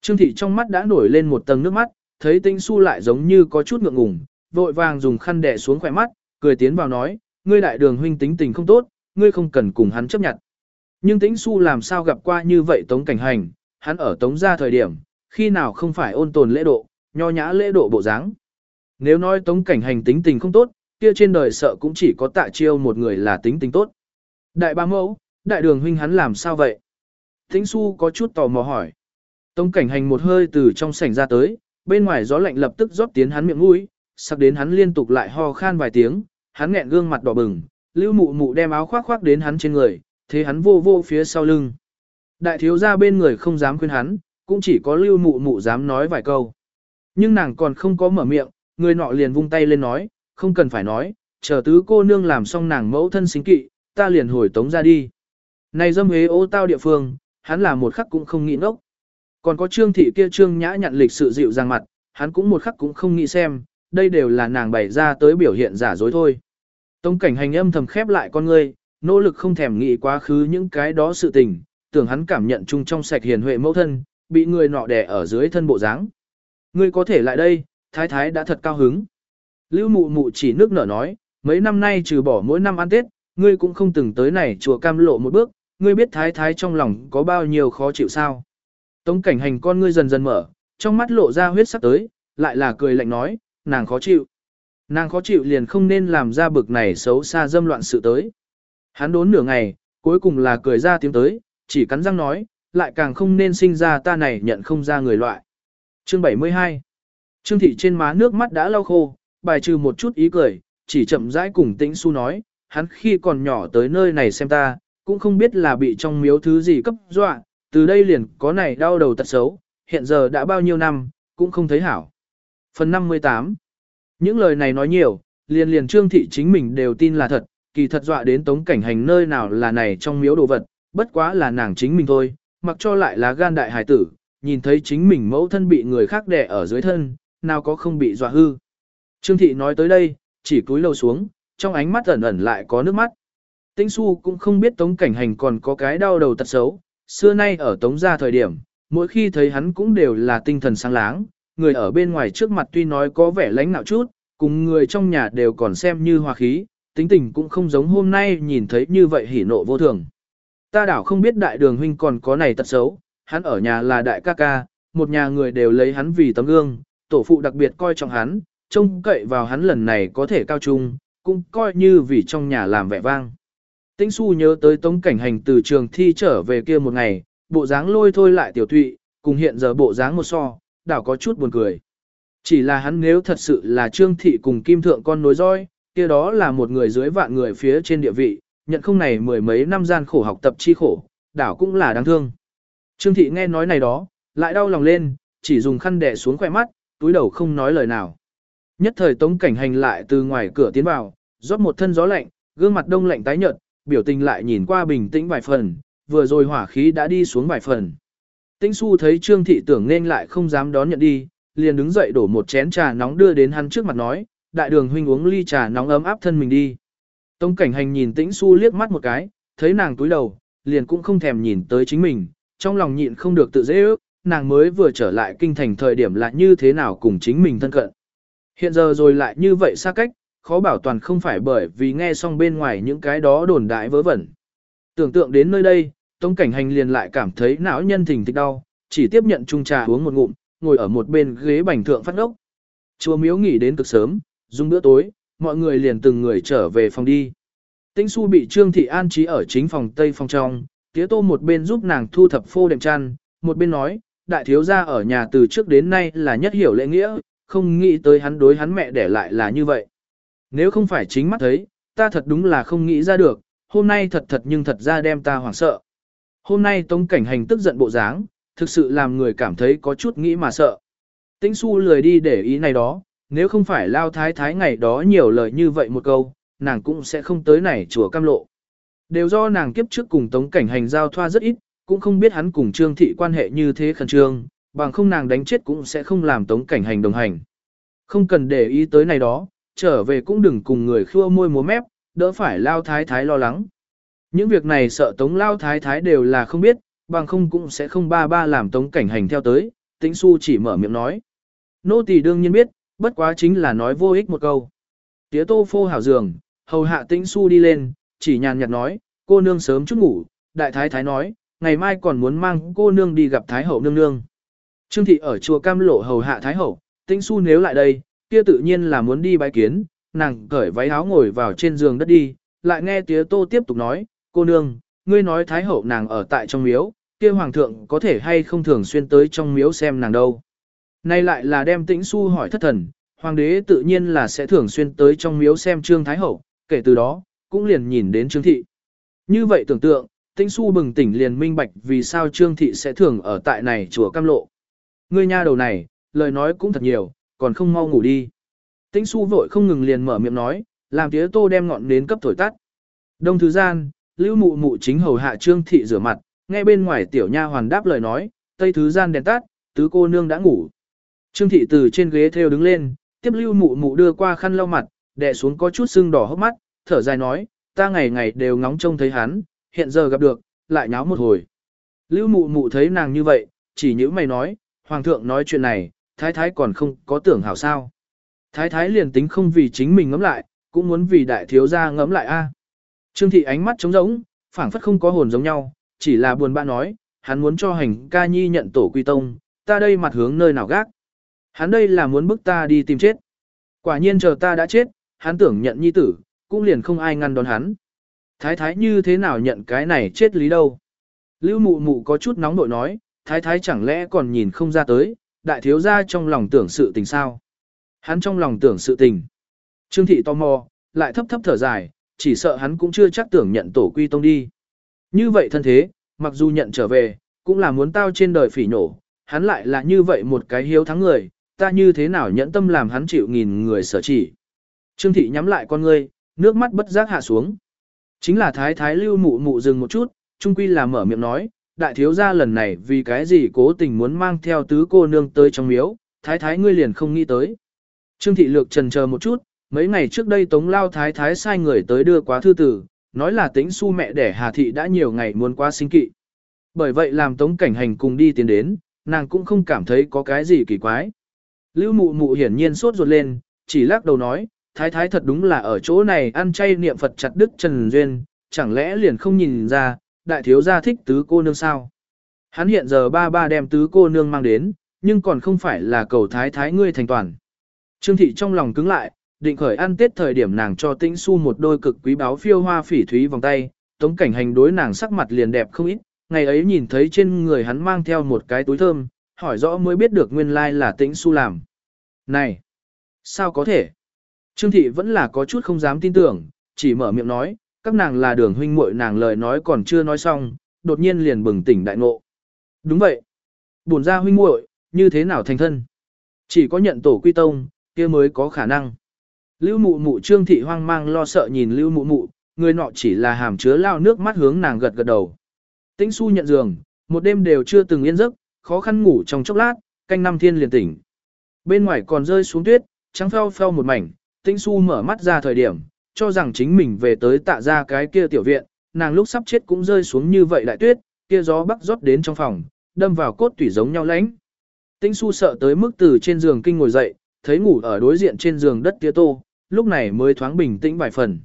Trương thị trong mắt đã nổi lên một tầng nước mắt, thấy tĩnh su lại giống như có chút ngượng ngùng, vội vàng dùng khăn đẻ xuống khỏe mắt, cười tiến vào nói, ngươi đại đường huynh tính tình không tốt, ngươi không cần cùng hắn chấp nhận. Nhưng tĩnh su làm sao gặp qua như vậy tống cảnh hành, hắn ở tống gia thời điểm, khi nào không phải ôn tồn lễ độ, nho nhã lễ độ bộ dáng. Nếu nói tống cảnh hành tính tình không tốt, kia trên đời sợ cũng chỉ có tạ chiêu một người là tính tình tốt. Đại ba mẫu, đại đường huynh hắn làm sao vậy? Tĩnh su có chút tò mò hỏi. Tống cảnh hành một hơi từ trong sảnh ra tới, bên ngoài gió lạnh lập tức rót tiến hắn miệng mũi, sắc đến hắn liên tục lại ho khan vài tiếng, hắn nghẹn gương mặt đỏ bừng, lưu mụ mụ đem áo khoác khoác đến hắn trên người, thế hắn vô vô phía sau lưng. Đại thiếu gia bên người không dám khuyên hắn, cũng chỉ có lưu mụ mụ dám nói vài câu. Nhưng nàng còn không có mở miệng, người nọ liền vung tay lên nói, không cần phải nói, chờ tứ cô nương làm xong nàng mẫu thân xính kỵ, ta liền hồi tống ra đi. Này dâm hế ô tao địa phương, hắn là một khắc cũng không nghĩ ngốc. Còn có trương thị kia trương nhã nhận lịch sự dịu dàng mặt, hắn cũng một khắc cũng không nghĩ xem, đây đều là nàng bày ra tới biểu hiện giả dối thôi. Tống cảnh hành âm thầm khép lại con ngươi, nỗ lực không thèm nghĩ quá khứ những cái đó sự tình, tưởng hắn cảm nhận chung trong sạch hiền huệ mẫu thân, bị người nọ đè ở dưới thân bộ dáng. Ngươi có thể lại đây, thái thái đã thật cao hứng. Lưu mụ mụ chỉ nước nở nói, mấy năm nay trừ bỏ mỗi năm ăn Tết, ngươi cũng không từng tới này chùa cam lộ một bước, ngươi biết thái thái trong lòng có bao nhiêu khó chịu sao. Tống cảnh hành con ngươi dần dần mở, trong mắt lộ ra huyết sắc tới, lại là cười lạnh nói, nàng khó chịu. Nàng khó chịu liền không nên làm ra bực này xấu xa dâm loạn sự tới. Hắn đốn nửa ngày, cuối cùng là cười ra tiếng tới, chỉ cắn răng nói, lại càng không nên sinh ra ta này nhận không ra người loại. Chương 72 Trương thị trên má nước mắt đã lau khô, bài trừ một chút ý cười, chỉ chậm rãi cùng tĩnh su nói, hắn khi còn nhỏ tới nơi này xem ta, cũng không biết là bị trong miếu thứ gì cấp dọa, từ đây liền có này đau đầu tật xấu, hiện giờ đã bao nhiêu năm, cũng không thấy hảo. Phần 58 Những lời này nói nhiều, liền liền trương thị chính mình đều tin là thật, kỳ thật dọa đến tống cảnh hành nơi nào là này trong miếu đồ vật, bất quá là nàng chính mình thôi, mặc cho lại là gan đại hải tử, nhìn thấy chính mình mẫu thân bị người khác đè ở dưới thân, nào có không bị dọa hư. Trương thị nói tới đây, chỉ cúi lầu xuống, trong ánh mắt ẩn ẩn lại có nước mắt. Tĩnh su cũng không biết tống cảnh hành còn có cái đau đầu tật xấu, xưa nay ở tống gia thời điểm, mỗi khi thấy hắn cũng đều là tinh thần sáng láng, người ở bên ngoài trước mặt tuy nói có vẻ lánh nạo chút, cùng người trong nhà đều còn xem như hòa khí, tính tình cũng không giống hôm nay nhìn thấy như vậy hỉ nộ vô thường. Ta đảo không biết đại đường huynh còn có này tật xấu, hắn ở nhà là đại ca ca, một nhà người đều lấy hắn vì tấm gương, tổ phụ đặc biệt coi trọng hắn, trông cậy vào hắn lần này có thể cao trung, cũng coi như vì trong nhà làm vẻ vang. Tĩnh su nhớ tới tống cảnh hành từ trường thi trở về kia một ngày, bộ dáng lôi thôi lại tiểu thụy, cùng hiện giờ bộ dáng một so, đảo có chút buồn cười. Chỉ là hắn nếu thật sự là trương thị cùng kim thượng con nối roi, kia đó là một người dưới vạn người phía trên địa vị, nhận không này mười mấy năm gian khổ học tập chi khổ, đảo cũng là đáng thương. Trương thị nghe nói này đó, lại đau lòng lên, chỉ dùng khăn đè xuống khỏe mắt, túi đầu không nói lời nào. Nhất thời tống cảnh hành lại từ ngoài cửa tiến vào, rót một thân gió lạnh, gương mặt đông lạnh tái nhợt, biểu tình lại nhìn qua bình tĩnh vài phần, vừa rồi hỏa khí đã đi xuống vài phần. Tĩnh su thấy trương thị tưởng nên lại không dám đón nhận đi, liền đứng dậy đổ một chén trà nóng đưa đến hắn trước mặt nói, đại đường huynh uống ly trà nóng ấm áp thân mình đi. Tống cảnh hành nhìn tĩnh su liếc mắt một cái, thấy nàng túi đầu, liền cũng không thèm nhìn tới chính mình, trong lòng nhịn không được tự dễ ước, nàng mới vừa trở lại kinh thành thời điểm lại như thế nào cùng chính mình thân cận. Hiện giờ rồi lại như vậy xa cách, khó bảo toàn không phải bởi vì nghe xong bên ngoài những cái đó đồn đại vớ vẩn. Tưởng tượng đến nơi đây, Tống Cảnh Hành liền lại cảm thấy não nhân thình thịch đau, chỉ tiếp nhận chung trà uống một ngụm, ngồi ở một bên ghế bành thượng phát ốc. Chùa miếu nghỉ đến cực sớm, dùng bữa tối, mọi người liền từng người trở về phòng đi. Tĩnh Su bị Trương Thị an trí ở chính phòng tây phòng trong, tía tô một bên giúp nàng thu thập phô đệm chăn, một bên nói, đại thiếu gia ở nhà từ trước đến nay là nhất hiểu lễ nghĩa, không nghĩ tới hắn đối hắn mẹ để lại là như vậy. Nếu không phải chính mắt thấy, ta thật đúng là không nghĩ ra được, hôm nay thật thật nhưng thật ra đem ta hoảng sợ. Hôm nay Tống Cảnh Hành tức giận bộ dáng, thực sự làm người cảm thấy có chút nghĩ mà sợ. Tĩnh su lười đi để ý này đó, nếu không phải lao thái thái ngày đó nhiều lời như vậy một câu, nàng cũng sẽ không tới này chùa cam lộ. Đều do nàng kiếp trước cùng Tống Cảnh Hành giao thoa rất ít, cũng không biết hắn cùng Trương Thị quan hệ như thế khẩn trương, bằng không nàng đánh chết cũng sẽ không làm Tống Cảnh Hành đồng hành. Không cần để ý tới này đó, trở về cũng đừng cùng người khua môi múa mép, đỡ phải lao thái thái lo lắng. Những việc này sợ tống lao thái thái đều là không biết, bằng không cũng sẽ không ba ba làm tống cảnh hành theo tới, tĩnh su chỉ mở miệng nói. Nô tỳ đương nhiên biết, bất quá chính là nói vô ích một câu. Tía tô phô hảo giường, hầu hạ tĩnh su đi lên, chỉ nhàn nhạt nói, cô nương sớm chút ngủ, đại thái thái nói, ngày mai còn muốn mang cô nương đi gặp thái hậu nương nương. Trương thị ở chùa cam lộ hầu hạ thái hậu, tĩnh su nếu lại đây, kia tự nhiên là muốn đi bái kiến, nàng cởi váy áo ngồi vào trên giường đất đi, lại nghe tía tô tiếp tục nói, cô nương, ngươi nói thái hậu nàng ở tại trong miếu, kia hoàng thượng có thể hay không thường xuyên tới trong miếu xem nàng đâu. Nay lại là đem tĩnh su hỏi thất thần, hoàng đế tự nhiên là sẽ thường xuyên tới trong miếu xem trương thái hậu, kể từ đó, cũng liền nhìn đến trương thị. Như vậy tưởng tượng, tĩnh su bừng tỉnh liền minh bạch vì sao trương thị sẽ thường ở tại này chùa cam lộ. Ngươi nha đầu này, lời nói cũng thật nhiều, còn không mau ngủ đi. Tĩnh su vội không ngừng liền mở miệng nói, làm tía tô đem ngọn nến cấp thổi tắt. Đông thứ gian, lưu mụ mụ chính hầu hạ trương thị rửa mặt, nghe bên ngoài tiểu nha hoàn đáp lời nói, tây thứ gian đèn tắt, tứ cô nương đã ngủ. Trương thị từ trên ghế theo đứng lên, tiếp lưu mụ mụ đưa qua khăn lau mặt, đè xuống có chút sưng đỏ hốc mắt, thở dài nói, ta ngày ngày đều ngóng trông thấy hắn, hiện giờ gặp được, lại nháo một hồi. Lưu mụ mụ thấy nàng như vậy, chỉ nhữ mày nói, hoàng thượng nói chuyện này, thái thái còn không có tưởng hảo sao. Thái thái liền tính không vì chính mình ngẫm lại, cũng muốn vì đại thiếu gia ngẫm lại a. Trương thị ánh mắt trống rỗng, phảng phất không có hồn giống nhau, chỉ là buồn bã nói, hắn muốn cho hành ca nhi nhận tổ quy tông, ta đây mặt hướng nơi nào gác. Hắn đây là muốn bức ta đi tìm chết. Quả nhiên chờ ta đã chết, hắn tưởng nhận nhi tử, cũng liền không ai ngăn đón hắn. Thái thái như thế nào nhận cái này chết lý đâu. Lưu mụ mụ có chút nóng nội nói, thái thái chẳng lẽ còn nhìn không ra tới, đại thiếu gia trong lòng tưởng sự tình sao. Hắn trong lòng tưởng sự tình. Trương thị tò mò, lại thấp thấp thở dài, chỉ sợ hắn cũng chưa chắc tưởng nhận tổ quy tông đi. Như vậy thân thế, mặc dù nhận trở về, cũng là muốn tao trên đời phỉ nổ, hắn lại là như vậy một cái hiếu thắng người, ta như thế nào nhẫn tâm làm hắn chịu nghìn người sở chỉ. Trương thị nhắm lại con ngươi, nước mắt bất giác hạ xuống. Chính là thái thái lưu mụ mụ dừng một chút, trung quy là mở miệng nói, đại thiếu gia lần này vì cái gì cố tình muốn mang theo tứ cô nương tới trong miếu, thái thái ngươi liền không nghĩ tới. Trương thị lược trần chờ một chút, mấy ngày trước đây tống lao thái thái sai người tới đưa quá thư tử, nói là tính su mẹ đẻ hà thị đã nhiều ngày muốn qua sinh kỵ. Bởi vậy làm tống cảnh hành cùng đi tiến đến, nàng cũng không cảm thấy có cái gì kỳ quái. Lưu mụ mụ hiển nhiên sốt ruột lên, chỉ lắc đầu nói, thái thái thật đúng là ở chỗ này ăn chay niệm Phật chặt đức Trần Duyên, chẳng lẽ liền không nhìn ra, đại thiếu gia thích tứ cô nương sao. Hắn hiện giờ ba ba đem tứ cô nương mang đến, nhưng còn không phải là cầu thái thái ngươi thành toàn. Trương thị trong lòng cứng lại, định khởi ăn tết thời điểm nàng cho tĩnh su một đôi cực quý báo phiêu hoa phỉ thúy vòng tay, tống cảnh hành đối nàng sắc mặt liền đẹp không ít, ngày ấy nhìn thấy trên người hắn mang theo một cái túi thơm, hỏi rõ mới biết được nguyên lai là tĩnh su làm. Này! Sao có thể? Trương thị vẫn là có chút không dám tin tưởng, chỉ mở miệng nói, các nàng là đường huynh muội nàng lời nói còn chưa nói xong, đột nhiên liền bừng tỉnh đại ngộ. Đúng vậy. Bổn ra huynh muội, như thế nào thành thân? Chỉ có nhận tổ quy tông, kia mới có khả năng. Lưu mụ mụ trương thị hoang mang lo sợ nhìn lưu mụ mụ, người nọ chỉ là hàm chứa lao nước mắt hướng nàng gật gật đầu. Tĩnh su nhận giường, một đêm đều chưa từng yên giấc, khó khăn ngủ trong chốc lát, canh năm thiên liền tỉnh. Bên ngoài còn rơi xuống tuyết, trắng pheo pheo một mảnh, tĩnh su mở mắt ra thời điểm, cho rằng chính mình về tới tạ ra cái kia tiểu viện, nàng lúc sắp chết cũng rơi xuống như vậy đại tuyết, kia gió bắc rót đến trong phòng, đâm vào cốt tủy giống nhau lãnh. Tĩnh su sợ tới mức từ trên giường kinh ngồi dậy, thấy ngủ ở đối diện trên giường đất tía tô, lúc này mới thoáng bình tĩnh vài phần.